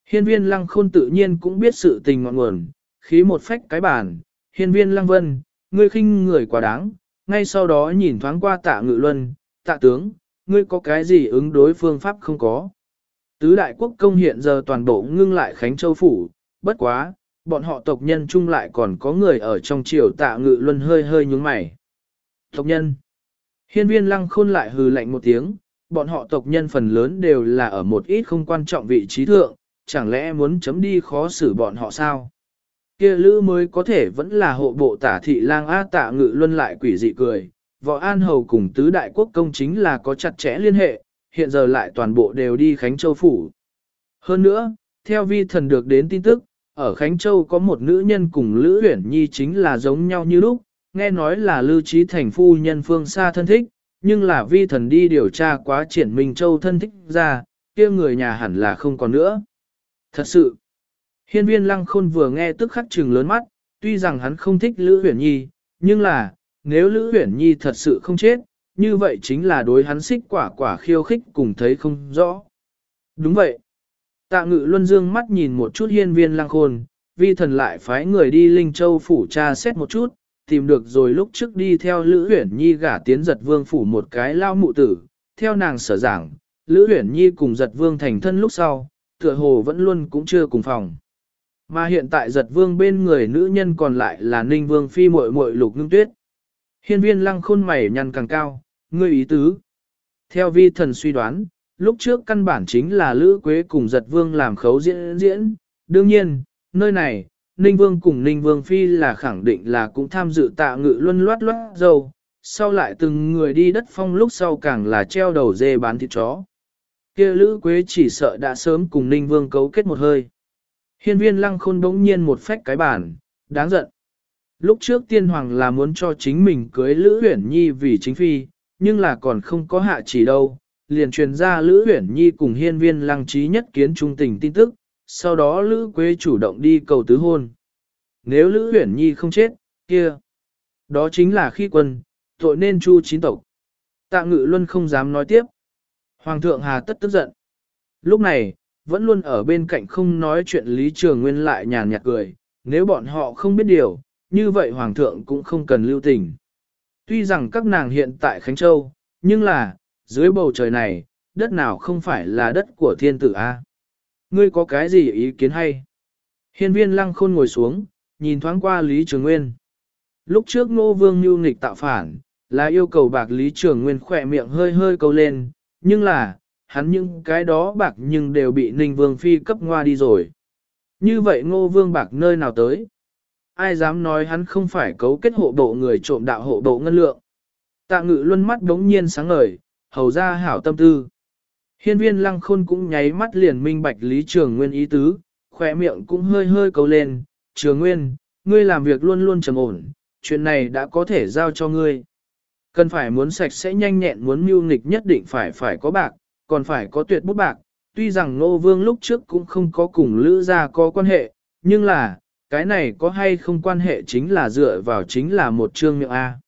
Hiên viên lăng khôn tự nhiên cũng biết sự tình ngọn nguồn, khí một phách cái bản, hiên viên lăng vân, ngươi khinh người quá đáng, ngay sau đó nhìn thoáng qua tạ ngự luân, tạ tướng, ngươi có cái gì ứng đối phương pháp không có. Tứ đại quốc công hiện giờ toàn bộ ngưng lại Khánh Châu Phủ, bất quá, bọn họ tộc nhân chung lại còn có người ở trong triều tạ ngự luân hơi hơi nhúng mày. Tộc nhân. Hiên viên lăng khôn lại hừ lạnh một tiếng, bọn họ tộc nhân phần lớn đều là ở một ít không quan trọng vị trí thượng, chẳng lẽ muốn chấm đi khó xử bọn họ sao? Kia lữ mới có thể vẫn là hộ bộ tả thị lang á tạ ngự luân lại quỷ dị cười, võ an hầu cùng tứ đại quốc công chính là có chặt chẽ liên hệ, hiện giờ lại toàn bộ đều đi Khánh Châu Phủ. Hơn nữa, theo vi thần được đến tin tức, ở Khánh Châu có một nữ nhân cùng Lữ Huyển Nhi chính là giống nhau như lúc, nghe nói là Lưu Trí Thành phu nhân phương xa thân thích, nhưng là vi thần đi điều tra quá triển Minh Châu thân thích ra, kia người nhà hẳn là không còn nữa. Thật sự, hiên viên lăng khôn vừa nghe tức khắc trừng lớn mắt, tuy rằng hắn không thích Lữ Huyển Nhi, nhưng là, nếu Lữ Huyển Nhi thật sự không chết, như vậy chính là đối hắn xích quả quả khiêu khích cùng thấy không rõ. Đúng vậy. Tạ ngự luân dương mắt nhìn một chút hiên viên lăng khôn, vi thần lại phái người đi Linh Châu phủ tra xét một chút, tìm được rồi lúc trước đi theo Lữ Huyển Nhi gả tiến giật vương phủ một cái lao mụ tử, theo nàng sở giảng, Lữ Huyển Nhi cùng giật vương thành thân lúc sau, tựa hồ vẫn luôn cũng chưa cùng phòng. Mà hiện tại giật vương bên người nữ nhân còn lại là ninh vương phi muội muội lục ngưng tuyết. Hiên viên lăng khôn mày nhăn càng cao, ngươi ý tứ. Theo vi thần suy đoán, lúc trước căn bản chính là Lữ Quế cùng giật vương làm khấu diễn diễn. Đương nhiên, nơi này, Ninh Vương cùng Ninh Vương Phi là khẳng định là cũng tham dự tạ ngự luân loát loát dâu, sau lại từng người đi đất phong lúc sau càng là treo đầu dê bán thịt chó. kia Lữ Quế chỉ sợ đã sớm cùng Ninh Vương cấu kết một hơi. Hiên viên lăng khôn đống nhiên một phách cái bản, đáng giận. Lúc trước tiên hoàng là muốn cho chính mình cưới Lữ Huyển Nhi vì chính phi, nhưng là còn không có hạ chỉ đâu, liền truyền ra Lữ Huyển Nhi cùng hiên viên lăng trí nhất kiến trung tình tin tức, sau đó Lữ Quế chủ động đi cầu tứ hôn. Nếu Lữ Huyển Nhi không chết, kia, đó chính là khi quân, tội nên chu chín tộc. Tạ Ngự Luân không dám nói tiếp. Hoàng thượng hà tất tức giận. Lúc này, vẫn luôn ở bên cạnh không nói chuyện Lý Trường Nguyên lại nhàn nhạt cười, nếu bọn họ không biết điều, như vậy Hoàng thượng cũng không cần lưu tình. Tuy rằng các nàng hiện tại Khánh Châu, nhưng là, dưới bầu trời này, đất nào không phải là đất của thiên tử A. Ngươi có cái gì ý kiến hay? Hiên viên lăng khôn ngồi xuống, nhìn thoáng qua Lý Trường Nguyên. Lúc trước Ngô Vương Nhu nghịch tạo phản, là yêu cầu bạc Lý Trường Nguyên khỏe miệng hơi hơi câu lên, nhưng là, hắn những cái đó bạc nhưng đều bị Ninh Vương Phi cấp ngoa đi rồi. Như vậy Ngô Vương bạc nơi nào tới? Ai dám nói hắn không phải cấu kết hộ bộ người trộm đạo hộ bộ ngân lượng? Tạ ngự luân mắt đống nhiên sáng ngời, hầu ra hảo tâm tư. Hiên viên lăng khôn cũng nháy mắt liền minh bạch Lý Trường Nguyên ý tứ, khỏe miệng cũng hơi hơi cầu lên, Trường Nguyên, ngươi làm việc luôn luôn trầm ổn, chuyện này đã có thể giao cho ngươi. Cần phải muốn sạch sẽ nhanh nhẹn muốn mưu nghịch nhất định phải phải có bạc, còn phải có tuyệt bút bạc. Tuy rằng Nô Vương lúc trước cũng không có cùng Lữ gia có quan hệ, nhưng là, cái này có hay không quan hệ chính là dựa vào chính là một chương miệng A.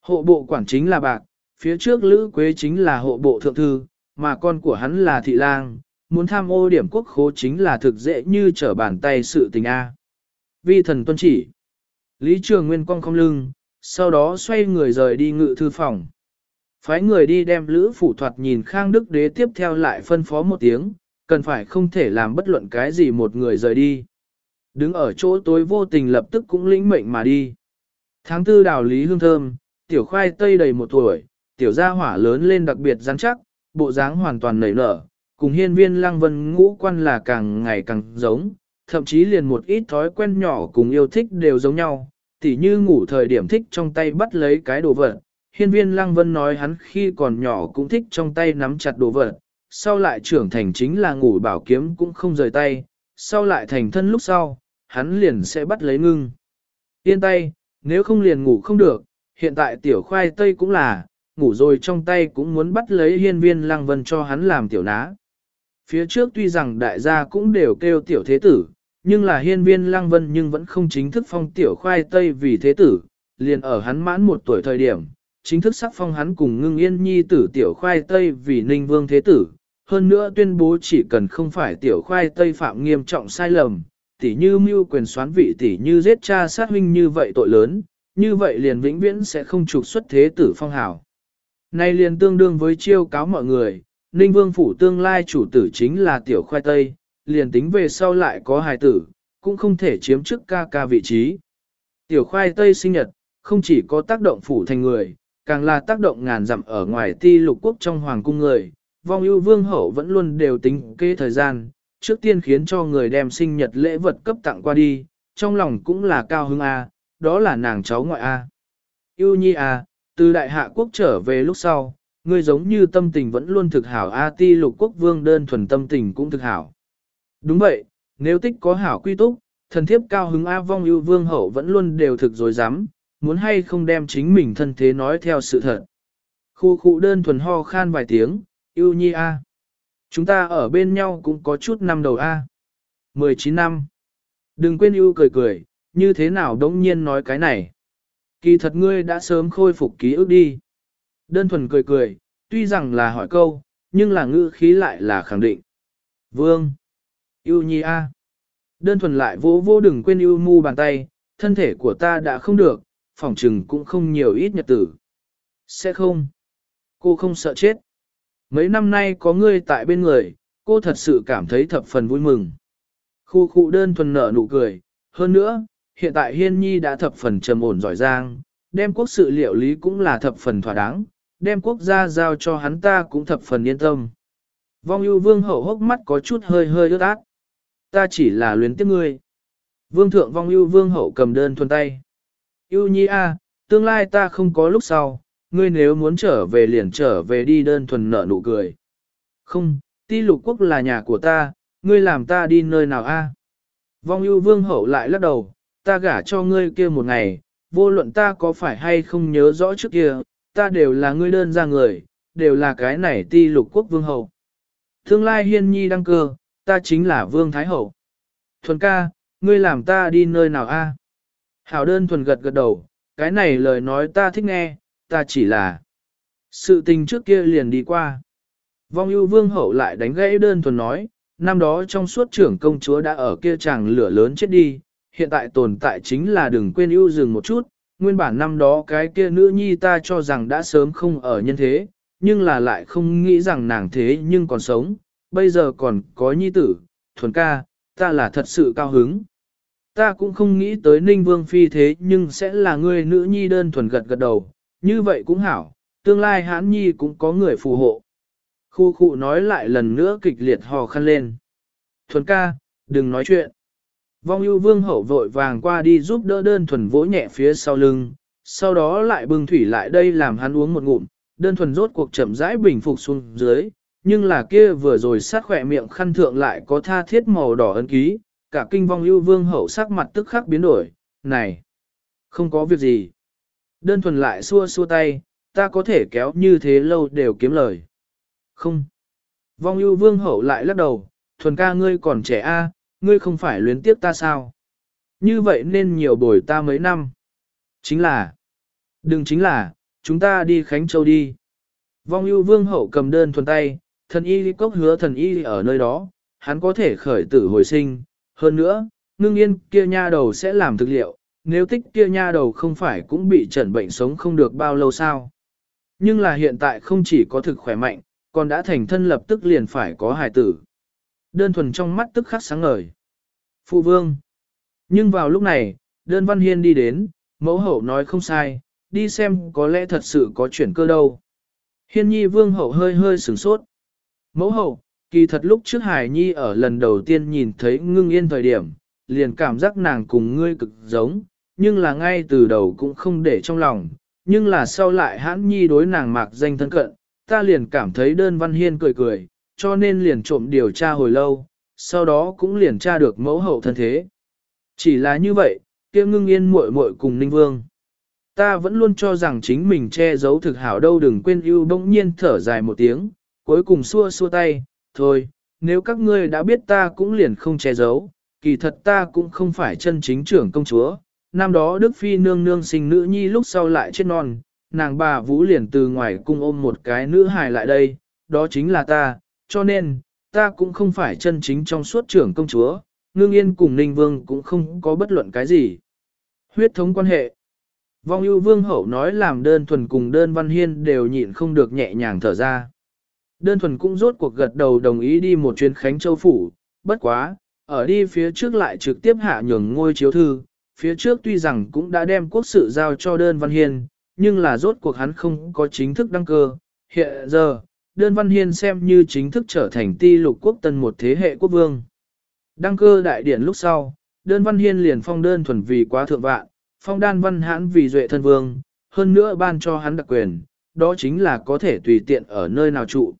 Hộ bộ quản chính là bạc, phía trước Lữ Quế chính là hộ bộ thượng thư, mà con của hắn là thị lang, muốn tham ô điểm quốc khố chính là thực dễ như trở bàn tay sự tình A. Vi thần tuân chỉ. Lý Trường Nguyên cong không lưng, sau đó xoay người rời đi ngự thư phòng. Phái người đi đem Lữ Phủ Thoạt nhìn Khang Đức Đế tiếp theo lại phân phó một tiếng, cần phải không thể làm bất luận cái gì một người rời đi. Đứng ở chỗ tối vô tình lập tức cũng lĩnh mệnh mà đi. Tháng tư đào Lý Hương Thơm, tiểu khoai tây đầy một tuổi, tiểu gia hỏa lớn lên đặc biệt rắn chắc, bộ dáng hoàn toàn nảy nở, cùng hiên viên lăng vân ngũ quan là càng ngày càng giống, thậm chí liền một ít thói quen nhỏ cùng yêu thích đều giống nhau, tỉ như ngủ thời điểm thích trong tay bắt lấy cái đồ vật. Hiên viên lăng vân nói hắn khi còn nhỏ cũng thích trong tay nắm chặt đồ vật, sau lại trưởng thành chính là ngủ bảo kiếm cũng không rời tay, sau lại thành thân lúc sau, hắn liền sẽ bắt lấy ngưng. Yên tay, nếu không liền ngủ không được, hiện tại tiểu khoai tây cũng là, ngủ rồi trong tay cũng muốn bắt lấy hiên viên lăng vân cho hắn làm tiểu ná. Phía trước tuy rằng đại gia cũng đều kêu tiểu thế tử, nhưng là hiên viên lăng vân nhưng vẫn không chính thức phong tiểu khoai tây vì thế tử, liền ở hắn mãn một tuổi thời điểm, chính thức sắc phong hắn cùng ngưng yên nhi tử tiểu khoai tây vì ninh vương thế tử, hơn nữa tuyên bố chỉ cần không phải tiểu khoai tây phạm nghiêm trọng sai lầm, tỉ như mưu quyền xoán vị tỉ như giết cha sát huynh như vậy tội lớn, như vậy liền vĩnh viễn sẽ không trục xuất thế tử phong Hào. Nay liền tương đương với chiêu cáo mọi người, Ninh Vương Phủ tương lai chủ tử chính là tiểu khoai tây, liền tính về sau lại có hài tử, cũng không thể chiếm chức ca ca vị trí. Tiểu khoai tây sinh nhật, không chỉ có tác động phủ thành người, càng là tác động ngàn dặm ở ngoài ti lục quốc trong hoàng cung người, vong ưu vương hậu vẫn luôn đều tính kế thời gian, trước tiên khiến cho người đem sinh nhật lễ vật cấp tặng qua đi, trong lòng cũng là cao hứng A, đó là nàng cháu ngoại A. Yêu nhi A, từ đại hạ quốc trở về lúc sau, ngươi giống như tâm tình vẫn luôn thực hảo A ti lục quốc vương đơn thuần tâm tình cũng thực hảo. Đúng vậy, nếu tích có hảo quy túc, thần thiếp cao hứng A vong ưu vương hậu vẫn luôn đều thực dối dám, muốn hay không đem chính mình thân thế nói theo sự thật. Khu khu đơn thuần ho khan vài tiếng, yêu nhi A. Chúng ta ở bên nhau cũng có chút năm đầu A. 19 năm. Đừng quên yêu cười cười, như thế nào đống nhiên nói cái này. Kỳ thật ngươi đã sớm khôi phục ký ức đi. Đơn thuần cười cười, tuy rằng là hỏi câu, nhưng là ngữ khí lại là khẳng định. Vương. Yêu nhi A. Đơn thuần lại vô vô đừng quên yêu mu bàn tay, thân thể của ta đã không được, phòng trừng cũng không nhiều ít nhật tử. Sẽ không. Cô không sợ chết. Mấy năm nay có ngươi tại bên người, cô thật sự cảm thấy thập phần vui mừng. Khu khu đơn thuần nở nụ cười, hơn nữa, hiện tại Hiên Nhi đã thập phần trầm ổn giỏi giang, đem quốc sự liệu lý cũng là thập phần thỏa đáng, đem quốc gia giao cho hắn ta cũng thập phần yên tâm. Vong ưu vương hậu hốc mắt có chút hơi hơi ướt át. Ta chỉ là luyến tiếc ngươi. Vương thượng vong ưu vương hậu cầm đơn thuần tay. Yêu nhi a, tương lai ta không có lúc sau, ngươi nếu muốn trở về liền trở về đi đơn thuần nở nụ cười. Không, ti lục quốc là nhà của ta, ngươi làm ta đi nơi nào a? Vong ưu vương hậu lại lắc đầu, ta gả cho ngươi kia một ngày, vô luận ta có phải hay không nhớ rõ trước kia, ta đều là ngươi đơn ra người, đều là cái này ti lục quốc vương hậu. Tương lai hiên nhi đăng cơ, ta chính là vương thái hậu. Thuần ca, ngươi làm ta đi nơi nào a? Hảo đơn thuần gật gật đầu, cái này lời nói ta thích nghe, ta chỉ là sự tình trước kia liền đi qua. Vong ưu vương hậu lại đánh gãy đơn thuần nói, năm đó trong suốt trưởng công chúa đã ở kia chàng lửa lớn chết đi, hiện tại tồn tại chính là đừng quên ưu dừng một chút, nguyên bản năm đó cái kia nữ nhi ta cho rằng đã sớm không ở nhân thế, nhưng là lại không nghĩ rằng nàng thế nhưng còn sống, bây giờ còn có nhi tử, thuần ca, ta là thật sự cao hứng. Ta cũng không nghĩ tới Ninh Vương Phi thế nhưng sẽ là người nữ nhi đơn thuần gật gật đầu, như vậy cũng hảo, tương lai hãn nhi cũng có người phù hộ. Khu khu nói lại lần nữa kịch liệt hò khăn lên. Thuần ca, đừng nói chuyện. Vong ưu vương hậu vội vàng qua đi giúp đỡ đơn thuần vỗ nhẹ phía sau lưng, sau đó lại bưng thủy lại đây làm hắn uống một ngụm, đơn thuần rốt cuộc chậm rãi bình phục xuống dưới, nhưng là kia vừa rồi sát khỏe miệng khăn thượng lại có tha thiết màu đỏ ấn ký, cả kinh vong ưu vương hậu sắc mặt tức khắc biến đổi, này, không có việc gì. Đơn thuần lại xua xua tay, ta có thể kéo như thế lâu đều kiếm lời. Không. Vong ưu vương hậu lại lắc đầu, thuần ca ngươi còn trẻ a, ngươi không phải luyến tiếp ta sao? Như vậy nên nhiều bồi ta mấy năm. Chính là, đừng chính là, chúng ta đi Khánh Châu đi. Vong ưu vương hậu cầm đơn thuần tay, thần y cốc hứa thần y ở nơi đó, hắn có thể khởi tử hồi sinh. Hơn nữa, ngưng yên kia nha đầu sẽ làm thực liệu, nếu tích kia nha đầu không phải cũng bị trần bệnh sống không được bao lâu sao. Nhưng là hiện tại không chỉ có thực khỏe mạnh, còn đã thành thân lập tức liền phải có hài tử. Đơn thuần trong mắt tức khắc sáng ngời. Phụ vương. Nhưng vào lúc này, đơn văn hiên đi đến, mẫu hậu nói không sai, đi xem có lẽ thật sự có chuyển cơ đâu. Hiên nhi vương hậu hơi hơi sửng sốt. Mẫu hậu, kỳ thật lúc trước Hải Nhi ở lần đầu tiên nhìn thấy ngưng yên thời điểm, liền cảm giác nàng cùng ngươi cực giống, nhưng là ngay từ đầu cũng không để trong lòng, nhưng là sau lại hãn Nhi đối nàng mạc danh thân cận, ta liền cảm thấy đơn văn hiên cười cười, cho nên liền trộm điều tra hồi lâu, sau đó cũng liền tra được mẫu hậu thân thế. Chỉ là như vậy, kia ngưng yên muội muội cùng Ninh Vương. Ta vẫn luôn cho rằng chính mình che giấu thực hảo đâu đừng quên ưu bỗng nhiên thở dài một tiếng, cuối cùng xua xua tay, thôi, nếu các ngươi đã biết ta cũng liền không che giấu, kỳ thật ta cũng không phải chân chính trưởng công chúa. Năm đó Đức Phi nương nương sinh nữ nhi lúc sau lại chết non, nàng bà Vũ liền từ ngoài cung ôm một cái nữ hài lại đây, đó chính là ta, cho nên, ta cũng không phải chân chính trong suốt trưởng công chúa, ngưng yên cùng Ninh Vương cũng không có bất luận cái gì. Huyết thống quan hệ Vong ưu vương hậu nói làm đơn thuần cùng đơn văn hiên đều nhịn không được nhẹ nhàng thở ra. Đơn thuần cũng rốt cuộc gật đầu đồng ý đi một chuyến Khánh Châu Phủ, bất quá, ở đi phía trước lại trực tiếp hạ nhường ngôi chiếu thư, phía trước tuy rằng cũng đã đem quốc sự giao cho đơn văn hiên, nhưng là rốt cuộc hắn không có chính thức đăng cơ. Hiện giờ, đơn văn hiên xem như chính thức trở thành ti lục quốc tân một thế hệ quốc vương. Đăng cơ đại điển lúc sau, đơn văn hiên liền phong đơn thuần vì quá thượng vạn, phong đan văn hãn vì duệ thân vương, hơn nữa ban cho hắn đặc quyền, đó chính là có thể tùy tiện ở nơi nào trụ.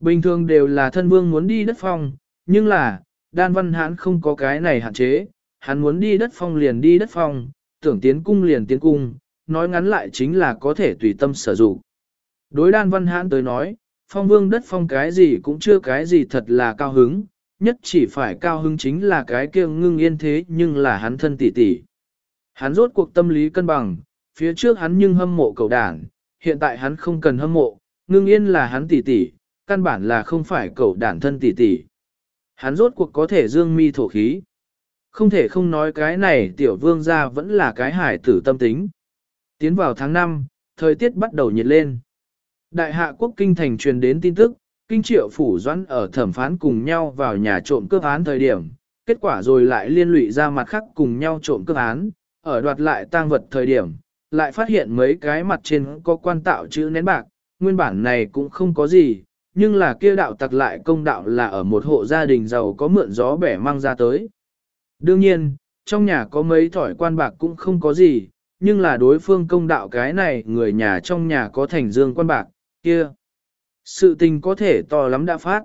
Bình thường đều là thân vương muốn đi đất phong, nhưng là, đan văn hãn không có cái này hạn chế, hắn muốn đi đất phong liền đi đất phong, tưởng tiến cung liền tiến cung, nói ngắn lại chính là có thể tùy tâm sử dụng. Đối đan văn hãn tới nói, phong vương đất phong cái gì cũng chưa cái gì thật là cao hứng, nhất chỉ phải cao hứng chính là cái kia ngưng yên thế nhưng là hắn thân tỷ tỷ. Hắn rốt cuộc tâm lý cân bằng, phía trước hắn nhưng hâm mộ cầu đảng, hiện tại hắn không cần hâm mộ, ngưng yên là hắn tỷ tỷ, căn bản là không phải cầu đảng thân tỷ tỷ. Hắn rốt cuộc có thể dương mi thổ khí. Không thể không nói cái này tiểu vương gia vẫn là cái hải tử tâm tính. Tiến vào tháng 5, thời tiết bắt đầu nhiệt lên. Đại hạ quốc kinh thành truyền đến tin tức, kinh triệu phủ doãn ở thẩm phán cùng nhau vào nhà trộm cướp án thời điểm, kết quả rồi lại liên lụy ra mặt khác cùng nhau trộm cướp án, ở đoạt lại tang vật thời điểm, lại phát hiện mấy cái mặt trên có quan tạo chữ nén bạc, nguyên bản này cũng không có gì, nhưng là kia đạo tặc lại công đạo là ở một hộ gia đình giàu có mượn gió bẻ mang ra tới. Đương nhiên, trong nhà có mấy thỏi quan bạc cũng không có gì, nhưng là đối phương công đạo cái này người nhà trong nhà có thành dương quan bạc, kia. Sự tình có thể to lắm đã phát.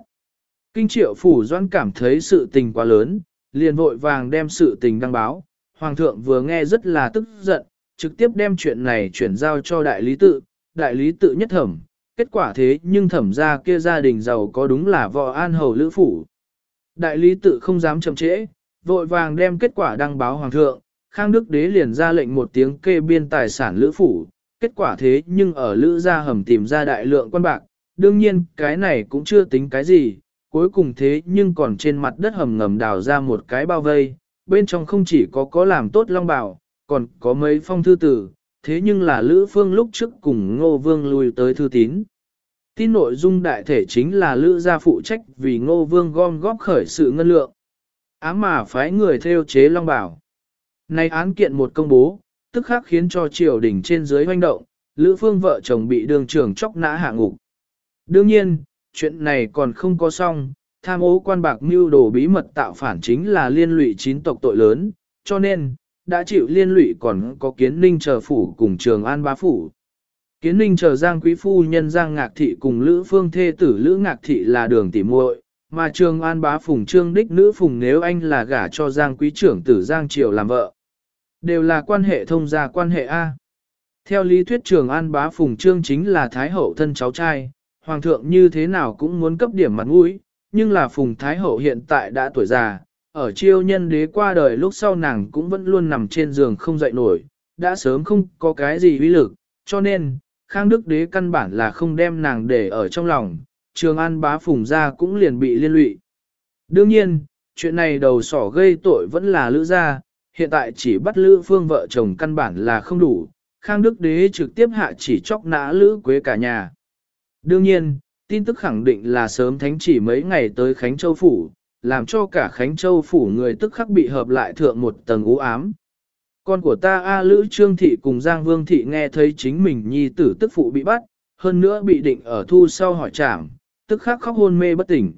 Kinh triệu phủ doãn cảm thấy sự tình quá lớn, liền vội vàng đem sự tình đăng báo. Hoàng thượng vừa nghe rất là tức giận, trực tiếp đem chuyện này chuyển giao cho đại lý tự, đại lý tự nhất thẩm. Kết quả thế nhưng thẩm ra kia gia đình giàu có đúng là võ an hầu lữ phủ. Đại lý tự không dám chậm trễ, vội vàng đem kết quả đăng báo hoàng thượng, Khang Đức Đế liền ra lệnh một tiếng kê biên tài sản lữ phủ, kết quả thế nhưng ở lữ gia hầm tìm ra đại lượng quan bạc, đương nhiên cái này cũng chưa tính cái gì, cuối cùng thế nhưng còn trên mặt đất hầm ngầm đào ra một cái bao vây, bên trong không chỉ có có làm tốt long bảo, còn có mấy phong thư tử, thế nhưng là Lữ Phương lúc trước cùng Ngô Vương lui tới thư tín. Tin nội dung đại thể chính là Lữ gia phụ trách vì Ngô Vương gom góp khởi sự ngân lượng. Ám mà phái người theo chế long bảo. Này án kiện một công bố, tức khắc khiến cho triều đình trên dưới hoành động, Lữ Phương vợ chồng bị đường trưởng chóc nã hạ ngục. Đương nhiên, chuyện này còn không có xong, tham ô quan bạc mưu đồ bí mật tạo phản chính là liên lụy chín tộc tội lớn, cho nên, đã chịu liên lụy còn có kiến ninh chờ phủ cùng trường an bá phủ. Kiến ninh chờ Giang Quý Phu nhân Giang Ngạc Thị cùng Lữ Phương Thê tử Lữ Ngạc Thị là đường tỉ muội, mà trường an bá phùng trương đích nữ phùng nếu anh là gả cho Giang Quý trưởng tử Giang Triều làm vợ. Đều là quan hệ thông gia quan hệ A. Theo lý thuyết trường an bá phùng trương chính là Thái Hậu thân cháu trai, Hoàng thượng như thế nào cũng muốn cấp điểm mặt mũi, nhưng là phùng Thái Hậu hiện tại đã tuổi già, ở chiêu nhân đế qua đời lúc sau nàng cũng vẫn luôn nằm trên giường không dậy nổi, đã sớm không có cái gì uy lực, cho nên, Khang Đức đế căn bản là không đem nàng để ở trong lòng, trường an bá phùng ra cũng liền bị liên lụy. Đương nhiên, chuyện này đầu sỏ gây tội vẫn là lữ gia, hiện tại chỉ bắt lữ phương vợ chồng căn bản là không đủ, Khang Đức đế trực tiếp hạ chỉ chóc nã lữ quế cả nhà. Đương nhiên, tin tức khẳng định là sớm thánh chỉ mấy ngày tới Khánh Châu Phủ, làm cho cả Khánh Châu Phủ người tức khắc bị hợp lại thượng một tầng u ám. Con của ta A Lữ Trương Thị cùng Giang Vương Thị nghe thấy chính mình nhi tử tức phụ bị bắt, hơn nữa bị định ở thu sau hỏi trảm, tức khắc khóc hôn mê bất tỉnh.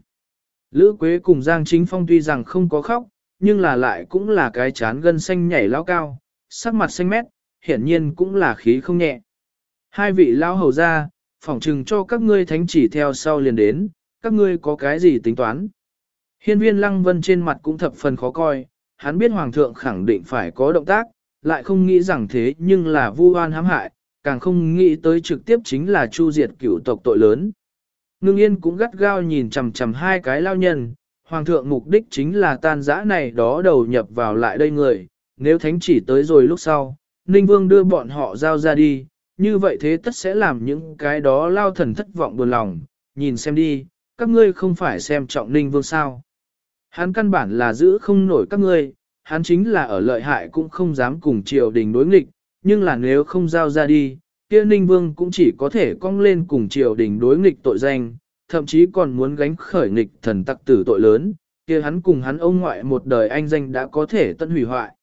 Lữ Quế cùng Giang Chính Phong tuy rằng không có khóc, nhưng là lại cũng là cái chán gân xanh nhảy lao cao, sắc mặt xanh mét, hiển nhiên cũng là khí không nhẹ. Hai vị lao hầu ra, phỏng chừng cho các ngươi thánh chỉ theo sau liền đến, các ngươi có cái gì tính toán. Hiên viên lăng vân trên mặt cũng thập phần khó coi, hắn biết hoàng thượng khẳng định phải có động tác, lại không nghĩ rằng thế nhưng là vu oan hãm hại, càng không nghĩ tới trực tiếp chính là chu diệt cửu tộc tội lớn. Ngưng yên cũng gắt gao nhìn chằm chằm hai cái lao nhân, hoàng thượng mục đích chính là tan giã này đó đầu nhập vào lại đây người, nếu thánh chỉ tới rồi lúc sau, Ninh Vương đưa bọn họ giao ra đi, như vậy thế tất sẽ làm những cái đó lao thần thất vọng buồn lòng, nhìn xem đi, các ngươi không phải xem trọng ninh vương sao. Hắn căn bản là giữ không nổi các ngươi, hắn chính là ở lợi hại cũng không dám cùng triều đình đối nghịch, nhưng là nếu không giao ra đi, kia ninh vương cũng chỉ có thể cong lên cùng triều đình đối nghịch tội danh, thậm chí còn muốn gánh khởi nghịch thần tặc tử tội lớn, kia hắn cùng hắn ông ngoại một đời anh danh đã có thể tận hủy hoại.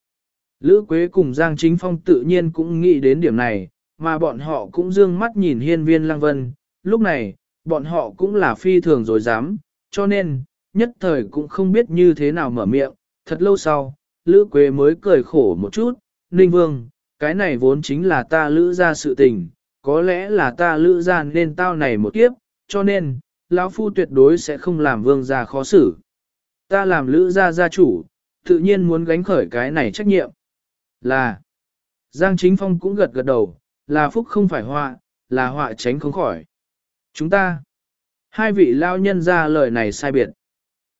Lữ Quế cùng Giang Chính Phong tự nhiên cũng nghĩ đến điểm này, mà bọn họ cũng dương mắt nhìn hiên viên lăng vân, lúc này, bọn họ cũng là phi thường rồi dám, cho nên, nhất thời cũng không biết như thế nào mở miệng, thật lâu sau, Lữ Quế mới cười khổ một chút, Ninh Vương, cái này vốn chính là ta lữ ra sự tình, có lẽ là ta lữ ra nên tao này một kiếp, cho nên, lão Phu tuyệt đối sẽ không làm vương gia khó xử. Ta làm lữ gia gia chủ, tự nhiên muốn gánh khởi cái này trách nhiệm. Là, Giang Chính Phong cũng gật gật đầu, là phúc không phải họa, là họa tránh không khỏi. Chúng ta, hai vị lao nhân ra lời này sai biệt.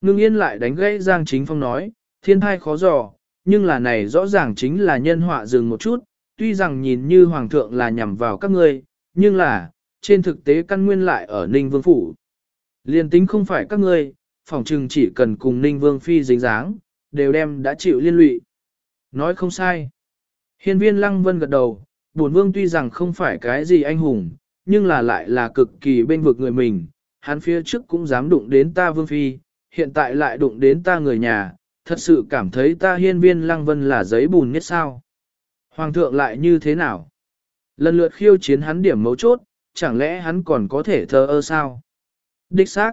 Ngưng yên lại đánh gãy Giang Chính Phong nói, thiên thai khó dò, nhưng là này rõ ràng chính là nhân họa dừng một chút, tuy rằng nhìn như hoàng thượng là nhằm vào các ngươi, nhưng là, trên thực tế căn nguyên lại ở Ninh Vương Phủ. Liên tính không phải các ngươi, phòng trừng chỉ cần cùng Ninh Vương Phi dính dáng, đều đem đã chịu liên lụy. Nói không sai. Hiên viên Lăng Vân gật đầu, bổn vương tuy rằng không phải cái gì anh hùng, nhưng là lại là cực kỳ bên vực người mình, hắn phía trước cũng dám đụng đến ta Vương Phi, hiện tại lại đụng đến ta người nhà, thật sự cảm thấy ta hiên viên Lăng Vân là giấy bùn nhất sao. Hoàng thượng lại như thế nào? Lần lượt khiêu chiến hắn điểm mấu chốt, chẳng lẽ hắn còn có thể thờ ơ sao? Đích xác.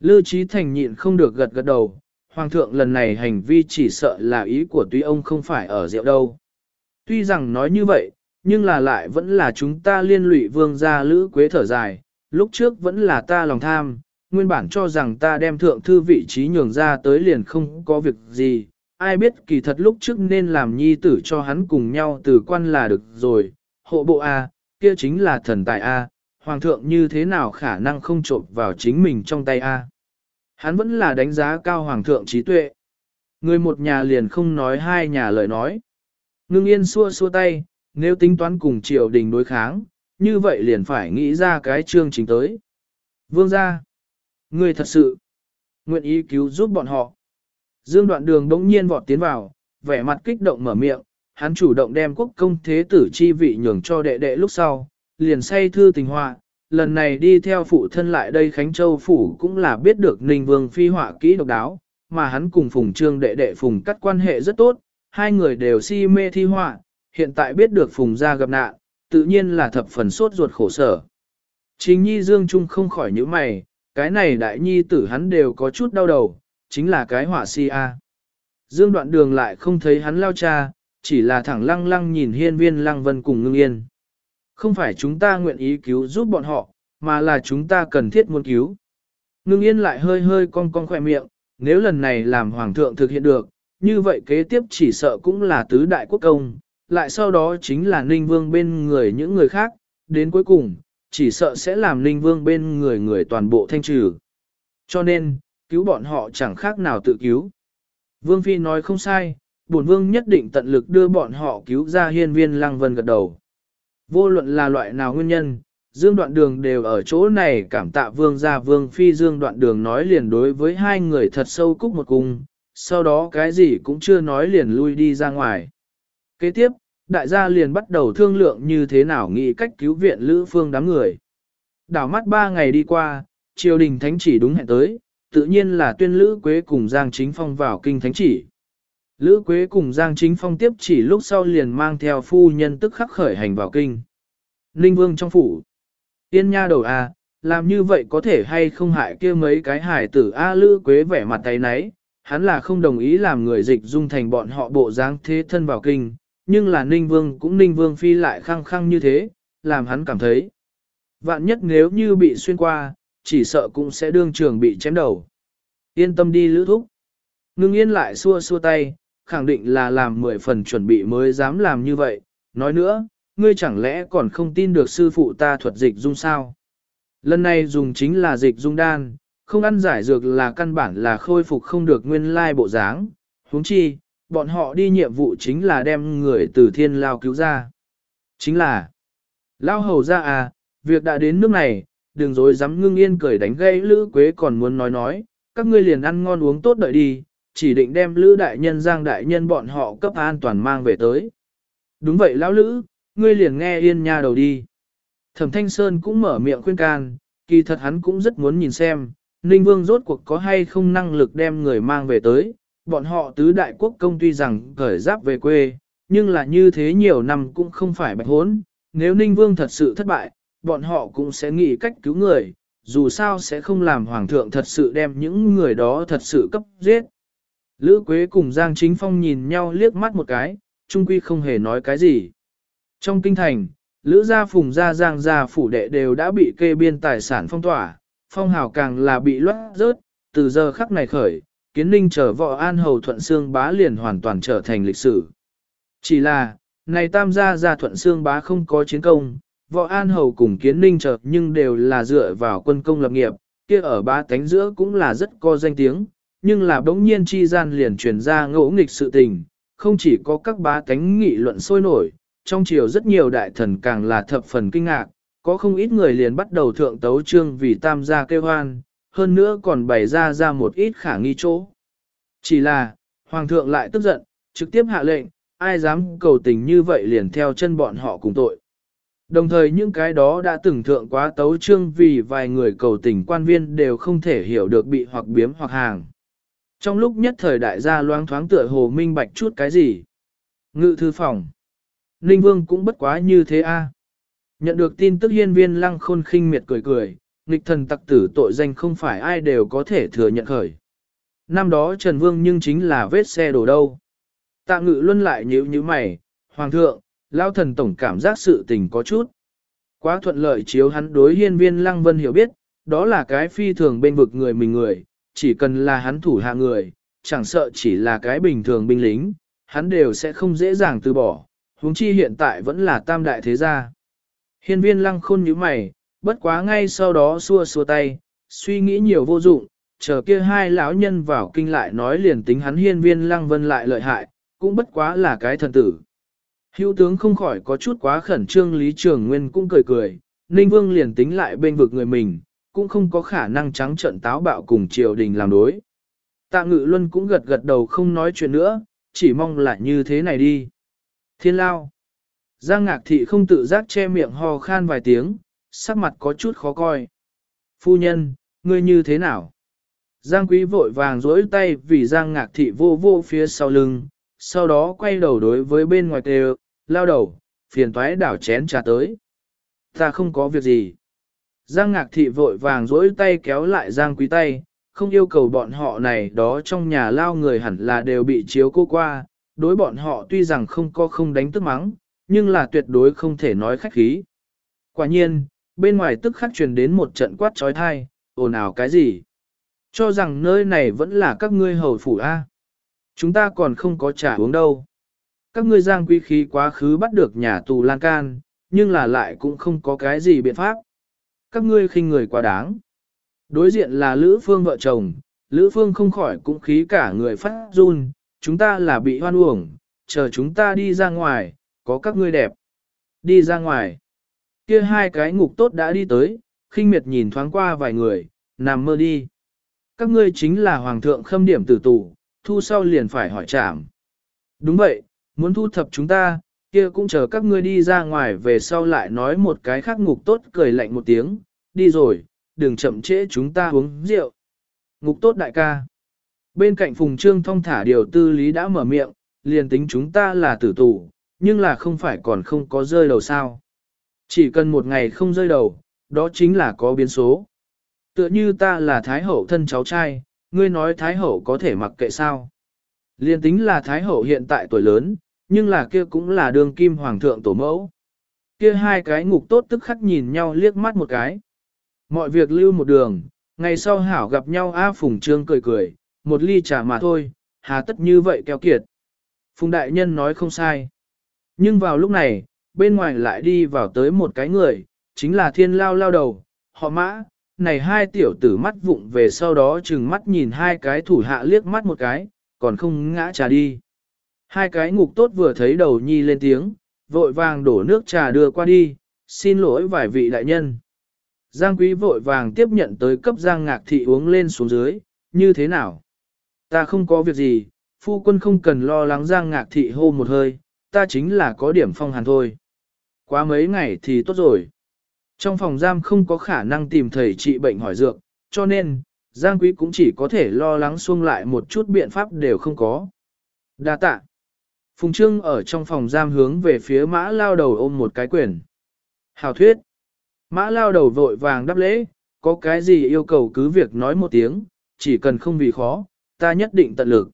Lư Trí Thành nhịn không được gật gật đầu, Hoàng thượng lần này hành vi chỉ sợ là ý của tuy ông không phải ở rượu đâu. Tuy rằng nói như vậy, nhưng là lại vẫn là chúng ta liên lụy vương gia lữ quế thở dài, lúc trước vẫn là ta lòng tham, nguyên bản cho rằng ta đem thượng thư vị trí nhường ra tới liền không có việc gì, ai biết kỳ thật lúc trước nên làm nhi tử cho hắn cùng nhau từ quan là được rồi, hộ bộ A, kia chính là thần tài A, hoàng thượng như thế nào khả năng không trộm vào chính mình trong tay A. Hắn vẫn là đánh giá cao hoàng thượng trí tuệ. Người một nhà liền không nói hai nhà lời nói. Ngưng yên xua xua tay, nếu tính toán cùng triều đình đối kháng, như vậy liền phải nghĩ ra cái chương trình tới. Vương gia, người thật sự, nguyện ý cứu giúp bọn họ. Dương đoạn đường đống nhiên vọt tiến vào, vẻ mặt kích động mở miệng, hắn chủ động đem quốc công thế tử chi vị nhường cho đệ đệ lúc sau, liền say thư tình họa, lần này đi theo phụ thân lại đây Khánh Châu Phủ cũng là biết được Ninh Vương phi họa kỹ độc đáo, mà hắn cùng Phùng Trương đệ đệ Phùng cắt quan hệ rất tốt, hai người đều si mê thi họa, hiện tại biết được Phùng gia gặp nạn, tự nhiên là thập phần sốt ruột khổ sở. Chính nhi Dương Trung không khỏi những mày, cái này đại nhi tử hắn đều có chút đau đầu, chính là cái họa si a. Dương đoạn đường lại không thấy hắn lao cha, chỉ là thẳng lăng lăng nhìn hiên viên lăng vân cùng ngưng yên. Không phải chúng ta nguyện ý cứu giúp bọn họ, mà là chúng ta cần thiết muốn cứu. Ngưng yên lại hơi hơi cong cong khỏe miệng, nếu lần này làm hoàng thượng thực hiện được, như vậy kế tiếp chỉ sợ cũng là tứ đại quốc công, lại sau đó chính là ninh vương bên người những người khác, đến cuối cùng, chỉ sợ sẽ làm ninh vương bên người người toàn bộ thanh trừ. Cho nên, cứu bọn họ chẳng khác nào tự cứu. Vương Phi nói không sai, bổn vương nhất định tận lực đưa bọn họ cứu ra hiên viên lăng vân gật đầu. Vô luận là loại nào nguyên nhân, Dương Đoạn Đường đều ở chỗ này cảm tạ vương gia vương phi Dương Đoạn Đường nói liền đối với hai người thật sâu cúc một cung, sau đó cái gì cũng chưa nói liền lui đi ra ngoài. Kế tiếp, đại gia liền bắt đầu thương lượng như thế nào nghĩ cách cứu viện Lữ Phương đám người. Đảo mắt ba ngày đi qua, triều đình thánh chỉ đúng hẹn tới, tự nhiên là tuyên Lữ Quế cùng Giang Chính Phong vào kinh thánh chỉ. Lữ Quế cùng Giang Chính Phong tiếp chỉ lúc sau liền mang theo phu nhân tức khắc khởi hành vào kinh. Ninh Vương trong phủ. Tiên nha đầu A, làm như vậy có thể hay không hại kia mấy cái hải tử A Lữ Quế vẻ mặt tay nấy, hắn là không đồng ý làm người dịch dung thành bọn họ bộ dáng thế thân vào kinh, nhưng là Ninh Vương cũng Ninh Vương phi lại khăng khăng như thế, làm hắn cảm thấy. Vạn nhất nếu như bị xuyên qua, chỉ sợ cũng sẽ đương trường bị chém đầu. Yên tâm đi lữ thúc. Ngưng yên lại xua xua tay, khẳng định là làm mười phần chuẩn bị mới dám làm như vậy. Nói nữa, ngươi chẳng lẽ còn không tin được sư phụ ta thuật dịch dung sao? Lần này dùng chính là dịch dung đan, không ăn giải dược là căn bản là khôi phục không được nguyên lai bộ dáng. huống chi, bọn họ đi nhiệm vụ chính là đem người từ thiên lao cứu ra. Chính là, Lao hầu ra à, việc đã đến nước này, đừng dối dám ngưng yên cười đánh gây Lữ Quế còn muốn nói nói, các ngươi liền ăn ngon uống tốt đợi đi, chỉ định đem Lữ đại nhân Giang đại nhân bọn họ cấp an toàn mang về tới. Đúng vậy lão Lữ, ngươi liền nghe yên nha đầu đi. Thẩm Thanh Sơn cũng mở miệng khuyên can, kỳ thật hắn cũng rất muốn nhìn xem, Ninh Vương rốt cuộc có hay không năng lực đem người mang về tới. Bọn họ tứ đại quốc công tuy rằng cởi giáp về quê, nhưng là như thế nhiều năm cũng không phải bạch hốn. Nếu Ninh Vương thật sự thất bại, bọn họ cũng sẽ nghĩ cách cứu người, dù sao sẽ không làm Hoàng thượng thật sự đem những người đó thật sự cấp giết. Lữ Quế cùng Giang Chính Phong nhìn nhau liếc mắt một cái, trung quy không hề nói cái gì. Trong kinh thành, Lữ gia phùng gia giang gia phủ đệ đều đã bị kê biên tài sản phong tỏa, phong hào càng là bị loát rớt, từ giờ khắc này khởi, kiến ninh trở võ an hầu thuận xương bá liền hoàn toàn trở thành lịch sử. Chỉ là, này tam gia gia thuận xương bá không có chiến công, võ an hầu cùng kiến ninh trở nhưng đều là dựa vào quân công lập nghiệp, kia ở ba tánh giữa cũng là rất có danh tiếng, nhưng là bỗng nhiên chi gian liền truyền ra ngỗ nghịch sự tình, không chỉ có các bá tánh nghị luận sôi nổi, trong triều rất nhiều đại thần càng là thập phần kinh ngạc, có không ít người liền bắt đầu thượng tấu trương vì tam gia kêu hoan, hơn nữa còn bày ra ra một ít khả nghi chỗ. Chỉ là, hoàng thượng lại tức giận, trực tiếp hạ lệnh, ai dám cầu tình như vậy liền theo chân bọn họ cùng tội. Đồng thời những cái đó đã từng thượng quá tấu trương vì vài người cầu tình quan viên đều không thể hiểu được bị hoặc biếm hoặc hàng. Trong lúc nhất thời đại gia loáng thoáng tựa hồ minh bạch chút cái gì. Ngự thư phòng. Ninh Vương cũng bất quá như thế a. Nhận được tin tức hiên viên lăng khôn khinh miệt cười cười, nghịch thần tặc tử tội danh không phải ai đều có thể thừa nhận khởi. Năm đó Trần Vương nhưng chính là vết xe đổ đâu. Tạ ngự luân lại nhíu như mày, Hoàng thượng, lao thần tổng cảm giác sự tình có chút. Quá thuận lợi chiếu hắn đối hiên viên lăng vân hiểu biết, đó là cái phi thường bên vực người mình người, chỉ cần là hắn thủ hạ người, chẳng sợ chỉ là cái bình thường binh lính, hắn đều sẽ không dễ dàng từ bỏ, huống chi hiện tại vẫn là tam đại thế gia. Hiên viên lăng khôn nhíu mày, bất quá ngay sau đó xua xua tay, suy nghĩ nhiều vô dụng, chờ kia hai lão nhân vào kinh lại nói liền tính hắn hiên viên lăng vân lại lợi hại, cũng bất quá là cái thần tử. Hữu tướng không khỏi có chút quá khẩn trương Lý Trường Nguyên cũng cười cười, Ninh Vương liền tính lại bên vực người mình, cũng không có khả năng trắng trận táo bạo cùng triều đình làm đối. Tạ Ngự Luân cũng gật gật đầu không nói chuyện nữa, chỉ mong là như thế này đi. Thiên lao. Giang ngạc thị không tự giác che miệng ho khan vài tiếng, sắc mặt có chút khó coi. Phu nhân, ngươi như thế nào? Giang quý vội vàng rỗi tay vì Giang ngạc thị vô vô phía sau lưng, sau đó quay đầu đối với bên ngoài tề, lao đầu, phiền toái đảo chén trà tới. Ta không có việc gì. Giang ngạc thị vội vàng dối tay kéo lại Giang quý tay, không yêu cầu bọn họ này đó trong nhà lao người hẳn là đều bị chiếu cô qua, đối bọn họ tuy rằng không có không đánh tức mắng, nhưng là tuyệt đối không thể nói khách khí. Quả nhiên, bên ngoài tức khắc truyền đến một trận quát trói thai, ồn ào cái gì? Cho rằng nơi này vẫn là các ngươi hầu phủ A. Chúng ta còn không có trả uống đâu. Các ngươi giang quý khí quá khứ bắt được nhà tù lan can, nhưng là lại cũng không có cái gì biện pháp. Các ngươi khinh người quá đáng. Đối diện là Lữ Phương vợ chồng, Lữ Phương không khỏi cũng khí cả người phát run, chúng ta là bị hoan uổng, chờ chúng ta đi ra ngoài, có các ngươi đẹp. Đi ra ngoài. Kia hai cái ngục tốt đã đi tới, khinh miệt nhìn thoáng qua vài người, nằm mơ đi. Các ngươi chính là hoàng thượng khâm điểm tử tù, thu sau liền phải hỏi trảm. Đúng vậy, muốn thu thập chúng ta, kia cũng chờ các ngươi đi ra ngoài về sau lại nói một cái khác ngục tốt cười lạnh một tiếng, đi rồi, đừng chậm trễ chúng ta uống rượu. Ngục tốt đại ca. Bên cạnh Phùng Trương thông thả điều tư lý đã mở miệng, liền tính chúng ta là tử tù, nhưng là không phải còn không có rơi đầu sao. Chỉ cần một ngày không rơi đầu, đó chính là có biến số. Tựa như ta là Thái Hậu thân cháu trai, ngươi nói Thái Hậu có thể mặc kệ sao. Liên tính là Thái Hậu hiện tại tuổi lớn, nhưng là kia cũng là đường kim hoàng thượng tổ mẫu. Kia hai cái ngục tốt tức khắc nhìn nhau liếc mắt một cái. Mọi việc lưu một đường, ngày sau hảo gặp nhau A Phùng Trương cười cười, một ly trà mà thôi, hà tất như vậy keo kiệt. Phùng Đại Nhân nói không sai. Nhưng vào lúc này, bên ngoài lại đi vào tới một cái người, chính là thiên lao lao đầu, họ mã, này hai tiểu tử mắt vụng về sau đó chừng mắt nhìn hai cái thủ hạ liếc mắt một cái, còn không ngã trà đi. Hai cái ngục tốt vừa thấy đầu nhi lên tiếng, vội vàng đổ nước trà đưa qua đi, Xin lỗi vài vị đại nhân. Giang quý vội vàng tiếp nhận tới cấp Giang ngạc thị uống lên xuống dưới, như thế nào? Ta không có việc gì, phu quân không cần lo lắng Giang ngạc thị hô một hơi, ta chính là có điểm phong hàn thôi. Quá mấy ngày thì tốt rồi. Trong phòng giam không có khả năng tìm thầy trị bệnh hỏi dược, cho nên, Giang Quý cũng chỉ có thể lo lắng xuông lại một chút biện pháp đều không có. Đa tạ. Phùng Trương ở trong phòng giam hướng về phía mã lao đầu ôm một cái quyền. Hào thuyết. Mã lao đầu vội vàng đáp lễ, có cái gì yêu cầu cứ việc nói một tiếng, chỉ cần không vì khó, ta nhất định tận lực.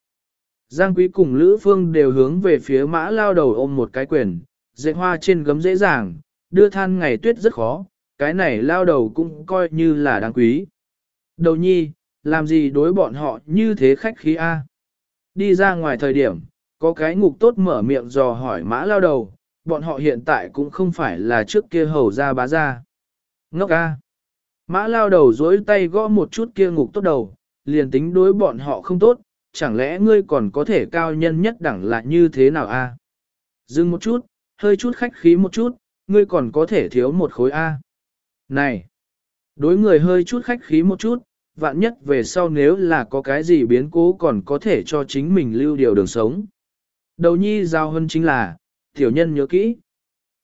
Giang Quý cùng Lữ Phương đều hướng về phía mã lao đầu ôm một cái quyền, dạy hoa trên gấm dễ dàng, đưa than ngày tuyết rất khó, cái này lao đầu cũng coi như là đáng quý. Đầu nhi, làm gì đối bọn họ như thế khách khí A. Đi ra ngoài thời điểm, có cái ngục tốt mở miệng dò hỏi mã lao đầu, bọn họ hiện tại cũng không phải là trước kia hầu ra bá ra. Ngốc A. Mã lao đầu dối tay gõ một chút kia ngục tốt đầu, liền tính đối bọn họ không tốt, chẳng lẽ ngươi còn có thể cao nhân nhất đẳng là như thế nào A. Dừng một chút, hơi chút khách khí một chút, ngươi còn có thể thiếu một khối A. Này! Đối người hơi chút khách khí một chút, vạn nhất về sau nếu là có cái gì biến cố còn có thể cho chính mình lưu điều đường sống. Đầu nhi giao hơn chính là, tiểu nhân nhớ kỹ.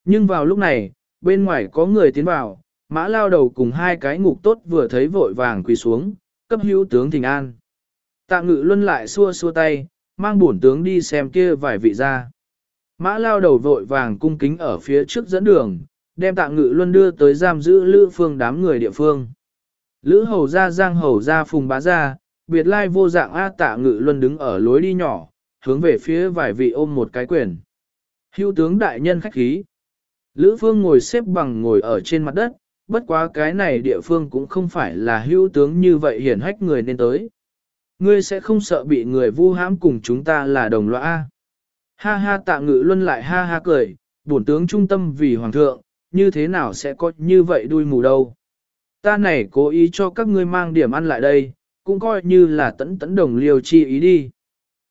Nhưng vào lúc này, bên ngoài có người tiến vào, mã lao đầu cùng hai cái ngục tốt vừa thấy vội vàng quỳ xuống, cấp hữu tướng thình an. Tạ ngự luân lại xua xua tay, mang bổn tướng đi xem kia vài vị ra. Mã lao đầu vội vàng cung kính ở phía trước dẫn đường, đem tạ ngự luân đưa tới giam giữ lữ phương đám người địa phương. Lữ hầu ra giang hầu ra phùng bá ra, biệt lai vô dạng A tạ ngự luân đứng ở lối đi nhỏ, hướng về phía vài vị ôm một cái quyền. Hưu tướng đại nhân khách khí. Lữ phương ngồi xếp bằng ngồi ở trên mặt đất, bất quá cái này địa phương cũng không phải là hưu tướng như vậy hiển hách người nên tới. Ngươi sẽ không sợ bị người vu hãm cùng chúng ta là đồng loại Ha ha tạ ngự luân lại ha ha cười, bổn tướng trung tâm vì hoàng thượng, như thế nào sẽ có như vậy đuôi mù đâu. Ta này cố ý cho các ngươi mang điểm ăn lại đây, cũng coi như là tẫn tẫn đồng liều chi ý đi.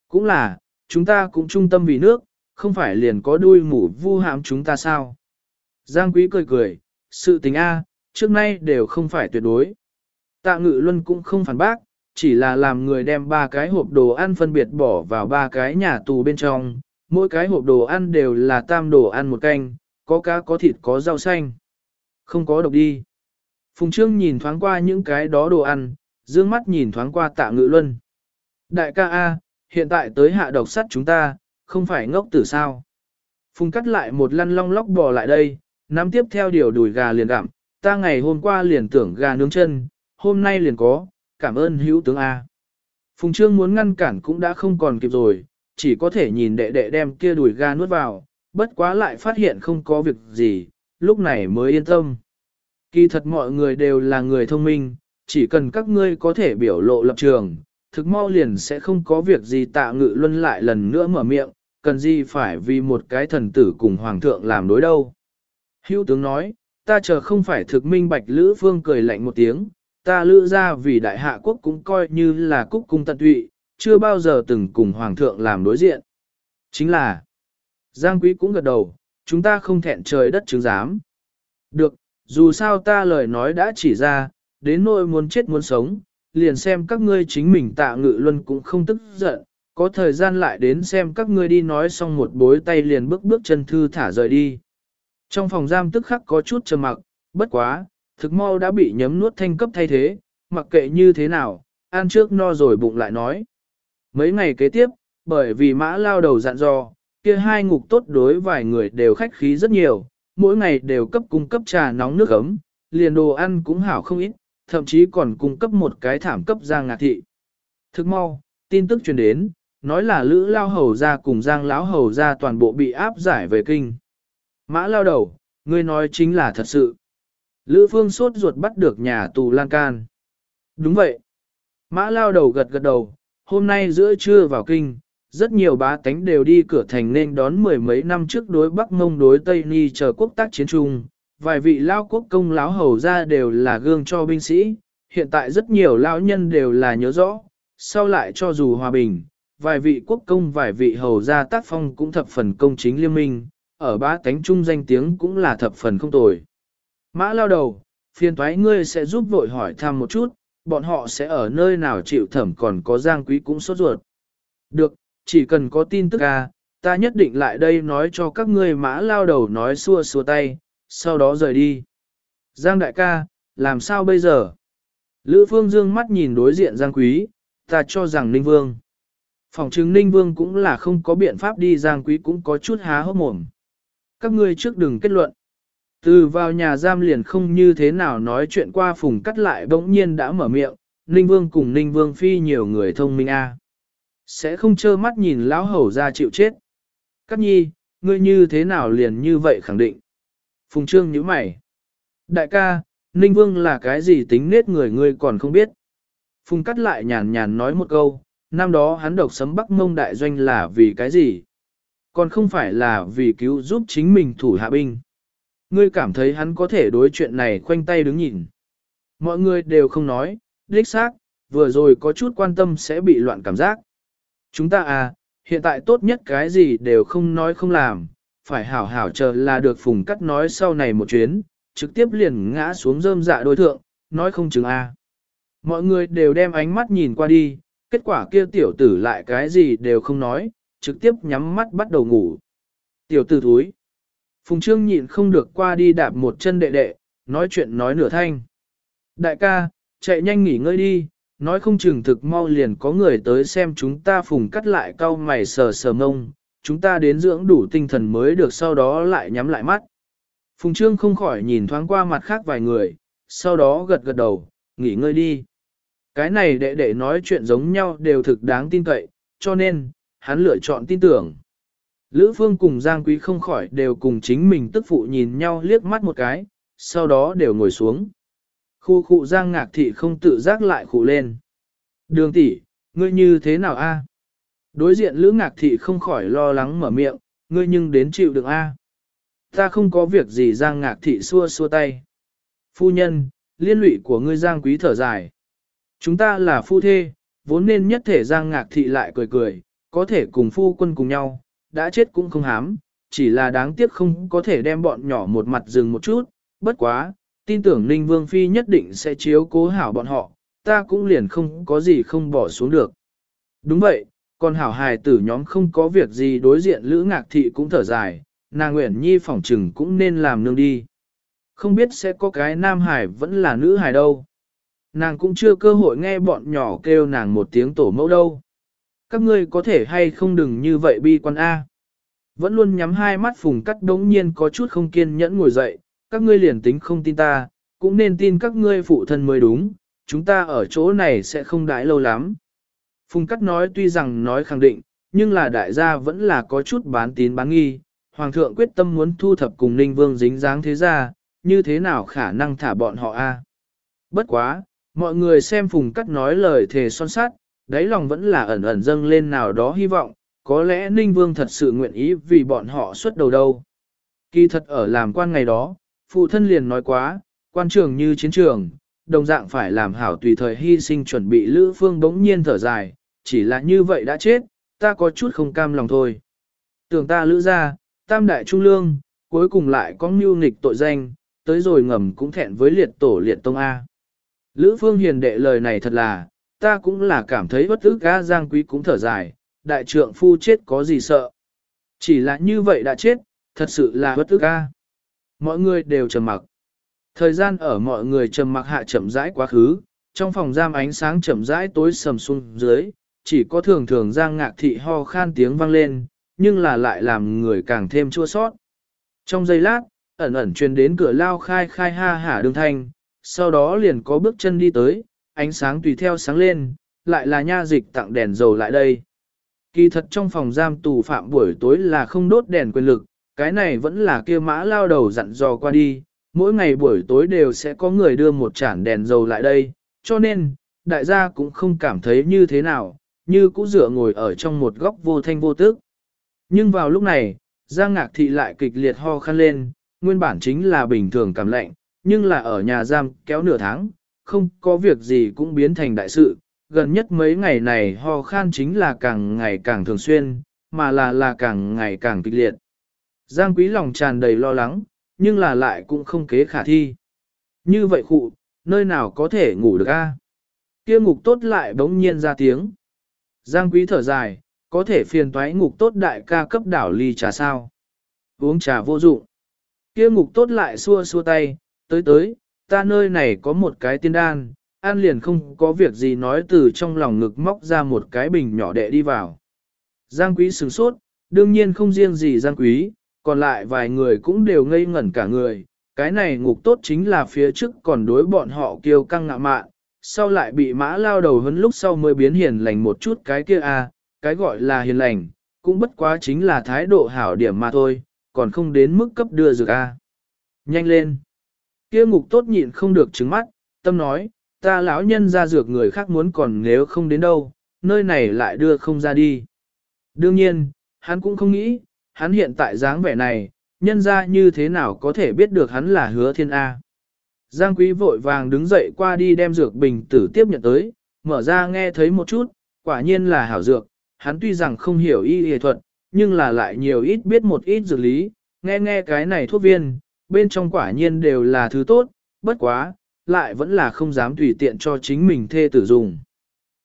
Cũng là, chúng ta cũng trung tâm vì nước, không phải liền có đuôi mủ vu hãm chúng ta sao. Giang quý cười cười, sự tình A, trước nay đều không phải tuyệt đối. Tạ ngự luân cũng không phản bác, chỉ là làm người đem ba cái hộp đồ ăn phân biệt bỏ vào ba cái nhà tù bên trong, mỗi cái hộp đồ ăn đều là tam đồ ăn một canh, có cá có thịt có rau xanh. Không có độc đi. Phùng Trương nhìn thoáng qua những cái đó đồ ăn, dương mắt nhìn thoáng qua tạ ngự luân. Đại ca A, hiện tại tới hạ độc sắt chúng ta, không phải ngốc tử sao. Phùng cắt lại một lăn long lóc bò lại đây, nắm tiếp theo điều đùi gà liền gặm, ta ngày hôm qua liền tưởng gà nướng chân, hôm nay liền có, cảm ơn hữu tướng A. Phùng Trương muốn ngăn cản cũng đã không còn kịp rồi, chỉ có thể nhìn đệ đệ đem kia đùi gà nuốt vào, bất quá lại phát hiện không có việc gì, lúc này mới yên tâm. Kỳ thật mọi người đều là người thông minh, chỉ cần các ngươi có thể biểu lộ lập trường, thực mau liền sẽ không có việc gì tạ ngự luân lại lần nữa mở miệng, cần gì phải vì một cái thần tử cùng hoàng thượng làm đối đâu. Hữu tướng nói, ta chờ không phải thực minh bạch Lữ Phương cười lạnh một tiếng, ta lữ ra vì đại hạ quốc cũng coi như là cúc cung tận tụy, chưa bao giờ từng cùng hoàng thượng làm đối diện. Chính là, Giang Quý cũng gật đầu, chúng ta không thẹn trời đất chứng giám. Được, dù sao ta lời nói đã chỉ ra, đến nỗi muốn chết muốn sống, liền xem các ngươi chính mình tạ ngự luân cũng không tức giận, có thời gian lại đến xem các ngươi đi nói xong một bối tay liền bước bước chân thư thả rời đi. Trong phòng giam tức khắc có chút trầm mặc, bất quá, thực mau đã bị nhấm nuốt thanh cấp thay thế, mặc kệ như thế nào, ăn trước no rồi bụng lại nói. Mấy ngày kế tiếp, bởi vì mã lao đầu dặn dò, kia hai ngục tốt đối vài người đều khách khí rất nhiều, mỗi ngày đều cấp cung cấp trà nóng nước ấm, liền đồ ăn cũng hảo không ít, thậm chí còn cung cấp một cái thảm cấp Giang Ngạc Thị. Thức mau, tin tức truyền đến, nói là Lữ Lao Hầu ra cùng Giang Lão Hầu ra toàn bộ bị áp giải về kinh. Mã lao đầu, ngươi nói chính là thật sự. Lữ Phương sốt ruột bắt được nhà tù lan can. Đúng vậy. Mã lao đầu gật gật đầu, hôm nay giữa trưa vào kinh, rất nhiều bá tánh đều đi cửa thành nên đón mười mấy năm trước đối Bắc Mông đối Tây Ni chờ quốc tác chiến trung. Vài vị lao quốc công láo hầu ra đều là gương cho binh sĩ, hiện tại rất nhiều lao nhân đều là nhớ rõ, sau lại cho dù hòa bình, vài vị quốc công vài vị hầu ra tác phong cũng thập phần công chính liên minh, ở ba cánh trung danh tiếng cũng là thập phần không tồi. Mã lao đầu, phiền thoái ngươi sẽ giúp vội hỏi thăm một chút, bọn họ sẽ ở nơi nào chịu thẩm còn có giang quý cũng sốt ruột. Được, chỉ cần có tin tức à, ta nhất định lại đây nói cho các ngươi mã lao đầu nói xua xua tay, sau đó rời đi. Giang đại ca, làm sao bây giờ? Lữ phương dương mắt nhìn đối diện giang quý, ta cho rằng ninh vương. Phòng chứng ninh vương cũng là không có biện pháp đi giang quý cũng có chút há hốc mồm. Các ngươi trước đừng kết luận. Từ vào nhà giam liền không như thế nào nói chuyện qua phùng cắt lại bỗng nhiên đã mở miệng, Ninh Vương cùng Ninh Vương Phi nhiều người thông minh a Sẽ không trơ mắt nhìn lão hầu ra chịu chết. Cắt nhi, ngươi như thế nào liền như vậy khẳng định. Phùng Trương nhíu mày. Đại ca, Ninh Vương là cái gì tính nết người ngươi còn không biết. Phùng cắt lại nhàn nhàn nói một câu, năm đó hắn độc sấm Bắc Mông Đại Doanh là vì cái gì? Còn không phải là vì cứu giúp chính mình thủ hạ binh. Ngươi cảm thấy hắn có thể đối chuyện này khoanh tay đứng nhìn. Mọi người đều không nói, đích xác, vừa rồi có chút quan tâm sẽ bị loạn cảm giác. Chúng ta à, hiện tại tốt nhất cái gì đều không nói không làm, phải hảo hảo chờ là được phùng cắt nói sau này một chuyến, trực tiếp liền ngã xuống rơm dạ đối thượng, nói không chừng a. À. Mọi người đều đem ánh mắt nhìn qua đi, kết quả kia tiểu tử lại cái gì đều không nói, trực tiếp nhắm mắt bắt đầu ngủ. Tiểu tử thúi. Phùng Trương nhịn không được qua đi đạp một chân đệ đệ, nói chuyện nói nửa thanh. Đại ca, chạy nhanh nghỉ ngơi đi, nói không chừng thực mau liền có người tới xem chúng ta phùng cắt lại cau mày sờ sờ mông, chúng ta đến dưỡng đủ tinh thần mới được sau đó lại nhắm lại mắt. Phùng Trương không khỏi nhìn thoáng qua mặt khác vài người, sau đó gật gật đầu, nghỉ ngơi đi. Cái này đệ đệ nói chuyện giống nhau đều thực đáng tin cậy, cho nên, hắn lựa chọn tin tưởng. Lữ Phương cùng Giang Quý không khỏi đều cùng chính mình tức phụ nhìn nhau liếc mắt một cái, sau đó đều ngồi xuống. Khu khu Giang Ngạc Thị không tự giác lại khụ lên. Đường tỷ, ngươi như thế nào a? Đối diện Lữ Ngạc Thị không khỏi lo lắng mở miệng, ngươi nhưng đến chịu đựng a. Ta không có việc gì Giang Ngạc Thị xua xua tay. Phu nhân, liên lụy của ngươi Giang Quý thở dài. Chúng ta là phu thê, vốn nên nhất thể Giang Ngạc Thị lại cười cười, có thể cùng phu quân cùng nhau, đã chết cũng không hám, chỉ là đáng tiếc không có thể đem bọn nhỏ một mặt dừng một chút, bất quá, tin tưởng Ninh Vương Phi nhất định sẽ chiếu cố hảo bọn họ, ta cũng liền không có gì không bỏ xuống được. Đúng vậy, còn hảo hài tử nhóm không có việc gì đối diện Lữ Ngạc Thị cũng thở dài, nàng Nguyễn Nhi phỏng trừng cũng nên làm nương đi. Không biết sẽ có cái nam hải vẫn là nữ hải đâu. Nàng cũng chưa cơ hội nghe bọn nhỏ kêu nàng một tiếng tổ mẫu đâu. Các ngươi có thể hay không đừng như vậy bi quan A. Vẫn luôn nhắm hai mắt phùng cắt đống nhiên có chút không kiên nhẫn ngồi dậy, các ngươi liền tính không tin ta, cũng nên tin các ngươi phụ thân mới đúng, chúng ta ở chỗ này sẽ không đãi lâu lắm. Phùng cắt nói tuy rằng nói khẳng định, nhưng là đại gia vẫn là có chút bán tín bán nghi, hoàng thượng quyết tâm muốn thu thập cùng ninh vương dính dáng thế gia, như thế nào khả năng thả bọn họ a? Bất quá, mọi người xem phùng cắt nói lời thề son sát, đáy lòng vẫn là ẩn ẩn dâng lên nào đó hy vọng, có lẽ Ninh Vương thật sự nguyện ý vì bọn họ xuất đầu đâu. Kỳ thật ở làm quan ngày đó, phụ thân liền nói quá, quan trường như chiến trường, đồng dạng phải làm hảo tùy thời hy sinh chuẩn bị Lữ Phương bỗng nhiên thở dài, chỉ là như vậy đã chết, ta có chút không cam lòng thôi. Tưởng ta Lữ ra, tam đại trung lương, cuối cùng lại có mưu nghịch tội danh, tới rồi ngầm cũng thẹn với liệt tổ liệt tông A. Lữ Phương hiền đệ lời này thật là, ta cũng là cảm thấy bất ức gã giang quý cũng thở dài, đại trượng phu chết có gì sợ. Chỉ là như vậy đã chết, thật sự là bất ức ca Mọi người đều trầm mặc. Thời gian ở mọi người trầm mặc hạ chậm rãi quá khứ, trong phòng giam ánh sáng chậm rãi tối sầm xuống dưới, chỉ có thường thường giang ngạc thị ho khan tiếng vang lên, nhưng là lại làm người càng thêm chua sót. Trong giây lát, ẩn ẩn truyền đến cửa lao khai khai ha hả đường thanh, sau đó liền có bước chân đi tới, ánh sáng tùy theo sáng lên, lại là nha dịch tặng đèn dầu lại đây. Kỳ thật trong phòng giam tù phạm buổi tối là không đốt đèn quyền lực, cái này vẫn là kia mã lao đầu dặn dò qua đi, mỗi ngày buổi tối đều sẽ có người đưa một chản đèn dầu lại đây, cho nên, đại gia cũng không cảm thấy như thế nào, như cũ dựa ngồi ở trong một góc vô thanh vô tức. Nhưng vào lúc này, Giang Ngạc Thị lại kịch liệt ho khăn lên, nguyên bản chính là bình thường cảm lạnh, nhưng là ở nhà giam kéo nửa tháng, không có việc gì cũng biến thành đại sự, gần nhất mấy ngày này ho khan chính là càng ngày càng thường xuyên, mà là là càng ngày càng kịch liệt. Giang quý lòng tràn đầy lo lắng, nhưng là lại cũng không kế khả thi. Như vậy khụ, nơi nào có thể ngủ được a? Kia ngục tốt lại bỗng nhiên ra tiếng. Giang quý thở dài, có thể phiền toái ngục tốt đại ca cấp đảo ly trà sao. Uống trà vô dụng. Kia ngục tốt lại xua xua tay, tới tới, ta nơi này có một cái tiên đan, an liền không có việc gì nói từ trong lòng ngực móc ra một cái bình nhỏ đệ đi vào. Giang quý sửng sốt, đương nhiên không riêng gì Giang quý, còn lại vài người cũng đều ngây ngẩn cả người. Cái này ngục tốt chính là phía trước còn đối bọn họ kiêu căng ngạ mạn, sau lại bị mã lao đầu hấn lúc sau mới biến hiền lành một chút cái kia a, à, cái gọi là hiền lành, cũng bất quá chính là thái độ hảo điểm mà thôi, còn không đến mức cấp đưa dược a. Nhanh lên. Kia ngục tốt nhịn không được trứng mắt, tâm nói, ta lão nhân ra dược người khác muốn còn nếu không đến đâu, nơi này lại đưa không ra đi. Đương nhiên, hắn cũng không nghĩ, hắn hiện tại dáng vẻ này, nhân ra như thế nào có thể biết được hắn là hứa thiên A. Giang quý vội vàng đứng dậy qua đi đem dược bình tử tiếp nhận tới, mở ra nghe thấy một chút, quả nhiên là hảo dược, hắn tuy rằng không hiểu y y thuật, nhưng là lại nhiều ít biết một ít dược lý, nghe nghe cái này thuốc viên, bên trong quả nhiên đều là thứ tốt, bất quá, lại vẫn là không dám tùy tiện cho chính mình thê tử dùng.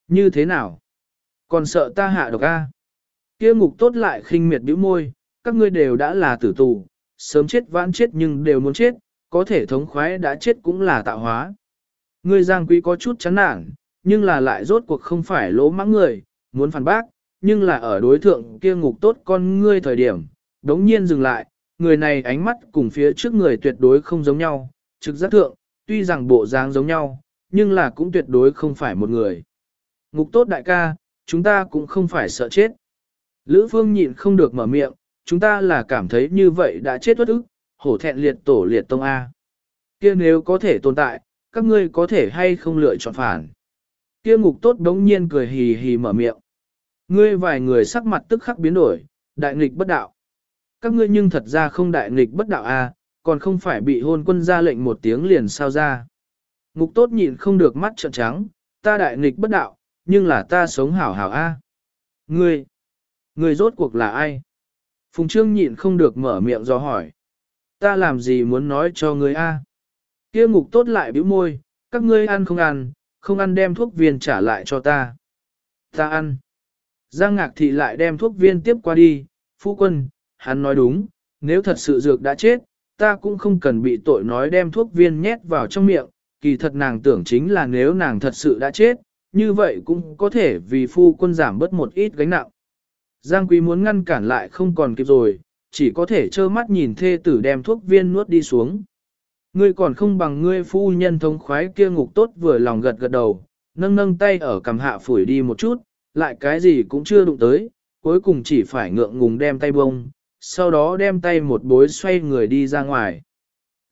Như thế nào? Còn sợ ta hạ độc A? Kia ngục tốt lại khinh miệt bĩu môi, các ngươi đều đã là tử tù, sớm chết vãn chết nhưng đều muốn chết, có thể thống khoái đã chết cũng là tạo hóa. Ngươi giang quý có chút chán nản, nhưng là lại rốt cuộc không phải lỗ mãng người, muốn phản bác, nhưng là ở đối thượng kia ngục tốt con ngươi thời điểm, đống nhiên dừng lại, người này ánh mắt cùng phía trước người tuyệt đối không giống nhau, trực giác thượng, tuy rằng bộ dáng giống nhau, nhưng là cũng tuyệt đối không phải một người. Ngục tốt đại ca, chúng ta cũng không phải sợ chết. Lữ phương nhịn không được mở miệng, chúng ta là cảm thấy như vậy đã chết bất ức, hổ thẹn liệt tổ liệt tông A. Kia nếu có thể tồn tại, các ngươi có thể hay không lựa chọn phản. Kia ngục tốt đống nhiên cười hì hì mở miệng. Ngươi vài người sắc mặt tức khắc biến đổi, đại nghịch bất đạo. Các ngươi nhưng thật ra không đại nghịch bất đạo A, còn không phải bị hôn quân ra lệnh một tiếng liền sao ra. Ngục tốt nhịn không được mắt trợn trắng, ta đại nghịch bất đạo, nhưng là ta sống hảo hảo A. Ngươi, ngươi rốt cuộc là ai? Phùng Trương nhịn không được mở miệng do hỏi. Ta làm gì muốn nói cho ngươi A? Kia ngục tốt lại bĩu môi, các ngươi ăn không ăn, không ăn đem thuốc viên trả lại cho ta. Ta ăn. Giang Ngạc Thị lại đem thuốc viên tiếp qua đi, phu quân, hắn nói đúng, nếu thật sự dược đã chết, ta cũng không cần bị tội nói đem thuốc viên nhét vào trong miệng, kỳ thật nàng tưởng chính là nếu nàng thật sự đã chết, như vậy cũng có thể vì phu quân giảm bớt một ít gánh nặng. Giang Quý muốn ngăn cản lại không còn kịp rồi, chỉ có thể trơ mắt nhìn thê tử đem thuốc viên nuốt đi xuống. Ngươi còn không bằng ngươi phu nhân thống khoái kia ngục tốt vừa lòng gật gật đầu, nâng nâng tay ở cầm hạ phủi đi một chút, lại cái gì cũng chưa đụng tới, cuối cùng chỉ phải ngượng ngùng đem tay bông, sau đó đem tay một bối xoay người đi ra ngoài.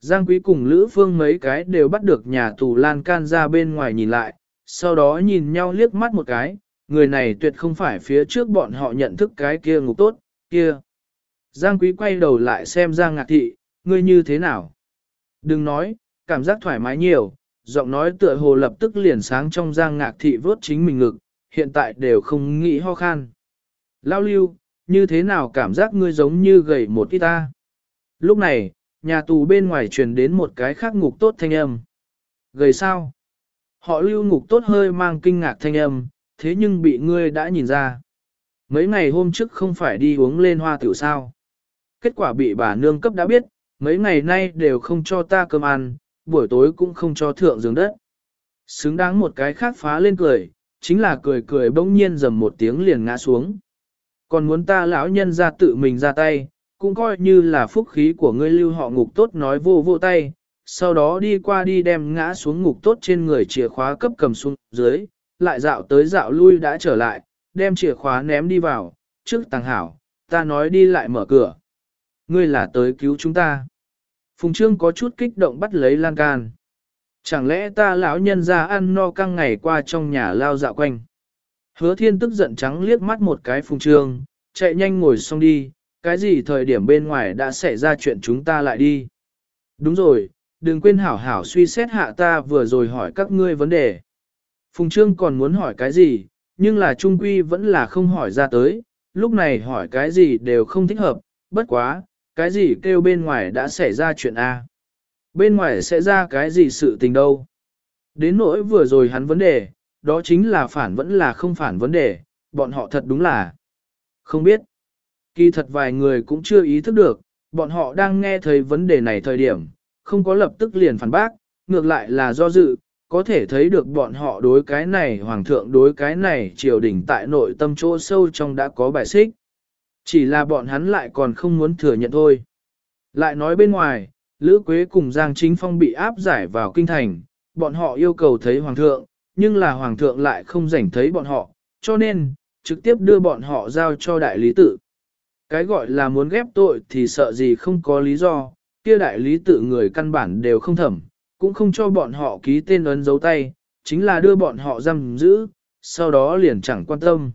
Giang Quý cùng Lữ Phương mấy cái đều bắt được nhà tù lan can ra bên ngoài nhìn lại, sau đó nhìn nhau liếc mắt một cái, người này tuyệt không phải phía trước bọn họ nhận thức cái kia ngục tốt, kia. Giang Quý quay đầu lại xem Giang Ngạc Thị, ngươi như thế nào? Đừng nói, cảm giác thoải mái nhiều, giọng nói tựa hồ lập tức liền sáng trong Giang Ngạc Thị vớt chính mình ngực, hiện tại đều không nghĩ ho khan. Lao lưu, như thế nào cảm giác ngươi giống như gầy một ít ta? Lúc này, nhà tù bên ngoài truyền đến một cái khác ngục tốt thanh âm. Gầy sao? Họ lưu ngục tốt hơi mang kinh ngạc thanh âm, thế nhưng bị ngươi đã nhìn ra. Mấy ngày hôm trước không phải đi uống lên hoa tiểu sao. Kết quả bị bà nương cấp đã biết, mấy ngày nay đều không cho ta cơm ăn, buổi tối cũng không cho thượng giường đất. Xứng đáng một cái khác phá lên cười, chính là cười cười bỗng nhiên dầm một tiếng liền ngã xuống. Còn muốn ta lão nhân ra tự mình ra tay, cũng coi như là phúc khí của ngươi lưu họ ngục tốt nói vô vô tay, sau đó đi qua đi đem ngã xuống ngục tốt trên người chìa khóa cấp cầm xuống dưới, lại dạo tới dạo lui đã trở lại, đem chìa khóa ném đi vào, trước tàng hảo, ta nói đi lại mở cửa. Ngươi là tới cứu chúng ta. Phùng Trương có chút kích động bắt lấy lan can. Chẳng lẽ ta lão nhân ra ăn no căng ngày qua trong nhà lao dạo quanh. Hứa thiên tức giận trắng liếc mắt một cái Phùng Trương, chạy nhanh ngồi xong đi, cái gì thời điểm bên ngoài đã xảy ra chuyện chúng ta lại đi. Đúng rồi, đừng quên hảo hảo suy xét hạ ta vừa rồi hỏi các ngươi vấn đề. Phùng Trương còn muốn hỏi cái gì, nhưng là Trung Quy vẫn là không hỏi ra tới, lúc này hỏi cái gì đều không thích hợp, bất quá, cái gì kêu bên ngoài đã xảy ra chuyện A. Bên ngoài sẽ ra cái gì sự tình đâu. Đến nỗi vừa rồi hắn vấn đề, đó chính là phản vẫn là không phản vấn đề, bọn họ thật đúng là không biết. Kỳ thật vài người cũng chưa ý thức được, bọn họ đang nghe thấy vấn đề này thời điểm, không có lập tức liền phản bác, ngược lại là do dự, có thể thấy được bọn họ đối cái này hoàng thượng đối cái này triều đình tại nội tâm chỗ sâu trong đã có bài xích. Chỉ là bọn hắn lại còn không muốn thừa nhận thôi. Lại nói bên ngoài, Lữ Quế cùng Giang Chính Phong bị áp giải vào kinh thành, bọn họ yêu cầu thấy hoàng thượng, nhưng là hoàng thượng lại không rảnh thấy bọn họ, cho nên, trực tiếp đưa bọn họ giao cho đại lý tự. Cái gọi là muốn ghép tội thì sợ gì không có lý do, kia đại lý tự người căn bản đều không thẩm, cũng không cho bọn họ ký tên ấn dấu tay, chính là đưa bọn họ giam giữ, sau đó liền chẳng quan tâm.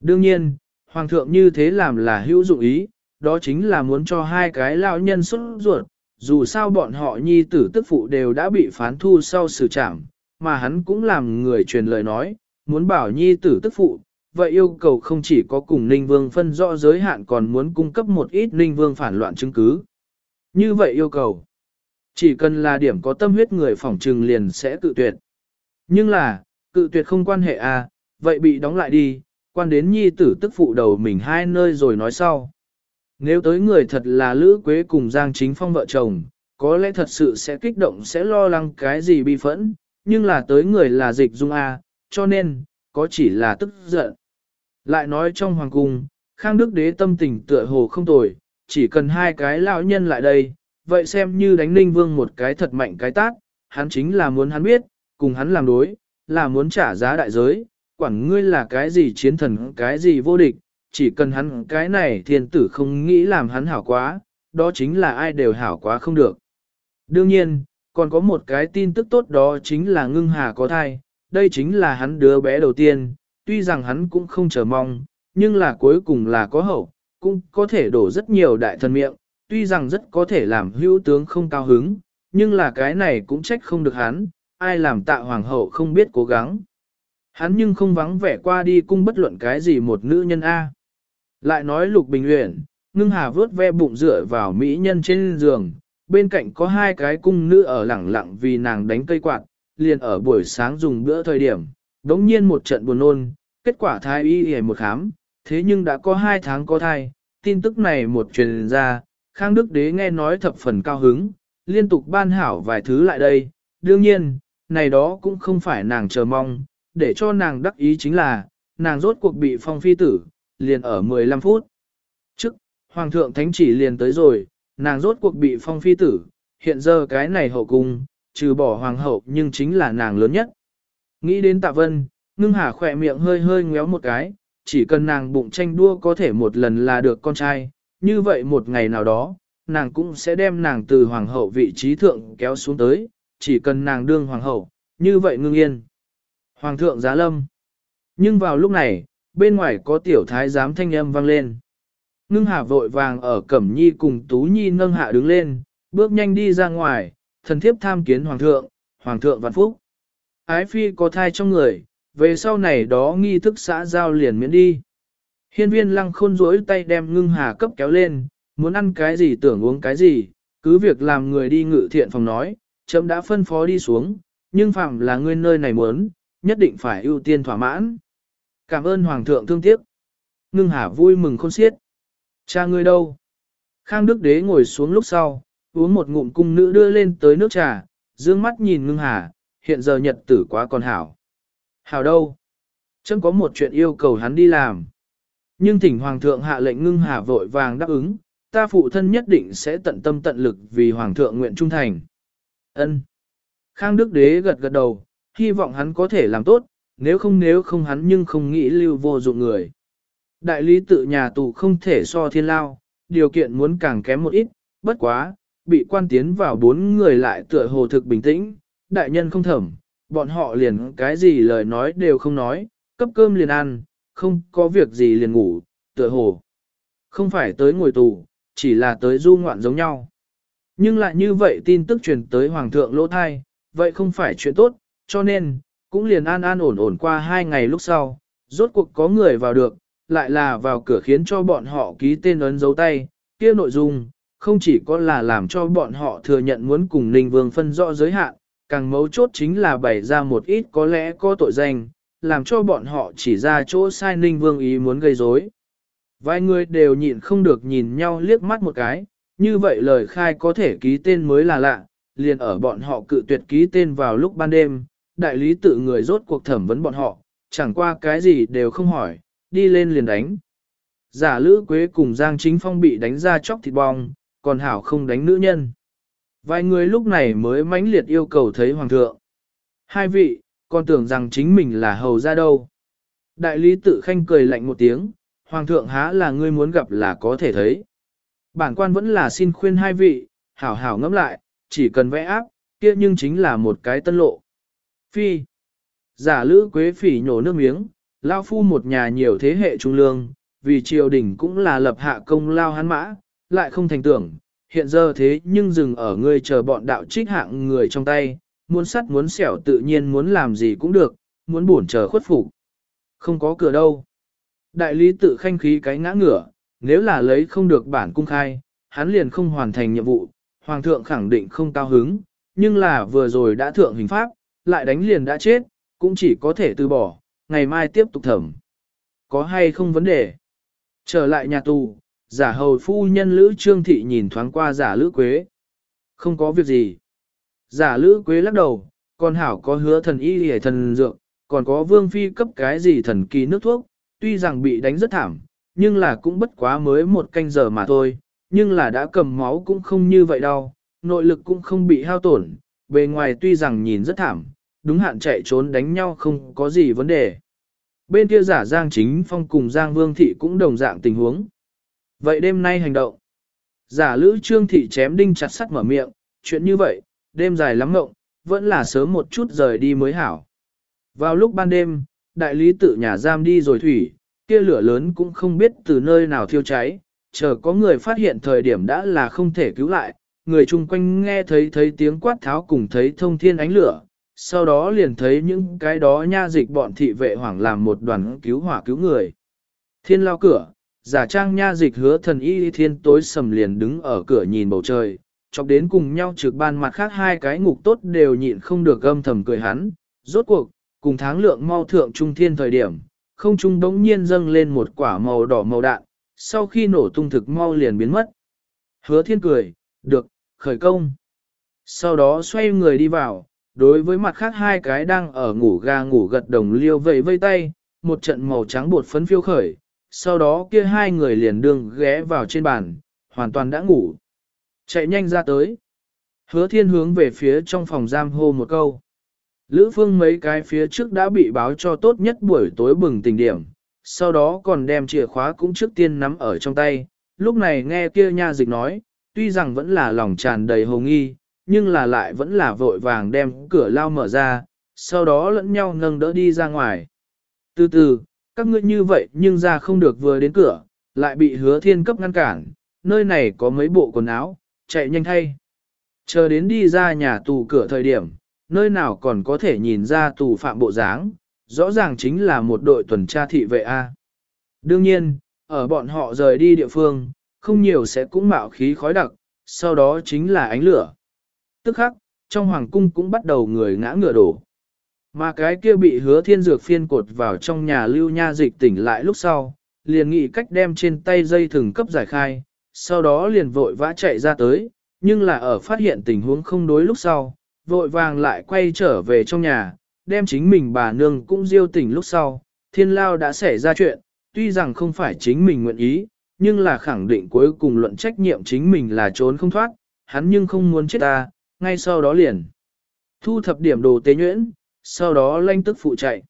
Đương nhiên, Hoàng thượng như thế làm là hữu dụng ý, đó chính là muốn cho hai cái lão nhân xuất ruột, dù sao bọn họ nhi tử tức phụ đều đã bị phán thu sau xử trảm, mà hắn cũng làm người truyền lời nói, muốn bảo nhi tử tức phụ, vậy yêu cầu không chỉ có cùng Ninh Vương phân rõ giới hạn còn muốn cung cấp một ít Ninh Vương phản loạn chứng cứ. Như vậy yêu cầu, chỉ cần là điểm có tâm huyết người phỏng trừng liền sẽ cự tuyệt. Nhưng là, cự tuyệt không quan hệ à, vậy bị đóng lại đi, quan đến nhi tử tức phụ đầu mình hai nơi rồi nói sau. Nếu tới người thật là Lữ Quế cùng Giang Chính Phong vợ chồng, có lẽ thật sự sẽ kích động sẽ lo lắng cái gì bi phẫn, nhưng là tới người là dịch dung A, cho nên, có chỉ là tức giận. Lại nói trong hoàng cung, Khang Đức Đế tâm tình tựa hồ không tồi, chỉ cần hai cái lão nhân lại đây, vậy xem như đánh Ninh Vương một cái thật mạnh cái tát, hắn chính là muốn hắn biết, cùng hắn làm đối, là muốn trả giá đại giới, quản ngươi là cái gì chiến thần cái gì vô địch, chỉ cần hắn cái này thiên tử không nghĩ làm hắn hảo quá, đó chính là ai đều hảo quá không được. Đương nhiên, còn có một cái tin tức tốt đó chính là ngưng hà có thai, đây chính là hắn đứa bé đầu tiên, tuy rằng hắn cũng không chờ mong, nhưng là cuối cùng là có hậu, cũng có thể đổ rất nhiều đại thần miệng, tuy rằng rất có thể làm hữu tướng không cao hứng, nhưng là cái này cũng trách không được hắn, ai làm tạ hoàng hậu không biết cố gắng. Hắn nhưng không vắng vẻ qua đi cung bất luận cái gì một nữ nhân A. Lại nói Lục Bình Uyển, ngưng hà vớt ve bụng dựa vào mỹ nhân trên giường, bên cạnh có hai cái cung nữ ở lẳng lặng vì nàng đánh cây quạt, liền ở buổi sáng dùng bữa thời điểm, đống nhiên một trận buồn nôn, kết quả thai y hề một khám, thế nhưng đã có hai tháng có thai, tin tức này một truyền ra, Khang Đức Đế nghe nói thập phần cao hứng, liên tục ban hảo vài thứ lại đây, đương nhiên, này đó cũng không phải nàng chờ mong, để cho nàng đắc ý chính là, nàng rốt cuộc bị phong phi tử, liền ở 15 phút. Trước, Hoàng thượng Thánh chỉ liền tới rồi, nàng rốt cuộc bị phong phi tử, hiện giờ cái này hậu cung, trừ bỏ Hoàng hậu nhưng chính là nàng lớn nhất. Nghĩ đến tạ vân, ngưng hà khỏe miệng hơi hơi ngéo một cái, chỉ cần nàng bụng tranh đua có thể một lần là được con trai, như vậy một ngày nào đó, nàng cũng sẽ đem nàng từ hoàng hậu vị trí thượng kéo xuống tới, chỉ cần nàng đương hoàng hậu, như vậy ngưng yên. Hoàng thượng giá lâm. Nhưng vào lúc này, bên ngoài có tiểu thái giám thanh âm vang lên. Ngưng hà vội vàng ở Cẩm Nhi cùng Tú Nhi nâng hạ đứng lên, bước nhanh đi ra ngoài, thần thiếp tham kiến Hoàng thượng, Hoàng thượng vạn phúc. Ái phi có thai trong người, về sau này đó nghi thức xã giao liền miễn đi. Hiên viên lăng khôn rỗi tay đem ngưng hà cấp kéo lên, muốn ăn cái gì tưởng uống cái gì, cứ việc làm người đi ngự thiện phòng nói, chấm đã phân phó đi xuống, nhưng phạm là ngươi nơi này muốn, nhất định phải ưu tiên thỏa mãn. Cảm ơn Hoàng thượng thương tiếc. Ngưng hà vui mừng khôn xiết. Cha ngươi đâu? Khang Đức Đế ngồi xuống lúc sau, uống một ngụm cung nữ đưa lên tới nước trà, dương mắt nhìn ngưng hà, hiện giờ nhật tử quá còn hảo. Hảo đâu? Chấm có một chuyện yêu cầu hắn đi làm. Nhưng thỉnh Hoàng thượng hạ lệnh ngưng hà vội vàng đáp ứng, ta phụ thân nhất định sẽ tận tâm tận lực vì Hoàng thượng nguyện trung thành. Ân. Khang Đức Đế gật gật đầu, hy vọng hắn có thể làm tốt, nếu không nếu không hắn nhưng không nghĩ lưu vô dụng người. Đại lý tự nhà tù không thể so thiên lao, điều kiện muốn càng kém một ít, bất quá, bị quan tiến vào bốn người lại tựa hồ thực bình tĩnh, đại nhân không thẩm, bọn họ liền cái gì lời nói đều không nói, cấp cơm liền ăn, không có việc gì liền ngủ, tựa hồ. Không phải tới ngồi tù, chỉ là tới du ngoạn giống nhau. Nhưng lại như vậy tin tức truyền tới Hoàng thượng lỗ thai, vậy không phải chuyện tốt, cho nên, cũng liền an an ổn ổn qua hai ngày lúc sau, rốt cuộc có người vào được, lại là vào cửa khiến cho bọn họ ký tên ấn dấu tay, kia nội dung, không chỉ có là làm cho bọn họ thừa nhận muốn cùng Ninh Vương phân rõ giới hạn, càng mấu chốt chính là bày ra một ít có lẽ có tội danh, làm cho bọn họ chỉ ra chỗ sai Ninh Vương ý muốn gây rối. Vài người đều nhịn không được nhìn nhau liếc mắt một cái, như vậy lời khai có thể ký tên mới là lạ, liền ở bọn họ cự tuyệt ký tên vào lúc ban đêm, đại lý tự người rốt cuộc thẩm vấn bọn họ, chẳng qua cái gì đều không hỏi, đi lên liền đánh. Giả Lữ Quế cùng Giang Chính Phong bị đánh ra chóc thịt bong, còn Hảo không đánh nữ nhân. Vài người lúc này mới mãnh liệt yêu cầu thấy Hoàng thượng. Hai vị, còn tưởng rằng chính mình là hầu ra đâu. Đại lý tự khanh cười lạnh một tiếng, Hoàng thượng há là ngươi muốn gặp là có thể thấy. Bản quan vẫn là xin khuyên hai vị, hảo hảo ngẫm lại, chỉ cần vẽ áp, kia nhưng chính là một cái tân lộ. Phi. Giả lữ quế phỉ nhổ nước miếng, lao phu một nhà nhiều thế hệ trung lương, vì triều đình cũng là lập hạ công lao hắn mã, lại không thành tưởng, hiện giờ thế nhưng dừng ở ngươi chờ bọn đạo trích hạng người trong tay, muốn sắt muốn sẹo tự nhiên muốn làm gì cũng được, muốn bổn chờ khuất phục. Không có cửa đâu. Đại lý tự khanh khí cái ngã ngửa, nếu là lấy không được bản cung khai, hắn liền không hoàn thành nhiệm vụ, hoàng thượng khẳng định không cao hứng, nhưng là vừa rồi đã thượng hình pháp, lại đánh liền đã chết, cũng chỉ có thể từ bỏ, ngày mai tiếp tục thẩm. Có hay không vấn đề? Trở lại nhà tù, giả hầu phu nhân Lữ Trương Thị nhìn thoáng qua giả Lữ Quế. Không có việc gì. Giả Lữ Quế lắc đầu, còn hảo có hứa thần y hề thần dược, còn có vương phi cấp cái gì thần kỳ nước thuốc, tuy rằng bị đánh rất thảm, nhưng là cũng bất quá mới một canh giờ mà thôi, nhưng là đã cầm máu cũng không như vậy đâu, nội lực cũng không bị hao tổn, bề ngoài tuy rằng nhìn rất thảm, đúng hạn chạy trốn đánh nhau không có gì vấn đề. Bên kia giả Giang Chính Phong cùng Giang Vương Thị cũng đồng dạng tình huống. Vậy đêm nay hành động. Giả Lữ Trương Thị chém đinh chặt sắt mở miệng, chuyện như vậy, đêm dài lắm ngộng, vẫn là sớm một chút rời đi mới hảo. Vào lúc ban đêm, đại lý tự nhà giam đi rồi thủy, kia lửa lớn cũng không biết từ nơi nào thiêu cháy, chờ có người phát hiện thời điểm đã là không thể cứu lại, người chung quanh nghe thấy thấy tiếng quát tháo cùng thấy thông thiên ánh lửa, sau đó liền thấy những cái đó nha dịch bọn thị vệ hoảng làm một đoàn cứu hỏa cứu người. Thiên lao cửa, giả trang nha dịch hứa thần y thiên tối sầm liền đứng ở cửa nhìn bầu trời, chọc đến cùng nhau trực ban mặt khác hai cái ngục tốt đều nhịn không được âm thầm cười hắn, rốt cuộc, cùng tháng lượng mau thượng trung thiên thời điểm, không trung đống nhiên dâng lên một quả màu đỏ màu đạn, sau khi nổ tung thực mau liền biến mất. Hứa thiên cười, được, khởi công. Sau đó xoay người đi vào, đối với mặt khác hai cái đang ở ngủ ga ngủ gật đồng liêu vẫy vây tay, một trận màu trắng bột phấn phiêu khởi, sau đó kia hai người liền đương ghé vào trên bàn, hoàn toàn đã ngủ. Chạy nhanh ra tới. Hứa thiên hướng về phía trong phòng giam hô một câu. Lữ phương mấy cái phía trước đã bị báo cho tốt nhất buổi tối bừng tình điểm, sau đó còn đem chìa khóa cũng trước tiên nắm ở trong tay, lúc này nghe kia nha dịch nói, tuy rằng vẫn là lòng tràn đầy hồ nghi, nhưng là lại vẫn là vội vàng đem cửa lao mở ra, sau đó lẫn nhau nâng đỡ đi ra ngoài. Từ từ, các ngươi như vậy nhưng ra không được vừa đến cửa, lại bị hứa thiên cấp ngăn cản, nơi này có mấy bộ quần áo, chạy nhanh thay. Chờ đến đi ra nhà tù cửa thời điểm, nơi nào còn có thể nhìn ra tù phạm bộ dáng, rõ ràng chính là một đội tuần tra thị vệ A. Đương nhiên, ở bọn họ rời đi địa phương, không nhiều sẽ cũng mạo khí khói đặc, sau đó chính là ánh lửa. Tức khắc, trong hoàng cung cũng bắt đầu người ngã ngựa đổ. Mà cái kia bị hứa thiên dược phiên cột vào trong nhà lưu nha dịch tỉnh lại lúc sau, liền nghĩ cách đem trên tay dây thừng cấp giải khai, sau đó liền vội vã chạy ra tới, nhưng là ở phát hiện tình huống không đối lúc sau, vội vàng lại quay trở về trong nhà, đem chính mình bà nương cũng diêu tỉnh lúc sau, thiên lao đã xảy ra chuyện, tuy rằng không phải chính mình nguyện ý, nhưng là khẳng định cuối cùng luận trách nhiệm chính mình là trốn không thoát, hắn nhưng không muốn chết ta, ngay sau đó liền. Thu thập điểm đồ tế nhuyễn, sau đó lanh tức phụ chạy.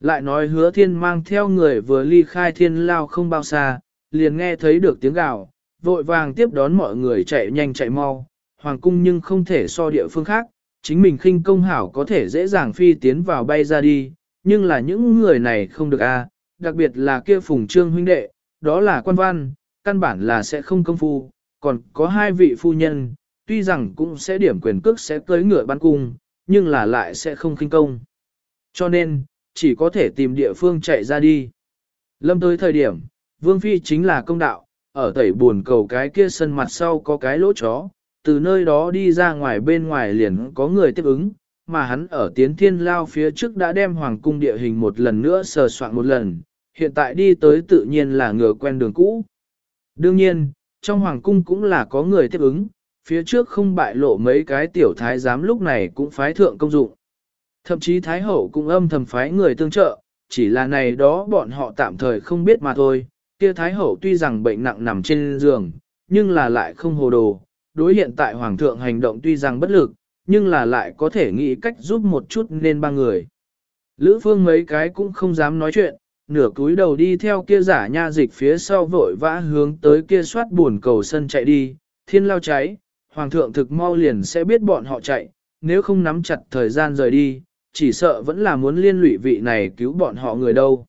Lại nói hứa thiên mang theo người vừa ly khai thiên lao không bao xa, liền nghe thấy được tiếng gào, vội vàng tiếp đón mọi người chạy nhanh chạy mau, hoàng cung nhưng không thể so địa phương khác, chính mình khinh công hảo có thể dễ dàng phi tiến vào bay ra đi, nhưng là những người này không được a, đặc biệt là kia phùng trương huynh đệ, đó là quan văn, căn bản là sẽ không công phu, còn có hai vị phu nhân, tuy rằng cũng sẽ điểm quyền cước sẽ tới ngựa bắn cung, nhưng là lại sẽ không khinh công. Cho nên, chỉ có thể tìm địa phương chạy ra đi. Lâm tới thời điểm, Vương Phi chính là công đạo, ở tẩy buồn cầu cái kia sân mặt sau có cái lỗ chó, từ nơi đó đi ra ngoài bên ngoài liền có người tiếp ứng, mà hắn ở tiến thiên lao phía trước đã đem hoàng cung địa hình một lần nữa sờ soạn một lần, hiện tại đi tới tự nhiên là ngựa quen đường cũ. Đương nhiên, trong hoàng cung cũng là có người tiếp ứng, phía trước không bại lộ mấy cái tiểu thái giám lúc này cũng phái thượng công dụng. Thậm chí thái hậu cũng âm thầm phái người tương trợ, chỉ là này đó bọn họ tạm thời không biết mà thôi. Kia thái hậu tuy rằng bệnh nặng nằm trên giường, nhưng là lại không hồ đồ, đối hiện tại hoàng thượng hành động tuy rằng bất lực, nhưng là lại có thể nghĩ cách giúp một chút nên ba người. Lữ phương mấy cái cũng không dám nói chuyện, nửa cúi đầu đi theo kia giả nha dịch phía sau vội vã hướng tới kia soát buồn cầu sân chạy đi, thiên lao cháy, hoàng thượng thực mau liền sẽ biết bọn họ chạy, nếu không nắm chặt thời gian rời đi, chỉ sợ vẫn là muốn liên lụy vị này cứu bọn họ người đâu.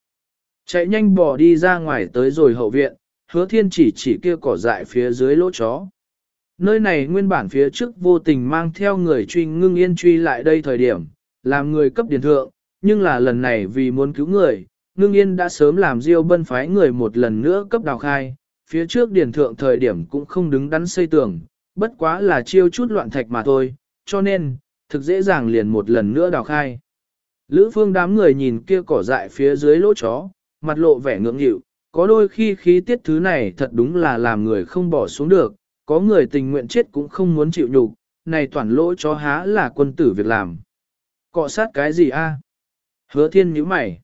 Chạy nhanh bỏ đi ra ngoài tới rồi hậu viện, hứa thiên chỉ chỉ kia cỏ dại phía dưới lỗ chó. Nơi này nguyên bản phía trước vô tình mang theo người truy ngưng yên truy lại đây thời điểm, làm người cấp điển thượng, nhưng là lần này vì muốn cứu người, ngưng yên đã sớm làm diêu bân phái người một lần nữa cấp đào khai, phía trước điển thượng thời điểm cũng không đứng đắn xây tường, bất quá là chiêu chút loạn thạch mà thôi, cho nên, thực dễ dàng liền một lần nữa đào khai. Lữ phương đám người nhìn kia cỏ dại phía dưới lỗ chó, mặt lộ vẻ ngưỡng nghịu, có đôi khi khí tiết thứ này thật đúng là làm người không bỏ xuống được, có người tình nguyện chết cũng không muốn chịu nhục, này toàn lỗ chó há là quân tử việc làm. Cọ sát cái gì a? Hứa thiên nhíu mày.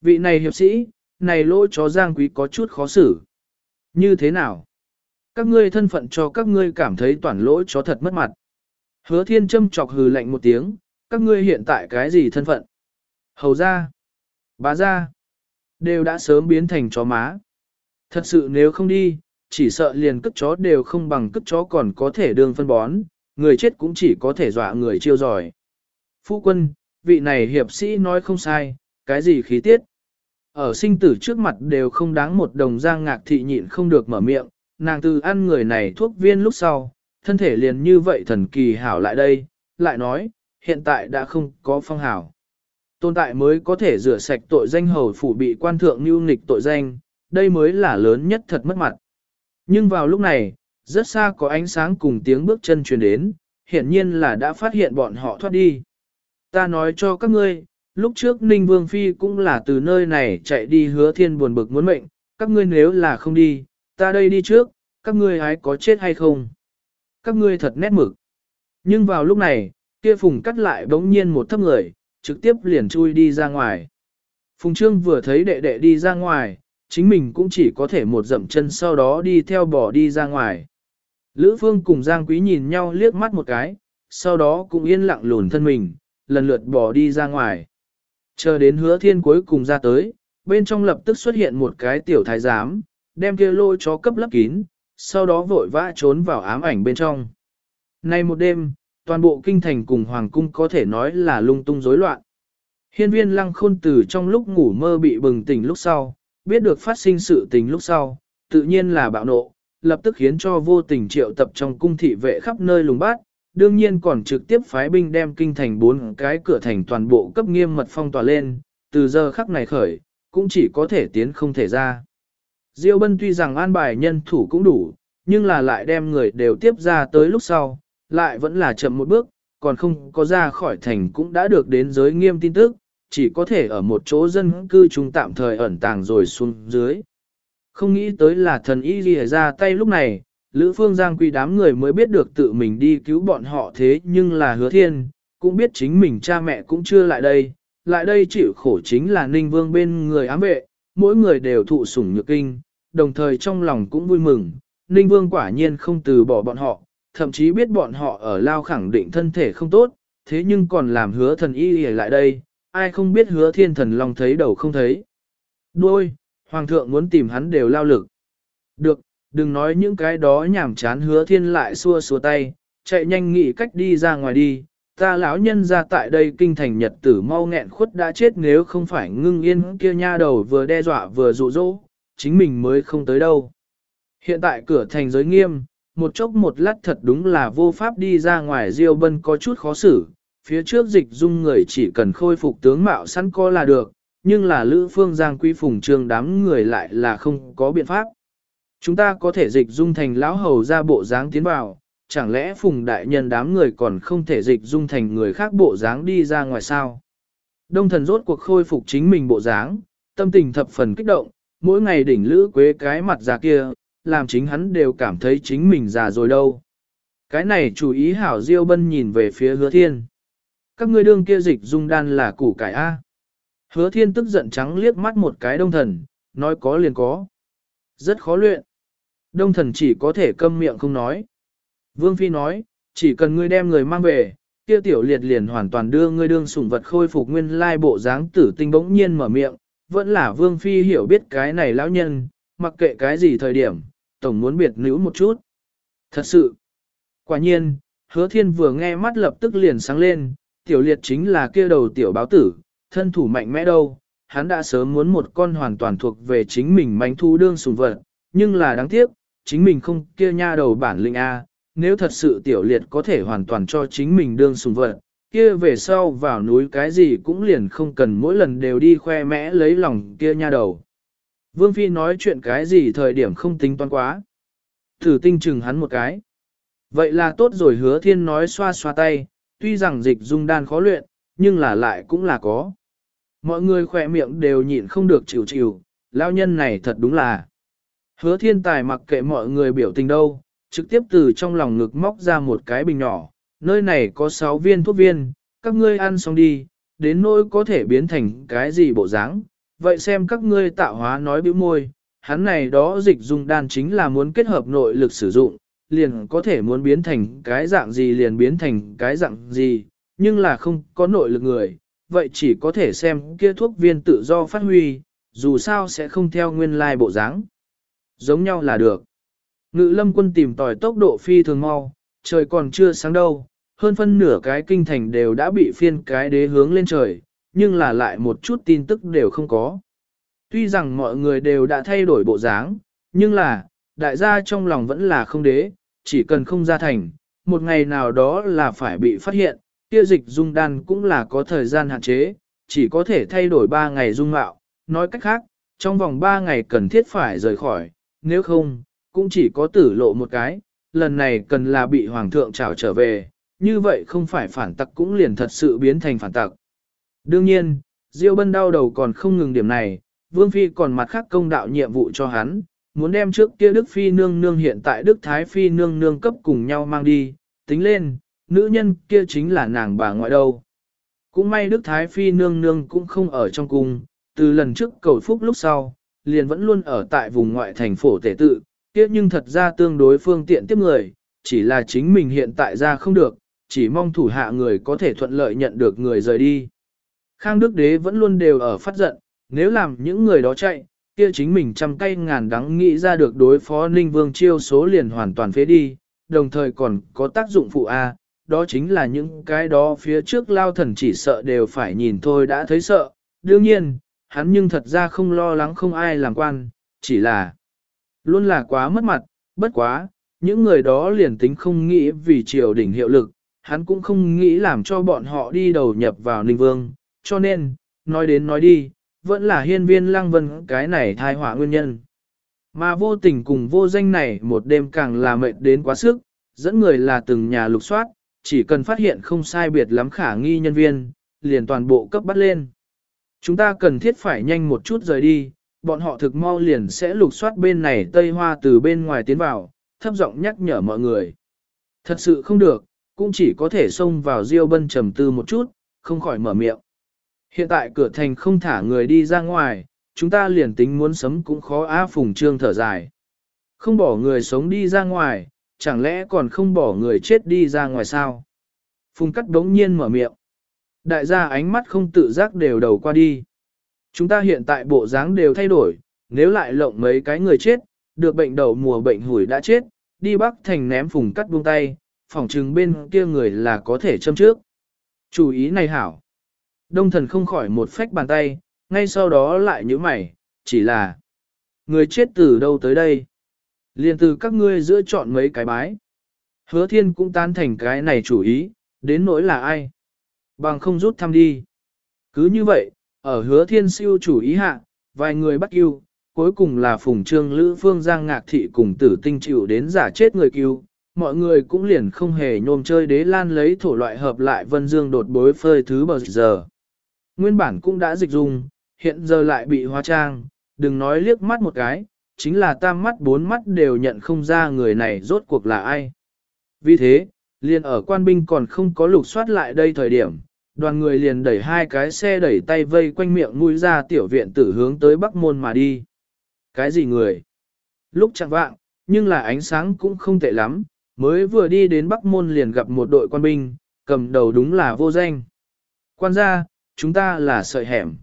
Vị này hiệp sĩ, này lỗ chó giang quý có chút khó xử. Như thế nào? Các ngươi thân phận cho các ngươi cảm thấy toàn lỗ chó thật mất mặt. Hứa thiên châm chọc hừ lạnh một tiếng, các ngươi hiện tại cái gì thân phận? Hầu ra, bá ra, đều đã sớm biến thành chó má. Thật sự nếu không đi, chỉ sợ liền cất chó đều không bằng cất chó còn có thể đường phân bón, người chết cũng chỉ có thể dọa người chiêu giỏi. Phu quân, vị này hiệp sĩ nói không sai, cái gì khí tiết. Ở sinh tử trước mặt đều không đáng một đồng giang ngạc thị nhịn không được mở miệng, nàng từ ăn người này thuốc viên lúc sau, thân thể liền như vậy thần kỳ hảo lại đây, lại nói, hiện tại đã không có phong hảo. Tồn tại mới có thể rửa sạch tội danh hầu phủ bị quan thượng như nghịch tội danh, đây mới là lớn nhất thật mất mặt. Nhưng vào lúc này, rất xa có ánh sáng cùng tiếng bước chân truyền đến, hiển nhiên là đã phát hiện bọn họ thoát đi. Ta nói cho các ngươi, lúc trước Ninh Vương Phi cũng là từ nơi này chạy đi hứa thiên buồn bực muốn mệnh, các ngươi nếu là không đi, ta đây đi trước, các ngươi hái có chết hay không? Các ngươi thật nét mực. Nhưng vào lúc này, kia phùng cắt lại bỗng nhiên một thấp người, trực tiếp liền chui đi ra ngoài. Phùng Trương vừa thấy đệ đệ đi ra ngoài, chính mình cũng chỉ có thể một dậm chân sau đó đi theo bỏ đi ra ngoài. Lữ Phương cùng Giang Quý nhìn nhau liếc mắt một cái, sau đó cũng yên lặng lùn thân mình, lần lượt bỏ đi ra ngoài. Chờ đến hứa thiên cuối cùng ra tới, bên trong lập tức xuất hiện một cái tiểu thái giám, đem kia lôi chó cấp lấp kín, sau đó vội vã trốn vào ám ảnh bên trong. Nay một đêm, toàn bộ kinh thành cùng hoàng cung có thể nói là lung tung rối loạn. Hiên viên lăng khôn từ trong lúc ngủ mơ bị bừng tỉnh lúc sau, biết được phát sinh sự tình lúc sau, tự nhiên là bạo nộ, lập tức khiến cho vô tình triệu tập trong cung thị vệ khắp nơi lùng bát, đương nhiên còn trực tiếp phái binh đem kinh thành bốn cái cửa thành toàn bộ cấp nghiêm mật phong tỏa lên, từ giờ khắc này khởi, cũng chỉ có thể tiến không thể ra. Diêu Bân tuy rằng an bài nhân thủ cũng đủ, nhưng là lại đem người đều tiếp ra tới lúc sau, lại vẫn là chậm một bước, còn không có ra khỏi thành cũng đã được đến giới nghiêm tin tức, chỉ có thể ở một chỗ dân cư trung tạm thời ẩn tàng rồi xuống dưới. Không nghĩ tới là thần y lìa ra tay lúc này, Lữ Phương Giang quy đám người mới biết được tự mình đi cứu bọn họ thế nhưng là hứa thiên, cũng biết chính mình cha mẹ cũng chưa lại đây, lại đây chịu khổ chính là Ninh Vương bên người ám vệ, mỗi người đều thụ sủng nhược kinh, đồng thời trong lòng cũng vui mừng, Ninh Vương quả nhiên không từ bỏ bọn họ, thậm chí biết bọn họ ở lao khẳng định thân thể không tốt, thế nhưng còn làm hứa thần y lại đây, ai không biết hứa thiên thần long thấy đầu không thấy. Đôi, hoàng thượng muốn tìm hắn đều lao lực. Được, đừng nói những cái đó nhảm chán hứa thiên lại xua xua tay, chạy nhanh nghĩ cách đi ra ngoài đi. Ta lão nhân ra tại đây kinh thành nhật tử mau nghẹn khuất đã chết nếu không phải ngưng yên kia nha đầu vừa đe dọa vừa dụ dỗ, chính mình mới không tới đâu. Hiện tại cửa thành giới nghiêm, một chốc một lát thật đúng là vô pháp đi ra ngoài Diêu Bân có chút khó xử, phía trước dịch dung người chỉ cần khôi phục tướng mạo sẵn co là được, nhưng là Lữ Phương Giang Quý Phùng Trương đám người lại là không có biện pháp. Chúng ta có thể dịch dung thành lão hầu ra bộ dáng tiến vào, chẳng lẽ phùng đại nhân đám người còn không thể dịch dung thành người khác bộ dáng đi ra ngoài sao? Đông thần rốt cuộc khôi phục chính mình bộ dáng, tâm tình thập phần kích động, mỗi ngày đỉnh lữ quế cái mặt già kia, làm chính hắn đều cảm thấy chính mình già rồi đâu. Cái này chủ ý hảo diêu bân nhìn về phía hứa thiên. Các ngươi đương kia dịch dung đan là củ cải A. Hứa thiên tức giận trắng liếc mắt một cái đông thần, nói có liền có. Rất khó luyện. Đông thần chỉ có thể câm miệng không nói. Vương Phi nói, chỉ cần ngươi đem người mang về, kia tiểu liệt liền hoàn toàn đưa ngươi đương sủng vật khôi phục nguyên lai bộ dáng tử tinh bỗng nhiên mở miệng, vẫn là Vương Phi hiểu biết cái này lão nhân, mặc kệ cái gì thời điểm, tổng muốn biệt nữ một chút. Thật sự, quả nhiên, hứa thiên vừa nghe mắt lập tức liền sáng lên, tiểu liệt chính là kia đầu tiểu báo tử, thân thủ mạnh mẽ đâu, hắn đã sớm muốn một con hoàn toàn thuộc về chính mình mánh thu đương sùng vật, nhưng là đáng tiếc, chính mình không kia nha đầu bản lĩnh A, nếu thật sự tiểu liệt có thể hoàn toàn cho chính mình đương sùng vật, kia về sau vào núi cái gì cũng liền không cần mỗi lần đều đi khoe mẽ lấy lòng kia nha đầu. Vương Phi nói chuyện cái gì thời điểm không tính toán quá. Thử tinh chừng hắn một cái. Vậy là tốt rồi hứa thiên nói xoa xoa tay, tuy rằng dịch dung đan khó luyện, nhưng là lại cũng là có. Mọi người khỏe miệng đều nhịn không được chịu chịu, lao nhân này thật đúng là. Hứa thiên tài mặc kệ mọi người biểu tình đâu, trực tiếp từ trong lòng ngực móc ra một cái bình nhỏ, nơi này có 6 viên thuốc viên, các ngươi ăn xong đi, đến nỗi có thể biến thành cái gì bộ dáng, vậy xem các ngươi tạo hóa nói bĩu môi, hắn này đó dịch dung đan chính là muốn kết hợp nội lực sử dụng, liền có thể muốn biến thành cái dạng gì liền biến thành cái dạng gì, nhưng là không có nội lực người, vậy chỉ có thể xem kia thuốc viên tự do phát huy, dù sao sẽ không theo nguyên lai bộ dáng. Giống nhau là được. Ngự lâm quân tìm tòi tốc độ phi thường mau, trời còn chưa sáng đâu, hơn phân nửa cái kinh thành đều đã bị phiên cái đế hướng lên trời, nhưng là lại một chút tin tức đều không có. Tuy rằng mọi người đều đã thay đổi bộ dáng, nhưng là, đại gia trong lòng vẫn là không đế, chỉ cần không ra thành, một ngày nào đó là phải bị phát hiện, kia dịch dung đan cũng là có thời gian hạn chế, chỉ có thể thay đổi 3 ngày dung mạo, nói cách khác, trong vòng 3 ngày cần thiết phải rời khỏi, nếu không, cũng chỉ có tử lộ một cái, lần này cần là bị hoàng thượng trảo trở về, như vậy không phải phản tặc cũng liền thật sự biến thành phản tặc. Đương nhiên, Diêu Bân đau đầu còn không ngừng điểm này, Vương Phi còn mặt khác công đạo nhiệm vụ cho hắn, muốn đem trước kia Đức Phi nương nương hiện tại Đức Thái Phi nương nương cấp cùng nhau mang đi, tính lên, nữ nhân kia chính là nàng bà ngoại đâu. Cũng may Đức Thái Phi nương nương cũng không ở trong cung, từ lần trước cầu phúc lúc sau, liền vẫn luôn ở tại vùng ngoại thành phổ tể tự, kia nhưng thật ra tương đối phương tiện tiếp người, chỉ là chính mình hiện tại ra không được, chỉ mong thủ hạ người có thể thuận lợi nhận được người rời đi. Khang Đức Đế vẫn luôn đều ở phát giận, nếu làm những người đó chạy, kia chính mình trăm cây ngàn đắng nghĩ ra được đối phó Ninh Vương chiêu số liền hoàn toàn phế đi, đồng thời còn có tác dụng phụ A, đó chính là những cái đó phía trước lao thần chỉ sợ đều phải nhìn thôi đã thấy sợ. Đương nhiên, hắn nhưng thật ra không lo lắng không ai làm quan, chỉ là luôn là quá mất mặt, bất quá, những người đó liền tính không nghĩ vì triều đỉnh hiệu lực, hắn cũng không nghĩ làm cho bọn họ đi đầu nhập vào Ninh Vương, cho nên, nói đến nói đi, vẫn là hiên viên lăng vân cái này thai họa nguyên nhân. Mà vô tình cùng vô danh này một đêm càng là mệt đến quá sức, dẫn người là từng nhà lục soát, chỉ cần phát hiện không sai biệt lắm khả nghi nhân viên, liền toàn bộ cấp bắt lên. Chúng ta cần thiết phải nhanh một chút rời đi, bọn họ thực mau liền sẽ lục soát bên này Tây Hoa từ bên ngoài tiến vào, thấp giọng nhắc nhở mọi người. Thật sự không được, cũng chỉ có thể xông vào Diêu Bân trầm tư một chút, không khỏi mở miệng. Hiện tại cửa thành không thả người đi ra ngoài, chúng ta liền tính muốn sấm cũng khó á phùng trương thở dài. Không bỏ người sống đi ra ngoài, chẳng lẽ còn không bỏ người chết đi ra ngoài sao? Phùng cắt đống nhiên mở miệng. Đại gia ánh mắt không tự giác đều đầu qua đi. Chúng ta hiện tại bộ dáng đều thay đổi, nếu lại lộng mấy cái người chết, được bệnh đầu mùa bệnh hủi đã chết, đi bắc thành ném phùng cắt buông tay, phỏng trừng bên kia người là có thể châm trước. Chủ ý này hảo. Đông thần không khỏi một phách bàn tay, ngay sau đó lại nhíu mày, chỉ là người chết từ đâu tới đây. Liên từ các ngươi giữa chọn mấy cái bái. Hứa thiên cũng tán thành cái này chủ ý, đến nỗi là ai. Bằng không rút thăm đi. Cứ như vậy, ở hứa thiên siêu chủ ý hạ, vài người bắt yêu, cuối cùng là phùng trương lữ phương giang ngạc thị cùng tử tinh chịu đến giả chết người cứu, mọi người cũng liền không hề nhôm chơi đế lan lấy thổ loại hợp lại vân dương đột bối phơi thứ bờ giờ. Nguyên bản cũng đã dịch dùng, hiện giờ lại bị hóa trang, đừng nói liếc mắt một cái, chính là tam mắt bốn mắt đều nhận không ra người này rốt cuộc là ai. Vì thế, liền ở quan binh còn không có lục soát lại đây thời điểm, đoàn người liền đẩy hai cái xe đẩy tay vây quanh miệng mũi ra tiểu viện tử hướng tới Bắc Môn mà đi. Cái gì người? Lúc chẳng vạng, nhưng là ánh sáng cũng không tệ lắm, mới vừa đi đến Bắc Môn liền gặp một đội quan binh, cầm đầu đúng là vô danh. Quan gia, chúng ta là sợi hẻm.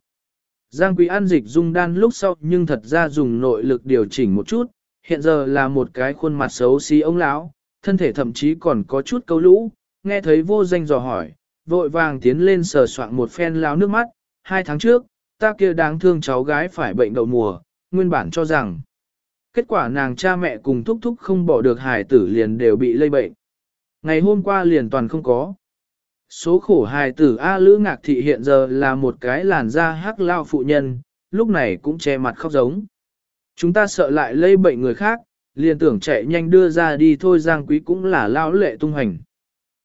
Giang Quý An dịch dung đan lúc sau nhưng thật ra dùng nội lực điều chỉnh một chút, hiện giờ là một cái khuôn mặt xấu xí ông lão, thân thể thậm chí còn có chút câu lũ, nghe thấy vô danh dò hỏi, vội vàng tiến lên sờ soạn một phen lao nước mắt, hai tháng trước, ta kia đáng thương cháu gái phải bệnh đậu mùa, nguyên bản cho rằng, kết quả nàng cha mẹ cùng thúc thúc không bỏ được hải tử liền đều bị lây bệnh. Ngày hôm qua liền toàn không có. Số khổ hài tử A Lữ Ngạc Thị hiện giờ là một cái làn da hắc lao phụ nhân, lúc này cũng che mặt khóc giống. Chúng ta sợ lại lây bệnh người khác, liền tưởng chạy nhanh đưa ra đi thôi Giang Quý cũng là lao lệ tung hành.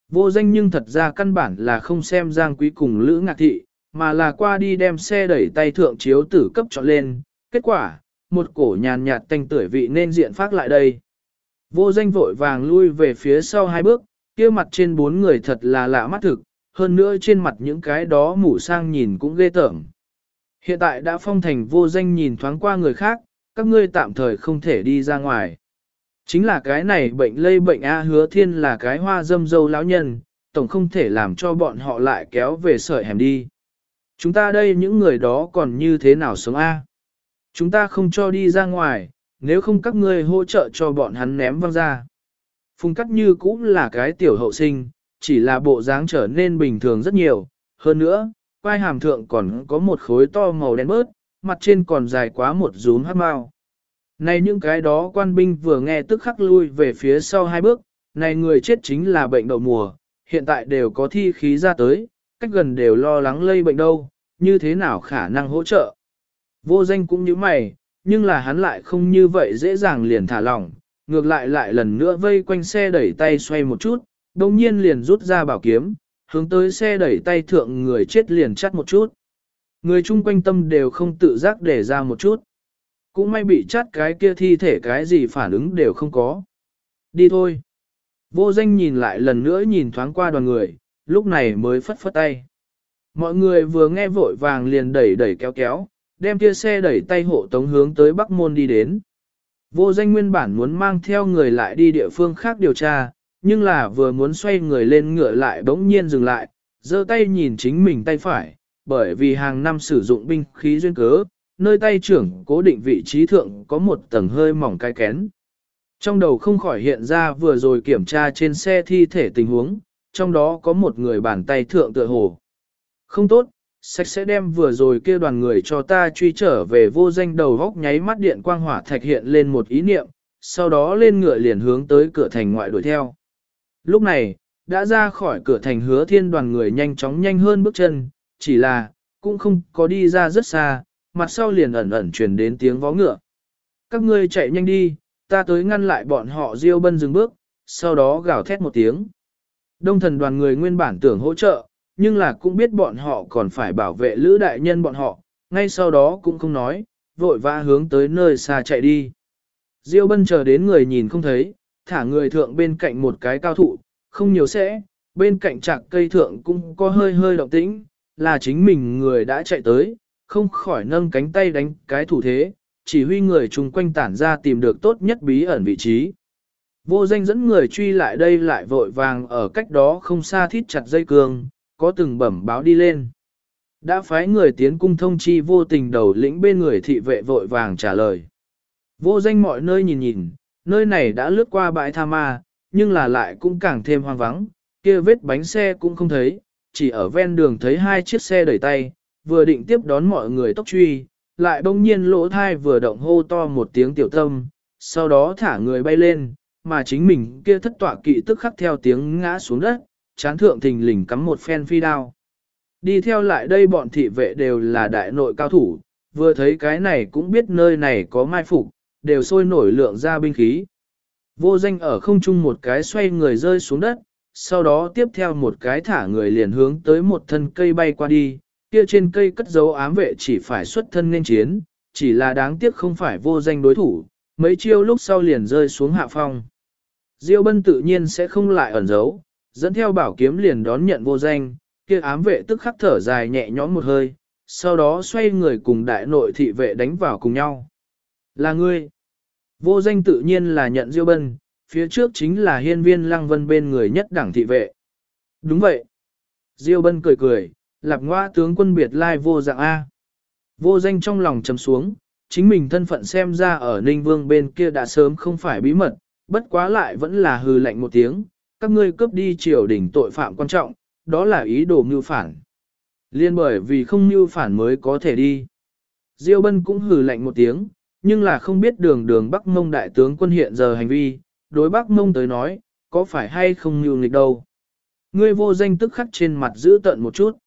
Vô danh nhưng thật ra căn bản là không xem Giang Quý cùng Lữ Ngạc Thị, mà là qua đi đem xe đẩy tay thượng chiếu tử cấp cho lên. Kết quả, một cổ nhàn nhạt tanh tuổi vị nên diện phát lại đây. Vô danh vội vàng lui về phía sau hai bước, kia mặt trên bốn người thật là lạ mắt thực, hơn nữa trên mặt những cái đó mủ sang nhìn cũng ghê tởm. Hiện tại đã phong thành vô danh nhìn thoáng qua người khác, các ngươi tạm thời không thể đi ra ngoài. Chính là cái này bệnh lây bệnh A hứa thiên là cái hoa dâm dâu lão nhân, tổng không thể làm cho bọn họ lại kéo về sợi hẻm đi. Chúng ta đây những người đó còn như thế nào sống A? Chúng ta không cho đi ra ngoài, nếu không các ngươi hỗ trợ cho bọn hắn ném văng ra. Phùng cắt như cũng là cái tiểu hậu sinh, chỉ là bộ dáng trở nên bình thường rất nhiều. Hơn nữa, quai hàm thượng còn có một khối to màu đen bớt, mặt trên còn dài quá một rúm hát mau. Này những cái đó quan binh vừa nghe tức khắc lui về phía sau hai bước, này người chết chính là bệnh đậu mùa, hiện tại đều có thi khí ra tới, cách gần đều lo lắng lây bệnh đâu, như thế nào khả năng hỗ trợ. Vô danh cũng như mày, nhưng là hắn lại không như vậy dễ dàng liền thả lỏng, ngược lại lại lần nữa vây quanh xe đẩy tay xoay một chút, đồng nhiên liền rút ra bảo kiếm, hướng tới xe đẩy tay thượng người chết liền chắt một chút. Người chung quanh tâm đều không tự giác để ra một chút. Cũng may bị chắt cái kia thi thể cái gì phản ứng đều không có. Đi thôi. Vô danh nhìn lại lần nữa nhìn thoáng qua đoàn người, lúc này mới phất phất tay. Mọi người vừa nghe vội vàng liền đẩy đẩy kéo kéo, đem kia xe đẩy tay hộ tống hướng tới Bắc Môn đi đến. Vô danh nguyên bản muốn mang theo người lại đi địa phương khác điều tra, nhưng là vừa muốn xoay người lên ngựa lại bỗng nhiên dừng lại, giơ tay nhìn chính mình tay phải, bởi vì hàng năm sử dụng binh khí duyên cớ, nơi tay trưởng cố định vị trí thượng có một tầng hơi mỏng cái kén. Trong đầu không khỏi hiện ra vừa rồi kiểm tra trên xe thi thể tình huống, trong đó có một người bàn tay thượng tựa hồ. Không tốt, sạch sẽ đem vừa rồi kia đoàn người cho ta truy trở về vô danh đầu góc nháy mắt điện quang hỏa thạch hiện lên một ý niệm, sau đó lên ngựa liền hướng tới cửa thành ngoại đuổi theo. Lúc này, đã ra khỏi cửa thành hứa thiên đoàn người nhanh chóng nhanh hơn bước chân, chỉ là, cũng không có đi ra rất xa, mặt sau liền ẩn ẩn truyền đến tiếng vó ngựa. Các ngươi chạy nhanh đi, ta tới ngăn lại bọn họ diêu bân dừng bước, sau đó gào thét một tiếng. Đông thần đoàn người nguyên bản tưởng hỗ trợ, nhưng là cũng biết bọn họ còn phải bảo vệ lữ đại nhân bọn họ, ngay sau đó cũng không nói, vội vã hướng tới nơi xa chạy đi. Diêu bân chờ đến người nhìn không thấy, thả người thượng bên cạnh một cái cao thụ, không nhiều sẽ, bên cạnh chạc cây thượng cũng có hơi hơi động tĩnh, là chính mình người đã chạy tới, không khỏi nâng cánh tay đánh cái thủ thế, chỉ huy người chung quanh tản ra tìm được tốt nhất bí ẩn vị trí. Vô danh dẫn người truy lại đây lại vội vàng ở cách đó không xa thít chặt dây cương, có từng bẩm báo đi lên. Đã phái người tiến cung thông chi vô tình đầu lĩnh bên người thị vệ vội vàng trả lời. Vô danh mọi nơi nhìn nhìn, nơi này đã lướt qua bãi tha ma, nhưng là lại cũng càng thêm hoang vắng, kia vết bánh xe cũng không thấy, chỉ ở ven đường thấy hai chiếc xe đẩy tay, vừa định tiếp đón mọi người tốc truy, lại bỗng nhiên lỗ thai vừa động hô to một tiếng tiểu tâm, sau đó thả người bay lên, mà chính mình kia thất tọa kỵ tức khắc theo tiếng ngã xuống đất, chán thượng thình lình cắm một phen phi đao. Đi theo lại đây bọn thị vệ đều là đại nội cao thủ, vừa thấy cái này cũng biết nơi này có mai phục, đều sôi nổi lượng ra binh khí. Vô danh ở không trung một cái xoay người rơi xuống đất, sau đó tiếp theo một cái thả người liền hướng tới một thân cây bay qua đi, kia trên cây cất dấu ám vệ chỉ phải xuất thân nên chiến, chỉ là đáng tiếc không phải vô danh đối thủ, mấy chiêu lúc sau liền rơi xuống hạ phong. Diêu bân tự nhiên sẽ không lại ẩn giấu, dẫn theo bảo kiếm liền đón nhận vô danh, kia ám vệ tức khắc thở dài nhẹ nhõm một hơi, sau đó xoay người cùng đại nội thị vệ đánh vào cùng nhau. Là ngươi. Vô danh tự nhiên là nhận Diêu bân, phía trước chính là hiên viên lăng vân bên người nhất đảng thị vệ. Đúng vậy. Diêu bân cười cười, lạp ngoa tướng quân biệt lai vô dạng A. Vô danh trong lòng trầm xuống, chính mình thân phận xem ra ở Ninh Vương bên kia đã sớm không phải bí mật, bất quá lại vẫn là hư lạnh một tiếng, các ngươi cướp đi triều đình tội phạm quan trọng, đó là ý đồ mưu phản. Liên bởi vì không mưu phản mới có thể đi. Diêu Bân cũng hừ lạnh một tiếng, nhưng là không biết đường đường Bắc Mông đại tướng quân hiện giờ hành vi, đối Bắc Mông tới nói, có phải hay không mưu nghịch đâu. Ngươi vô danh tức khắc trên mặt giữ tận một chút.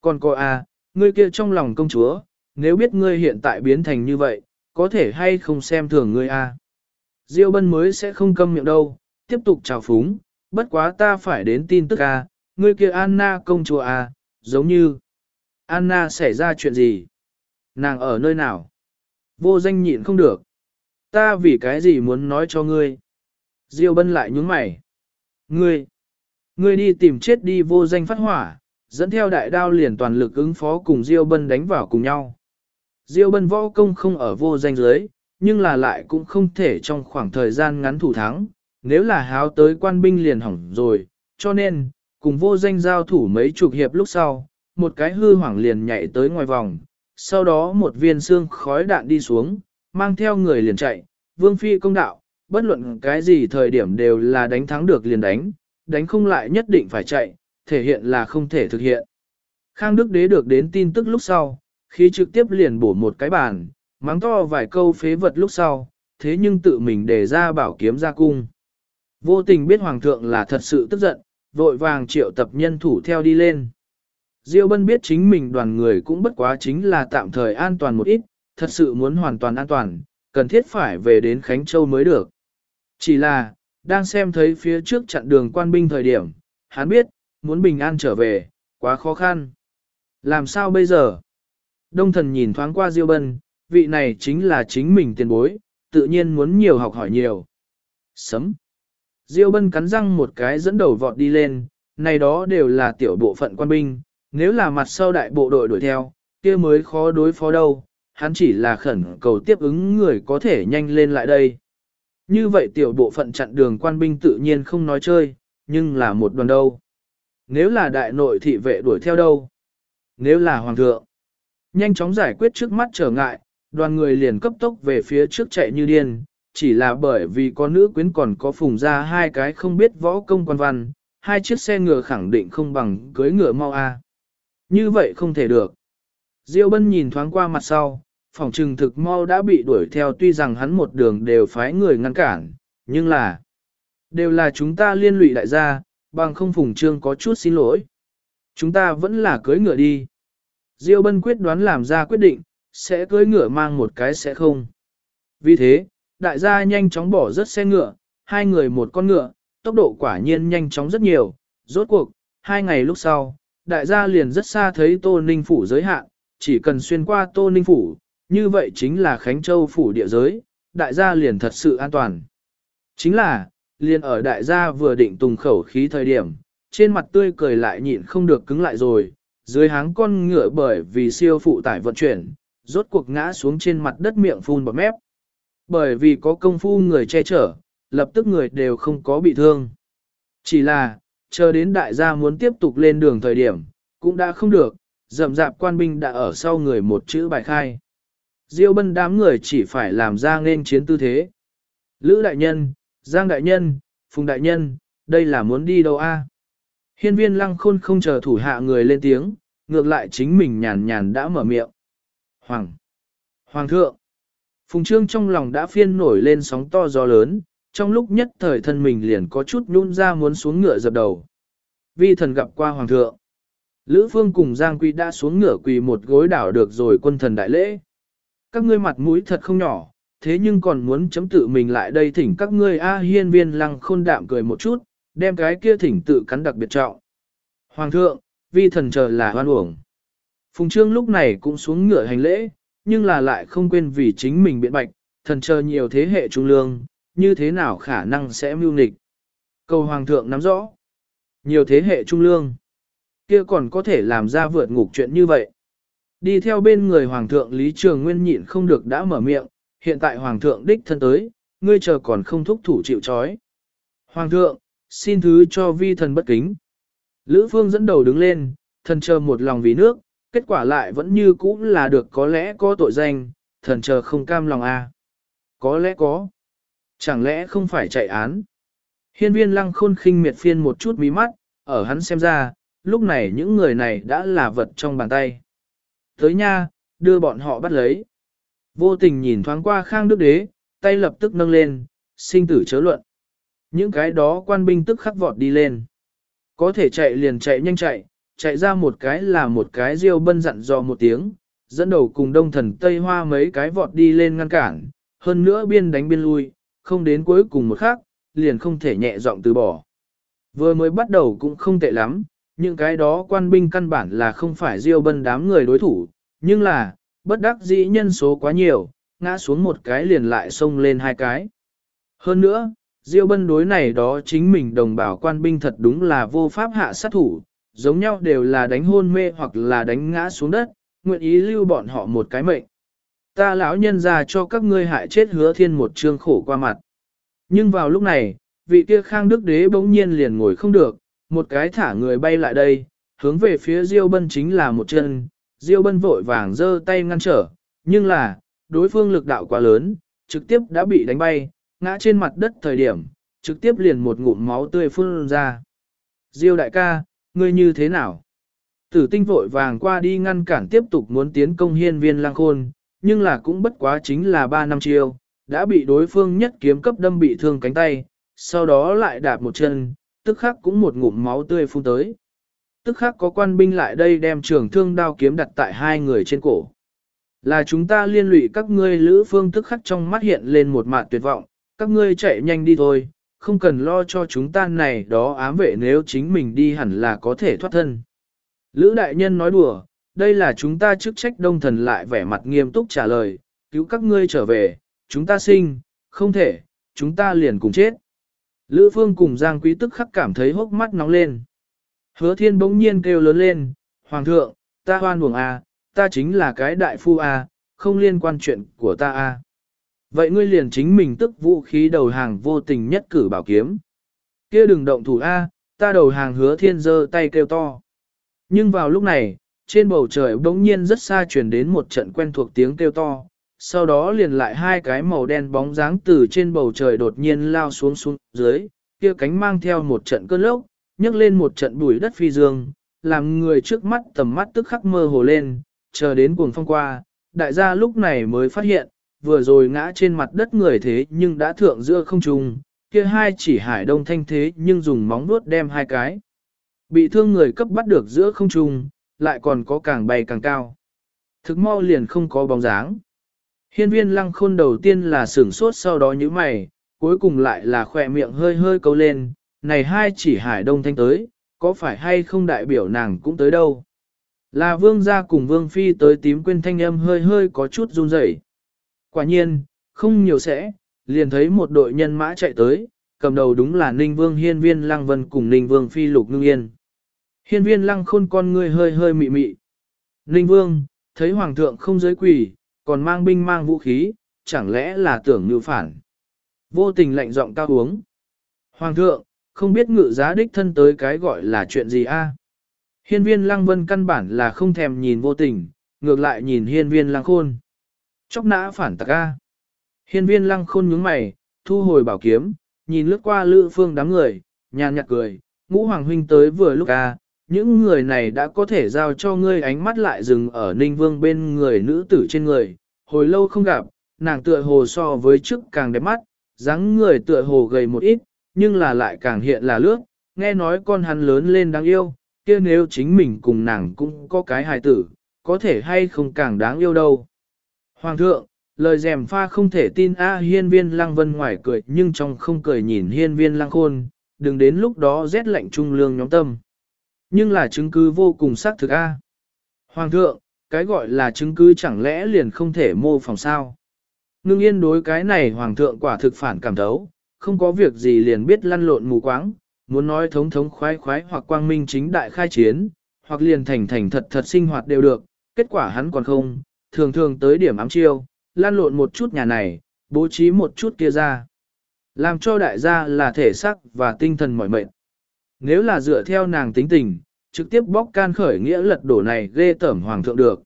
Còn cô à, ngươi kia trong lòng công chúa, nếu biết ngươi hiện tại biến thành như vậy, có thể hay không xem thường ngươi à. Diêu Bân mới sẽ không câm miệng đâu, tiếp tục chào phúng, bất quá ta phải đến tin tức à, ngươi kia Anna công chúa à, giống như Anna xảy ra chuyện gì? Nàng ở nơi nào? Vô danh nhịn không được. Ta vì cái gì muốn nói cho ngươi? Diêu Bân lại nhướng mày. Ngươi, ngươi đi tìm chết đi vô danh phát hỏa, dẫn theo đại đao liền toàn lực ứng phó cùng Diêu Bân đánh vào cùng nhau. Diêu Bân võ công không ở vô danh dưới, nhưng là lại cũng không thể trong khoảng thời gian ngắn thủ thắng, nếu là háo tới quan binh liền hỏng rồi, cho nên, cùng vô danh giao thủ mấy chục hiệp lúc sau, một cái hư hoảng liền nhảy tới ngoài vòng, sau đó một viên xương khói đạn đi xuống, mang theo người liền chạy, vương phi công đạo, bất luận cái gì thời điểm đều là đánh thắng được liền đánh, đánh không lại nhất định phải chạy, thể hiện là không thể thực hiện. Khang Đức Đế được đến tin tức lúc sau, khi trực tiếp liền bổ một cái bàn, mắng to vài câu phế vật lúc sau, thế nhưng tự mình để ra bảo kiếm ra cung. Vô tình biết Hoàng thượng là thật sự tức giận, vội vàng triệu tập nhân thủ theo đi lên. Diêu Bân biết chính mình đoàn người cũng bất quá chính là tạm thời an toàn một ít, thật sự muốn hoàn toàn an toàn, cần thiết phải về đến Khánh Châu mới được. Chỉ là, đang xem thấy phía trước chặn đường quan binh thời điểm, hắn biết, muốn bình an trở về, quá khó khăn. Làm sao bây giờ? Đông thần nhìn thoáng qua Diêu Bân, vị này chính là chính mình tiền bối, tự nhiên muốn nhiều học hỏi nhiều. Sấm. Diêu Bân cắn răng một cái dẫn đầu vọt đi lên, này đó đều là tiểu bộ phận quan binh, nếu là mặt sau đại bộ đội đuổi theo, kia mới khó đối phó đâu, hắn chỉ là khẩn cầu tiếp ứng người có thể nhanh lên lại đây. Như vậy tiểu bộ phận chặn đường quan binh tự nhiên không nói chơi, nhưng là một đoàn đâu. Nếu là đại nội thị vệ đuổi theo đâu? Nếu là hoàng thượng, nhanh chóng giải quyết trước mắt trở ngại, đoàn người liền cấp tốc về phía trước chạy như điên, chỉ là bởi vì có nữ quyến còn có phùng ra hai cái không biết võ công quan văn, hai chiếc xe ngựa khẳng định không bằng cưới ngựa mau a. Như vậy không thể được. Diêu Bân nhìn thoáng qua mặt sau, phòng trừng thực mau đã bị đuổi theo tuy rằng hắn một đường đều phái người ngăn cản, nhưng là đều là chúng ta liên lụy đại gia, bằng không phùng trương có chút xin lỗi. Chúng ta vẫn là cưới ngựa đi. Diêu Bân quyết đoán làm ra quyết định, sẽ cưới ngựa mang một cái sẽ không. Vì thế, đại gia nhanh chóng bỏ rớt xe ngựa, hai người một con ngựa, tốc độ quả nhiên nhanh chóng rất nhiều. Rốt cuộc, hai ngày lúc sau, đại gia liền rất xa thấy Tô Ninh Phủ giới hạn, chỉ cần xuyên qua Tô Ninh Phủ, như vậy chính là Khánh Châu Phủ địa giới, đại gia liền thật sự an toàn. Chính là, liền ở đại gia vừa định tùng khẩu khí thời điểm, trên mặt tươi cười lại nhịn không được cứng lại rồi, dưới háng con ngựa bởi vì siêu phụ tải vận chuyển, rốt cuộc ngã xuống trên mặt đất miệng phun bọt mép. Bởi vì có công phu người che chở, lập tức người đều không có bị thương. Chỉ là, chờ đến đại gia muốn tiếp tục lên đường thời điểm, cũng đã không được, rậm rạp quan binh đã ở sau người một chữ bài khai. Diêu bân đám người chỉ phải làm ra nên chiến tư thế. Lữ đại nhân, Giang đại nhân, Phùng đại nhân, đây là muốn đi đâu a? Hiên viên lăng khôn không chờ thủ hạ người lên tiếng, ngược lại chính mình nhàn nhàn đã mở miệng. Hoàng! Hoàng thượng! Phùng trương trong lòng đã phiên nổi lên sóng to gió lớn, trong lúc nhất thời thân mình liền có chút nhún ra muốn xuống ngựa dập đầu. Vi thần gặp qua hoàng thượng. Lữ phương cùng Giang Quy đã xuống ngựa quỳ một gối đảo được rồi quân thần đại lễ. Các ngươi mặt mũi thật không nhỏ, thế nhưng còn muốn chấm tự mình lại đây thỉnh các ngươi A hiên viên lăng khôn đạm cười một chút, đem cái kia thỉnh tự cắn đặc biệt trọng. Hoàng thượng, vi thần chờ là hoan uổng. Phùng Trương lúc này cũng xuống ngựa hành lễ, nhưng là lại không quên vì chính mình biện bạch, thần chờ nhiều thế hệ trung lương, như thế nào khả năng sẽ mưu nịch. Cầu Hoàng thượng nắm rõ. Nhiều thế hệ trung lương, kia còn có thể làm ra vượt ngục chuyện như vậy. Đi theo bên người Hoàng thượng Lý Trường Nguyên nhịn không được đã mở miệng, hiện tại Hoàng thượng đích thân tới, ngươi chờ còn không thúc thủ chịu trói. Hoàng thượng, xin thứ cho vi thần bất kính. Lữ Phương dẫn đầu đứng lên, thần chờ một lòng vì nước, kết quả lại vẫn như cũ là được có lẽ có tội danh, thần chờ không cam lòng a. À. Có lẽ có. Chẳng lẽ không phải chạy án? Hiên viên lăng khôn khinh miệt phiên một chút mí mắt, ở hắn xem ra, lúc này những người này đã là vật trong bàn tay. Tới nha, đưa bọn họ bắt lấy. Vô tình nhìn thoáng qua khang đức đế, tay lập tức nâng lên, sinh tử chớ luận. Những cái đó quan binh tức khắc vọt đi lên. Có thể chạy liền chạy nhanh chạy, chạy ra một cái là một cái riêu bân dặn dò một tiếng, dẫn đầu cùng đông thần Tây Hoa mấy cái vọt đi lên ngăn cản, hơn nữa biên đánh biên lui, không đến cuối cùng một khác, liền không thể nhẹ giọng từ bỏ. Vừa mới bắt đầu cũng không tệ lắm, những cái đó quan binh căn bản là không phải diêu bân đám người đối thủ, nhưng là, bất đắc dĩ nhân số quá nhiều, ngã xuống một cái liền lại xông lên hai cái. Hơn nữa, diêu bân đối này đó chính mình đồng bào quan binh thật đúng là vô pháp hạ sát thủ, giống nhau đều là đánh hôn mê hoặc là đánh ngã xuống đất, nguyện ý lưu bọn họ một cái mệnh. Ta lão nhân ra cho các ngươi hại chết hứa thiên một trương khổ qua mặt. Nhưng vào lúc này, vị kia khang đức đế bỗng nhiên liền ngồi không được, một cái thả người bay lại đây, hướng về phía Diêu Bân chính là một chân, Diêu Bân vội vàng giơ tay ngăn trở, nhưng là, đối phương lực đạo quá lớn, trực tiếp đã bị đánh bay, ngã trên mặt đất thời điểm, trực tiếp liền một ngụm máu tươi phun ra. Diêu đại ca, ngươi như thế nào? Tử tinh vội vàng qua đi ngăn cản tiếp tục muốn tiến công hiên viên lang khôn, nhưng là cũng bất quá chính là 3 năm chiêu, đã bị đối phương nhất kiếm cấp đâm bị thương cánh tay, sau đó lại đạp một chân, tức khắc cũng một ngụm máu tươi phun tới. Tức khắc có quan binh lại đây đem trường thương đao kiếm đặt tại hai người trên cổ. Là chúng ta liên lụy các ngươi lữ phương tức khắc trong mắt hiện lên một mạt tuyệt vọng, các ngươi chạy nhanh đi thôi, không cần lo cho chúng ta này đó ám vệ nếu chính mình đi hẳn là có thể thoát thân. Lữ đại nhân nói đùa, đây là chúng ta chức trách đông thần lại vẻ mặt nghiêm túc trả lời, cứu các ngươi trở về, chúng ta sinh, không thể, chúng ta liền cùng chết. Lữ phương cùng Giang Quý tức khắc cảm thấy hốc mắt nóng lên. Hứa thiên bỗng nhiên kêu lớn lên, Hoàng thượng, ta hoan buồng à, ta chính là cái đại phu à, không liên quan chuyện của ta à. Vậy ngươi liền chính mình tức vũ khí đầu hàng vô tình nhất cử bảo kiếm. kia đừng động thủ A, ta đầu hàng hứa thiên giơ tay kêu to. Nhưng vào lúc này, trên bầu trời bỗng nhiên rất xa truyền đến một trận quen thuộc tiếng kêu to. Sau đó liền lại hai cái màu đen bóng dáng từ trên bầu trời đột nhiên lao xuống xuống dưới, kia cánh mang theo một trận cơn lốc, nhấc lên một trận bụi đất phi dương, làm người trước mắt tầm mắt tức khắc mơ hồ lên, chờ đến cuồng phong qua, đại gia lúc này mới phát hiện, vừa rồi ngã trên mặt đất người thế nhưng đã thượng giữa không trung, kia hai chỉ hải đông thanh thế nhưng dùng móng nuốt đem hai cái. Bị thương người cấp bắt được giữa không trung, lại còn có càng bay càng cao. Thực mau liền không có bóng dáng. Hiên viên lăng khôn đầu tiên là sửng sốt sau đó như mày, cuối cùng lại là khỏe miệng hơi hơi câu lên, này hai chỉ hải đông thanh tới, có phải hay không đại biểu nàng cũng tới đâu. Là vương gia cùng vương phi tới tím quên thanh âm hơi hơi có chút run rẩy. Quả nhiên, không nhiều sẽ, liền thấy một đội nhân mã chạy tới, cầm đầu đúng là Ninh Vương Hiên Viên Lăng Vân cùng Ninh Vương Phi Lục Ngưng Yên. Hiên Viên Lăng khôn con người hơi hơi mị mị. Ninh Vương, thấy Hoàng thượng không giới quỷ, còn mang binh mang vũ khí, chẳng lẽ là tưởng ngự phản. Vô tình lạnh giọng cao uống. Hoàng thượng, không biết ngự giá đích thân tới cái gọi là chuyện gì a? À? Hiên viên lăng vân căn bản là không thèm nhìn vô tình, ngược lại nhìn hiên viên lăng khôn. Chóc nã phản tạc A. Hiên viên lăng khôn nhướng mày, thu hồi bảo kiếm, nhìn lướt qua lữ phương đám người, nhàn nhạt cười, ngũ hoàng huynh tới vừa lúc A, những người này đã có thể giao cho ngươi ánh mắt lại dừng ở ninh vương bên người nữ tử trên người, hồi lâu không gặp, nàng tựa hồ so với trước càng đẹp mắt, dáng người tựa hồ gầy một ít, nhưng là lại càng hiện là lướt, nghe nói con hắn lớn lên đáng yêu, kia nếu chính mình cùng nàng cũng có cái hài tử, có thể hay không càng đáng yêu đâu. Hoàng thượng, lời dèm pha không thể tin a hiên viên lăng vân ngoài cười nhưng trong không cười nhìn hiên viên lăng khôn, đừng đến lúc đó rét lạnh trung lương nhóm tâm. Nhưng là chứng cứ vô cùng xác thực a. Hoàng thượng, cái gọi là chứng cứ chẳng lẽ liền không thể mô phỏng sao. Ngưng yên đối cái này hoàng thượng quả thực phản cảm thấu, không có việc gì liền biết lăn lộn mù quáng, muốn nói thống thống khoái khoái hoặc quang minh chính đại khai chiến, hoặc liền thành thành thật thật sinh hoạt đều được, kết quả hắn còn không, thường thường tới điểm ám chiêu, lan lộn một chút nhà này, bố trí một chút kia ra. Làm cho đại gia là thể xác và tinh thần mỏi mệt. Nếu là dựa theo nàng tính tình, trực tiếp bóc can khởi nghĩa lật đổ này ghê tởm hoàng thượng được.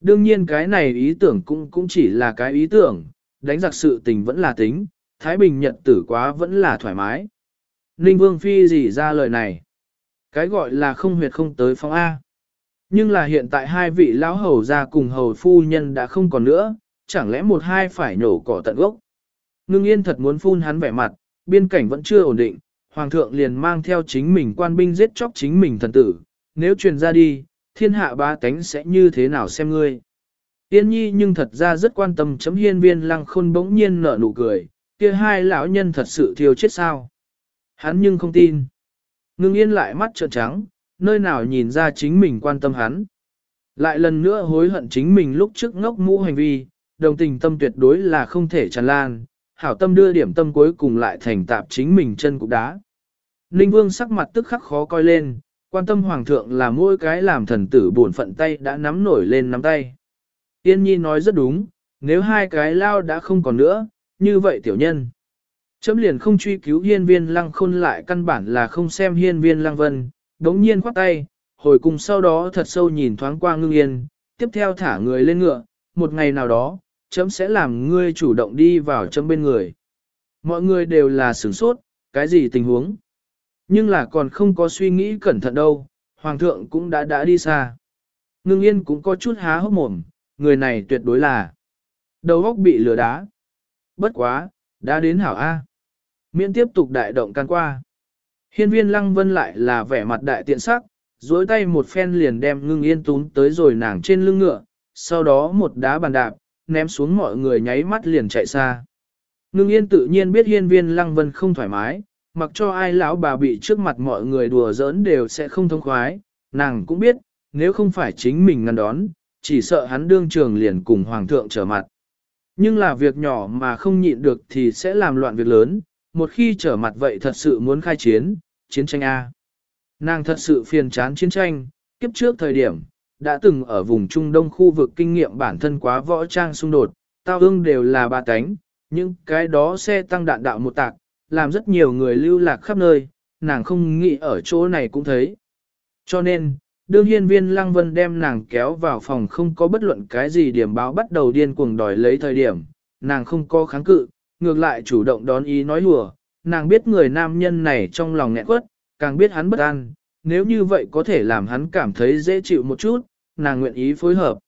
Đương nhiên cái này ý tưởng cũng cũng chỉ là cái ý tưởng, đánh giặc sự tình vẫn là tính, Thái Bình nhận tử quá vẫn là thoải mái. Ninh Vương Phi gì ra lời này? Cái gọi là không huyệt không tới phong A. Nhưng là hiện tại hai vị lão hầu ra cùng hầu phu nhân đã không còn nữa, chẳng lẽ một hai phải nổ cỏ tận gốc. Ngưng yên thật muốn phun hắn vẻ mặt, biên cảnh vẫn chưa ổn định, hoàng thượng liền mang theo chính mình quan binh giết chóc chính mình thần tử, nếu truyền ra đi, thiên hạ ba cánh sẽ như thế nào xem ngươi. Tiên nhi nhưng thật ra rất quan tâm chấm hiên viên lăng khôn bỗng nhiên nở nụ cười, kia hai lão nhân thật sự thiêu chết sao. Hắn nhưng không tin. Ngưng yên lại mắt trợn trắng, nơi nào nhìn ra chính mình quan tâm hắn. Lại lần nữa hối hận chính mình lúc trước ngốc mũ hành vi, đồng tình tâm tuyệt đối là không thể tràn lan, hảo tâm đưa điểm tâm cuối cùng lại thành tạp chính mình chân cục đá. Ninh Vương sắc mặt tức khắc khó coi lên, quan tâm Hoàng thượng là mỗi cái làm thần tử buồn phận tay đã nắm nổi lên nắm tay. Yên Nhi nói rất đúng, nếu hai cái lao đã không còn nữa, như vậy tiểu nhân. Chấm liền không truy cứu hiên viên lăng khôn lại căn bản là không xem hiên viên lăng vân, đống nhiên khoát tay, hồi cùng sau đó thật sâu nhìn thoáng qua ngưng yên, tiếp theo thả người lên ngựa, một ngày nào đó, chấm sẽ làm ngươi chủ động đi vào chấm bên người. Mọi người đều là sửng sốt, cái gì tình huống? Nhưng là còn không có suy nghĩ cẩn thận đâu, hoàng thượng cũng đã đã đi xa. Ngưng yên cũng có chút há hốc mồm, người này tuyệt đối là đầu óc bị lừa đá. Bất quá, đã đến hảo A. Miễn tiếp tục đại động can qua. Hiên viên lăng vân lại là vẻ mặt đại tiện sắc, dối tay một phen liền đem ngưng yên tún tới rồi nàng trên lưng ngựa, sau đó một đá bàn đạp, ném xuống mọi người nháy mắt liền chạy xa. Ngưng yên tự nhiên biết hiên viên lăng vân không thoải mái, mặc cho ai lão bà bị trước mặt mọi người đùa giỡn đều sẽ không thông khoái, nàng cũng biết, nếu không phải chính mình ngăn đón, chỉ sợ hắn đương trường liền cùng hoàng thượng trở mặt. Nhưng là việc nhỏ mà không nhịn được thì sẽ làm loạn việc lớn, một khi trở mặt vậy thật sự muốn khai chiến, chiến tranh A. Nàng thật sự phiền chán chiến tranh, kiếp trước thời điểm, đã từng ở vùng Trung Đông khu vực kinh nghiệm bản thân quá võ trang xung đột, tao ương đều là ba cánh, nhưng cái đó xe tăng đạn đạo một tạc, làm rất nhiều người lưu lạc khắp nơi, nàng không nghĩ ở chỗ này cũng thấy. Cho nên, đương hiên viên Lăng Vân đem nàng kéo vào phòng không có bất luận cái gì điểm báo bắt đầu điên cuồng đòi lấy thời điểm, nàng không có kháng cự, ngược lại chủ động đón ý nói hùa, nàng biết người nam nhân này trong lòng nghẹn quất, càng biết hắn bất an, nếu như vậy có thể làm hắn cảm thấy dễ chịu một chút, nàng nguyện ý phối hợp.